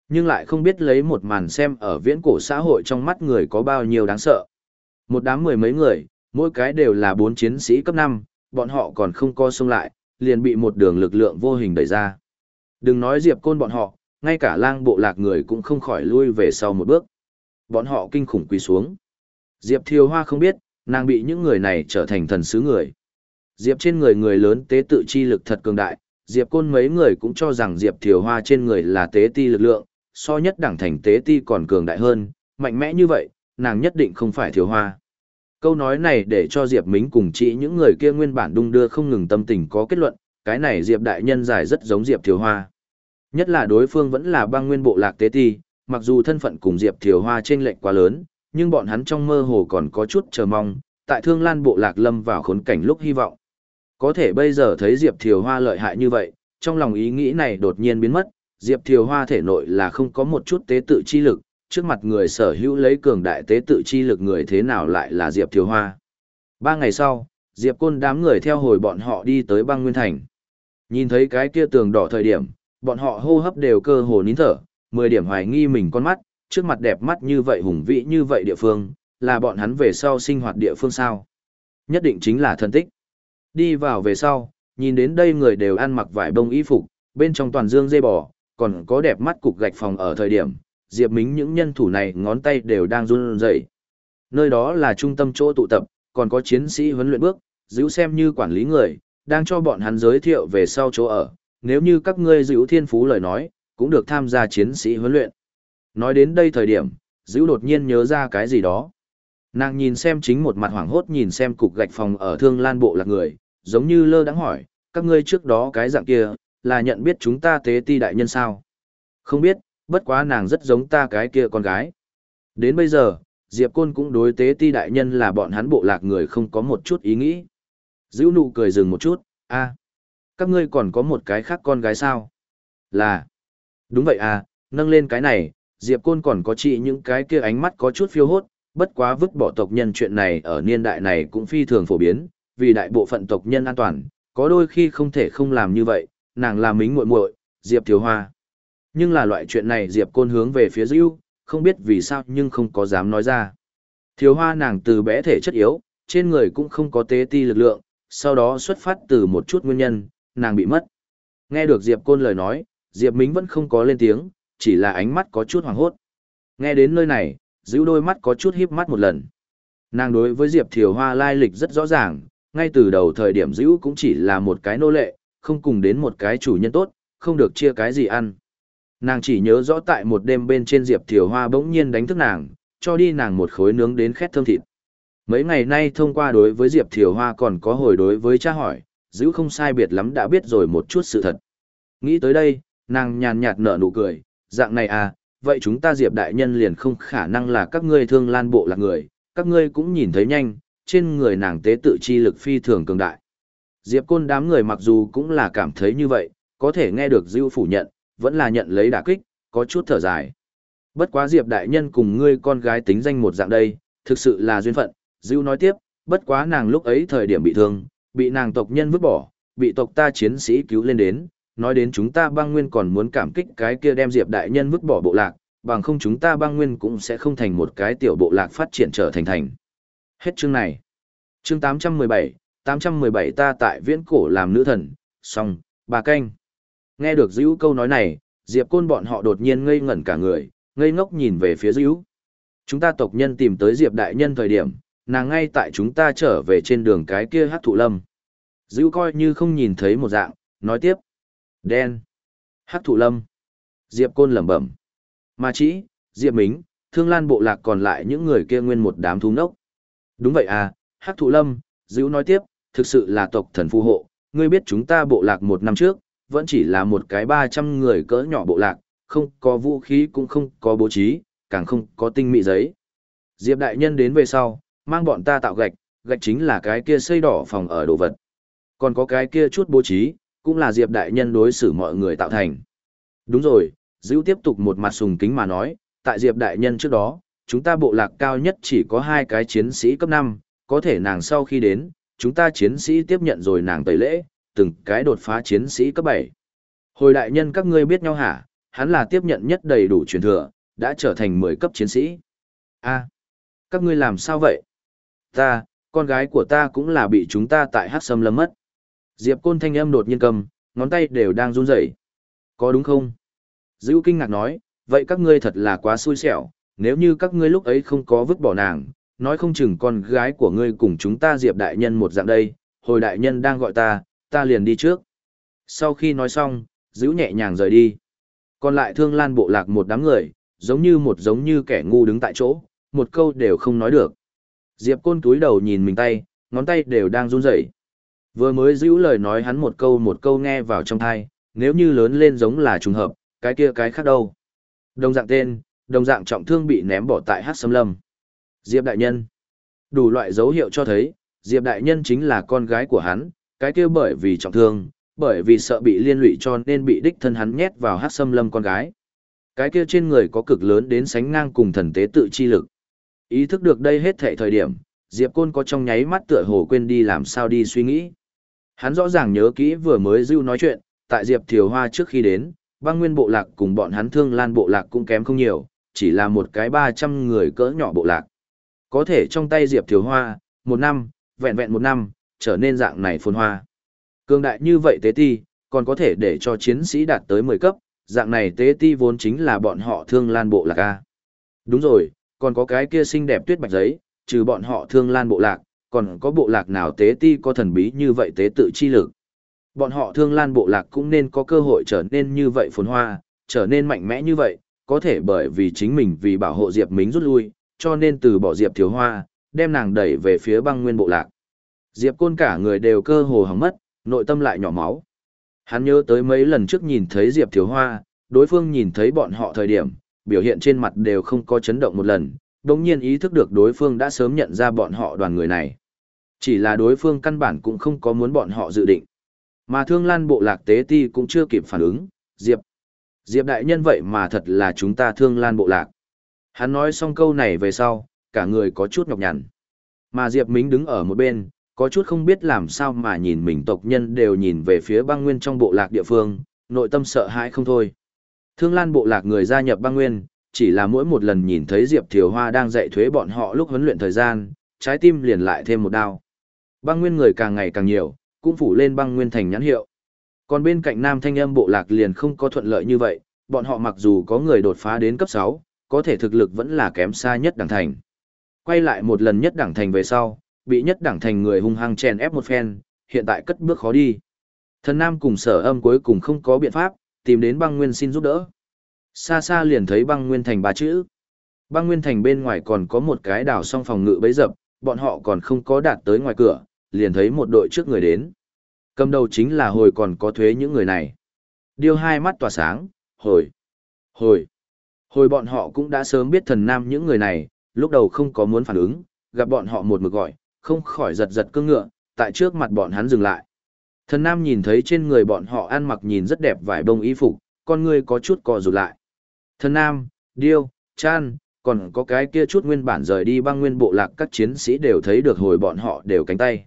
S1: Nhưng lại không biết lấy một màn xem ở viễn cổ xã hội trong mắt người có bao nhiêu đáng sợ. Một đám mười mấy người, mỗi cái đều là bốn chiến sĩ cấp 5, bọn họ còn không co xông lại, liền bị một đường lực lượng vô hình đẩy ra. Đừng nói Diệp Côn bọn họ, ngay cả lang bộ lạc người cũng không khỏi lui về sau một bước. Bọn họ kinh khủng quỳ xuống. Diệp Thiều Hoa không biết, nàng bị những người này trở thành thần sứ người. Diệp trên người người lớn tế tự chi lực thật cường đại, Diệp Côn mấy người cũng cho rằng Diệp Thiều Hoa trên người là tế ti lực lượng, so nhất đẳng thành tế ti còn cường đại hơn, mạnh mẽ như vậy, nàng nhất định không phải Thiều Hoa. Câu nói này để cho Diệp Mính cùng chị những người kia nguyên bản đung đưa không ngừng tâm tình có kết luận, cái này Diệp đại nhân giải rất giống Diệp Thiều Hoa. Nhất là đối phương vẫn là băng nguyên bộ lạc tế ti, mặc dù thân phận cùng Diệp Thiều Hoa trên lệch quá lớn, nhưng bọn hắn trong mơ hồ còn có chút chờ mong, tại Thương Lan bộ lạc lâm vào khốn cảnh lúc hy vọng. Có thể bây giờ thấy Diệp Thiều Hoa lợi hại như vậy, trong lòng ý nghĩ này đột nhiên biến mất, Diệp Thiều Hoa thể nội là không có một chút tế tự chi lực, trước mặt người sở hữu lấy cường đại tế tự chi lực người thế nào lại là Diệp Thiều Hoa. Ba ngày sau, Diệp Côn đám người theo hồi bọn họ đi tới băng Nguyên Thành. Nhìn thấy cái kia tường đỏ thời điểm, bọn họ hô hấp đều cơ hồ nín thở, mười điểm hoài nghi mình con mắt, trước mặt đẹp mắt như vậy hùng vĩ như vậy địa phương, là bọn hắn về sau sinh hoạt địa phương sao. Nhất định chính là thân tích. Đi vào về sau, nhìn đến đây người đều ăn mặc vải bông y phục, bên trong toàn dương dây bò, còn có đẹp mắt cục gạch phòng ở thời điểm, Diệp Mính những nhân thủ này ngón tay đều đang run rẩy. Nơi đó là trung tâm chỗ tụ tập, còn có chiến sĩ huấn luyện bước, giữ xem như quản lý người, đang cho bọn hắn giới thiệu về sau chỗ ở, nếu như các ngươi giữ thiên phú lời nói, cũng được tham gia chiến sĩ huấn luyện. Nói đến đây thời điểm, giữ đột nhiên nhớ ra cái gì đó. Nàng nhìn xem chính một mặt hoảng hốt nhìn xem cục gạch phòng ở thương lan bộ lạc người, giống như lơ đắng hỏi, các ngươi trước đó cái dạng kia, là nhận biết chúng ta tế ti đại nhân sao? Không biết, bất quá nàng rất giống ta cái kia con gái. Đến bây giờ, Diệp Côn cũng đối tế ti đại nhân là bọn hắn bộ lạc người không có một chút ý nghĩ. Dữ nụ cười dừng một chút, a các ngươi còn có một cái khác con gái sao? Là, đúng vậy à, nâng lên cái này, Diệp Côn còn có chị những cái kia ánh mắt có chút phiêu hốt, bất quá vứt bỏ tộc nhân chuyện này ở niên đại này cũng phi thường phổ biến, vì đại bộ phận tộc nhân an toàn, có đôi khi không thể không làm như vậy, nàng là mính muội muội, Diệp Thiếu Hoa. Nhưng là loại chuyện này Diệp Côn hướng về phía Dữu, không biết vì sao nhưng không có dám nói ra. Thiếu Hoa nàng từ bé thể chất yếu, trên người cũng không có tế ti lực lượng, sau đó xuất phát từ một chút nguyên nhân, nàng bị mất. Nghe được Diệp Côn lời nói, Diệp Mính vẫn không có lên tiếng, chỉ là ánh mắt có chút hoàng hốt. Nghe đến nơi này, giữ đôi mắt có chút híp mắt một lần. Nàng đối với Diệp Thiều Hoa lai lịch rất rõ ràng, ngay từ đầu thời điểm giữ cũng chỉ là một cái nô lệ, không cùng đến một cái chủ nhân tốt, không được chia cái gì ăn. Nàng chỉ nhớ rõ tại một đêm bên trên Diệp Thiều Hoa bỗng nhiên đánh thức nàng, cho đi nàng một khối nướng đến khét thơm thịt. Mấy ngày nay thông qua đối với Diệp Thiều Hoa còn có hồi đối với cha hỏi, giữ không sai biệt lắm đã biết rồi một chút sự thật. Nghĩ tới đây, nàng nhàn nhạt nở nụ cười, dạng này à, vậy chúng ta Diệp đại nhân liền không khả năng là các ngươi thương lan bộ là người, các ngươi cũng nhìn thấy nhanh, trên người nàng tế tự chi lực phi thường cường đại. Diệp côn đám người mặc dù cũng là cảm thấy như vậy, có thể nghe được Dữ phủ nhận, vẫn là nhận lấy đả kích, có chút thở dài. Bất quá Diệp đại nhân cùng ngươi con gái tính danh một dạng đây, thực sự là duyên phận, Diêu nói tiếp, bất quá nàng lúc ấy thời điểm bị thương, bị nàng tộc nhân vứt bỏ, bị tộc ta chiến sĩ cứu lên đến, nói đến chúng ta băng nguyên còn muốn cảm kích cái kia đem Diệp đại nhân vứt bỏ bộ lạc, bằng không chúng ta băng nguyên cũng sẽ không thành một cái tiểu bộ lạc phát triển trở thành thành. Hết chương này. Chương 817, 817 ta tại viễn cổ làm nữ thần, xong, bà canh. Nghe được Dữu câu nói này, Diệp Côn bọn họ đột nhiên ngây ngẩn cả người, ngây ngốc nhìn về phía Dữu. Chúng ta tộc nhân tìm tới Diệp Đại Nhân thời điểm, nàng ngay tại chúng ta trở về trên đường cái kia hát thụ lâm. Dữu coi như không nhìn thấy một dạng, nói tiếp. Đen. Hát thụ lâm. Diệp Côn lẩm bẩm. Mà chỉ, Diệp Mính, Thương Lan bộ lạc còn lại những người kia nguyên một đám thú nốc. Đúng vậy à, Hắc Thụ Lâm, Dữu nói tiếp, thực sự là tộc thần phù hộ, ngươi biết chúng ta bộ lạc một năm trước, vẫn chỉ là một cái 300 người cỡ nhỏ bộ lạc, không có vũ khí cũng không có bố trí, càng không có tinh mỹ giấy. Diệp đại nhân đến về sau, mang bọn ta tạo gạch, gạch chính là cái kia xây đỏ phòng ở đồ vật. Còn có cái kia chút bố trí, cũng là Diệp đại nhân đối xử mọi người tạo thành. Đúng rồi, Dữu tiếp tục một mặt sùng kính mà nói, tại Diệp đại nhân trước đó, chúng ta bộ lạc cao nhất chỉ có hai cái chiến sĩ cấp 5, có thể nàng sau khi đến, chúng ta chiến sĩ tiếp nhận rồi nàng tẩy lễ, từng cái đột phá chiến sĩ cấp 7. Hồi đại nhân các ngươi biết nhau hả, hắn là tiếp nhận nhất đầy đủ truyền thừa, đã trở thành 10 cấp chiến sĩ. a các ngươi làm sao vậy? Ta, con gái của ta cũng là bị chúng ta tại hát sâm lâm mất. Diệp côn thanh âm đột nhiên cầm, ngón tay đều đang run rẩy. Có đúng không? Dữ kinh ngạc nói, vậy các ngươi thật là quá xui xẻo, nếu như các ngươi lúc ấy không có vứt bỏ nàng, nói không chừng con gái của ngươi cùng chúng ta diệp đại nhân một dạng đây, hồi đại nhân đang gọi ta, ta liền đi trước. Sau khi nói xong, giữ nhẹ nhàng rời đi. Còn lại thương lan bộ lạc một đám người, giống như một giống như kẻ ngu đứng tại chỗ, một câu đều không nói được. Diệp côn túi đầu nhìn mình tay, ngón tay đều đang run rẩy. Vừa mới giữ lời nói hắn một câu một câu nghe vào trong thai, nếu như lớn lên giống là trùng hợp, cái kia cái khác đâu. Đồng dạng tên, đồng dạng trọng thương bị ném bỏ tại hát sâm lâm. Diệp Đại Nhân. Đủ loại dấu hiệu cho thấy, Diệp Đại Nhân chính là con gái của hắn, cái kia bởi vì trọng thương, bởi vì sợ bị liên lụy cho nên bị đích thân hắn nhét vào hát sâm lâm con gái. Cái kia trên người có cực lớn đến sánh ngang cùng thần tế tự chi lực. Ý thức được đây hết thệ thời điểm, Diệp Côn có trong nháy mắt tựa hồ quên đi làm sao đi suy nghĩ. Hắn rõ ràng nhớ kỹ vừa mới dưu nói chuyện, tại Diệp Thiều Hoa trước khi đến, băng nguyên bộ lạc cùng bọn hắn thương lan bộ lạc cũng kém không nhiều, chỉ là một cái 300 người cỡ nhỏ bộ lạc. Có thể trong tay Diệp Thiều Hoa, một năm, vẹn vẹn một năm, trở nên dạng này phồn hoa. Cương đại như vậy tế ti, còn có thể để cho chiến sĩ đạt tới 10 cấp, dạng này tế ti vốn chính là bọn họ thương lan bộ lạc A. Đúng rồi, còn có cái kia xinh đẹp tuyết bạch giấy, trừ bọn họ thương lan bộ lạc, còn có bộ lạc nào tế ti có thần bí như vậy tế tự chi lực. Bọn họ thương lan bộ lạc cũng nên có cơ hội trở nên như vậy phồn hoa, trở nên mạnh mẽ như vậy, có thể bởi vì chính mình vì bảo hộ Diệp Mính rút lui, cho nên từ bỏ Diệp Thiếu Hoa, đem nàng đẩy về phía băng nguyên bộ lạc. Diệp Côn cả người đều cơ hồ hỏng mất, nội tâm lại nhỏ máu. Hắn nhớ tới mấy lần trước nhìn thấy Diệp Thiếu Hoa, đối phương nhìn thấy bọn họ thời điểm, biểu hiện trên mặt đều không có chấn động một lần, đồng nhiên ý thức được đối phương đã sớm nhận ra bọn họ đoàn người này. Chỉ là đối phương căn bản cũng không có muốn bọn họ dự định. Mà thương lan bộ lạc tế ti cũng chưa kịp phản ứng, Diệp. Diệp đại nhân vậy mà thật là chúng ta thương lan bộ lạc. Hắn nói xong câu này về sau, cả người có chút nhọc nhằn. Mà Diệp Mính đứng ở một bên, có chút không biết làm sao mà nhìn mình tộc nhân đều nhìn về phía băng nguyên trong bộ lạc địa phương, nội tâm sợ hãi không thôi. Thương lan bộ lạc người gia nhập băng nguyên, chỉ là mỗi một lần nhìn thấy Diệp Thiều Hoa đang dạy thuế bọn họ lúc huấn luyện thời gian, trái tim liền lại thêm một đao. Băng nguyên người càng ngày càng nhiều, cũng phủ lên băng nguyên thành nhãn hiệu. Còn bên cạnh Nam Thanh Âm bộ lạc liền không có thuận lợi như vậy, bọn họ mặc dù có người đột phá đến cấp 6, có thể thực lực vẫn là kém xa nhất đẳng thành. Quay lại một lần nhất đẳng thành về sau, bị nhất đẳng thành người hung hăng chèn ép một phen, hiện tại cất bước khó đi. Thần Nam cùng sở âm cuối cùng không có biện pháp, tìm đến băng nguyên xin giúp đỡ. Xa xa liền thấy băng nguyên thành ba chữ. Băng nguyên thành bên ngoài còn có một cái đảo song phòng ngự bấy dập, bọn họ còn không có đạt tới ngoài cửa, liền thấy một đội trước người đến. Cầm đầu chính là hồi còn có thuế những người này. Điêu hai mắt tỏa sáng, hồi, hồi. Hồi bọn họ cũng đã sớm biết thần nam những người này, lúc đầu không có muốn phản ứng, gặp bọn họ một mực gọi, không khỏi giật giật cương ngựa, tại trước mặt bọn hắn dừng lại. Thần nam nhìn thấy trên người bọn họ ăn mặc nhìn rất đẹp vải bông y phục, con người có chút co rụt lại. Thần nam, điêu, chan, còn có cái kia chút nguyên bản rời đi băng nguyên bộ lạc các chiến sĩ đều thấy được hồi bọn họ đều cánh tay.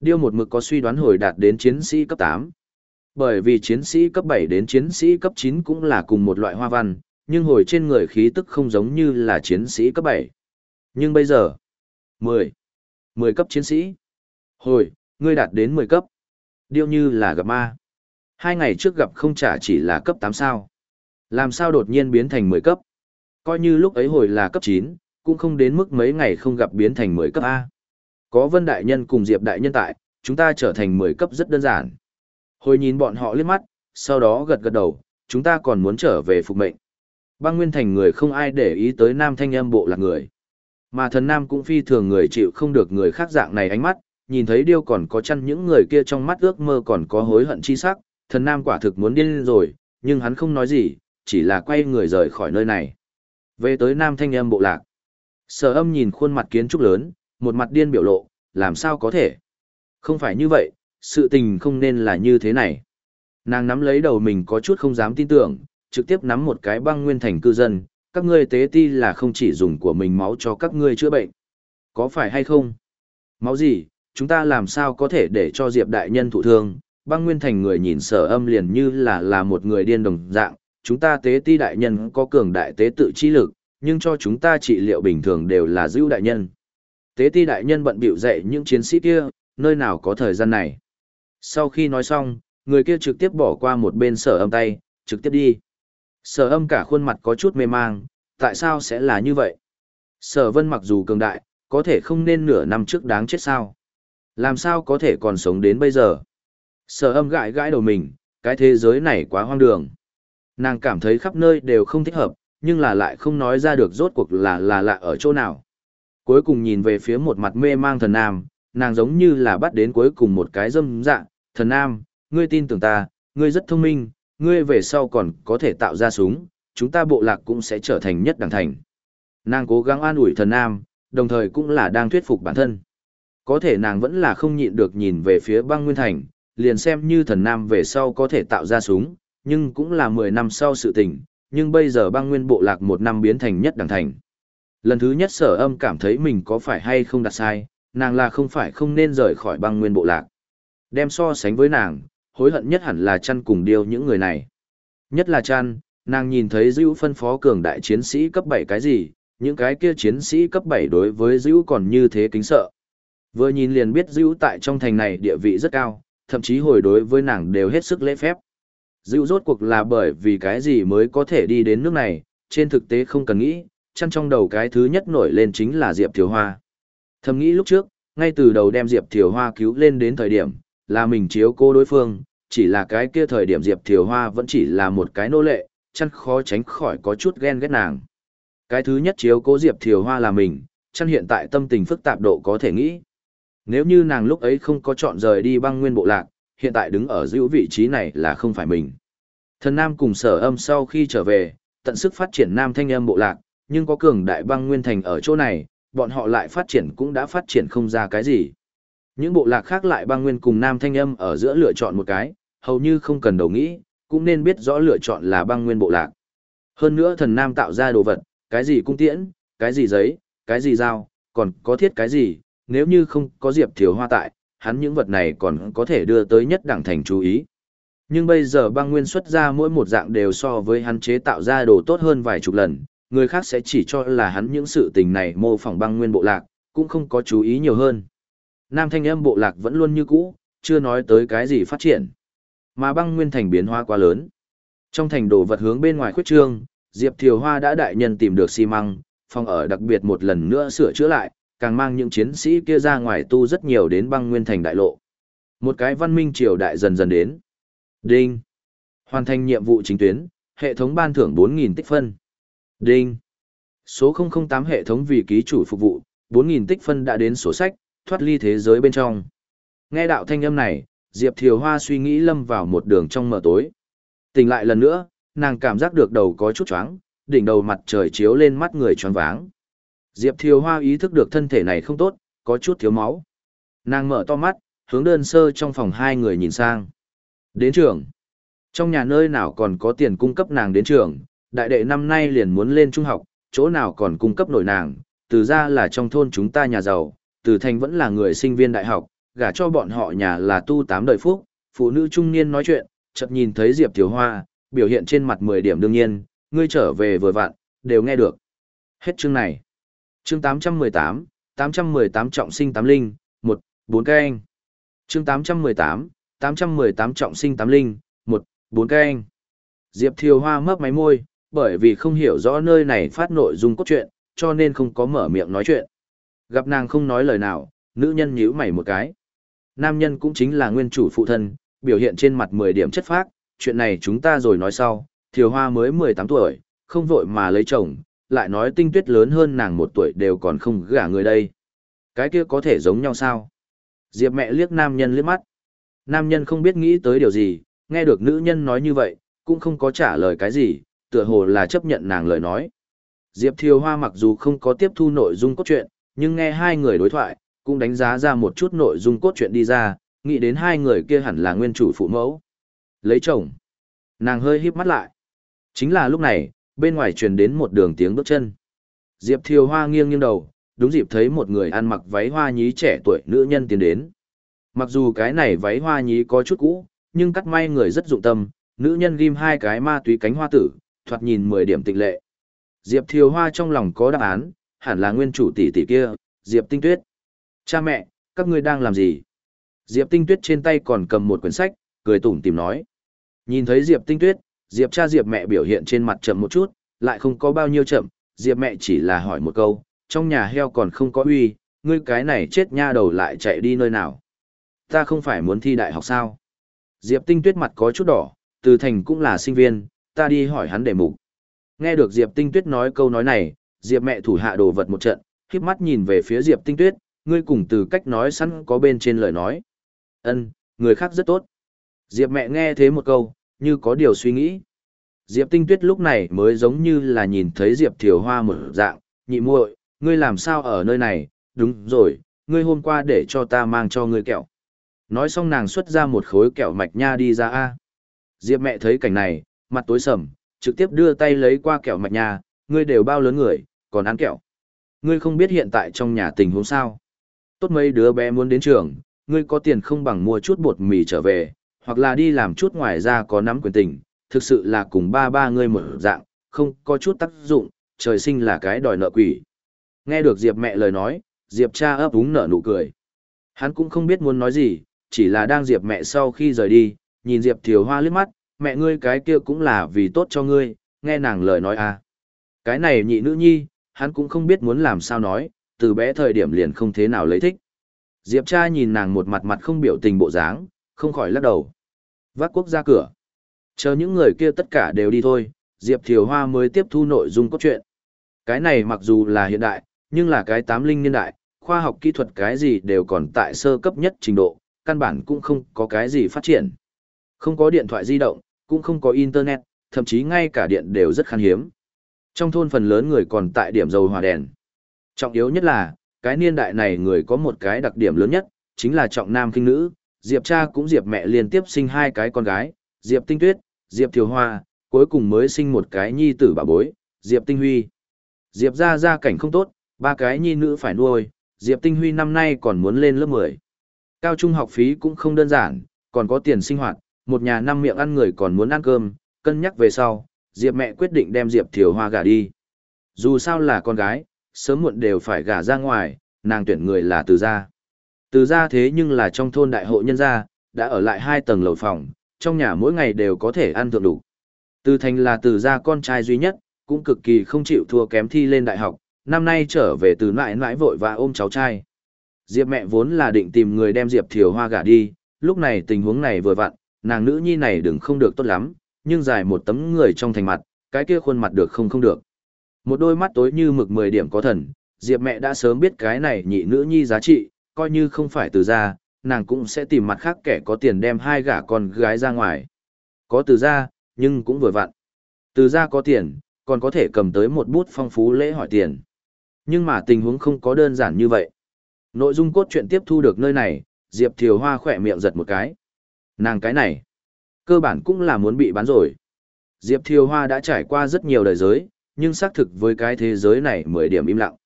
S1: Điêu một mực có suy đoán hồi đạt đến chiến sĩ cấp 8. Bởi vì chiến sĩ cấp 7 đến chiến sĩ cấp 9 cũng là cùng một loại hoa văn, nhưng hồi trên người khí tức không giống như là chiến sĩ cấp 7. Nhưng bây giờ, 10, 10 cấp chiến sĩ. Hồi, Ngươi đạt đến 10 cấp. Điêu như là gặp ma. Hai ngày trước gặp không trả chỉ là cấp 8 sao. Làm sao đột nhiên biến thành 10 cấp? Coi như lúc ấy hồi là cấp 9, cũng không đến mức mấy ngày không gặp biến thành 10 cấp A. Có Vân Đại Nhân cùng Diệp Đại Nhân tại, chúng ta trở thành 10 cấp rất đơn giản. Hồi nhìn bọn họ liếc mắt, sau đó gật gật đầu, chúng ta còn muốn trở về phục mệnh. Băng Nguyên Thành người không ai để ý tới Nam Thanh âm bộ là người. Mà thần Nam cũng phi thường người chịu không được người khác dạng này ánh mắt, nhìn thấy điêu còn có chăn những người kia trong mắt ước mơ còn có hối hận chi sắc, thần Nam quả thực muốn điên rồi, nhưng hắn không nói gì, chỉ là quay người rời khỏi nơi này. Về tới Nam Thanh âm bộ lạc. Sở âm nhìn khuôn mặt kiến trúc lớn, một mặt điên biểu lộ, làm sao có thể? Không phải như vậy, sự tình không nên là như thế này. Nàng nắm lấy đầu mình có chút không dám tin tưởng, trực tiếp nắm một cái băng nguyên thành cư dân, các ngươi tế ti là không chỉ dùng của mình máu cho các ngươi chữa bệnh. Có phải hay không? Máu gì, chúng ta làm sao có thể để cho Diệp đại nhân thụ thương? Băng nguyên thành người nhìn sở âm liền như là là một người điên đồng dạng, chúng ta tế ti đại nhân có cường đại tế tự chi lực, nhưng cho chúng ta trị liệu bình thường đều là dữ đại nhân. Tế ti đại nhân bận bịu dạy những chiến sĩ kia, nơi nào có thời gian này. Sau khi nói xong, người kia trực tiếp bỏ qua một bên sở âm tay, trực tiếp đi. Sở âm cả khuôn mặt có chút mê mang, tại sao sẽ là như vậy? Sở vân mặc dù cường đại, có thể không nên nửa năm trước đáng chết sao? Làm sao có thể còn sống đến bây giờ? Sở âm gãi gãi đầu mình, cái thế giới này quá hoang đường. Nàng cảm thấy khắp nơi đều không thích hợp, nhưng là lại không nói ra được rốt cuộc là là lạ ở chỗ nào. Cuối cùng nhìn về phía một mặt mê mang thần nam, nàng giống như là bắt đến cuối cùng một cái dâm dạ, thần nam, ngươi tin tưởng ta, ngươi rất thông minh, ngươi về sau còn có thể tạo ra súng, chúng ta bộ lạc cũng sẽ trở thành nhất đẳng thành. Nàng cố gắng an ủi thần nam, đồng thời cũng là đang thuyết phục bản thân. Có thể nàng vẫn là không nhịn được nhìn về phía băng nguyên thành, liền xem như thần nam về sau có thể tạo ra súng, nhưng cũng là 10 năm sau sự tình, nhưng bây giờ băng nguyên bộ lạc một năm biến thành nhất đẳng thành. Lần thứ nhất sở âm cảm thấy mình có phải hay không đặt sai, nàng là không phải không nên rời khỏi băng nguyên bộ lạc. Đem so sánh với nàng, hối hận nhất hẳn là chăn cùng điều những người này. Nhất là chăn, nàng nhìn thấy dữ phân phó cường đại chiến sĩ cấp 7 cái gì, những cái kia chiến sĩ cấp 7 đối với dữ còn như thế kính sợ. Vừa nhìn liền biết dữ tại trong thành này địa vị rất cao, thậm chí hồi đối với nàng đều hết sức lễ phép. Dữ rốt cuộc là bởi vì cái gì mới có thể đi đến nước này, trên thực tế không cần nghĩ, chăn trong đầu cái thứ nhất nổi lên chính là Diệp Thiều Hoa. Thầm nghĩ lúc trước, ngay từ đầu đem Diệp Thiều Hoa cứu lên đến thời điểm, là mình chiếu cô đối phương, chỉ là cái kia thời điểm Diệp Thiều Hoa vẫn chỉ là một cái nô lệ, chăn khó tránh khỏi có chút ghen ghét nàng. Cái thứ nhất chiếu cố Diệp Thiều Hoa là mình, chăn hiện tại tâm tình phức tạp độ có thể nghĩ. Nếu như nàng lúc ấy không có chọn rời đi băng nguyên bộ lạc, hiện tại đứng ở giữ vị trí này là không phải mình. Thần Nam cùng sở âm sau khi trở về, tận sức phát triển Nam thanh âm bộ lạc, nhưng có cường đại băng nguyên thành ở chỗ này, bọn họ lại phát triển cũng đã phát triển không ra cái gì. Những bộ lạc khác lại băng nguyên cùng Nam thanh âm ở giữa lựa chọn một cái, hầu như không cần đầu nghĩ, cũng nên biết rõ lựa chọn là băng nguyên bộ lạc. Hơn nữa thần Nam tạo ra đồ vật, cái gì cung tiễn, cái gì giấy, cái gì dao, còn có thiết cái gì, nếu như không có Diệp Thiều Hoa tại, hắn những vật này còn có thể đưa tới nhất đẳng thành chú ý. Nhưng bây giờ băng nguyên xuất ra mỗi một dạng đều so với hắn chế tạo ra đồ tốt hơn vài chục lần, người khác sẽ chỉ cho là hắn những sự tình này mô phỏng băng nguyên bộ lạc, cũng không có chú ý nhiều hơn. Nam thanh âm bộ lạc vẫn luôn như cũ, chưa nói tới cái gì phát triển. Mà băng nguyên thành biến hóa quá lớn. Trong thành đồ vật hướng bên ngoài khuyết trương, Diệp Thiều Hoa đã đại nhân tìm được xi măng, phòng ở đặc biệt một lần nữa sửa chữa lại, càng mang những chiến sĩ kia ra ngoài tu rất nhiều đến băng nguyên thành đại lộ. Một cái văn minh triều đại dần dần đến. Đinh. Hoàn thành nhiệm vụ chính tuyến, hệ thống ban thưởng 4.000 tích phân. Đinh. Số 008 hệ thống vì ký chủ phục vụ, 4.000 tích phân đã đến sổ sách, thoát ly thế giới bên trong. Nghe đạo thanh âm này, Diệp Thiều Hoa suy nghĩ lâm vào một đường trong mờ tối. Tỉnh lại lần nữa, nàng cảm giác được đầu có chút chóng, đỉnh đầu mặt trời chiếu lên mắt người choáng váng. Diệp Thiều Hoa ý thức được thân thể này không tốt, có chút thiếu máu. Nàng mở to mắt, hướng đơn sơ trong phòng hai người nhìn sang. Đến trường. Trong nhà nơi nào còn có tiền cung cấp nàng đến trường, đại đệ năm nay liền muốn lên trung học, chỗ nào còn cung cấp nổi nàng, từ ra là trong thôn chúng ta nhà giàu, từ thành vẫn là người sinh viên đại học, gả cho bọn họ nhà là tu tám đời phúc, phụ nữ trung niên nói chuyện, chợt nhìn thấy Diệp Tiểu Hoa, biểu hiện trên mặt 10 điểm đương nhiên, ngươi trở về vừa vặn, đều nghe được. Hết chương này. Chương 818, 818 trọng sinh tám linh, 1, 4 cái anh. chương 818, 818 trọng sinh tám linh, một bốn cái anh. Diệp Thiều Hoa mấp máy môi, bởi vì không hiểu rõ nơi này phát nội dung cốt truyện, cho nên không có mở miệng nói chuyện. Gặp nàng không nói lời nào, nữ nhân nhíu mày một cái. Nam nhân cũng chính là nguyên chủ phụ thân, biểu hiện trên mặt 10 điểm chất phác, chuyện này chúng ta rồi nói sau, Thiều Hoa mới 18 tuổi, không vội mà lấy chồng, lại nói tinh tuyết lớn hơn nàng một tuổi đều còn không gả người đây. Cái kia có thể giống nhau sao? Diệp mẹ liếc nam nhân liếc mắt. Nam nhân không biết nghĩ tới điều gì, nghe được nữ nhân nói như vậy, cũng không có trả lời cái gì, tựa hồ là chấp nhận nàng lời nói. Diệp Thiều Hoa mặc dù không có tiếp thu nội dung cốt truyện, nhưng nghe hai người đối thoại, cũng đánh giá ra một chút nội dung cốt truyện đi ra, nghĩ đến hai người kia hẳn là nguyên chủ phụ mẫu. Lấy chồng. Nàng hơi híp mắt lại. Chính là lúc này, bên ngoài truyền đến một đường tiếng bước chân. Diệp Thiều Hoa nghiêng nghiêng đầu, đúng dịp thấy một người ăn mặc váy hoa nhí trẻ tuổi nữ nhân tiến đến. Mặc dù cái này váy hoa nhí có chút cũ, nhưng cắt may người rất dụng tâm, nữ nhân ghim hai cái ma túy cánh hoa tử, thoạt nhìn 10 điểm tịch lệ. Diệp Thiều Hoa trong lòng có đáp án, hẳn là nguyên chủ tỷ tỷ kia, Diệp Tinh Tuyết. Cha mẹ, các ngươi đang làm gì? Diệp Tinh Tuyết trên tay còn cầm một quyển sách, cười tủm tìm nói. Nhìn thấy Diệp Tinh Tuyết, Diệp cha Diệp mẹ biểu hiện trên mặt chậm một chút, lại không có bao nhiêu chậm, Diệp mẹ chỉ là hỏi một câu, trong nhà heo còn không có uy, ngươi cái này chết nha đầu lại chạy đi nơi nào. Ta không phải muốn thi đại học sao? Diệp Tinh Tuyết mặt có chút đỏ, từ thành cũng là sinh viên, ta đi hỏi hắn đề mục. Nghe được Diệp Tinh Tuyết nói câu nói này, Diệp mẹ thủ hạ đồ vật một trận, khiếp mắt nhìn về phía Diệp Tinh Tuyết, ngươi cùng từ cách nói sẵn có bên trên lời nói. Ân, người khác rất tốt. Diệp mẹ nghe thế một câu, như có điều suy nghĩ. Diệp Tinh Tuyết lúc này mới giống như là nhìn thấy Diệp Thiều Hoa một dạng, nhị muội, ngươi làm sao ở nơi này, đúng rồi, ngươi hôm qua để cho ta mang cho ngươi kẹo. Nói xong nàng xuất ra một khối kẹo mạch nha đi ra a. Diệp mẹ thấy cảnh này, mặt tối sầm, trực tiếp đưa tay lấy qua kẹo mạch nha, ngươi đều bao lớn người, còn ăn kẹo. Ngươi không biết hiện tại trong nhà tình huống sao. Tốt mấy đứa bé muốn đến trường, ngươi có tiền không bằng mua chút bột mì trở về, hoặc là đi làm chút ngoài ra có nắm quyền tình, thực sự là cùng ba ba ngươi một dạng, không có chút tác dụng, trời sinh là cái đòi nợ quỷ. Nghe được Diệp mẹ lời nói, Diệp cha ấp úng nở nụ cười. Hắn cũng không biết muốn nói gì, chỉ là đang Diệp mẹ sau khi rời đi, nhìn Diệp Thiều Hoa liếc mắt, mẹ ngươi cái kia cũng là vì tốt cho ngươi, nghe nàng lời nói à. Cái này nhị nữ nhi, hắn cũng không biết muốn làm sao nói, từ bé thời điểm liền không thế nào lấy thích. Diệp cha nhìn nàng một mặt mặt không biểu tình bộ dáng, không khỏi lắc đầu. Vác quốc ra cửa. Chờ những người kia tất cả đều đi thôi, Diệp Thiều Hoa mới tiếp thu nội dung cốt truyện. Cái này mặc dù là hiện đại, nhưng là cái tám linh niên đại, khoa học kỹ thuật cái gì đều còn tại sơ cấp nhất trình độ, căn bản cũng không có cái gì phát triển. Không có điện thoại di động, cũng không có internet, thậm chí ngay cả điện đều rất khan hiếm. Trong thôn phần lớn người còn tại điểm dầu hỏa đèn. Trọng yếu nhất là, cái niên đại này người có một cái đặc điểm lớn nhất, chính là trọng nam kinh nữ, Diệp cha cũng Diệp mẹ liên tiếp sinh hai cái con gái, Diệp Tinh Tuyết, Diệp Thiều Hoa, cuối cùng mới sinh một cái nhi tử bà bối, Diệp Tinh Huy. Diệp ra gia cảnh không tốt, ba cái nhi nữ phải nuôi, Diệp Tinh Huy năm nay còn muốn lên lớp 10. Cao trung học phí cũng không đơn giản, còn có tiền sinh hoạt, một nhà năm miệng ăn người còn muốn ăn cơm, cân nhắc về sau, Diệp mẹ quyết định đem Diệp Thiều Hoa gả đi. Dù sao là con gái, sớm muộn đều phải gả ra ngoài, nàng tuyển người là từ gia. Từ gia thế nhưng là trong thôn đại hộ nhân gia, đã ở lại hai tầng lầu phòng, trong nhà mỗi ngày đều có thể ăn thượng đủ. Từ thành là từ gia con trai duy nhất, cũng cực kỳ không chịu thua kém thi lên đại học, năm nay trở về từ nãi nãi vội và ôm cháu trai. Diệp mẹ vốn là định tìm người đem Diệp Thiều Hoa gả đi, lúc này tình huống này vừa vặn, nàng nữ nhi này đừng không được tốt lắm, nhưng dài một tấm người trong thành mặt, cái kia khuôn mặt được không không được. Một đôi mắt tối như mực 10 điểm có thần, Diệp mẹ đã sớm biết cái này nhị nữ nhi giá trị, coi như không phải từ ra, nàng cũng sẽ tìm mặt khác kẻ có tiền đem hai gả con gái ra ngoài. Có từ ra, nhưng cũng vừa vặn. Từ ra có tiền, còn có thể cầm tới một bút phong phú lễ hỏi tiền. Nhưng mà tình huống không có đơn giản như vậy. Nội dung cốt truyện tiếp thu được nơi này, Diệp Thiều Hoa khỏe miệng giật một cái. Nàng cái này, cơ bản cũng là muốn bị bán rồi. Diệp Thiều Hoa đã trải qua rất nhiều đời giới, nhưng xác thực với cái thế giới này mười điểm im lặng.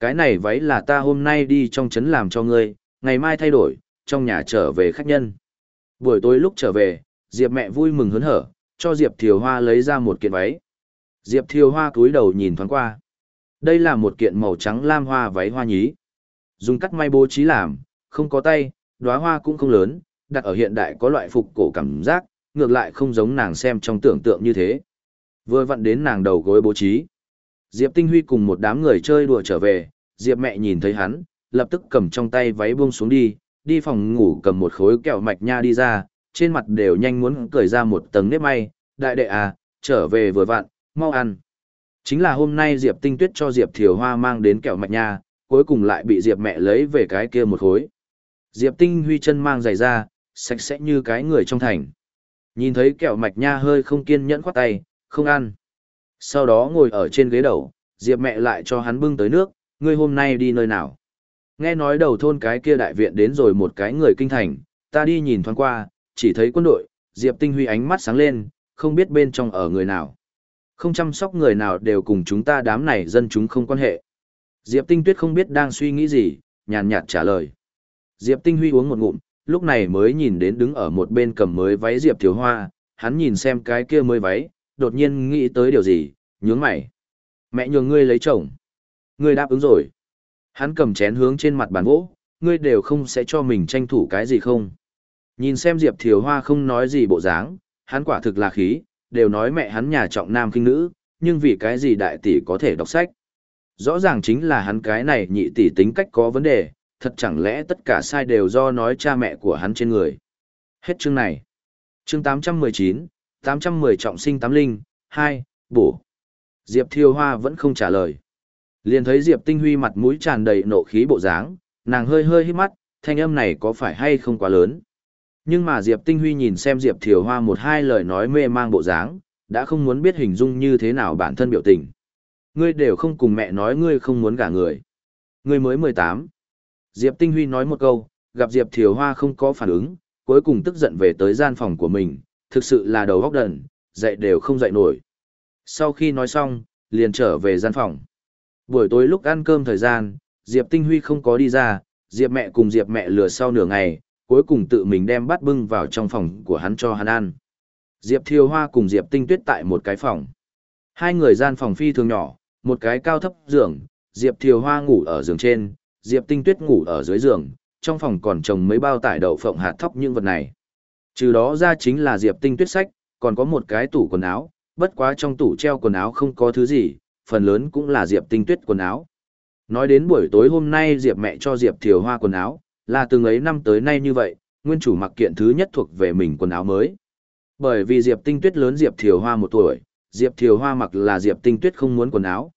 S1: Cái này váy là ta hôm nay đi trong trấn làm cho ngươi, ngày mai thay đổi, trong nhà trở về khách nhân. Buổi tối lúc trở về, Diệp mẹ vui mừng hớn hở, cho Diệp Thiều Hoa lấy ra một kiện váy. Diệp Thiều Hoa cúi đầu nhìn thoáng qua. Đây là một kiện màu trắng lam hoa váy hoa nhí. Dùng cắt may bố trí làm, không có tay, đóa hoa cũng không lớn, đặt ở hiện đại có loại phục cổ cảm giác, ngược lại không giống nàng xem trong tưởng tượng như thế. Vừa vặn đến nàng đầu gối bố trí. Diệp Tinh Huy cùng một đám người chơi đùa trở về, Diệp mẹ nhìn thấy hắn, lập tức cầm trong tay váy buông xuống đi, đi phòng ngủ cầm một khối kẹo mạch nha đi ra, trên mặt đều nhanh muốn cười ra một tầng nếp may, đại đệ à, trở về vừa vặn, mau ăn. Chính là hôm nay Diệp Tinh Tuyết cho Diệp Thiều Hoa mang đến kẹo mạch nha, cuối cùng lại bị Diệp mẹ lấy về cái kia một khối. Diệp Tinh Huy chân mang giày ra, sạch sẽ như cái người trong thành. Nhìn thấy kẹo mạch nha hơi không kiên nhẫn khoát tay, không ăn. Sau đó ngồi ở trên ghế đầu, Diệp mẹ lại cho hắn bưng tới nước, ngươi hôm nay đi nơi nào. Nghe nói đầu thôn cái kia đại viện đến rồi một cái người kinh thành, ta đi nhìn thoáng qua, chỉ thấy quân đội, Diệp Tinh Huy ánh mắt sáng lên, không biết bên trong ở người nào. Không chăm sóc người nào đều cùng chúng ta đám này dân chúng không quan hệ. Diệp Tinh Tuyết không biết đang suy nghĩ gì, nhàn nhạt trả lời. Diệp Tinh Huy uống một ngụm, lúc này mới nhìn đến đứng ở một bên cầm mới váy Diệp Thiếu Hoa, hắn nhìn xem cái kia mới váy, đột nhiên nghĩ tới điều gì, nhướng mày. Mẹ nhường ngươi lấy chồng. Ngươi đáp ứng rồi. Hắn cầm chén hướng trên mặt bàn gỗ, ngươi đều không sẽ cho mình tranh thủ cái gì không. Nhìn xem Diệp Thiều Hoa không nói gì bộ dáng, hắn quả thực là khí, đều nói mẹ hắn nhà trọng nam kinh nữ, nhưng vì cái gì đại tỷ có thể đọc sách. Rõ ràng chính là hắn cái này nhị tỷ tính cách có vấn đề, thật chẳng lẽ tất cả sai đều do nói cha mẹ của hắn trên người. Hết chương này. Chương 819, 810 trọng sinh tám linh, 2, bổ. Diệp Thiêu Hoa vẫn không trả lời. Liền thấy Diệp Tinh Huy mặt mũi tràn đầy nộ khí bộ dáng, nàng hơi hơi hít mắt, thanh âm này có phải hay không quá lớn. Nhưng mà Diệp Tinh Huy nhìn xem Diệp Thiều Hoa một hai lời nói mê mang bộ dáng, đã không muốn biết hình dung như thế nào bản thân biểu tình. Ngươi đều không cùng mẹ nói ngươi không muốn gả người. Ngươi mới 18. Diệp Tinh Huy nói một câu, gặp Diệp Thiều Hoa không có phản ứng, cuối cùng tức giận về tới gian phòng của mình, thực sự là đầu góc đần, dậy đều không dậy nổi. Sau khi nói xong, liền trở về gian phòng. Buổi tối lúc ăn cơm thời gian, Diệp Tinh Huy không có đi ra, Diệp mẹ cùng Diệp mẹ lừa sau nửa ngày, cuối cùng tự mình đem bát bưng vào trong phòng của hắn cho hắn ăn. Diệp Thiều Hoa cùng Diệp Tinh Tuyết tại một cái phòng. Hai người gian phòng phi thường nhỏ, một cái cao thấp giường, Diệp Thiều Hoa ngủ ở giường trên, Diệp Tinh Tuyết ngủ ở dưới giường, trong phòng còn trồng mấy bao tải đậu phộng hạt thóc những vật này. Trừ đó ra chính là Diệp Tinh Tuyết sách, còn có một cái tủ quần áo, bất quá trong tủ treo quần áo không có thứ gì, phần lớn cũng là Diệp Tinh Tuyết quần áo. Nói đến buổi tối hôm nay Diệp mẹ cho Diệp Thiều Hoa quần áo, là từng ấy năm tới nay như vậy, nguyên chủ mặc kiện thứ nhất thuộc về mình quần áo mới. Bởi vì Diệp Tinh Tuyết lớn Diệp Thiều Hoa một tuổi, Diệp Thiều Hoa mặc là Diệp Tinh Tuyết không muốn quần áo.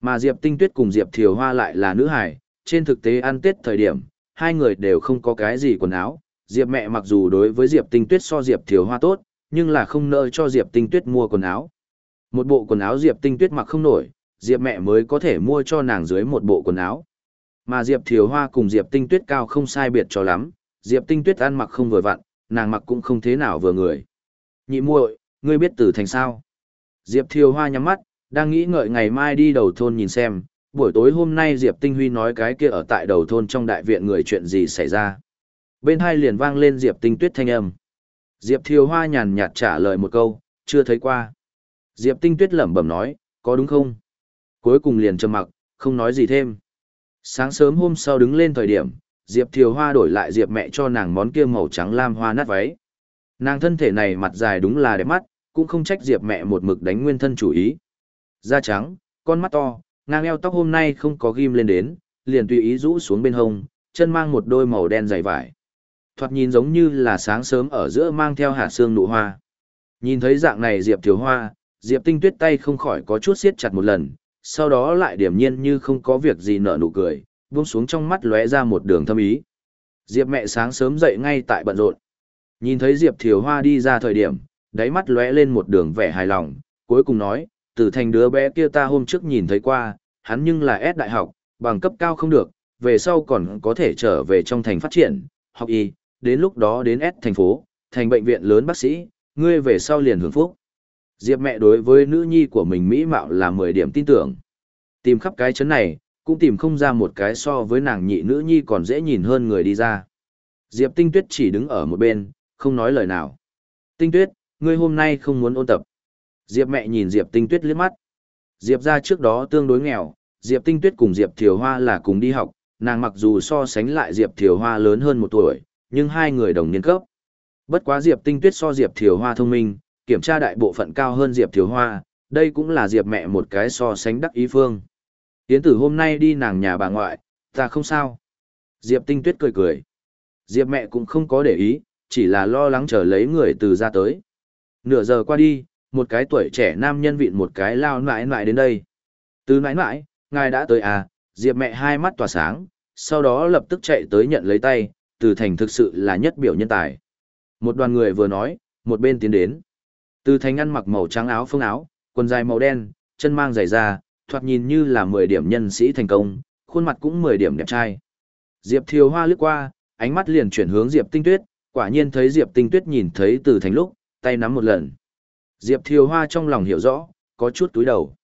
S1: Mà Diệp Tinh Tuyết cùng Diệp Thiều Hoa lại là nữ hài, trên thực tế ăn Tết thời điểm, hai người đều không có cái gì quần áo. Diệp mẹ mặc dù đối với Diệp Tinh Tuyết so Diệp Thiều Hoa tốt, nhưng là không nỡ cho Diệp Tinh Tuyết mua quần áo. Một bộ quần áo Diệp Tinh Tuyết mặc không nổi, Diệp mẹ mới có thể mua cho nàng dưới một bộ quần áo. Mà Diệp Thiều Hoa cùng Diệp Tinh Tuyết cao không sai biệt cho lắm, Diệp Tinh Tuyết ăn mặc không vừa vặn, nàng mặc cũng không thế nào vừa người. Nhị muội, ngươi biết tử thành sao? Diệp Thiều Hoa nhắm mắt, đang nghĩ ngợi ngày mai đi đầu thôn nhìn xem, buổi tối hôm nay Diệp Tinh Huy nói cái kia ở tại đầu thôn trong đại viện người chuyện gì xảy ra. Bên hai liền vang lên Diệp Tinh Tuyết thanh âm. Diệp Thiều Hoa nhàn nhạt trả lời một câu, chưa thấy qua. Diệp Tinh Tuyết lẩm bẩm nói, có đúng không? Cuối cùng liền trầm mặc, không nói gì thêm. Sáng sớm hôm sau đứng lên thời điểm, Diệp Thiều Hoa đổi lại Diệp mẹ cho nàng món kia màu trắng lam hoa nát váy. Nàng thân thể này mặt dài đúng là đẹp mắt, cũng không trách Diệp mẹ một mực đánh nguyên thân chủ ý. Da trắng, con mắt to, ngang eo tóc hôm nay không có ghim lên đến, liền tùy ý rũ xuống bên hông, chân mang một đôi màu đen dày vải. Thoạt nhìn giống như là sáng sớm ở giữa mang theo hạt xương nụ hoa. Nhìn thấy dạng này Diệp Thiều Hoa, Diệp Tinh Tuyết tay không khỏi có chút siết chặt một lần, sau đó lại điểm nhiên như không có việc gì nở nụ cười, buông xuống trong mắt lóe ra một đường thâm ý. Diệp mẹ sáng sớm dậy ngay tại bận rộn. Nhìn thấy Diệp Thiều Hoa đi ra thời điểm, đáy mắt lóe lên một đường vẻ hài lòng, cuối cùng nói, từ thành đứa bé kia ta hôm trước nhìn thấy qua, hắn nhưng là S đại học, bằng cấp cao không được, về sau còn có thể trở về trong thành phát triển, học y, đến lúc đó đến S thành phố, thành bệnh viện lớn bác sĩ, ngươi về sau liền hưởng phúc. Diệp mẹ đối với nữ nhi của mình mỹ mạo là 10 điểm tin tưởng. Tìm khắp cái chấn này, cũng tìm không ra một cái so với nàng nhị nữ nhi còn dễ nhìn hơn người đi ra. Diệp Tinh Tuyết chỉ đứng ở một bên, không nói lời nào. Tinh Tuyết, ngươi hôm nay không muốn ôn tập. Diệp mẹ nhìn Diệp Tinh Tuyết liếc mắt. Diệp ra trước đó tương đối nghèo, Diệp Tinh Tuyết cùng Diệp Thiều Hoa là cùng đi học, nàng mặc dù so sánh lại Diệp Thiều Hoa lớn hơn một tuổi, nhưng hai người đồng niên cấp. Bất quá Diệp Tinh Tuyết so Diệp Thiều Hoa thông minh, kiểm tra đại bộ phận cao hơn Diệp Thiều Hoa, đây cũng là Diệp mẹ một cái so sánh đắc ý phương. Yến tử hôm nay đi nàng nhà bà ngoại, ta không sao. Diệp Tinh Tuyết cười cười. Diệp mẹ cũng không có để ý, chỉ là lo lắng chờ lấy người từ ra tới. Nửa giờ qua đi, một cái tuổi trẻ nam nhân vịn một cái lao nãi nãi đến đây. Từ nãi nãi, ngài đã tới à, Diệp mẹ hai mắt tỏa sáng, sau đó lập tức chạy tới nhận lấy tay, từ thành thực sự là nhất biểu nhân tài. Một đoàn người vừa nói, một bên tiến đến. Từ thành ăn mặc màu trắng áo phương áo, quần dài màu đen, chân mang giày da, thoạt nhìn như là 10 điểm nhân sĩ thành công, khuôn mặt cũng 10 điểm đẹp trai. Diệp Thiều Hoa lướt qua, ánh mắt liền chuyển hướng Diệp Tinh Tuyết, quả nhiên thấy Diệp Tinh Tuyết nhìn thấy từ thành lúc, tay nắm một lần. Diệp Thiều Hoa trong lòng hiểu rõ, có chút túi đầu.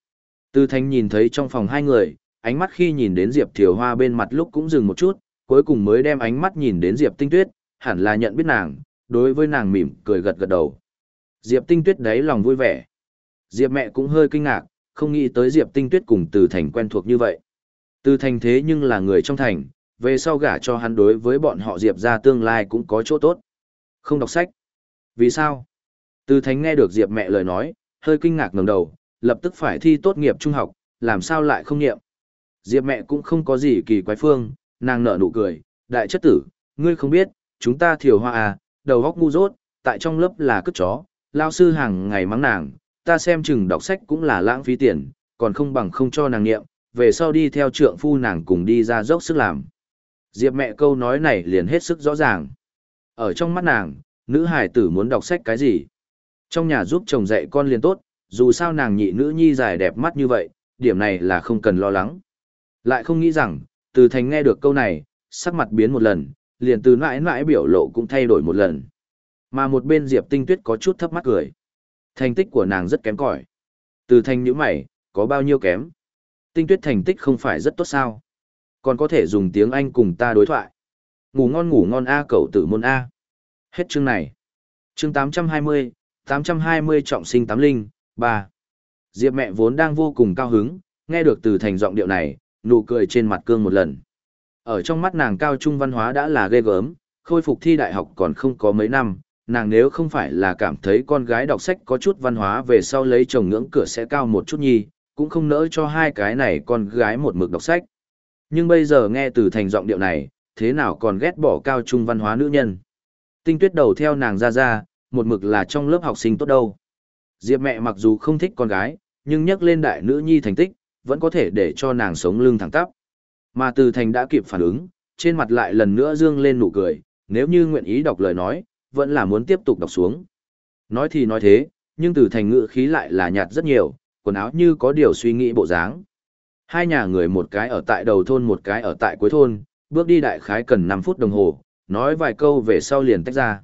S1: Từ Thanh nhìn thấy trong phòng hai người, ánh mắt khi nhìn đến Diệp Thiều Hoa bên mặt lúc cũng dừng một chút, cuối cùng mới đem ánh mắt nhìn đến Diệp Tinh Tuyết, hẳn là nhận biết nàng, đối với nàng mỉm cười gật gật đầu. Diệp Tinh Tuyết đấy lòng vui vẻ. Diệp mẹ cũng hơi kinh ngạc, không nghĩ tới Diệp Tinh Tuyết cùng Từ Thành quen thuộc như vậy. Từ Thành thế nhưng là người trong thành, về sau gả cho hắn đối với bọn họ Diệp ra tương lai cũng có chỗ tốt. Không đọc sách. Vì sao? Từ Thánh nghe được Diệp mẹ lời nói, hơi kinh ngạc ngẩng đầu, lập tức phải thi tốt nghiệp trung học, làm sao lại không nghiệm. Diệp mẹ cũng không có gì kỳ quái phương, nàng nở nụ cười, đại chất tử, ngươi không biết, chúng ta thiểu hoa à, đầu góc ngu dốt, tại trong lớp là cướp chó, lao sư hàng ngày mắng nàng, ta xem chừng đọc sách cũng là lãng phí tiền, còn không bằng không cho nàng nghiệm, về sau đi theo trượng phu nàng cùng đi ra dốc sức làm. Diệp mẹ câu nói này liền hết sức rõ ràng. Ở trong mắt nàng, nữ hải tử muốn đọc sách cái gì? Trong nhà giúp chồng dạy con liền tốt, dù sao nàng nhị nữ nhi dài đẹp mắt như vậy, điểm này là không cần lo lắng. Lại không nghĩ rằng, từ thành nghe được câu này, sắc mặt biến một lần, liền từ mãi mãi biểu lộ cũng thay đổi một lần. Mà một bên Diệp Tinh Tuyết có chút thấp mắt cười. Thành tích của nàng rất kém cỏi. Từ thành nhíu mày, có bao nhiêu kém? Tinh Tuyết thành tích không phải rất tốt sao? Còn có thể dùng tiếng Anh cùng ta đối thoại. Ngủ ngon ngủ ngon A cậu tử môn A. Hết chương này. Chương 820, 820 trọng sinh tám linh, 3. Diệp mẹ vốn đang vô cùng cao hứng, nghe được từ thành giọng điệu này, nụ cười trên mặt cương một lần. Ở trong mắt nàng cao trung văn hóa đã là ghê gớm, khôi phục thi đại học còn không có mấy năm, nàng nếu không phải là cảm thấy con gái đọc sách có chút văn hóa về sau lấy chồng ngưỡng cửa sẽ cao một chút nhi, cũng không nỡ cho hai cái này con gái một mực đọc sách. Nhưng bây giờ nghe từ thành giọng điệu này, thế nào còn ghét bỏ cao trung văn hóa nữ nhân. Tinh tuyết đầu theo nàng ra ra, một mực là trong lớp học sinh tốt đâu. Diệp mẹ mặc dù không thích con gái, nhưng nhắc lên đại nữ nhi thành tích, vẫn có thể để cho nàng sống lưng thẳng tắp. Mà từ thành đã kịp phản ứng, trên mặt lại lần nữa dương lên nụ cười, nếu như nguyện ý đọc lời nói, vẫn là muốn tiếp tục đọc xuống. Nói thì nói thế, nhưng từ thành ngữ khí lại là nhạt rất nhiều, quần áo như có điều suy nghĩ bộ dáng. Hai nhà người một cái ở tại đầu thôn một cái ở tại cuối thôn, bước đi đại khái cần 5 phút đồng hồ, nói vài câu về sau liền tách ra.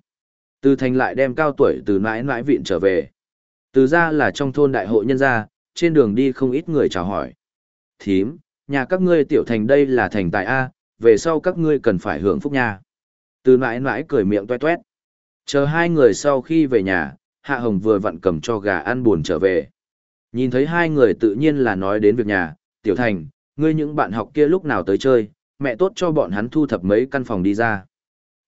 S1: Từ thành lại đem cao tuổi từ mãi mãi viện trở về. Từ ra là trong thôn đại hội nhân gia, trên đường đi không ít người chào hỏi. Thím, nhà các ngươi tiểu thành đây là thành tài A, về sau các ngươi cần phải hưởng phúc nha. Từ mãi mãi cười miệng toe toét. Chờ hai người sau khi về nhà, Hạ Hồng vừa vặn cầm cho gà ăn buồn trở về. Nhìn thấy hai người tự nhiên là nói đến việc nhà, tiểu thành, ngươi những bạn học kia lúc nào tới chơi, mẹ tốt cho bọn hắn thu thập mấy căn phòng đi ra.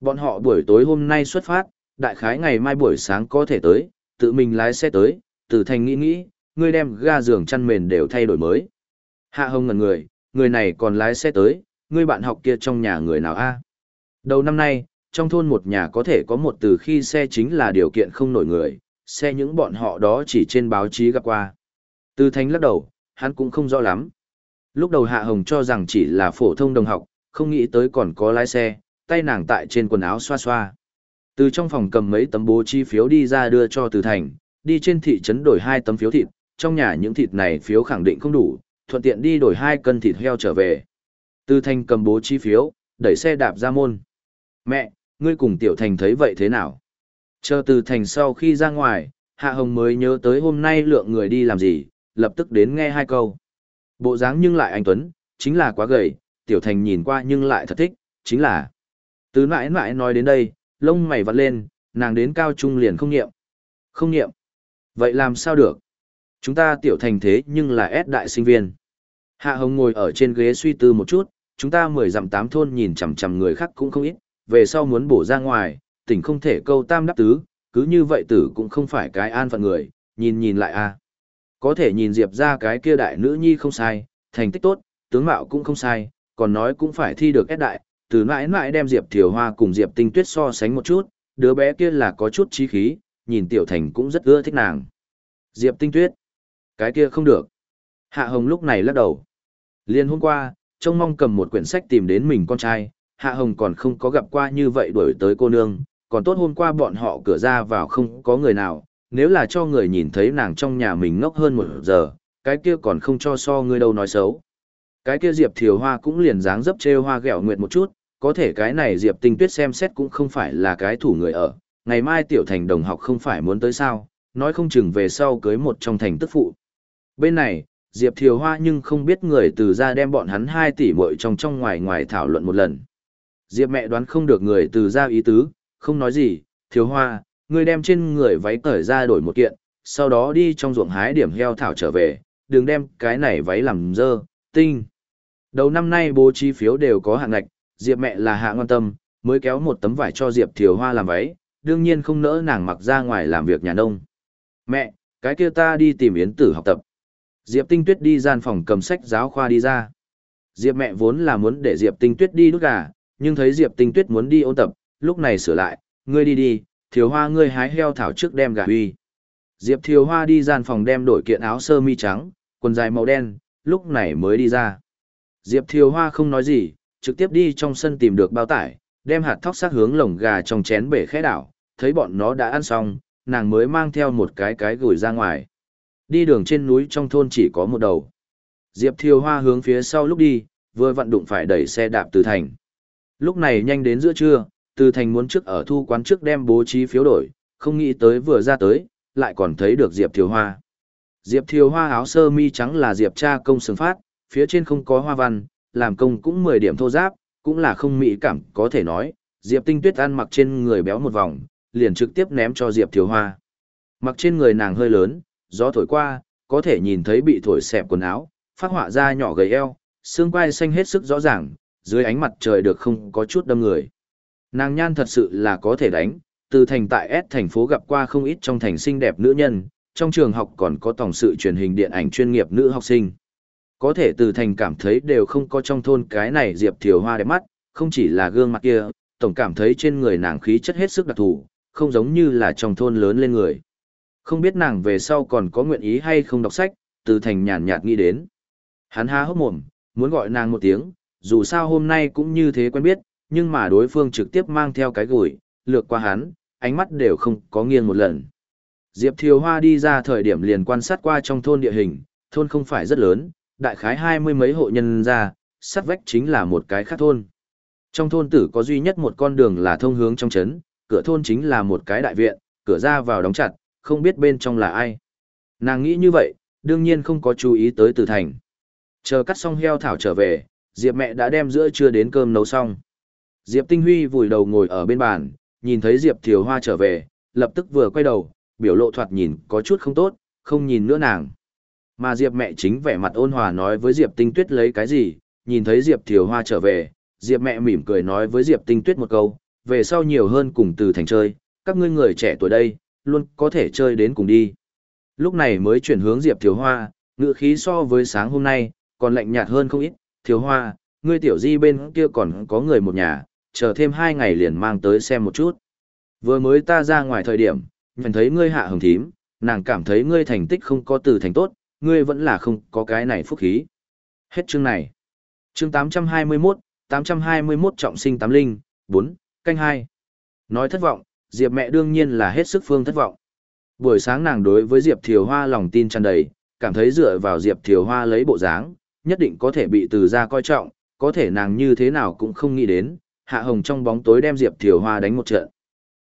S1: Bọn họ buổi tối hôm nay xuất phát, đại khái ngày mai buổi sáng có thể tới, tự mình lái xe tới, từ thành nghĩ nghĩ, ngươi đem ga giường chăn mền đều thay đổi mới. Hạ Hồng ngẩn người, người này còn lái xe tới, ngươi bạn học kia trong nhà người nào a? Đầu năm nay, trong thôn một nhà có thể có một từ khi xe chính là điều kiện không nổi người, xe những bọn họ đó chỉ trên báo chí gặp qua. Từ Thanh lắc đầu, hắn cũng không rõ lắm. Lúc đầu Hạ Hồng cho rằng chỉ là phổ thông đồng học, không nghĩ tới còn có lái xe, tay nàng tại trên quần áo xoa xoa. Từ trong phòng cầm mấy tấm bố chi phiếu đi ra đưa cho Từ Thành, đi trên thị trấn đổi hai tấm phiếu thịt, trong nhà những thịt này phiếu khẳng định không đủ, thuận tiện đi đổi hai cân thịt heo trở về. Từ Thành cầm bố chi phiếu, đẩy xe đạp ra môn. Mẹ, ngươi cùng Tiểu Thành thấy vậy thế nào? Chờ Từ Thành sau khi ra ngoài, Hạ Hồng mới nhớ tới hôm nay lượng người đi làm gì, lập tức đến nghe hai câu. Bộ dáng nhưng lại anh Tuấn, chính là quá gầy, Tiểu Thành nhìn qua nhưng lại thật thích, chính là. Từ mãi mãi nói đến đây, lông mày vặt lên, nàng đến cao trung liền không nghiệm. Không nghiệm. Vậy làm sao được? Chúng ta tiểu thành thế nhưng là S đại sinh viên. Hạ Hồng ngồi ở trên ghế suy tư một chút, chúng ta mười dặm tám thôn nhìn chằm chằm người khác cũng không ít, về sau muốn bổ ra ngoài, tỉnh không thể câu tam đáp tứ, cứ như vậy tử cũng không phải cái an phận người, nhìn nhìn lại a Có thể nhìn Diệp ra cái kia đại nữ nhi không sai, thành tích tốt, tướng mạo cũng không sai, còn nói cũng phải thi được ép đại, từ mãi mãi đem Diệp Thiều Hoa cùng Diệp Tinh Tuyết so sánh một chút, đứa bé kia là có chút trí khí, nhìn Tiểu Thành cũng rất ưa thích nàng. Diệp Tinh Tuyết, cái kia không được. Hạ Hồng lúc này lắc đầu. Liên hôm qua, trông mong cầm một quyển sách tìm đến mình con trai, Hạ Hồng còn không có gặp qua như vậy đuổi tới cô nương, còn tốt hôm qua bọn họ cửa ra vào không có người nào, nếu là cho người nhìn thấy nàng trong nhà mình ngốc hơn một giờ, cái kia còn không cho so người đâu nói xấu. Cái kia Diệp Thiều Hoa cũng liền dáng dấp trêu hoa ghẹo nguyệt một chút, có thể cái này Diệp Tinh Tuyết xem xét cũng không phải là cái thủ người ở, ngày mai tiểu thành đồng học không phải muốn tới sao, nói không chừng về sau cưới một trong thành tức phụ. Bên này, Diệp Thiều Hoa nhưng không biết người từ ra đem bọn hắn hai tỷ muội trong trong ngoài ngoài thảo luận một lần. Diệp mẹ đoán không được người từ ra ý tứ, không nói gì, Thiều Hoa, người đem trên người váy cởi ra đổi một kiện, sau đó đi trong ruộng hái điểm heo thảo trở về, đừng đem cái này váy làm dơ, tinh. Đầu năm nay bố trí phiếu đều có hạng ngạch, Diệp mẹ là hạ ngon tâm, mới kéo một tấm vải cho Diệp Thiều Hoa làm váy, đương nhiên không nỡ nàng mặc ra ngoài làm việc nhà nông. Mẹ, cái kia ta đi tìm Yến Tử học tập. Diệp Tinh Tuyết đi gian phòng cầm sách giáo khoa đi ra. Diệp mẹ vốn là muốn để Diệp Tinh Tuyết đi đút gà, nhưng thấy Diệp Tinh Tuyết muốn đi ôn tập, lúc này sửa lại, ngươi đi đi, Thiều Hoa ngươi hái heo thảo trước đem gà huy. Diệp Thiều Hoa đi gian phòng đem đổi kiện áo sơ mi trắng, quần dài màu đen, lúc này mới đi ra. Diệp Thiều Hoa không nói gì, trực tiếp đi trong sân tìm được bao tải, đem hạt thóc sát hướng lồng gà trong chén bể khẽ đảo, thấy bọn nó đã ăn xong, nàng mới mang theo một cái cái gửi ra ngoài. Đi đường trên núi trong thôn chỉ có một đầu. Diệp Thiều Hoa hướng phía sau lúc đi, vừa vận đụng phải đẩy xe đạp từ thành. Lúc này nhanh đến giữa trưa, từ thành muốn trước ở thu quán trước đem bố trí phiếu đổi, không nghĩ tới vừa ra tới, lại còn thấy được Diệp Thiều Hoa. Diệp Thiều Hoa áo sơ mi trắng là Diệp cha công sướng phát, phía trên không có hoa văn, làm công cũng 10 điểm thô giáp, cũng là không mỹ cảm, có thể nói, Diệp Tinh Tuyết ăn mặc trên người béo một vòng, liền trực tiếp ném cho Diệp Thiều Hoa. Mặc trên người nàng hơi lớn, gió thổi qua, có thể nhìn thấy bị thổi xẹp quần áo, phát họa ra nhỏ gầy eo, xương quai xanh hết sức rõ ràng, dưới ánh mặt trời được không có chút đâm người. Nàng nhan thật sự là có thể đánh, từ thành tại S thành phố gặp qua không ít trong thành xinh đẹp nữ nhân, trong trường học còn có tổng sự truyền hình điện ảnh chuyên nghiệp nữ học sinh. Có thể từ thành cảm thấy đều không có trong thôn cái này Diệp Thiều Hoa đẹp mắt, không chỉ là gương mặt kia, tổng cảm thấy trên người nàng khí chất hết sức đặc thù, không giống như là trong thôn lớn lên người. Không biết nàng về sau còn có nguyện ý hay không đọc sách, từ thành nhàn nhạt nghĩ đến. Hắn há hốc mồm, muốn gọi nàng một tiếng, dù sao hôm nay cũng như thế quen biết, nhưng mà đối phương trực tiếp mang theo cái gùi lược qua hắn, ánh mắt đều không có nghiêng một lần. Diệp Thiều Hoa đi ra thời điểm liền quan sát qua trong thôn địa hình, thôn không phải rất lớn, đại khái hai mươi mấy hộ nhân ra, sát vách chính là một cái khác thôn. Trong thôn tử có duy nhất một con đường là thông hướng trong trấn, cửa thôn chính là một cái đại viện, cửa ra vào đóng chặt, không biết bên trong là ai. Nàng nghĩ như vậy, đương nhiên không có chú ý tới Từ Thành. Chờ cắt xong heo thảo trở về, Diệp mẹ đã đem giữa trưa đến cơm nấu xong. Diệp Tinh Huy vùi đầu ngồi ở bên bàn, nhìn thấy Diệp Thiều Hoa trở về, lập tức vừa quay đầu, biểu lộ thoạt nhìn có chút không tốt, không nhìn nữa nàng. Mà Diệp mẹ chính vẻ mặt ôn hòa nói với Diệp Tinh Tuyết lấy cái gì, nhìn thấy Diệp Thiều Hoa trở về, Diệp mẹ mỉm cười nói với Diệp Tinh Tuyết một câu, về sau nhiều hơn cùng từ thành chơi, các ngươi người trẻ tuổi đây, luôn có thể chơi đến cùng đi. Lúc này mới chuyển hướng Diệp Thiều Hoa, ngựa khí so với sáng hôm nay, còn lạnh nhạt hơn không ít, Thiều Hoa, ngươi tiểu di bên kia còn có người một nhà, chờ thêm hai ngày liền mang tới xem một chút. Vừa mới ta ra ngoài thời điểm, nhìn thấy ngươi hạ hồng thím, nàng cảm thấy ngươi thành tích không có từ thành tốt, ngươi vẫn là không có cái này phúc khí. Hết chương này. Chương 821, 821 trọng sinh tám linh, 4, canh 2. Nói thất vọng, Diệp mẹ đương nhiên là hết sức phương thất vọng. Buổi sáng nàng đối với Diệp Thiều Hoa lòng tin tràn đầy, cảm thấy dựa vào Diệp Thiều Hoa lấy bộ dáng, nhất định có thể bị từ ra coi trọng, có thể nàng như thế nào cũng không nghĩ đến, Hạ Hồng trong bóng tối đem Diệp Thiều Hoa đánh một trận.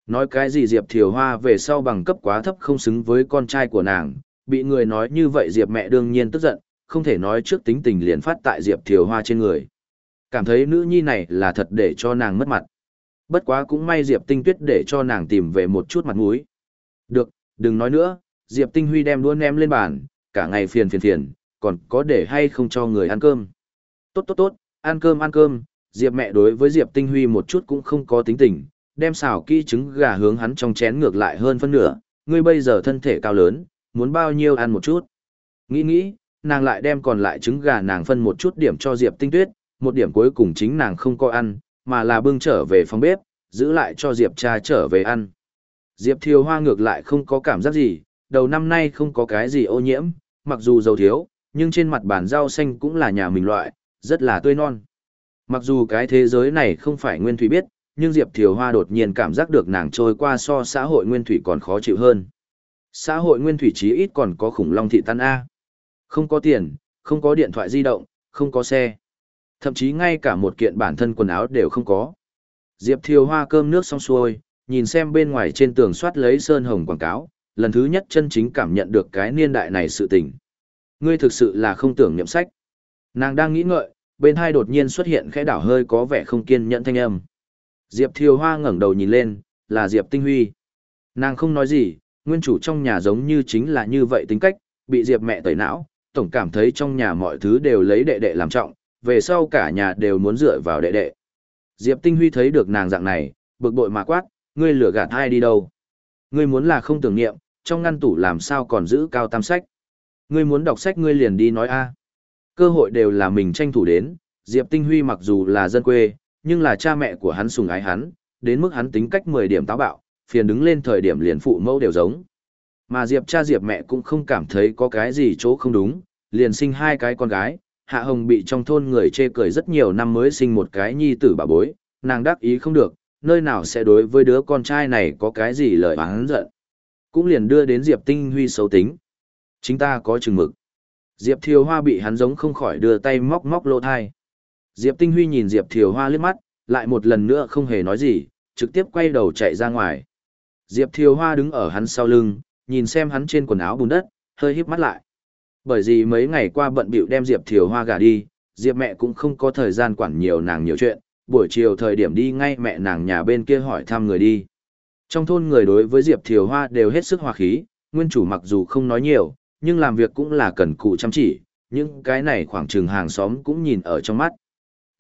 S1: Nói cái gì Diệp Thiều Hoa về sau bằng cấp quá thấp không xứng với con trai của nàng, bị người nói như vậy Diệp mẹ đương nhiên tức giận, không thể nói trước tính tình liền phát tại Diệp Thiều Hoa trên người. Cảm thấy nữ nhi này là thật để cho nàng mất mặt. Bất quá cũng may Diệp Tinh Tuyết để cho nàng tìm về một chút mặt mũi. Được, đừng nói nữa, Diệp Tinh Huy đem đũa ném lên bàn, cả ngày phiền phiền phiền, còn có để hay không cho người ăn cơm. Tốt tốt tốt, ăn cơm ăn cơm, Diệp mẹ đối với Diệp Tinh Huy một chút cũng không có tính tình, đem xào kỹ trứng gà hướng hắn trong chén ngược lại hơn phân nửa, ngươi bây giờ thân thể cao lớn, muốn bao nhiêu ăn một chút. Nghĩ nghĩ, nàng lại đem còn lại trứng gà nàng phân một chút điểm cho Diệp Tinh Tuyết, một điểm cuối cùng chính nàng không có ăn, mà là bưng trở về phòng bếp, giữ lại cho Diệp cha trở về ăn. Diệp Thiều Hoa ngược lại không có cảm giác gì, đầu năm nay không có cái gì ô nhiễm, mặc dù dầu thiếu, nhưng trên mặt bàn rau xanh cũng là nhà mình loại, rất là tươi non. Mặc dù cái thế giới này không phải nguyên thủy biết, nhưng Diệp Thiều Hoa đột nhiên cảm giác được nàng trôi qua so xã hội nguyên thủy còn khó chịu hơn. Xã hội nguyên thủy chí ít còn có khủng long thị tan A. Không có tiền, không có điện thoại di động, không có xe. Thậm chí ngay cả một kiện bản thân quần áo đều không có. Diệp Thiều Hoa cơm nước xong xuôi, nhìn xem bên ngoài trên tường soát lấy sơn hồng quảng cáo, lần thứ nhất chân chính cảm nhận được cái niên đại này sự tình. Ngươi thực sự là không tưởng niệm sách. Nàng đang nghĩ ngợi, bên hai đột nhiên xuất hiện khẽ đảo hơi có vẻ không kiên nhẫn thanh âm. Diệp Thiều Hoa ngẩng đầu nhìn lên, là Diệp Tinh Huy. Nàng không nói gì, nguyên chủ trong nhà giống như chính là như vậy tính cách, bị Diệp mẹ tẩy não, tổng cảm thấy trong nhà mọi thứ đều lấy đệ đệ làm trọng, về sau cả nhà đều muốn dựa vào đệ đệ. Diệp Tinh Huy thấy được nàng dạng này, bực bội mà quát, ngươi lừa gạt ai đi đâu? Ngươi muốn là không tưởng niệm, trong ngăn tủ làm sao còn giữ cao tam sách? Ngươi muốn đọc sách ngươi liền đi nói a. Cơ hội đều là mình tranh thủ đến, Diệp Tinh Huy mặc dù là dân quê, nhưng là cha mẹ của hắn sùng ái hắn, đến mức hắn tính cách 10 điểm táo bạo, phiền đứng lên thời điểm liền phụ mẫu đều giống. Mà Diệp cha Diệp mẹ cũng không cảm thấy có cái gì chỗ không đúng, liền sinh hai cái con gái, Hạ Hồng bị trong thôn người chê cười rất nhiều năm mới sinh một cái nhi tử bà bối, nàng đắc ý không được, nơi nào sẽ đối với đứa con trai này có cái gì lời oán giận. Cũng liền đưa đến Diệp Tinh Huy xấu tính. Chính ta có chừng mực. Diệp Thiều Hoa bị hắn giống không khỏi đưa tay móc móc lỗ thai. Diệp Tinh Huy nhìn Diệp Thiều Hoa liếc mắt, lại một lần nữa không hề nói gì, trực tiếp quay đầu chạy ra ngoài. Diệp Thiều Hoa đứng ở hắn sau lưng, nhìn xem hắn trên quần áo bùn đất, hơi híp mắt lại. Bởi vì mấy ngày qua bận bịu đem Diệp Thiều Hoa gả đi, Diệp mẹ cũng không có thời gian quản nhiều nàng nhiều chuyện, buổi chiều thời điểm đi ngay mẹ nàng nhà bên kia hỏi thăm người đi. Trong thôn người đối với Diệp Thiều Hoa đều hết sức hòa khí, nguyên chủ mặc dù không nói nhiều, nhưng làm việc cũng là cần cù chăm chỉ, những cái này khoảng trường hàng xóm cũng nhìn ở trong mắt.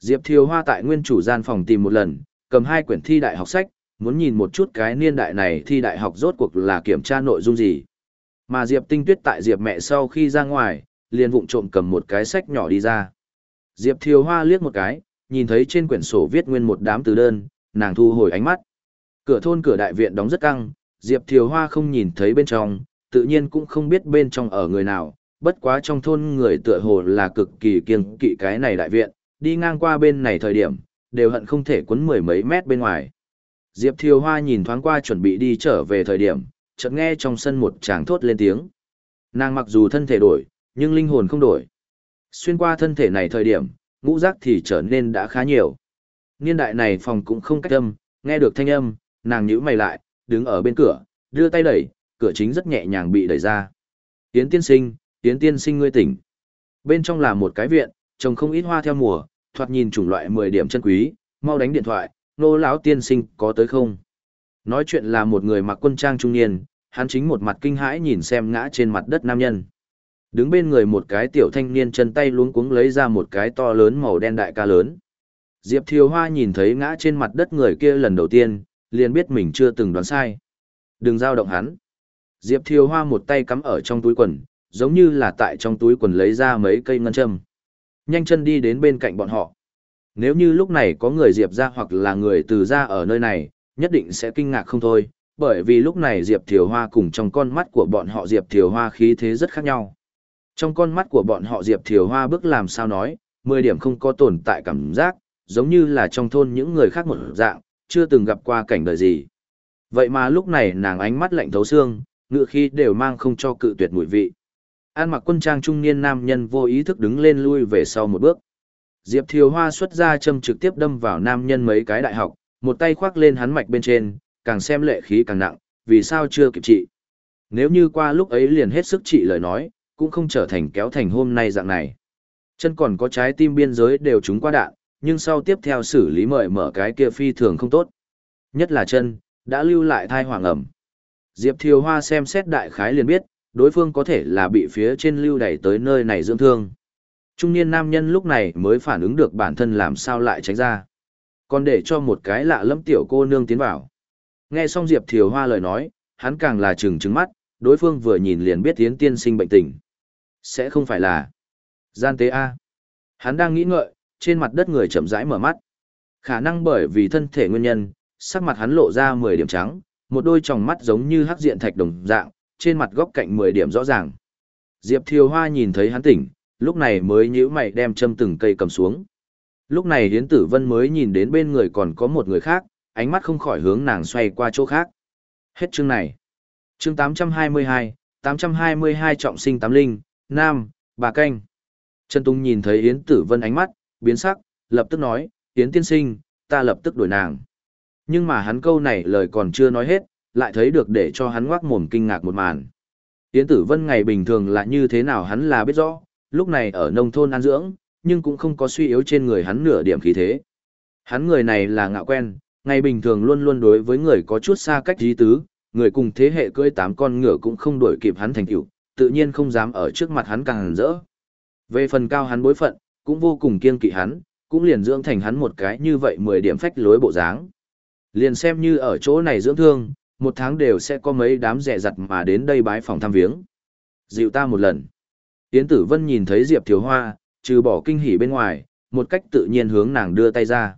S1: Diệp Thiều Hoa tại nguyên chủ gian phòng tìm một lần, cầm hai quyển thi đại học sách, muốn nhìn một chút cái niên đại này thi đại học rốt cuộc là kiểm tra nội dung gì. Mà Diệp Tinh Tuyết tại Diệp mẹ sau khi ra ngoài, liền vụng trộm cầm một cái sách nhỏ đi ra. Diệp Thiều Hoa liếc một cái, nhìn thấy trên quyển sổ viết nguyên một đám từ đơn, nàng thu hồi ánh mắt. Cửa thôn cửa đại viện đóng rất căng, Diệp Thiều Hoa không nhìn thấy bên trong, tự nhiên cũng không biết bên trong ở người nào, bất quá trong thôn người tựa hồ là cực kỳ kiêng kỵ cái này đại viện, đi ngang qua bên này thời điểm, đều hận không thể quấn mười mấy mét bên ngoài. Diệp Thiều Hoa nhìn thoáng qua chuẩn bị đi trở về thời điểm, chợt nghe trong sân một chàng thốt lên tiếng. Nàng mặc dù thân thể đổi, nhưng linh hồn không đổi. Xuyên qua thân thể này thời điểm, ngũ giác thì trở nên đã khá nhiều. Niên đại này phòng cũng không cách âm, nghe được thanh âm, nàng nhíu mày lại, đứng ở bên cửa, đưa tay đẩy, cửa chính rất nhẹ nhàng bị đẩy ra. Tiến tiên sinh, tiến tiên sinh ngươi tỉnh. Bên trong là một cái viện, trồng không ít hoa theo mùa, thoạt nhìn chủng loại 10 điểm chân quý, mau đánh điện thoại, nô lão tiên sinh có tới không? Nói chuyện là một người mặc quân trang trung niên, hắn chính một mặt kinh hãi nhìn xem ngã trên mặt đất nam nhân. Đứng bên người một cái tiểu thanh niên chân tay luống cuống lấy ra một cái to lớn màu đen đại ca lớn. Diệp Thiều Hoa nhìn thấy ngã trên mặt đất người kia lần đầu tiên, liền biết mình chưa từng đoán sai. Đừng giao động hắn. Diệp Thiều Hoa một tay cắm ở trong túi quần, giống như là tại trong túi quần lấy ra mấy cây ngân châm. Nhanh chân đi đến bên cạnh bọn họ. Nếu như lúc này có người Diệp ra hoặc là người từ ra ở nơi này, nhất định sẽ kinh ngạc không thôi, bởi vì lúc này Diệp Thiều Hoa cùng trong con mắt của bọn họ Diệp Thiều Hoa khí thế rất khác nhau. Trong con mắt của bọn họ Diệp Thiều Hoa bước làm sao nói, 10 điểm không có tồn tại cảm giác, giống như là trong thôn những người khác một dạng, chưa từng gặp qua cảnh đời gì. Vậy mà lúc này nàng ánh mắt lạnh thấu xương, ngựa khi đều mang không cho cự tuyệt mùi vị. An mặc quân trang trung niên nam nhân vô ý thức đứng lên lui về sau một bước. Diệp Thiều Hoa xuất ra châm trực tiếp đâm vào nam nhân mấy cái đại học, một tay khoác lên hắn mạch bên trên, càng xem lệ khí càng nặng, vì sao chưa kịp trị. Nếu như qua lúc ấy liền hết sức trị lời nói, cũng không trở thành kéo thành hôm nay dạng này. Chân còn có trái tim biên giới đều trúng qua đạn, nhưng sau tiếp theo xử lý mời mở cái kia phi thường không tốt. Nhất là chân, đã lưu lại thai hoàng ẩm. Diệp Thiều Hoa xem xét đại khái liền biết, đối phương có thể là bị phía trên lưu đẩy tới nơi này dưỡng thương. Trung niên nam nhân lúc này mới phản ứng được bản thân làm sao lại tránh ra. Còn để cho một cái lạ lẫm tiểu cô nương tiến vào. Nghe xong Diệp Thiều Hoa lời nói, hắn càng là trừng trừng mắt, đối phương vừa nhìn liền biết Yến tiên sinh bệnh tình. Sẽ không phải là gian tế A. Hắn đang nghĩ ngợi, trên mặt đất người chậm rãi mở mắt. Khả năng bởi vì thân thể nguyên nhân, sắc mặt hắn lộ ra 10 điểm trắng, một đôi tròng mắt giống như hắc diện thạch đồng dạng, trên mặt góc cạnh 10 điểm rõ ràng. Diệp Thiều Hoa nhìn thấy hắn tỉnh, lúc này mới nhíu mày đem châm từng cây cầm xuống. Lúc này Hiến Tử Vân mới nhìn đến bên người còn có một người khác, ánh mắt không khỏi hướng nàng xoay qua chỗ khác. Hết chương này. Chương 822, 822 trọng sinh tám linh, nam, bà canh. Trần Tung nhìn thấy Yến Tử Vân ánh mắt, biến sắc, lập tức nói, Yến tiên sinh, ta lập tức đuổi nàng. Nhưng mà hắn câu này lời còn chưa nói hết, lại thấy được để cho hắn ngoác mồm kinh ngạc một màn. Yến Tử Vân ngày bình thường là như thế nào hắn là biết rõ, lúc này ở nông thôn an dưỡng, nhưng cũng không có suy yếu trên người hắn nửa điểm khí thế. Hắn người này là ngạo quen, ngày bình thường luôn luôn đối với người có chút xa cách dí tứ, người cùng thế hệ cưỡi tám con ngựa cũng không đuổi kịp hắn thành tựu, tự nhiên không dám ở trước mặt hắn càng rỡ. Về phần cao hắn bối phận, cũng vô cùng kiên kỵ hắn, cũng liền dưỡng thành hắn một cái như vậy 10 điểm phách lối bộ dáng. Liền xem như ở chỗ này dưỡng thương, một tháng đều sẽ có mấy đám rẻ giặt mà đến đây bái phòng thăm viếng. Dịu ta một lần. Yến Tử Vân nhìn thấy Diệp Thiều Hoa, trừ bỏ kinh hỉ bên ngoài, một cách tự nhiên hướng nàng đưa tay ra.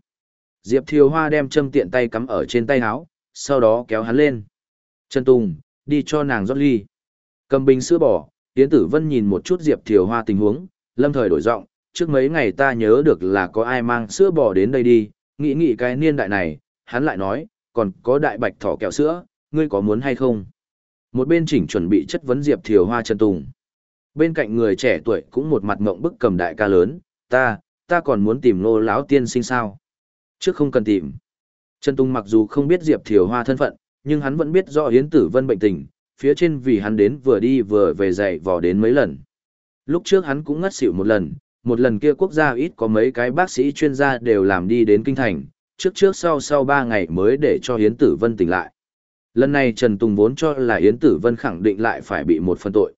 S1: Diệp Thiều Hoa đem châm tiện tay cắm ở trên tay áo, sau đó kéo hắn lên. Trần Tùng, đi cho nàng rót ly. Cầm bình sữa bò, Yến Tử Vân nhìn một chút Diệp Thiều Hoa tình huống, lâm thời đổi giọng, trước mấy ngày ta nhớ được là có ai mang sữa bò đến đây đi, nghĩ nghĩ cái niên đại này, hắn lại nói, còn có đại bạch thỏ kẹo sữa, ngươi có muốn hay không? Một bên chỉnh chuẩn bị chất vấn Diệp Thiều Hoa Trần Tùng. Bên cạnh người trẻ tuổi cũng một mặt ngộng bức cầm đại ca lớn, ta, ta còn muốn tìm nô lão tiên sinh sao? Trước không cần tìm. Trần Tùng mặc dù không biết Diệp Thiều Hoa thân phận, nhưng hắn vẫn biết rõ Yến Tử Vân bệnh tình, phía trên vì hắn đến vừa đi vừa về dạy vò đến mấy lần. Lúc trước hắn cũng ngất xỉu một lần, một lần kia quốc gia ít có mấy cái bác sĩ chuyên gia đều làm đi đến kinh thành, trước trước sau sau ba ngày mới để cho Yến Tử Vân tỉnh lại. Lần này Trần Tùng vốn cho là Yến Tử Vân khẳng định lại phải bị một phần tội.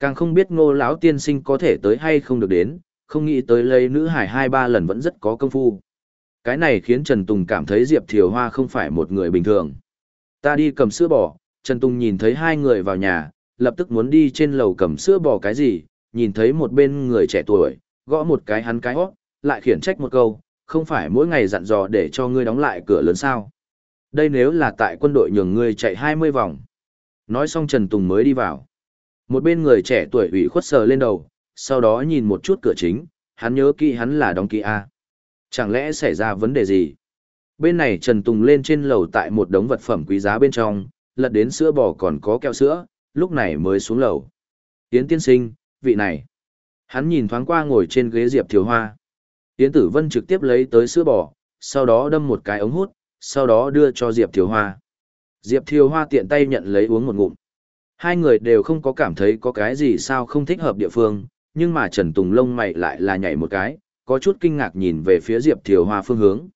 S1: Càng không biết ngô lão tiên sinh có thể tới hay không được đến, không nghĩ tới lấy nữ hải hai ba lần vẫn rất có công phu. Cái này khiến Trần Tùng cảm thấy Diệp Thiều Hoa không phải một người bình thường. Ta đi cầm sữa bò, Trần Tùng nhìn thấy hai người vào nhà, lập tức muốn đi trên lầu cầm sữa bò cái gì, nhìn thấy một bên người trẻ tuổi, gõ một cái hắn cái hót, lại khiển trách một câu, không phải mỗi ngày dặn dò để cho ngươi đóng lại cửa lớn sao. Đây nếu là tại quân đội nhường ngươi chạy 20 vòng. Nói xong Trần Tùng mới đi vào. Một bên người trẻ tuổi ủy khuất sờ lên đầu, sau đó nhìn một chút cửa chính, hắn nhớ kỹ hắn là đóng kỹ A. Chẳng lẽ xảy ra vấn đề gì? Bên này Trần Tùng lên trên lầu tại một đống vật phẩm quý giá bên trong, lật đến sữa bò còn có kẹo sữa, lúc này mới xuống lầu. Tiến tiên sinh, vị này. Hắn nhìn thoáng qua ngồi trên ghế Diệp Thiều Hoa. Tiến tử vân trực tiếp lấy tới sữa bò, sau đó đâm một cái ống hút, sau đó đưa cho Diệp Thiều Hoa. Diệp Thiều Hoa tiện tay nhận lấy uống một ngụm. Hai người đều không có cảm thấy có cái gì sao không thích hợp địa phương, nhưng mà Trần Tùng lông mày lại là nhảy một cái, có chút kinh ngạc nhìn về phía Diệp Thiều Hoa phương hướng.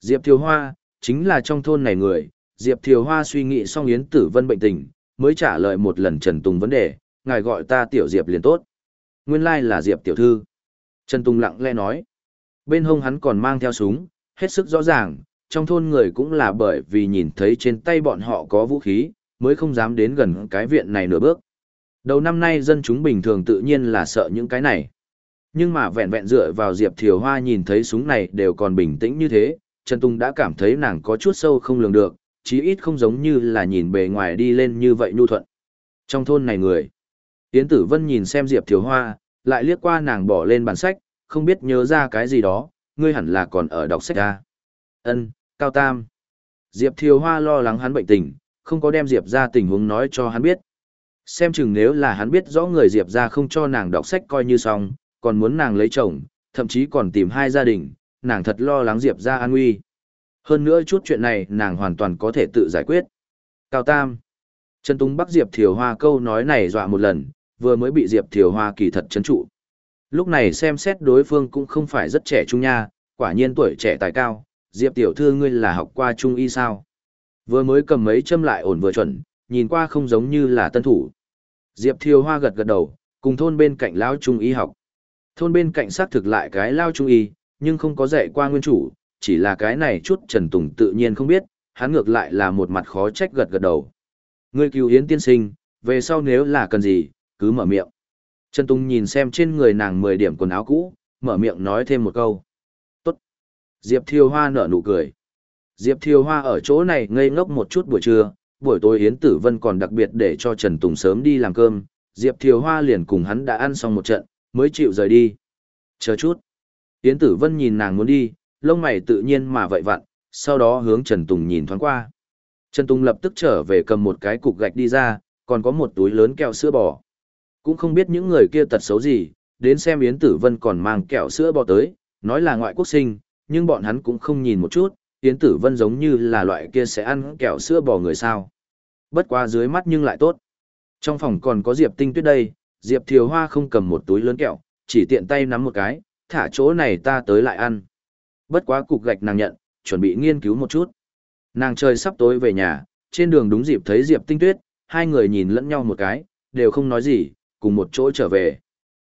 S1: Diệp Thiều Hoa, chính là trong thôn này người, Diệp Thiều Hoa suy nghĩ xong Yến Tử Vân bệnh tình, mới trả lời một lần Trần Tùng vấn đề, ngài gọi ta Tiểu Diệp liền tốt. Nguyên lai like là Diệp Tiểu Thư. Trần Tùng lặng lẽ nói. Bên hông hắn còn mang theo súng, hết sức rõ ràng, trong thôn người cũng là bởi vì nhìn thấy trên tay bọn họ có vũ khí, mới không dám đến gần cái viện này nửa bước. Đầu năm nay dân chúng bình thường tự nhiên là sợ những cái này. Nhưng mà vẹn vẹn dựa vào Diệp Thiều Hoa nhìn thấy súng này đều còn bình tĩnh như thế, Trần Tung đã cảm thấy nàng có chút sâu không lường được, chí ít không giống như là nhìn bề ngoài đi lên như vậy nhu thuận. Trong thôn này người, Yến Tử Vân nhìn xem Diệp Thiều Hoa, lại liếc qua nàng bỏ lên bản sách, không biết nhớ ra cái gì đó, ngươi hẳn là còn ở đọc sách ra. Ân, Cao Tam. Diệp Thiều Hoa lo lắng hắn bệnh tình, không có đem Diệp ra tình huống nói cho hắn biết. Xem chừng nếu là hắn biết rõ người Diệp ra không cho nàng đọc sách coi như xong, còn muốn nàng lấy chồng, thậm chí còn tìm hai gia đình, nàng thật lo lắng Diệp ra an nguy. Hơn nữa chút chuyện này nàng hoàn toàn có thể tự giải quyết. Cao Tam. Trần Tung bắt Diệp Thiều Hoa câu nói này dọa một lần, vừa mới bị Diệp Thiều Hoa kỳ thật chấn trụ. Lúc này xem xét đối phương cũng không phải rất trẻ trung nha, quả nhiên tuổi trẻ tài cao, Diệp Tiểu Thư ngươi là học qua trung y sao. Vừa mới cầm mấy châm lại ổn vừa chuẩn, nhìn qua không giống như là tân thủ. Diệp Thiều Hoa gật gật đầu, cùng thôn bên cạnh lão trung y học. Thôn bên cạnh xác thực lại cái lao trung y, nhưng không có dạy qua nguyên chủ, chỉ là cái này chút Trần Tùng tự nhiên không biết, hắn ngược lại là một mặt khó trách gật gật đầu. Ngươi cứu Yến tiên sinh, về sau nếu là cần gì, cứ mở miệng. Trần Tùng nhìn xem trên người nàng 10 điểm quần áo cũ, mở miệng nói thêm một câu. Tốt. Diệp Thiều Hoa nở nụ cười. Diệp Thiều Hoa ở chỗ này ngây ngốc một chút buổi trưa, buổi tối Yến Tử Vân còn đặc biệt để cho Trần Tùng sớm đi làm cơm, Diệp Thiều Hoa liền cùng hắn đã ăn xong một trận, mới chịu rời đi. Chờ chút. Yến Tử Vân nhìn nàng muốn đi, lông mày tự nhiên mà vậy vặn, sau đó hướng Trần Tùng nhìn thoáng qua. Trần Tùng lập tức trở về cầm một cái cục gạch đi ra, còn có một túi lớn kẹo sữa bò. Cũng không biết những người kia tật xấu gì, đến xem Yến Tử Vân còn mang kẹo sữa bò tới, nói là ngoại quốc sinh, nhưng bọn hắn cũng không nhìn một chút, Yến Tử Vân giống như là loại kia sẽ ăn kẹo sữa bò người sao. Bất qua dưới mắt nhưng lại tốt. Trong phòng còn có Diệp Tinh Tuyết đây, Diệp Thiều Hoa không cầm một túi lớn kẹo, chỉ tiện tay nắm một cái, thả chỗ này ta tới lại ăn. Bất quá cục gạch nàng nhận, chuẩn bị nghiên cứu một chút. Nàng trời sắp tối về nhà, trên đường đúng dịp thấy Diệp Tinh Tuyết, hai người nhìn lẫn nhau một cái, đều không nói gì, cùng một chỗ trở về.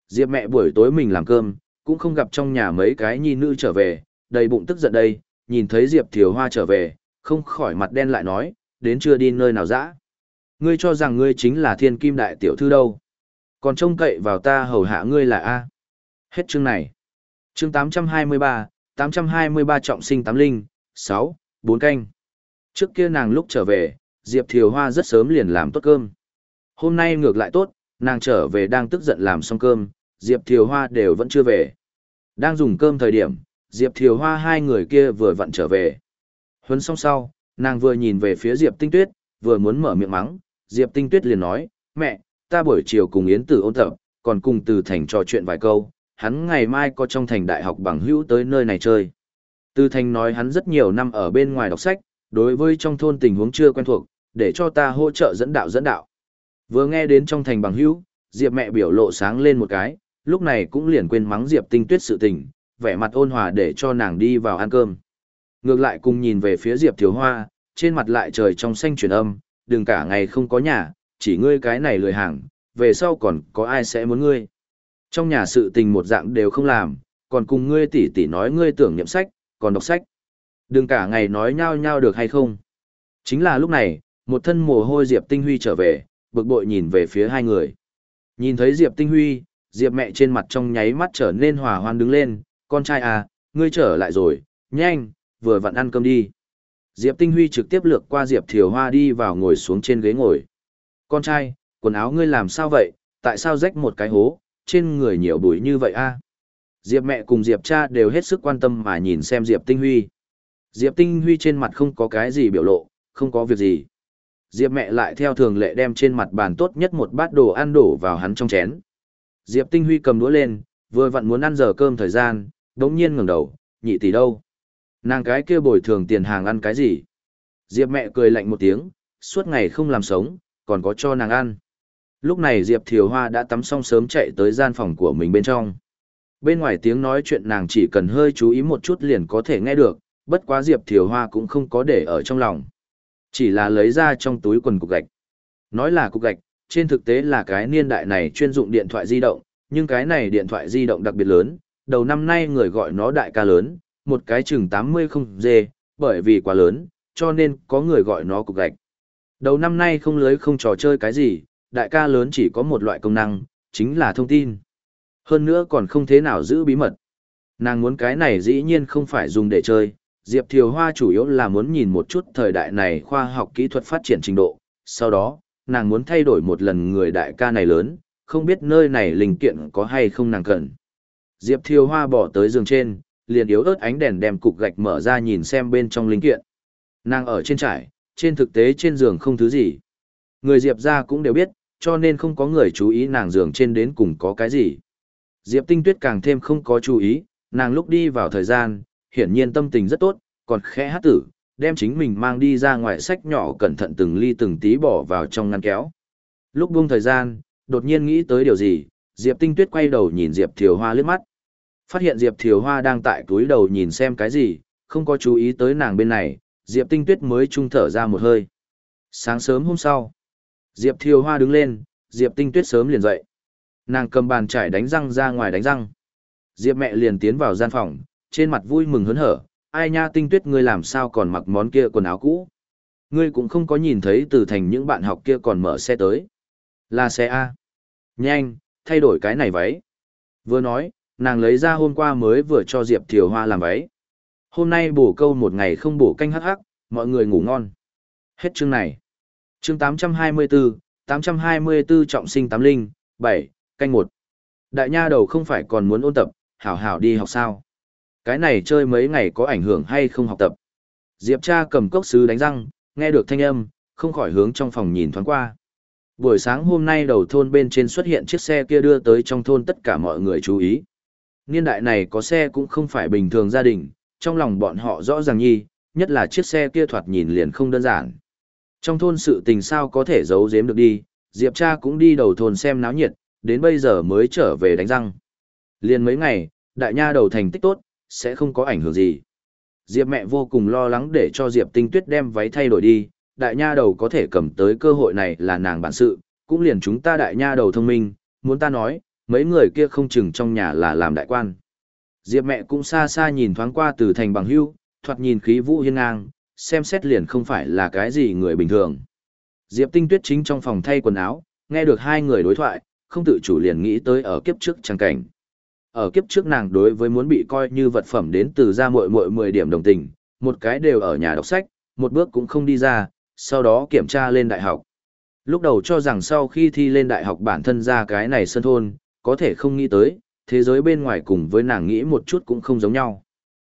S1: Diệp mẹ buổi tối mình làm cơm, cũng không gặp trong nhà mấy cái nhi nữ trở về, đầy bụng tức giận đây, nhìn thấy Diệp Thiều Hoa trở về, không khỏi mặt đen lại nói, đến chưa đi nơi nào dã. Ngươi cho rằng ngươi chính là thiên kim đại tiểu thư đâu. Còn trông cậy vào ta hầu hạ ngươi là A. Hết chương này. Chương 823, 823 trọng sinh tám linh, 6, 4 canh. Trước kia nàng lúc trở về, Diệp Thiều Hoa rất sớm liền làm tốt cơm. Hôm nay ngược lại tốt, nàng trở về đang tức giận làm xong cơm, Diệp Thiều Hoa đều vẫn chưa về. Đang dùng cơm thời điểm, Diệp Thiều Hoa hai người kia vừa vặn trở về. Huấn xong sau, nàng vừa nhìn về phía Diệp Tinh Tuyết, vừa muốn mở miệng mắng, Diệp Tinh Tuyết liền nói, mẹ, ta buổi chiều cùng Yến Tử ôn tập, còn cùng Từ Thành trò chuyện vài câu, hắn ngày mai có trong thành đại học bằng hữu tới nơi này chơi. Từ Thành nói hắn rất nhiều năm ở bên ngoài đọc sách, đối với trong thôn tình huống chưa quen thuộc, để cho ta hỗ trợ dẫn đạo dẫn đạo. Vừa nghe đến trong thành bằng hữu, Diệp mẹ biểu lộ sáng lên một cái, lúc này cũng liền quên mắng Diệp Tinh Tuyết sự tình, vẻ mặt ôn hòa để cho nàng đi vào ăn cơm. Ngược lại cùng nhìn về phía Diệp Thiếu Hoa, trên mặt lại trời trong xanh chuyển âm, đừng cả ngày không có nhà, chỉ ngươi cái này lười hàng, về sau còn có ai sẽ muốn ngươi. Trong nhà sự tình một dạng đều không làm, còn cùng ngươi tỉ tỉ nói ngươi tưởng nhậm sách, còn đọc sách. Đừng cả ngày nói nhau nhau được hay không. Chính là lúc này, một thân mồ hôi Diệp Tinh Huy trở về, bực bội nhìn về phía hai người. Nhìn thấy Diệp Tinh Huy, Diệp mẹ trên mặt trong nháy mắt trở nên hòa hoan đứng lên, con trai à, ngươi trở lại rồi, nhanh, vừa vặn ăn cơm đi. Diệp Tinh Huy trực tiếp lược qua Diệp Thiều Hoa đi vào ngồi xuống trên ghế ngồi. Con trai, quần áo ngươi làm sao vậy, tại sao rách một cái hố, trên người nhiều bụi như vậy a? Diệp mẹ cùng Diệp cha đều hết sức quan tâm mà nhìn xem Diệp Tinh Huy. Diệp Tinh Huy trên mặt không có cái gì biểu lộ, không có việc gì. Diệp mẹ lại theo thường lệ đem trên mặt bàn tốt nhất một bát đồ ăn đổ vào hắn trong chén. Diệp Tinh Huy cầm đũa lên, vừa vặn muốn ăn giờ cơm thời gian, đống nhiên ngẩng đầu, nhị tỷ đâu? Nàng cái kia bồi thường tiền hàng ăn cái gì? Diệp mẹ cười lạnh một tiếng, suốt ngày không làm sống, còn có cho nàng ăn. Lúc này Diệp Thiều Hoa đã tắm xong sớm chạy tới gian phòng của mình bên trong. Bên ngoài tiếng nói chuyện nàng chỉ cần hơi chú ý một chút liền có thể nghe được, bất quá Diệp Thiều Hoa cũng không có để ở trong lòng. Chỉ là lấy ra trong túi quần cục gạch. Nói là cục gạch, trên thực tế là cái niên đại này chuyên dụng điện thoại di động, nhưng cái này điện thoại di động đặc biệt lớn, đầu năm nay người gọi nó đại ca lớn, một cái chừng 80 không dê, bởi vì quá lớn, cho nên có người gọi nó cục gạch. Đầu năm nay không lưới không trò chơi cái gì, đại ca lớn chỉ có một loại công năng, chính là thông tin. Hơn nữa còn không thế nào giữ bí mật. Nàng muốn cái này dĩ nhiên không phải dùng để chơi, Diệp Thiều Hoa chủ yếu là muốn nhìn một chút thời đại này khoa học kỹ thuật phát triển trình độ, sau đó, nàng muốn thay đổi một lần người đại ca này lớn, không biết nơi này linh kiện có hay không nàng cần. Diệp Thiều Hoa bỏ tới giường trên, liền yếu ớt ánh đèn đem cục gạch mở ra nhìn xem bên trong linh kiện. Nàng ở trên trải, trên thực tế trên giường không thứ gì. Người Diệp ra cũng đều biết, cho nên không có người chú ý nàng giường trên đến cùng có cái gì. Diệp Tinh Tuyết càng thêm không có chú ý, nàng lúc đi vào thời gian, hiển nhiên tâm tình rất tốt, còn khẽ hát tử, đem chính mình mang đi ra ngoài sách nhỏ cẩn thận từng ly từng tí bỏ vào trong ngăn kéo. Lúc buông thời gian, đột nhiên nghĩ tới điều gì, Diệp Tinh Tuyết quay đầu nhìn Diệp Thiều Hoa liếc mắt. Phát hiện Diệp Thiều Hoa đang tại túi đầu nhìn xem cái gì, không có chú ý tới nàng bên này, Diệp Tinh Tuyết mới trung thở ra một hơi. Sáng sớm hôm sau, Diệp Thiều Hoa đứng lên, Diệp Tinh Tuyết sớm liền dậy. Nàng cầm bàn chải đánh răng ra ngoài đánh răng. Diệp mẹ liền tiến vào gian phòng, trên mặt vui mừng hớn hở, ai nha tinh tuyết ngươi làm sao còn mặc món kia quần áo cũ. Ngươi cũng không có nhìn thấy từ thành những bạn học kia còn mở xe tới. Là xe A. Nhanh, thay đổi cái này váy. Vừa nói, nàng lấy ra hôm qua mới vừa cho Diệp Thiều Hoa làm váy. Hôm nay bổ câu một ngày không bổ canh hắc hắc, mọi người ngủ ngon. Hết chương này. Chương 824, 824 trọng sinh tám linh, 7, canh một. Đại nha đầu không phải còn muốn ôn tập, hảo hảo đi học sao. Cái này chơi mấy ngày có ảnh hưởng hay không học tập. Diệp cha cầm cốc sứ đánh răng, nghe được thanh âm, không khỏi hướng trong phòng nhìn thoáng qua. Buổi sáng hôm nay đầu thôn bên trên xuất hiện chiếc xe kia đưa tới trong thôn tất cả mọi người chú ý. Niên đại này có xe cũng không phải bình thường gia đình, trong lòng bọn họ rõ ràng nhi, nhất là chiếc xe kia thoạt nhìn liền không đơn giản. Trong thôn sự tình sao có thể giấu giếm được đi, Diệp cha cũng đi đầu thôn xem náo nhiệt, đến bây giờ mới trở về đánh răng. Liền mấy ngày, đại nha đầu thành tích tốt, sẽ không có ảnh hưởng gì. Diệp mẹ vô cùng lo lắng để cho Diệp tinh tuyết đem váy thay đổi đi, đại nha đầu có thể cầm tới cơ hội này là nàng bản sự, cũng liền chúng ta đại nha đầu thông minh, muốn ta nói, mấy người kia không chừng trong nhà là làm đại quan. Diệp mẹ cũng xa xa nhìn thoáng qua từ thành bằng hưu, thoạt nhìn khí vũ hiên ngang, xem xét liền không phải là cái gì người bình thường. Diệp tinh tuyết chính trong phòng thay quần áo, nghe được hai người đối thoại, không tự chủ liền nghĩ tới ở kiếp trước trang cảnh. Ở kiếp trước nàng đối với muốn bị coi như vật phẩm đến từ ra muội muội 10 điểm đồng tình, một cái đều ở nhà đọc sách, một bước cũng không đi ra, sau đó kiểm tra lên đại học. Lúc đầu cho rằng sau khi thi lên đại học bản thân ra cái này sân thôn, có thể không nghĩ tới, thế giới bên ngoài cùng với nàng nghĩ một chút cũng không giống nhau.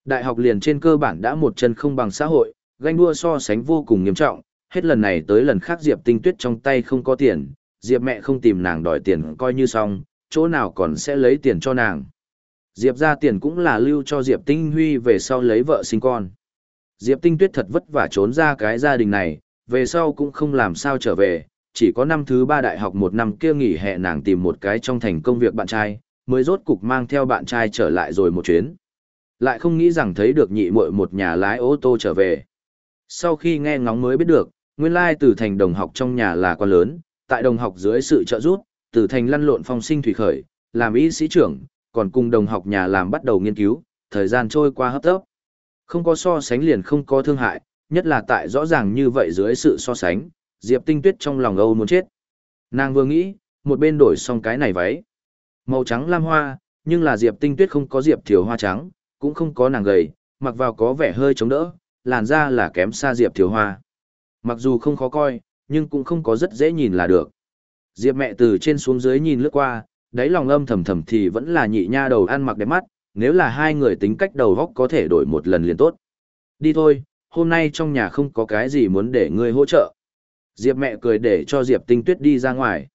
S1: Đại học liền trên cơ bản đã một chân không bằng xã hội, ganh đua so sánh vô cùng nghiêm trọng, hết lần này tới lần khác Diệp Tinh Tuyết trong tay không có tiền, Diệp mẹ không tìm nàng đòi tiền coi như xong, chỗ nào còn sẽ lấy tiền cho nàng. Diệp ra tiền cũng là lưu cho Diệp Tinh Huy về sau lấy vợ sinh con. Diệp Tinh Tuyết thật vất vả trốn ra cái gia đình này, về sau cũng không làm sao trở về, chỉ có năm thứ ba đại học một năm kia nghỉ hè nàng tìm một cái trong thành công việc bạn trai, mới rốt cục mang theo bạn trai trở lại rồi một chuyến. Lại không nghĩ rằng thấy được nhị muội một nhà lái ô tô trở về. Sau khi nghe ngóng mới biết được, nguyên lai từ thành đồng học trong nhà là quan lớn, tại đồng học dưới sự trợ giúp, từ thành lăn lộn phong sinh thủy khởi, làm y sĩ trưởng, còn cùng đồng học nhà làm bắt đầu nghiên cứu, thời gian trôi qua hấp tấp. Không có so sánh liền không có thương hại, nhất là tại rõ ràng như vậy dưới sự so sánh, Diệp Tinh Tuyết trong lòng âu muốn chết. Nàng vừa nghĩ, một bên đổi xong cái này váy. Màu trắng lam hoa, nhưng là Diệp Tinh Tuyết không có Diệp Thiều Hoa trắng, cũng không có nàng gầy, mặc vào có vẻ hơi chống đỡ, làn da là kém xa Diệp Thiều Hoa. Mặc dù không khó coi, nhưng cũng không có rất dễ nhìn là được. Diệp mẹ từ trên xuống dưới nhìn lướt qua, đáy lòng âm thầm thầm thì vẫn là nhị nha đầu ăn mặc đẹp mắt, nếu là hai người tính cách đầu góc có thể đổi một lần liền tốt. Đi thôi, hôm nay trong nhà không có cái gì muốn để ngươi hỗ trợ. Diệp mẹ cười để cho Diệp Tinh Tuyết đi ra ngoài.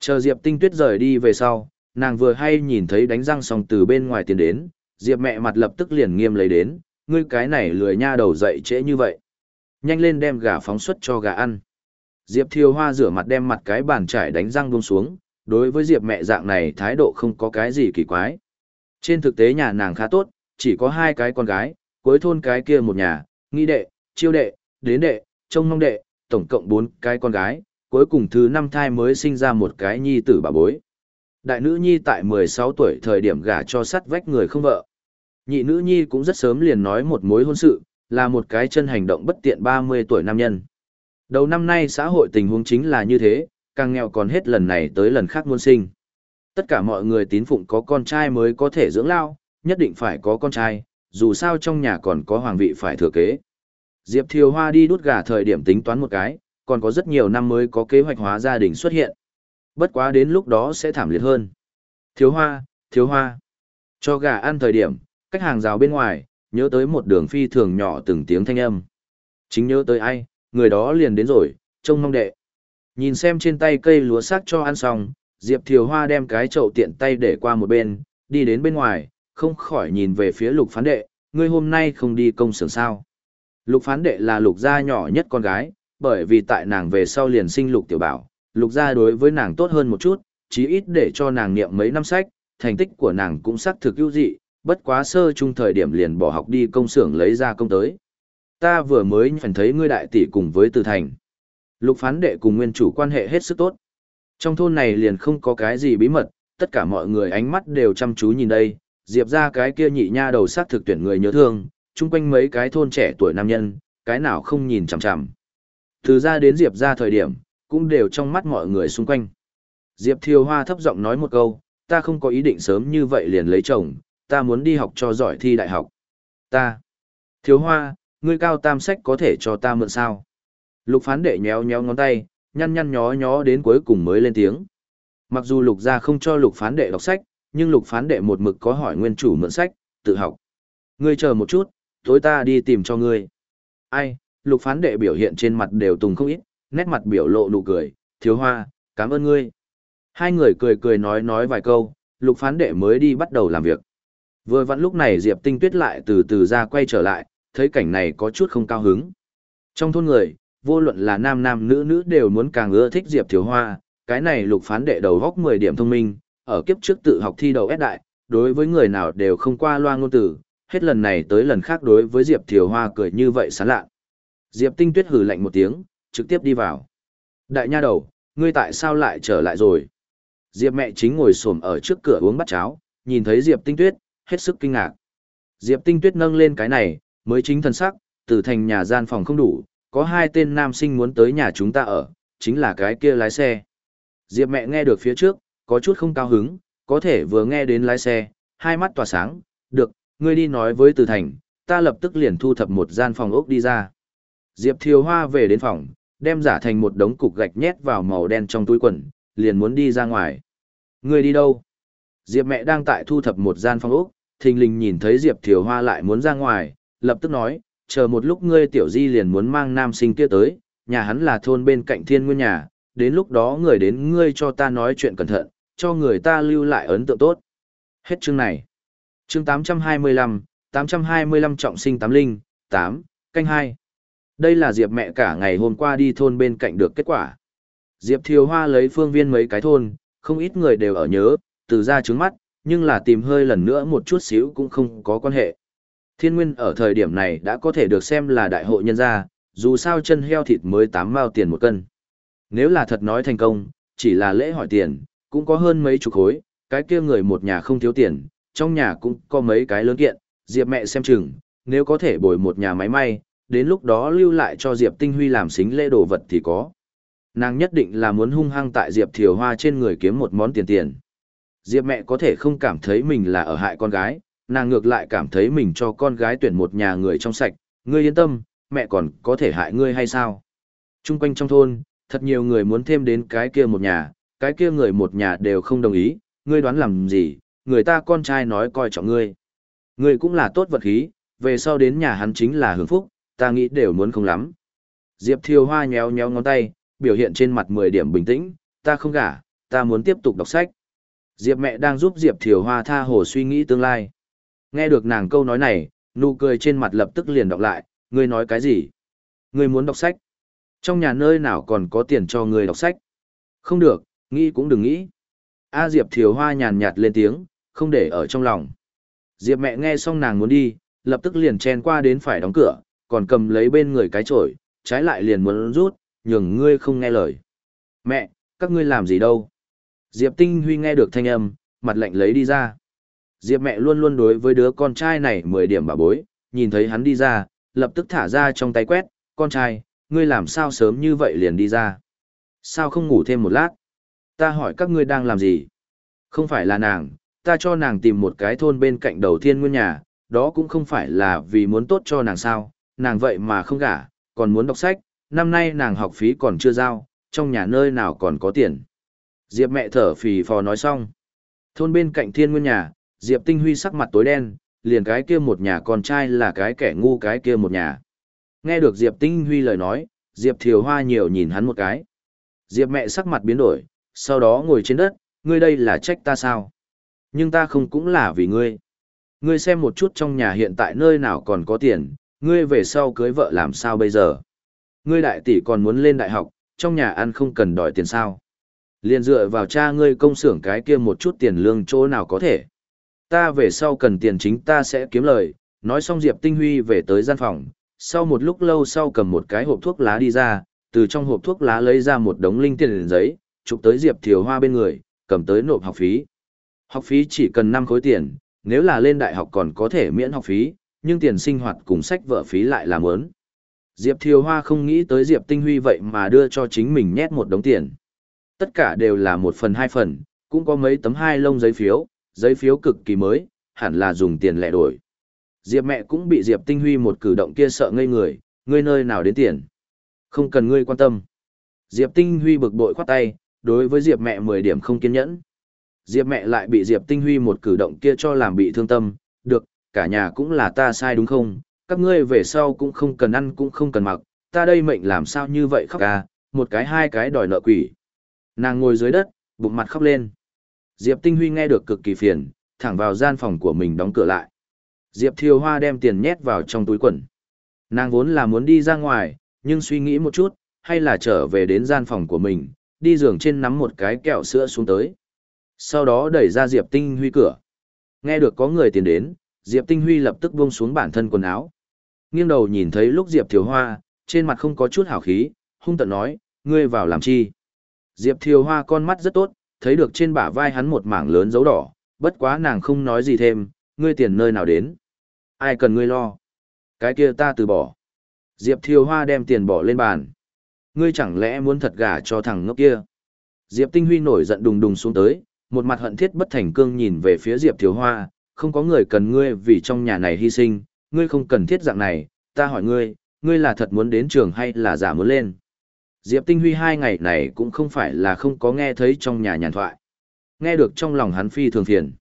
S1: Chờ Diệp Tinh Tuyết rời đi về sau, nàng vừa hay nhìn thấy đánh răng xong từ bên ngoài tiến đến, Diệp mẹ mặt lập tức liền nghiêm lấy đến, ngươi cái này lười nha đầu dậy trễ như vậy. Nhanh lên đem gà phóng xuất cho gà ăn. Diệp Thiều Hoa rửa mặt đem mặt cái bàn trải đánh răng buông xuống, đối với Diệp mẹ dạng này thái độ không có cái gì kỳ quái. Trên thực tế nhà nàng khá tốt, chỉ có hai cái con gái, cuối thôn cái kia một nhà, nghi đệ, chiêu đệ, đến đệ, trông mong đệ, tổng cộng bốn cái con gái, cuối cùng thứ năm thai mới sinh ra một cái nhi tử bà bối. Đại nữ nhi tại 16 tuổi thời điểm gả cho sắt vách người không vợ. Nhị nữ nhi cũng rất sớm liền nói một mối hôn sự, là một cái chân hành động bất tiện 30 tuổi nam nhân. Đầu năm nay xã hội tình huống chính là như thế, càng nghèo còn hết lần này tới lần khác muôn sinh. Tất cả mọi người tín phụng có con trai mới có thể dưỡng lao, nhất định phải có con trai, dù sao trong nhà còn có hoàng vị phải thừa kế. Diệp Thiều Hoa đi đút gà thời điểm tính toán một cái, còn có rất nhiều năm mới có kế hoạch hóa gia đình xuất hiện. Bất quá đến lúc đó sẽ thảm liệt hơn. Thiếu Hoa, Thiếu Hoa. Cho gà ăn thời điểm, cách hàng rào bên ngoài, nhớ tới một đường phi thường nhỏ từng tiếng thanh âm. Chính nhớ tới ai, người đó liền đến rồi, trông mong đệ. Nhìn xem trên tay cây lúa xác cho ăn xong, Diệp Thiều Hoa đem cái chậu tiện tay để qua một bên, đi đến bên ngoài, không khỏi nhìn về phía lục phán đệ, ngươi hôm nay không đi công xưởng sao. Lục phán đệ là lục gia nhỏ nhất con gái, bởi vì tại nàng về sau liền sinh lục tiểu bảo, lục gia đối với nàng tốt hơn một chút, chí ít để cho nàng niệm mấy năm sách, thành tích của nàng cũng xác thực ưu dị, bất quá sơ chung thời điểm liền bỏ học đi công xưởng lấy ra công tới. Ta vừa mới phần thấy ngươi đại tỷ cùng với Từ Thành. Lục phán đệ cùng nguyên chủ quan hệ hết sức tốt. Trong thôn này liền không có cái gì bí mật, tất cả mọi người ánh mắt đều chăm chú nhìn đây, Diệp ra cái kia nhị nha đầu sắc thực tuyển người nhớ thương, chung quanh mấy cái thôn trẻ tuổi nam nhân, cái nào không nhìn chằm chằm. Từ ra đến Diệp ra thời điểm, cũng đều trong mắt mọi người xung quanh. Diệp Thiều Hoa thấp giọng nói một câu, ta không có ý định sớm như vậy liền lấy chồng, ta muốn đi học cho giỏi thi đại học. Ta. Thiếu Hoa, ngươi cao tam sách có thể cho ta mượn sao? Lục phán đệ nhéo nhéo ngón tay, nhăn nhăn nhó nhó đến cuối cùng mới lên tiếng. Mặc dù lục gia không cho lục phán đệ đọc sách, nhưng lục phán đệ một mực có hỏi nguyên chủ mượn sách, tự học. Ngươi chờ một chút, tối ta đi tìm cho ngươi. Ai, lục phán đệ biểu hiện trên mặt đều tùng không ít, nét mặt biểu lộ nụ cười, thiếu hoa, cảm ơn ngươi. Hai người cười cười nói nói vài câu, lục phán đệ mới đi bắt đầu làm việc. Vừa vặn lúc này Diệp Tinh Tuyết lại từ từ ra quay trở lại, thấy cảnh này có chút không cao hứng. Trong thôn người, vô luận là nam nam nữ nữ đều muốn càng ưa thích Diệp Thiếu Hoa, cái này lục phán đệ đầu góc 10 điểm thông minh, ở kiếp trước tự học thi đầu ép đại, đối với người nào đều không qua loa ngôn tử, hết lần này tới lần khác đối với Diệp Thiều Hoa cười như vậy sán lạ. Diệp Tinh Tuyết hừ lạnh một tiếng, trực tiếp đi vào. Đại nha đầu, ngươi tại sao lại trở lại rồi? Diệp mẹ chính ngồi xổm ở trước cửa uống bát cháo, nhìn thấy Diệp Tinh Tuyết, hết sức kinh ngạc. Diệp Tinh Tuyết nâng lên cái này, mới chính thần sắc, từ thành nhà gian phòng không đủ, có hai tên nam sinh muốn tới nhà chúng ta ở, chính là cái kia lái xe. Diệp mẹ nghe được phía trước, có chút không cao hứng, có thể vừa nghe đến lái xe, hai mắt tỏa sáng, được, ngươi đi nói với Từ Thành, ta lập tức liền thu thập một gian phòng ốc đi ra. Diệp Thiều Hoa về đến phòng, đem giả thành một đống cục gạch nhét vào màu đen trong túi quần, liền muốn đi ra ngoài. Ngươi đi đâu? Diệp mẹ đang tại thu thập một gian phòng ốc, thình lình nhìn thấy Diệp Thiều Hoa lại muốn ra ngoài, lập tức nói, chờ một lúc ngươi tiểu di liền muốn mang nam sinh kia tới, nhà hắn là thôn bên cạnh thiên nguyên nhà, đến lúc đó người đến ngươi cho ta nói chuyện cẩn thận, cho người ta lưu lại ấn tượng tốt. Hết chương này. Chương 825, 825 trọng sinh tám linh, 8, canh 2. Đây là Diệp mẹ cả ngày hôm qua đi thôn bên cạnh được kết quả. Diệp Thiều Hoa lấy phương viên mấy cái thôn, không ít người đều ở nhớ, từ ra trứng mắt, nhưng là tìm hơi lần nữa một chút xíu cũng không có quan hệ. Thiên Nguyên ở thời điểm này đã có thể được xem là đại hội nhân gia, dù sao chân heo thịt mới 8 mao tiền một cân. Nếu là thật nói thành công, chỉ là lễ hỏi tiền, cũng có hơn mấy chục khối, cái kia người một nhà không thiếu tiền, trong nhà cũng có mấy cái lớn kiện, Diệp mẹ xem chừng, nếu có thể bồi một nhà máy may, đến lúc đó lưu lại cho Diệp Tinh Huy làm xính lễ đồ vật thì có. Nàng nhất định là muốn hung hăng tại Diệp Thiều Hoa trên người kiếm một món tiền tiền. Diệp mẹ có thể không cảm thấy mình là ở hại con gái, nàng ngược lại cảm thấy mình cho con gái tuyển một nhà người trong sạch, ngươi yên tâm, mẹ còn có thể hại ngươi hay sao? Trung quanh trong thôn, thật nhiều người muốn thêm đến cái kia một nhà, cái kia người một nhà đều không đồng ý, ngươi đoán làm gì, người ta con trai nói coi trọng ngươi. Ngươi cũng là tốt vật khí, về sau đến nhà hắn chính là hưởng phúc, ta nghĩ đều muốn không lắm. Diệp Thiều Hoa nhéo nhéo ngón tay, biểu hiện trên mặt 10 điểm bình tĩnh, ta không gả, ta muốn tiếp tục đọc sách. Diệp mẹ đang giúp Diệp Thiều Hoa tha hồ suy nghĩ tương lai. Nghe được nàng câu nói này, nụ cười trên mặt lập tức liền đọc lại, ngươi nói cái gì? Ngươi muốn đọc sách? Trong nhà nơi nào còn có tiền cho ngươi đọc sách? Không được, nghĩ cũng đừng nghĩ. A Diệp Thiều Hoa nhàn nhạt lên tiếng, không để ở trong lòng. Diệp mẹ nghe xong nàng muốn đi, lập tức liền chen qua đến phải đóng cửa, còn cầm lấy bên người cái chổi, trái lại liền muốn rút, nhường ngươi không nghe lời. Mẹ, các ngươi làm gì đâu? Diệp Tinh Huy nghe được thanh âm, mặt lạnh lấy đi ra. Diệp mẹ luôn luôn đối với đứa con trai này 10 điểm bà bối, nhìn thấy hắn đi ra, lập tức thả ra trong tay quét, con trai, ngươi làm sao sớm như vậy liền đi ra? Sao không ngủ thêm một lát? Ta hỏi các ngươi đang làm gì? Không phải là nàng, ta cho nàng tìm một cái thôn bên cạnh đầu thiên nguyên nhà, đó cũng không phải là vì muốn tốt cho nàng sao, nàng vậy mà không gả, còn muốn đọc sách, năm nay nàng học phí còn chưa giao, trong nhà nơi nào còn có tiền. Diệp mẹ thở phì phò nói xong. Thôn bên cạnh thiên nguyên nhà, Diệp Tinh Huy sắc mặt tối đen, liền cái kia một nhà con trai là cái kẻ ngu cái kia một nhà. Nghe được Diệp Tinh Huy lời nói, Diệp Thiều Hoa nhiều nhìn hắn một cái. Diệp mẹ sắc mặt biến đổi, sau đó ngồi trên đất, ngươi đây là trách ta sao? Nhưng ta không cũng là vì ngươi. Ngươi xem một chút trong nhà hiện tại nơi nào còn có tiền, ngươi về sau cưới vợ làm sao bây giờ? Ngươi đại tỷ còn muốn lên đại học, trong nhà ăn không cần đòi tiền sao? Liền dựa vào cha ngươi công xưởng cái kia một chút tiền lương chỗ nào có thể. Ta về sau cần tiền chính ta sẽ kiếm lời, nói xong Diệp Tinh Huy về tới gian phòng, sau một lúc lâu sau cầm một cái hộp thuốc lá đi ra, từ trong hộp thuốc lá lấy ra một đống linh tiền giấy, chụp tới Diệp Thiều Hoa bên người, cầm tới nộp học phí. Học phí chỉ cần 5 khối tiền, nếu là lên đại học còn có thể miễn học phí, nhưng tiền sinh hoạt cùng sách vở phí lại là mớn. Diệp Thiều Hoa không nghĩ tới Diệp Tinh Huy vậy mà đưa cho chính mình nhét một đống tiền. Tất cả đều là một phần hai phần, cũng có mấy tấm hai lông giấy phiếu, giấy phiếu cực kỳ mới, hẳn là dùng tiền lẻ đổi. Diệp mẹ cũng bị Diệp Tinh Huy một cử động kia sợ ngây người, ngươi nơi nào đến tiền. Không cần ngươi quan tâm. Diệp Tinh Huy bực bội khoát tay, đối với Diệp mẹ 10 điểm không kiên nhẫn. Diệp mẹ lại bị Diệp Tinh Huy một cử động kia cho làm bị thương tâm, được, cả nhà cũng là ta sai đúng không, các ngươi về sau cũng không cần ăn cũng không cần mặc, ta đây mệnh làm sao như vậy khóc à, một cái hai cái đòi nợ quỷ. Nàng ngồi dưới đất, bụng mặt khóc lên. Diệp Tinh Huy nghe được cực kỳ phiền, thẳng vào gian phòng của mình đóng cửa lại. Diệp Thiều Hoa đem tiền nhét vào trong túi quần. Nàng vốn là muốn đi ra ngoài, nhưng suy nghĩ một chút, hay là trở về đến gian phòng của mình, đi giường trên nắm một cái kẹo sữa xuống tới. Sau đó đẩy ra Diệp Tinh Huy cửa. Nghe được có người tiền đến, Diệp Tinh Huy lập tức buông xuống bản thân quần áo. Nghiêng đầu nhìn thấy lúc Diệp Thiều Hoa, trên mặt không có chút hảo khí, hung tận nói, ngươi vào làm chi. Diệp Thiều Hoa con mắt rất tốt, thấy được trên bả vai hắn một mảng lớn dấu đỏ, bất quá nàng không nói gì thêm, ngươi tiền nơi nào đến. Ai cần ngươi lo. Cái kia ta từ bỏ. Diệp Thiều Hoa đem tiền bỏ lên bàn. Ngươi chẳng lẽ muốn thật gả cho thằng ngốc kia. Diệp Tinh Huy nổi giận đùng đùng xuống tới, một mặt hận thiết bất thành cương nhìn về phía Diệp Thiếu Hoa, không có người cần ngươi vì trong nhà này hy sinh, ngươi không cần thiết dạng này, ta hỏi ngươi, ngươi là thật muốn đến trường hay là giả muốn lên. Diệp Tinh Huy hai ngày này cũng không phải là không có nghe thấy trong nhà nhàn thoại. Nghe được trong lòng hắn phi thường phiền.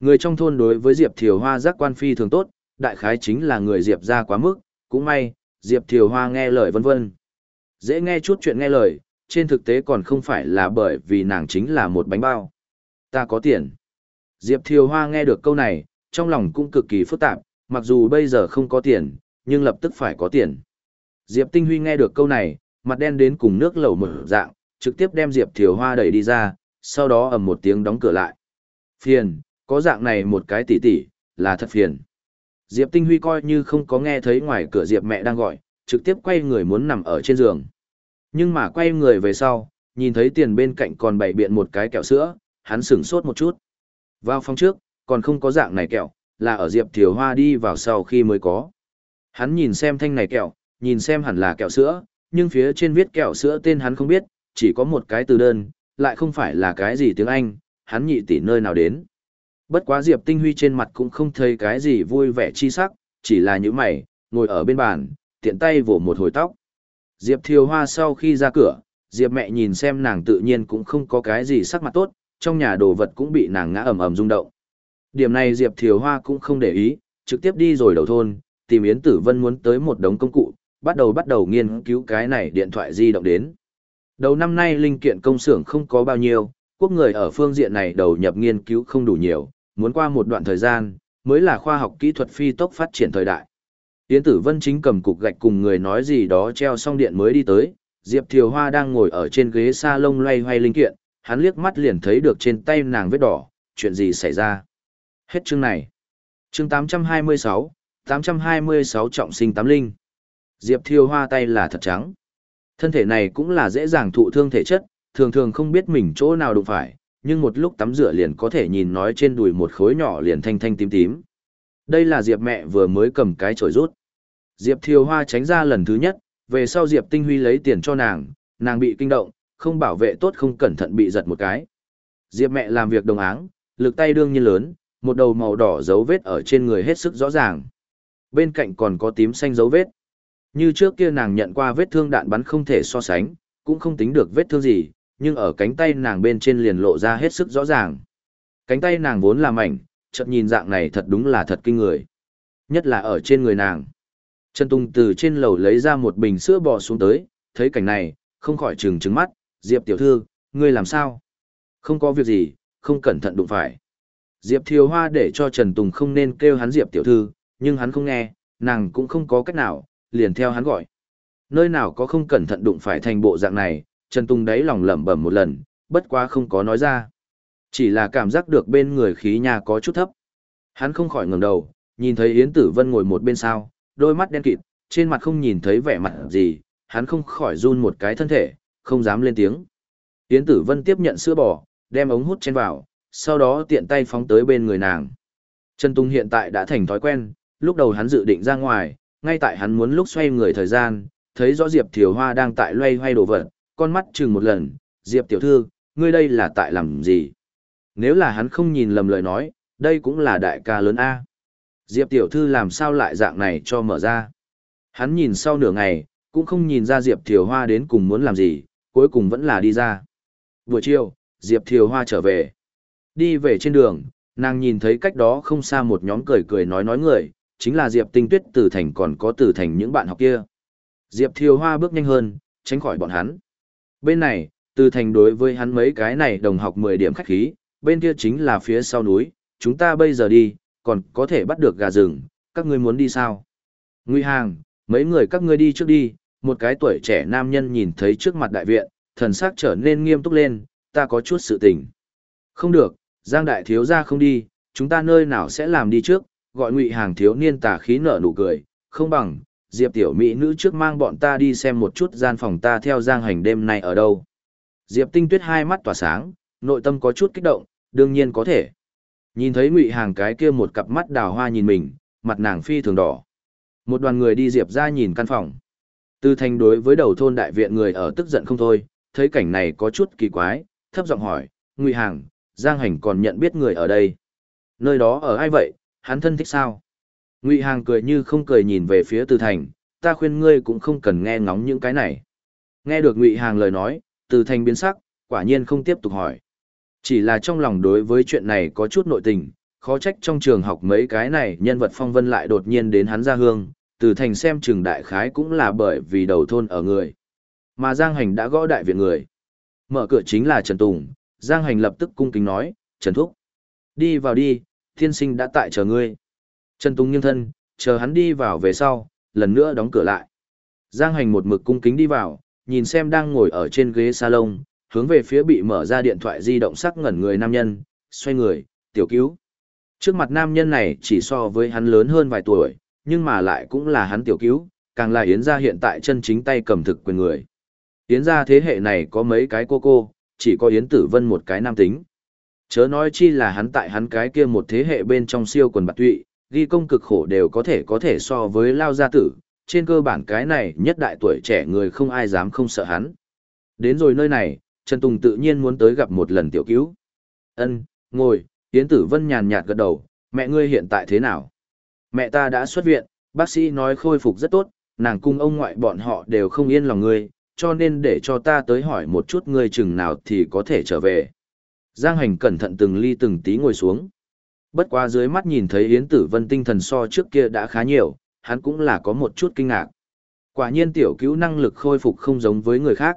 S1: Người trong thôn đối với Diệp Thiều Hoa giác quan phi thường tốt, đại khái chính là người Diệp ra quá mức, cũng may, Diệp Thiều Hoa nghe lời vân vân. Dễ nghe chút chuyện nghe lời, trên thực tế còn không phải là bởi vì nàng chính là một bánh bao. Ta có tiền. Diệp Thiều Hoa nghe được câu này, trong lòng cũng cực kỳ phức tạp, mặc dù bây giờ không có tiền, nhưng lập tức phải có tiền. Diệp Tinh Huy nghe được câu này, mặt đen đến cùng nước lẩu mở dạng, trực tiếp đem Diệp Thiều Hoa đẩy đi ra, sau đó ầm một tiếng đóng cửa lại. Phiền, có dạng này một cái tỉ tỉ, là thật phiền. Diệp Tinh Huy coi như không có nghe thấy ngoài cửa Diệp mẹ đang gọi, trực tiếp quay người muốn nằm ở trên giường. Nhưng mà quay người về sau, nhìn thấy tiền bên cạnh còn bày biện một cái kẹo sữa, hắn sửng sốt một chút. Vào phòng trước, còn không có dạng này kẹo, là ở Diệp Thiều Hoa đi vào sau khi mới có. Hắn nhìn xem thanh này kẹo, nhìn xem hẳn là kẹo sữa, nhưng phía trên viết kẹo sữa tên hắn không biết, chỉ có một cái từ đơn, lại không phải là cái gì tiếng Anh, hắn nhị tỷ nơi nào đến. Bất quá Diệp Tinh Huy trên mặt cũng không thấy cái gì vui vẻ chi sắc, chỉ là những mày, ngồi ở bên bàn, tiện tay vỗ một hồi tóc. Diệp Thiều Hoa sau khi ra cửa, Diệp mẹ nhìn xem nàng tự nhiên cũng không có cái gì sắc mặt tốt, trong nhà đồ vật cũng bị nàng ngã ầm ầm rung động. Điểm này Diệp Thiều Hoa cũng không để ý, trực tiếp đi rồi đầu thôn, tìm Yến Tử Vân muốn tới một đống công cụ, bắt đầu bắt đầu nghiên cứu cái này điện thoại di động đến. Đầu năm nay linh kiện công xưởng không có bao nhiêu, quốc người ở phương diện này đầu nhập nghiên cứu không đủ nhiều, muốn qua một đoạn thời gian, mới là khoa học kỹ thuật phi tốc phát triển thời đại. Yến Tử Vân chính cầm cục gạch cùng người nói gì đó treo xong điện mới đi tới, Diệp Thiều Hoa đang ngồi ở trên ghế salon loay hoay linh kiện, hắn liếc mắt liền thấy được trên tay nàng vết đỏ, chuyện gì xảy ra. Hết chương này. Chương 826, 826 trọng sinh tám linh. Diệp Thiều Hoa tay là thật trắng. Thân thể này cũng là dễ dàng thụ thương thể chất, thường thường không biết mình chỗ nào đụng phải, nhưng một lúc tắm rửa liền có thể nhìn nói trên đùi một khối nhỏ liền thanh thanh tím tím. Đây là Diệp mẹ vừa mới cầm cái chổi rút. Diệp Thiều Hoa tránh ra lần thứ nhất, về sau Diệp Tinh Huy lấy tiền cho nàng, nàng bị kinh động, không bảo vệ tốt không cẩn thận bị giật một cái. Diệp mẹ làm việc đồng áng, lực tay đương nhiên lớn, một đầu màu đỏ dấu vết ở trên người hết sức rõ ràng. Bên cạnh còn có tím xanh dấu vết. Như trước kia nàng nhận qua vết thương đạn bắn không thể so sánh, cũng không tính được vết thương gì, nhưng ở cánh tay nàng bên trên liền lộ ra hết sức rõ ràng. Cánh tay nàng vốn là mảnh, chợt nhìn dạng này thật đúng là thật kinh người. Nhất là ở trên người nàng. Trần Tùng từ trên lầu lấy ra một bình sữa bò xuống tới, thấy cảnh này, không khỏi trừng trừng mắt, Diệp tiểu thư, ngươi làm sao? Không có việc gì, không cẩn thận đụng phải. Diệp Thiều Hoa để cho Trần Tùng không nên kêu hắn Diệp tiểu thư, nhưng hắn không nghe, nàng cũng không có cách nào, liền theo hắn gọi. Nơi nào có không cẩn thận đụng phải thành bộ dạng này, Trần Tùng đáy lòng lẩm bẩm một lần, bất quá không có nói ra. Chỉ là cảm giác được bên người khí nhà có chút thấp. Hắn không khỏi ngẩng đầu, nhìn thấy Yến Tử Vân ngồi một bên sao, đôi mắt đen kịt, trên mặt không nhìn thấy vẻ mặt gì, hắn không khỏi run một cái thân thể, không dám lên tiếng. Yến Tử Vân tiếp nhận sữa bò, đem ống hút chen vào, sau đó tiện tay phóng tới bên người nàng. Trần Tung hiện tại đã thành thói quen, lúc đầu hắn dự định ra ngoài, ngay tại hắn muốn lúc xoay người thời gian, thấy rõ Diệp Thiều Hoa đang tại loay hoay đồ vật, con mắt chừng một lần, Diệp tiểu thư, ngươi đây là tại làm gì? Nếu là hắn không nhìn lầm lời nói, đây cũng là đại ca lớn A. Diệp tiểu thư làm sao lại dạng này cho mở ra? Hắn nhìn sau nửa ngày, cũng không nhìn ra Diệp Thiều Hoa đến cùng muốn làm gì, cuối cùng vẫn là đi ra. Buổi chiều, Diệp Thiều Hoa trở về. Đi về trên đường, nàng nhìn thấy cách đó không xa một nhóm cười cười nói nói người, chính là Diệp Tinh Tuyết từ thành còn có từ thành những bạn học kia. Diệp Thiều Hoa bước nhanh hơn, tránh khỏi bọn hắn. Bên này, từ thành đối với hắn mấy cái này đồng học 10 điểm khách khí, bên kia chính là phía sau núi, chúng ta bây giờ đi, còn có thể bắt được gà rừng, các ngươi muốn đi sao? Nguy hàng, mấy người các ngươi đi trước đi, một cái tuổi trẻ nam nhân nhìn thấy trước mặt đại viện, thần sắc trở nên nghiêm túc lên, ta có chút sự tình. Không được, Giang đại thiếu gia không đi, chúng ta nơi nào sẽ làm đi trước, gọi ngụy hàng thiếu niên tà khí nở nụ cười, không bằng, Diệp tiểu mỹ nữ trước mang bọn ta đi xem một chút gian phòng ta theo Giang hành đêm nay ở đâu. Diệp tinh tuyết hai mắt tỏa sáng, nội tâm có chút kích động, đương nhiên có thể. Nhìn thấy ngụy hàng cái kia một cặp mắt đào hoa nhìn mình, mặt nàng phi thường đỏ. Một đoàn người đi Diệp ra nhìn căn phòng. Tư Thanh đối với đầu thôn đại viện người ở tức giận không thôi, thấy cảnh này có chút kỳ quái, thấp giọng hỏi, Ngụy Hàng, Giang Hành còn nhận biết người ở đây. Nơi đó ở ai vậy, hắn thân thích sao? Ngụy Hàng cười như không cười nhìn về phía Từ Thành, ta khuyên ngươi cũng không cần nghe ngóng những cái này. Nghe được Ngụy Hàng lời nói, Từ Thành biến sắc, quả nhiên không tiếp tục hỏi. Chỉ là trong lòng đối với chuyện này có chút nội tình, khó trách trong trường học mấy cái này nhân vật phong vân lại đột nhiên đến hắn ra hương, từ thành xem trường đại khái cũng là bởi vì đầu thôn ở người. Mà Giang Hành đã gõ đại viện người. Mở cửa chính là Trần Tùng, Giang Hành lập tức cung kính nói, Trần Thúc. Đi vào đi, thiên sinh đã tại chờ ngươi. Trần Tùng nghiêng thân, chờ hắn đi vào về sau, lần nữa đóng cửa lại. Giang Hành một mực cung kính đi vào, nhìn xem đang ngồi ở trên ghế salon, hướng về phía bị mở ra điện thoại di động sắc ngẩn người nam nhân, xoay người, tiểu cứu. Trước mặt nam nhân này chỉ so với hắn lớn hơn vài tuổi, nhưng mà lại cũng là hắn tiểu cứu, càng là Yến gia hiện tại chân chính tay cầm thực quyền người. Yến gia thế hệ này có mấy cái cô cô, chỉ có Yến Tử Vân một cái nam tính. Chớ nói chi là hắn tại hắn cái kia một thế hệ bên trong siêu quần bạc tụy, ghi công cực khổ đều có thể có thể so với lao gia tử, trên cơ bản cái này nhất đại tuổi trẻ người không ai dám không sợ hắn. Đến rồi nơi này, Trần Tùng tự nhiên muốn tới gặp một lần tiểu cứu. Ân, ngồi, Yến Tử Vân nhàn nhạt gật đầu, mẹ ngươi hiện tại thế nào? Mẹ ta đã xuất viện, bác sĩ nói khôi phục rất tốt, nàng cung ông ngoại bọn họ đều không yên lòng ngươi, cho nên để cho ta tới hỏi một chút ngươi chừng nào thì có thể trở về. Giang hành cẩn thận từng ly từng tí ngồi xuống. Bất quá dưới mắt nhìn thấy Yến Tử Vân tinh thần so trước kia đã khá nhiều, hắn cũng là có một chút kinh ngạc. Quả nhiên tiểu cứu năng lực khôi phục không giống với người khác.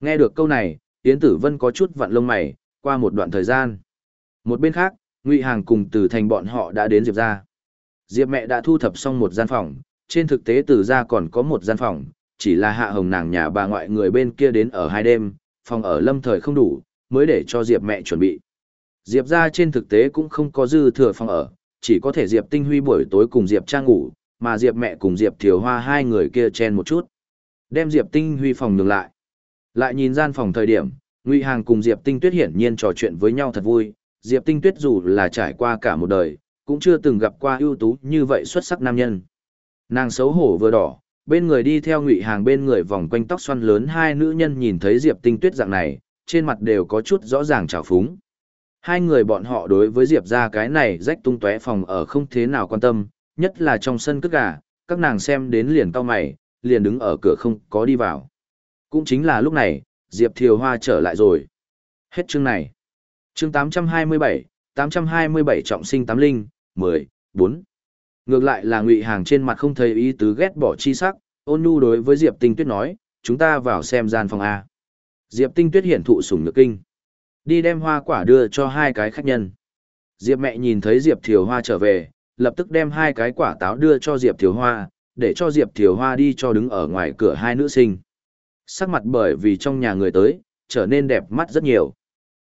S1: Nghe được câu này, Yến Tử Vân có chút vặn lông mày, qua một đoạn thời gian. Một bên khác, Ngụy Hàng cùng Từ Thành bọn họ đã đến Diệp gia Diệp mẹ đã thu thập xong một gian phòng, trên thực tế Từ gia còn có một gian phòng, chỉ là hạ hồng nàng nhà bà ngoại người bên kia đến ở hai đêm, phòng ở lâm thời không đủ, mới để cho Diệp mẹ chuẩn bị. Diệp gia trên thực tế cũng không có dư thừa phòng ở, chỉ có thể Diệp Tinh Huy buổi tối cùng Diệp Trang ngủ, mà Diệp mẹ cùng Diệp Thiều Hoa hai người kia chen một chút. Đem Diệp Tinh Huy phòng nhường lại. Lại nhìn gian phòng thời điểm, Ngụy Hàng cùng Diệp Tinh Tuyết hiển nhiên trò chuyện với nhau thật vui, Diệp Tinh Tuyết dù là trải qua cả một đời, cũng chưa từng gặp qua ưu tú như vậy xuất sắc nam nhân. Nàng xấu hổ vừa đỏ, bên người đi theo Ngụy Hàng bên người vòng quanh tóc xoăn lớn hai nữ nhân nhìn thấy Diệp Tinh Tuyết dạng này, trên mặt đều có chút rõ ràng trào phúng. Hai người bọn họ đối với Diệp ra cái này rách tung tóe phòng ở không thế nào quan tâm, nhất là trong sân cất gà, các nàng xem đến liền tao mày, liền đứng ở cửa không có đi vào. Cũng chính là lúc này, Diệp Thiều Hoa trở lại rồi. Hết chương này. Chương 827, 827 trọng sinh tám linh, 10, 4. Ngược lại là Ngụy Hàng trên mặt không thấy ý tứ ghét bỏ chi sắc, ôn nhu đối với Diệp Tinh Tuyết nói, chúng ta vào xem gian phòng A. Diệp Tinh Tuyết hiển thụ sủng nhược kinh. Đi đem hoa quả đưa cho hai cái khách nhân. Diệp mẹ nhìn thấy Diệp Thiều Hoa trở về, lập tức đem hai cái quả táo đưa cho Diệp Thiều Hoa, để cho Diệp Thiều Hoa đi cho đứng ở ngoài cửa hai nữ sinh sắc mặt bởi vì trong nhà người tới, trở nên đẹp mắt rất nhiều.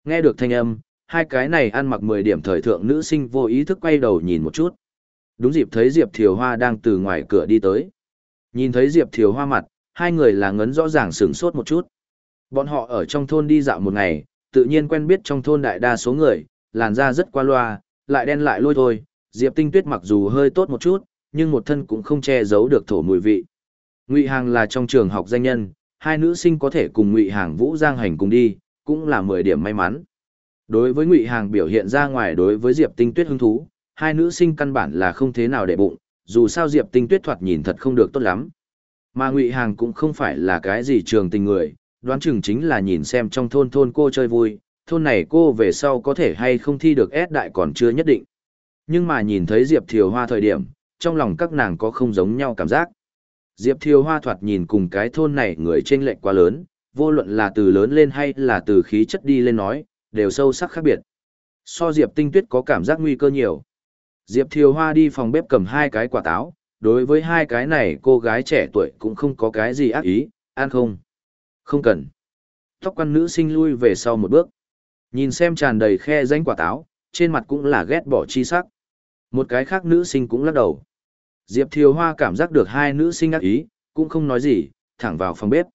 S1: Nghe được thanh âm, hai cái này ăn mặc 10 điểm thời thượng nữ sinh vô ý thức quay đầu nhìn một chút. Đúng dịp thấy Diệp Thiều Hoa đang từ ngoài cửa đi tới. Nhìn thấy Diệp Thiều Hoa mặt, hai người là ngấn rõ ràng sửng sốt một chút. Bọn họ ở trong thôn đi dạo một ngày, tự nhiên quen biết trong thôn đại đa số người, làn da rất qua loa, lại đen lại lôi thôi, Diệp Tinh Tuyết mặc dù hơi tốt một chút, nhưng một thân cũng không che giấu được thổ mùi vị. Ngụy Hàng là trong trường học danh nhân, hai nữ sinh có thể cùng Ngụy Hàng Vũ Giang hành cùng đi, cũng là 10 điểm may mắn. Đối với Ngụy Hàng biểu hiện ra ngoài đối với Diệp Tinh Tuyết hứng thú, hai nữ sinh căn bản là không thế nào để bụng, dù sao Diệp Tinh Tuyết thoạt nhìn thật không được tốt lắm. Mà Ngụy Hàng cũng không phải là cái gì trường tình người, đoán chừng chính là nhìn xem trong thôn thôn cô chơi vui, thôn này cô về sau có thể hay không thi được ép đại còn chưa nhất định. Nhưng mà nhìn thấy Diệp Thiều Hoa thời điểm, trong lòng các nàng có không giống nhau cảm giác. Diệp Thiều Hoa thoạt nhìn cùng cái thôn này người trên lệnh quá lớn, vô luận là từ lớn lên hay là từ khí chất đi lên nói, đều sâu sắc khác biệt. So Diệp Tinh Tuyết có cảm giác nguy cơ nhiều. Diệp Thiều Hoa đi phòng bếp cầm hai cái quả táo, đối với hai cái này cô gái trẻ tuổi cũng không có cái gì ác ý, ăn không? Không cần. Tóc quan nữ sinh lui về sau một bước. Nhìn xem tràn đầy khe danh quả táo, trên mặt cũng là ghét bỏ chi sắc. Một cái khác nữ sinh cũng lắc đầu. Diệp Thiều Hoa cảm giác được hai nữ sinh ác ý, cũng không nói gì, thẳng vào phòng bếp.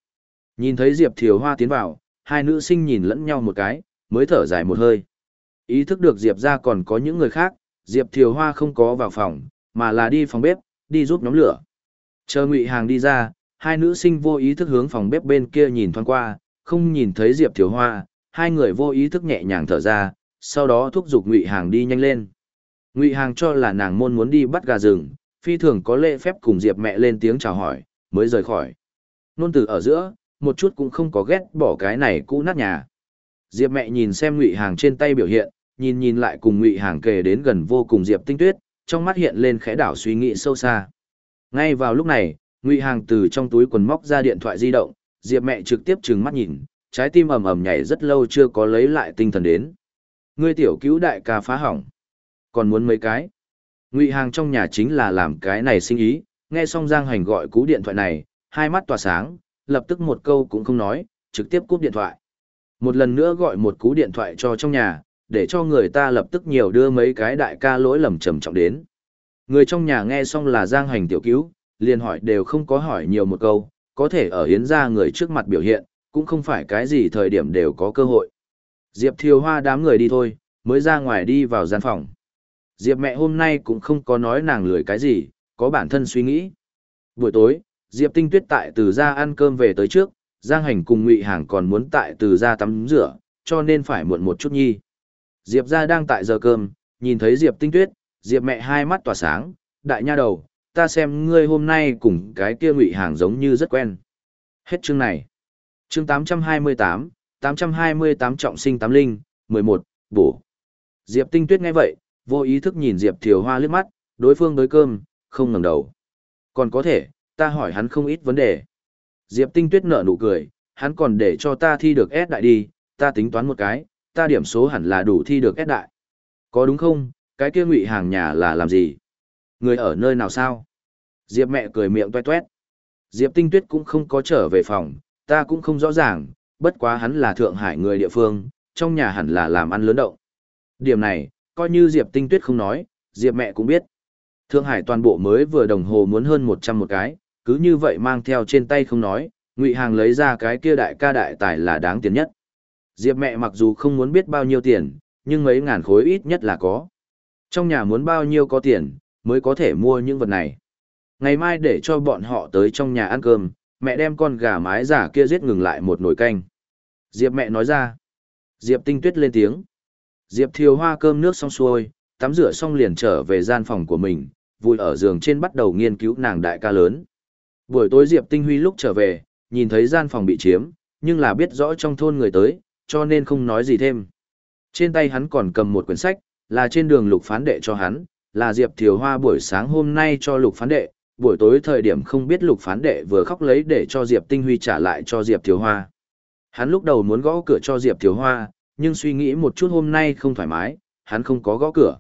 S1: Nhìn thấy Diệp Thiều Hoa tiến vào, hai nữ sinh nhìn lẫn nhau một cái, mới thở dài một hơi. Ý thức được Diệp ra còn có những người khác, Diệp Thiều Hoa không có vào phòng, mà là đi phòng bếp, đi giúp nhóm lửa. Chờ Ngụy Hàng đi ra, hai nữ sinh vô ý thức hướng phòng bếp bên kia nhìn thoáng qua, không nhìn thấy Diệp Thiều Hoa, hai người vô ý thức nhẹ nhàng thở ra, sau đó thúc giục Ngụy Hàng đi nhanh lên. Ngụy Hàng cho là nàng môn muốn đi bắt gà rừng, phi thường có lễ phép cùng Diệp mẹ lên tiếng chào hỏi, mới rời khỏi. Nôn từ ở giữa, một chút cũng không có ghét bỏ cái này cũ nát nhà. Diệp mẹ nhìn xem Ngụy Hàng trên tay biểu hiện, nhìn nhìn lại cùng Ngụy Hàng kề đến gần vô cùng Diệp Tinh Tuyết, trong mắt hiện lên khẽ đảo suy nghĩ sâu xa. Ngay vào lúc này, Ngụy Hàng từ trong túi quần móc ra điện thoại di động, Diệp mẹ trực tiếp trừng mắt nhìn, trái tim ầm ầm nhảy rất lâu chưa có lấy lại tinh thần đến. Ngươi tiểu cứu đại ca phá hỏng, còn muốn mấy cái? Ngụy Hàng trong nhà chính là làm cái này sinh ý, nghe xong Giang Hành gọi cú điện thoại này, hai mắt tỏa sáng, lập tức một câu cũng không nói, trực tiếp cúp điện thoại. Một lần nữa gọi một cú điện thoại cho trong nhà, để cho người ta lập tức nhiều đưa mấy cái đại ca lỗi lầm trầm trọng đến. Người trong nhà nghe xong là Giang Hành tiểu cứu, liền hỏi đều không có hỏi nhiều một câu, có thể ở hiến ra người trước mặt biểu hiện, cũng không phải cái gì thời điểm đều có cơ hội. Diệp Thiều Hoa đám người đi thôi, mới ra ngoài đi vào gian phòng. Diệp mẹ hôm nay cũng không có nói nàng lười cái gì, có bản thân suy nghĩ. Buổi tối, Diệp Tinh Tuyết tại từ ra ăn cơm về tới trước, Giang Hành cùng Ngụy Hàng còn muốn tại từ ra tắm rửa, cho nên phải muộn một chút nhi. Diệp ra đang tại giờ cơm, nhìn thấy Diệp Tinh Tuyết, Diệp mẹ hai mắt tỏa sáng, đại nha đầu, ta xem ngươi hôm nay cùng cái kia Ngụy Hàng giống như rất quen. Hết chương này. Chương 828, 828 trọng sinh tám linh, 11, bổ. Diệp Tinh Tuyết nghe vậy, vô ý thức nhìn Diệp Thiều Hoa liếc mắt, đối phương đối cơm, không ngẩng đầu. Còn có thể, ta hỏi hắn không ít vấn đề. Diệp Tinh Tuyết nở nụ cười, hắn còn để cho ta thi được S đại đi, ta tính toán một cái, ta điểm số hẳn là đủ thi được S đại. Có đúng không, cái kia ngụy hàng nhà là làm gì? Người ở nơi nào sao? Diệp mẹ cười miệng toét toét. Diệp Tinh Tuyết cũng không có trở về phòng, ta cũng không rõ ràng, bất quá hắn là Thượng Hải người địa phương, trong nhà hẳn là làm ăn lớn động. Điểm này, coi như Diệp Tinh Tuyết không nói, Diệp mẹ cũng biết. Thượng Hải toàn bộ mới vừa đồng hồ muốn hơn 100 một cái, cứ như vậy mang theo trên tay không nói, Ngụy Hàng lấy ra cái kia đại ca đại tài là đáng tiền nhất. Diệp mẹ mặc dù không muốn biết bao nhiêu tiền, nhưng mấy ngàn khối ít nhất là có. Trong nhà muốn bao nhiêu có tiền, mới có thể mua những vật này. Ngày mai để cho bọn họ tới trong nhà ăn cơm, mẹ đem con gà mái giả kia giết ngừng lại một nồi canh. Diệp mẹ nói ra. Diệp tinh tuyết lên tiếng. Diệp thiều hoa cơm nước xong xuôi, tắm rửa xong liền trở về gian phòng của mình, vui ở giường trên bắt đầu nghiên cứu nàng đại ca lớn. Buổi tối Diệp tinh huy lúc trở về, nhìn thấy gian phòng bị chiếm, nhưng là biết rõ trong thôn người tới, cho nên không nói gì thêm. Trên tay hắn còn cầm một quyển sách, là trên đường lục phán đệ cho hắn, là Diệp Thiều Hoa buổi sáng hôm nay cho lục phán đệ, buổi tối thời điểm không biết lục phán đệ vừa khóc lấy để cho Diệp Tinh Huy trả lại cho Diệp Thiều Hoa. Hắn lúc đầu muốn gõ cửa cho Diệp Thiều Hoa, nhưng suy nghĩ một chút hôm nay không thoải mái, hắn không có gõ cửa.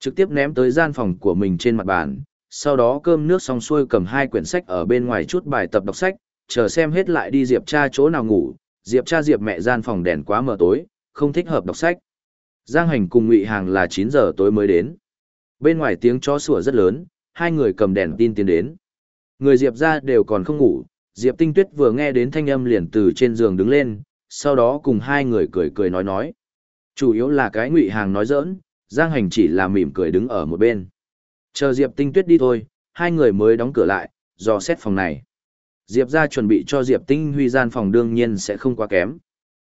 S1: Trực tiếp ném tới gian phòng của mình trên mặt bàn, sau đó cơm nước xong xuôi cầm hai quyển sách ở bên ngoài chút bài tập đọc sách, chờ xem hết lại đi Diệp cha chỗ nào ngủ, Diệp cha Diệp mẹ gian phòng đèn quá mờ tối, không thích hợp đọc sách. Giang Hành cùng Ngụy Hàng là 9 giờ tối mới đến. Bên ngoài tiếng chó sủa rất lớn, hai người cầm đèn tin tiến đến. Người Diệp ra đều còn không ngủ, Diệp Tinh Tuyết vừa nghe đến thanh âm liền từ trên giường đứng lên, sau đó cùng hai người cười cười nói nói. Chủ yếu là cái ngụy hàng nói giỡn, Giang Hành chỉ là mỉm cười đứng ở một bên. Chờ Diệp Tinh Tuyết đi thôi, hai người mới đóng cửa lại, dò xét phòng này. Diệp ra chuẩn bị cho Diệp Tinh Huy gian phòng đương nhiên sẽ không quá kém.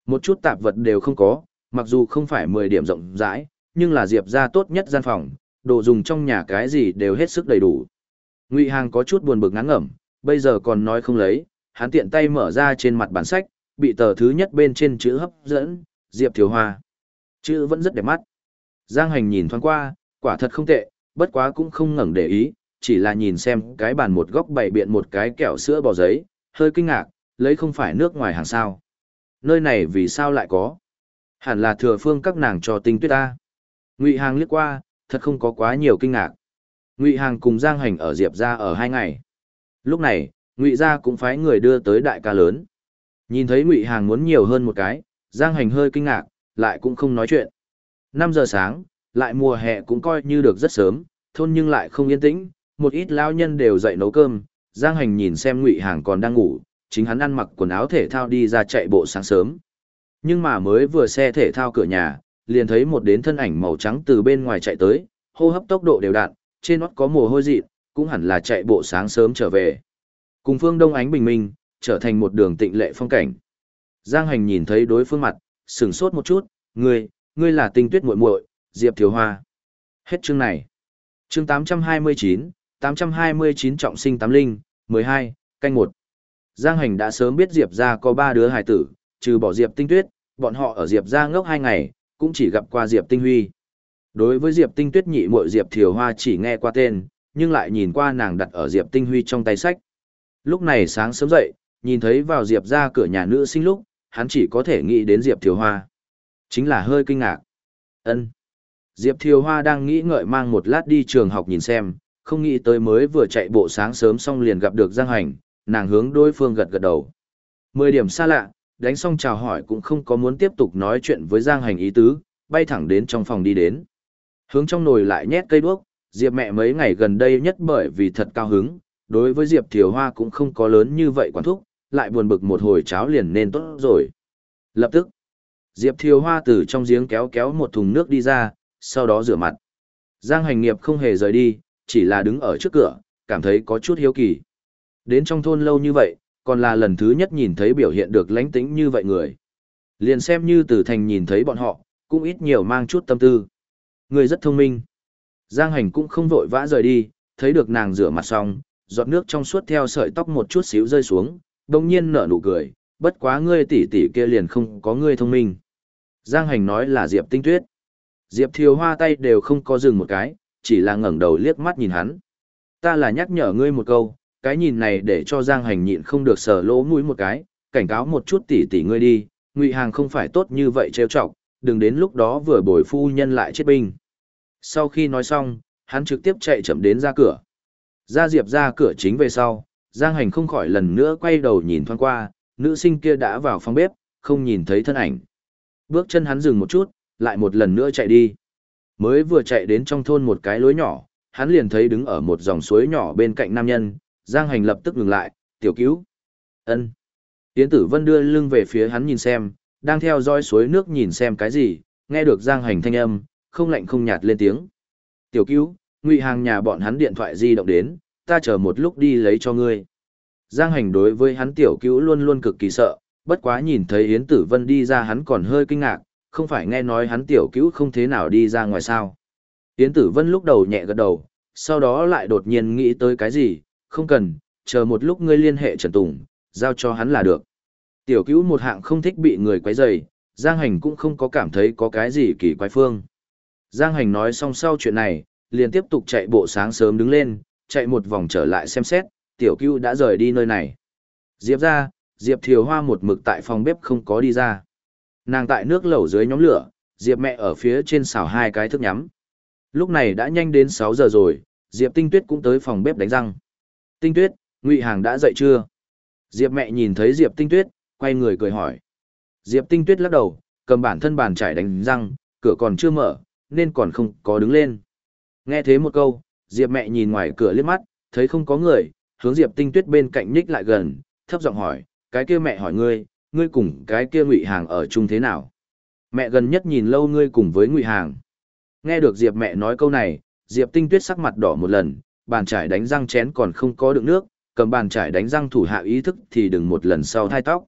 S1: Một chút tạp vật đều không có, mặc dù không phải 10 điểm rộng rãi, nhưng là Diệp ra tốt nhất gian phòng, đồ dùng trong nhà cái gì đều hết sức đầy đủ. Ngụy Hàng có chút buồn bực ngán ngẩm, bây giờ còn nói không lấy, hắn tiện tay mở ra trên mặt bản sách, bị tờ thứ nhất bên trên chữ hấp dẫn, Diệp Thiều Hoa. Chữ vẫn rất đẹp mắt. Giang Hành nhìn thoáng qua, quả thật không tệ, bất quá cũng không ngẩng để ý, chỉ là nhìn xem cái bàn một góc bày biện một cái kẹo sữa bò giấy, hơi kinh ngạc, lấy không phải nước ngoài hàng sao. Nơi này vì sao lại có? Hẳn là thừa phương các nàng cho tinh tuyết ta. Ngụy Hàng liếc qua, thật không có quá nhiều kinh ngạc. Ngụy Hàng cùng Giang Hành ở Diệp ra ở hai ngày. Lúc này, Ngụy gia cũng phái người đưa tới đại ca lớn. Nhìn thấy Ngụy Hàng muốn nhiều hơn một cái, Giang Hành hơi kinh ngạc, lại cũng không nói chuyện. 5 giờ sáng, lại mùa hè cũng coi như được rất sớm, thôn nhưng lại không yên tĩnh, một ít lao nhân đều dậy nấu cơm, Giang Hành nhìn xem Ngụy Hàng còn đang ngủ, chính hắn ăn mặc quần áo thể thao đi ra chạy bộ sáng sớm. Nhưng mà mới vừa xe thể thao cửa nhà, liền thấy một đến thân ảnh màu trắng từ bên ngoài chạy tới, hô hấp tốc độ đều đặn, trên nót có mồ hôi dị, cũng hẳn là chạy bộ sáng sớm trở về. Cùng phương đông ánh bình minh, trở thành một đường tịnh lệ phong cảnh. Giang Hành nhìn thấy đối phương mặt, sửng sốt một chút, ngươi, ngươi là tinh tuyết muội muội, Diệp Thiếu Hoa. Hết chương này. Chương 829, 829 trọng sinh tám linh, 12, canh một. Giang Hành đã sớm biết Diệp gia có ba đứa hài tử, trừ bỏ Diệp Tinh Tuyết, bọn họ ở Diệp gia ngốc hai ngày, cũng chỉ gặp qua Diệp Tinh Huy. Đối với Diệp Tinh Tuyết nhị muội Diệp Thiều Hoa chỉ nghe qua tên, nhưng lại nhìn qua nàng đặt ở Diệp Tinh Huy trong tay sách. Lúc này sáng sớm dậy, nhìn thấy vào Diệp ra cửa nhà nữ sinh lúc, hắn chỉ có thể nghĩ đến Diệp Thiều Hoa. Chính là hơi kinh ngạc. ân Diệp Thiều Hoa đang nghĩ ngợi mang một lát đi trường học nhìn xem, không nghĩ tới mới vừa chạy bộ sáng sớm xong liền gặp được Giang Hành, nàng hướng đối phương gật gật đầu. Mười điểm xa lạ, đánh xong chào hỏi cũng không có muốn tiếp tục nói chuyện với Giang Hành ý tứ, bay thẳng đến trong phòng đi đến. Hướng trong nồi lại nhét cây đuốc, Diệp mẹ mấy ngày gần đây nhất bởi vì thật cao hứng, đối với Diệp Thiều Hoa cũng không có lớn như vậy quán thúc, lại buồn bực một hồi cháo liền nên tốt rồi. Lập tức, Diệp Thiều Hoa từ trong giếng kéo kéo một thùng nước đi ra, sau đó rửa mặt. Giang hành nghiệp không hề rời đi, chỉ là đứng ở trước cửa, cảm thấy có chút hiếu kỳ. Đến trong thôn lâu như vậy, còn là lần thứ nhất nhìn thấy biểu hiện được lánh tĩnh như vậy người. Liền xem như từ thành nhìn thấy bọn họ, cũng ít nhiều mang chút tâm tư. Người rất thông minh. Giang hành cũng không vội vã rời đi, thấy được nàng rửa mặt xong, giọt nước trong suốt theo sợi tóc một chút xíu rơi xuống, đồng nhiên nở nụ cười, bất quá ngươi tỷ tỷ kia liền không có ngươi thông minh. Giang hành nói là Diệp tinh tuyết. Diệp thiều hoa tay đều không có dừng một cái, chỉ là ngẩng đầu liếc mắt nhìn hắn. Ta là nhắc nhở ngươi một câu, cái nhìn này để cho Giang hành nhịn không được sờ lỗ mũi một cái, cảnh cáo một chút tỷ tỷ ngươi đi, ngụy hàng không phải tốt như vậy trêu chọc, đừng đến lúc đó vừa bồi phu nhân lại chết binh. Sau khi nói xong, hắn trực tiếp chạy chậm đến ra cửa. Ra Diệp ra cửa chính về sau, Giang Hành không khỏi lần nữa quay đầu nhìn thoáng qua, nữ sinh kia đã vào phòng bếp, không nhìn thấy thân ảnh. Bước chân hắn dừng một chút, lại một lần nữa chạy đi. Mới vừa chạy đến trong thôn một cái lối nhỏ, hắn liền thấy đứng ở một dòng suối nhỏ bên cạnh nam nhân, Giang Hành lập tức ngừng lại, tiểu cứu. ân Tiễn Tử Vân đưa lưng về phía hắn nhìn xem, đang theo dõi suối nước nhìn xem cái gì, nghe được Giang Hành thanh âm, không lạnh không nhạt lên tiếng. Tiểu cứu, ngụy hàng nhà bọn hắn điện thoại di động đến, ta chờ một lúc đi lấy cho ngươi. Giang hành đối với hắn tiểu cứu luôn luôn cực kỳ sợ, bất quá nhìn thấy Yến Tử Vân đi ra hắn còn hơi kinh ngạc, không phải nghe nói hắn tiểu cứu không thế nào đi ra ngoài sao. Yến Tử Vân lúc đầu nhẹ gật đầu, sau đó lại đột nhiên nghĩ tới cái gì, không cần, chờ một lúc ngươi liên hệ Trần Tùng, giao cho hắn là được. Tiểu cứu một hạng không thích bị người quấy rầy, Giang Hành cũng không có cảm thấy có cái gì kỳ quái phương. Giang Hành nói xong sau chuyện này, liền tiếp tục chạy bộ sáng sớm đứng lên, chạy một vòng trở lại xem xét, tiểu cưu đã rời đi nơi này. Diệp ra, Diệp Thiều Hoa một mực tại phòng bếp không có đi ra. Nàng tại nước lẩu dưới nhóm lửa, Diệp mẹ ở phía trên xào hai cái thức nhắm. Lúc này đã nhanh đến 6 giờ rồi, Diệp Tinh Tuyết cũng tới phòng bếp đánh răng. Tinh Tuyết, Ngụy Hàng đã dậy chưa? Diệp mẹ nhìn thấy Diệp Tinh Tuyết, quay người cười hỏi. Diệp Tinh Tuyết lắc đầu, cầm bản thân bàn trải đánh răng, cửa còn chưa mở, nên còn không có đứng lên. Nghe thế một câu, Diệp mẹ nhìn ngoài cửa liếc mắt, thấy không có người, hướng Diệp Tinh Tuyết bên cạnh nhích lại gần, thấp giọng hỏi, cái kia mẹ hỏi ngươi, ngươi cùng cái kia Ngụy Hàng ở chung thế nào? Mẹ gần nhất nhìn lâu ngươi cùng với Ngụy Hàng. Nghe được Diệp mẹ nói câu này, Diệp Tinh Tuyết sắc mặt đỏ một lần, bàn trải đánh răng chén còn không có đựng nước, cầm bàn trải đánh răng thủ hạ ý thức thì đừng một lần sau thai tóc.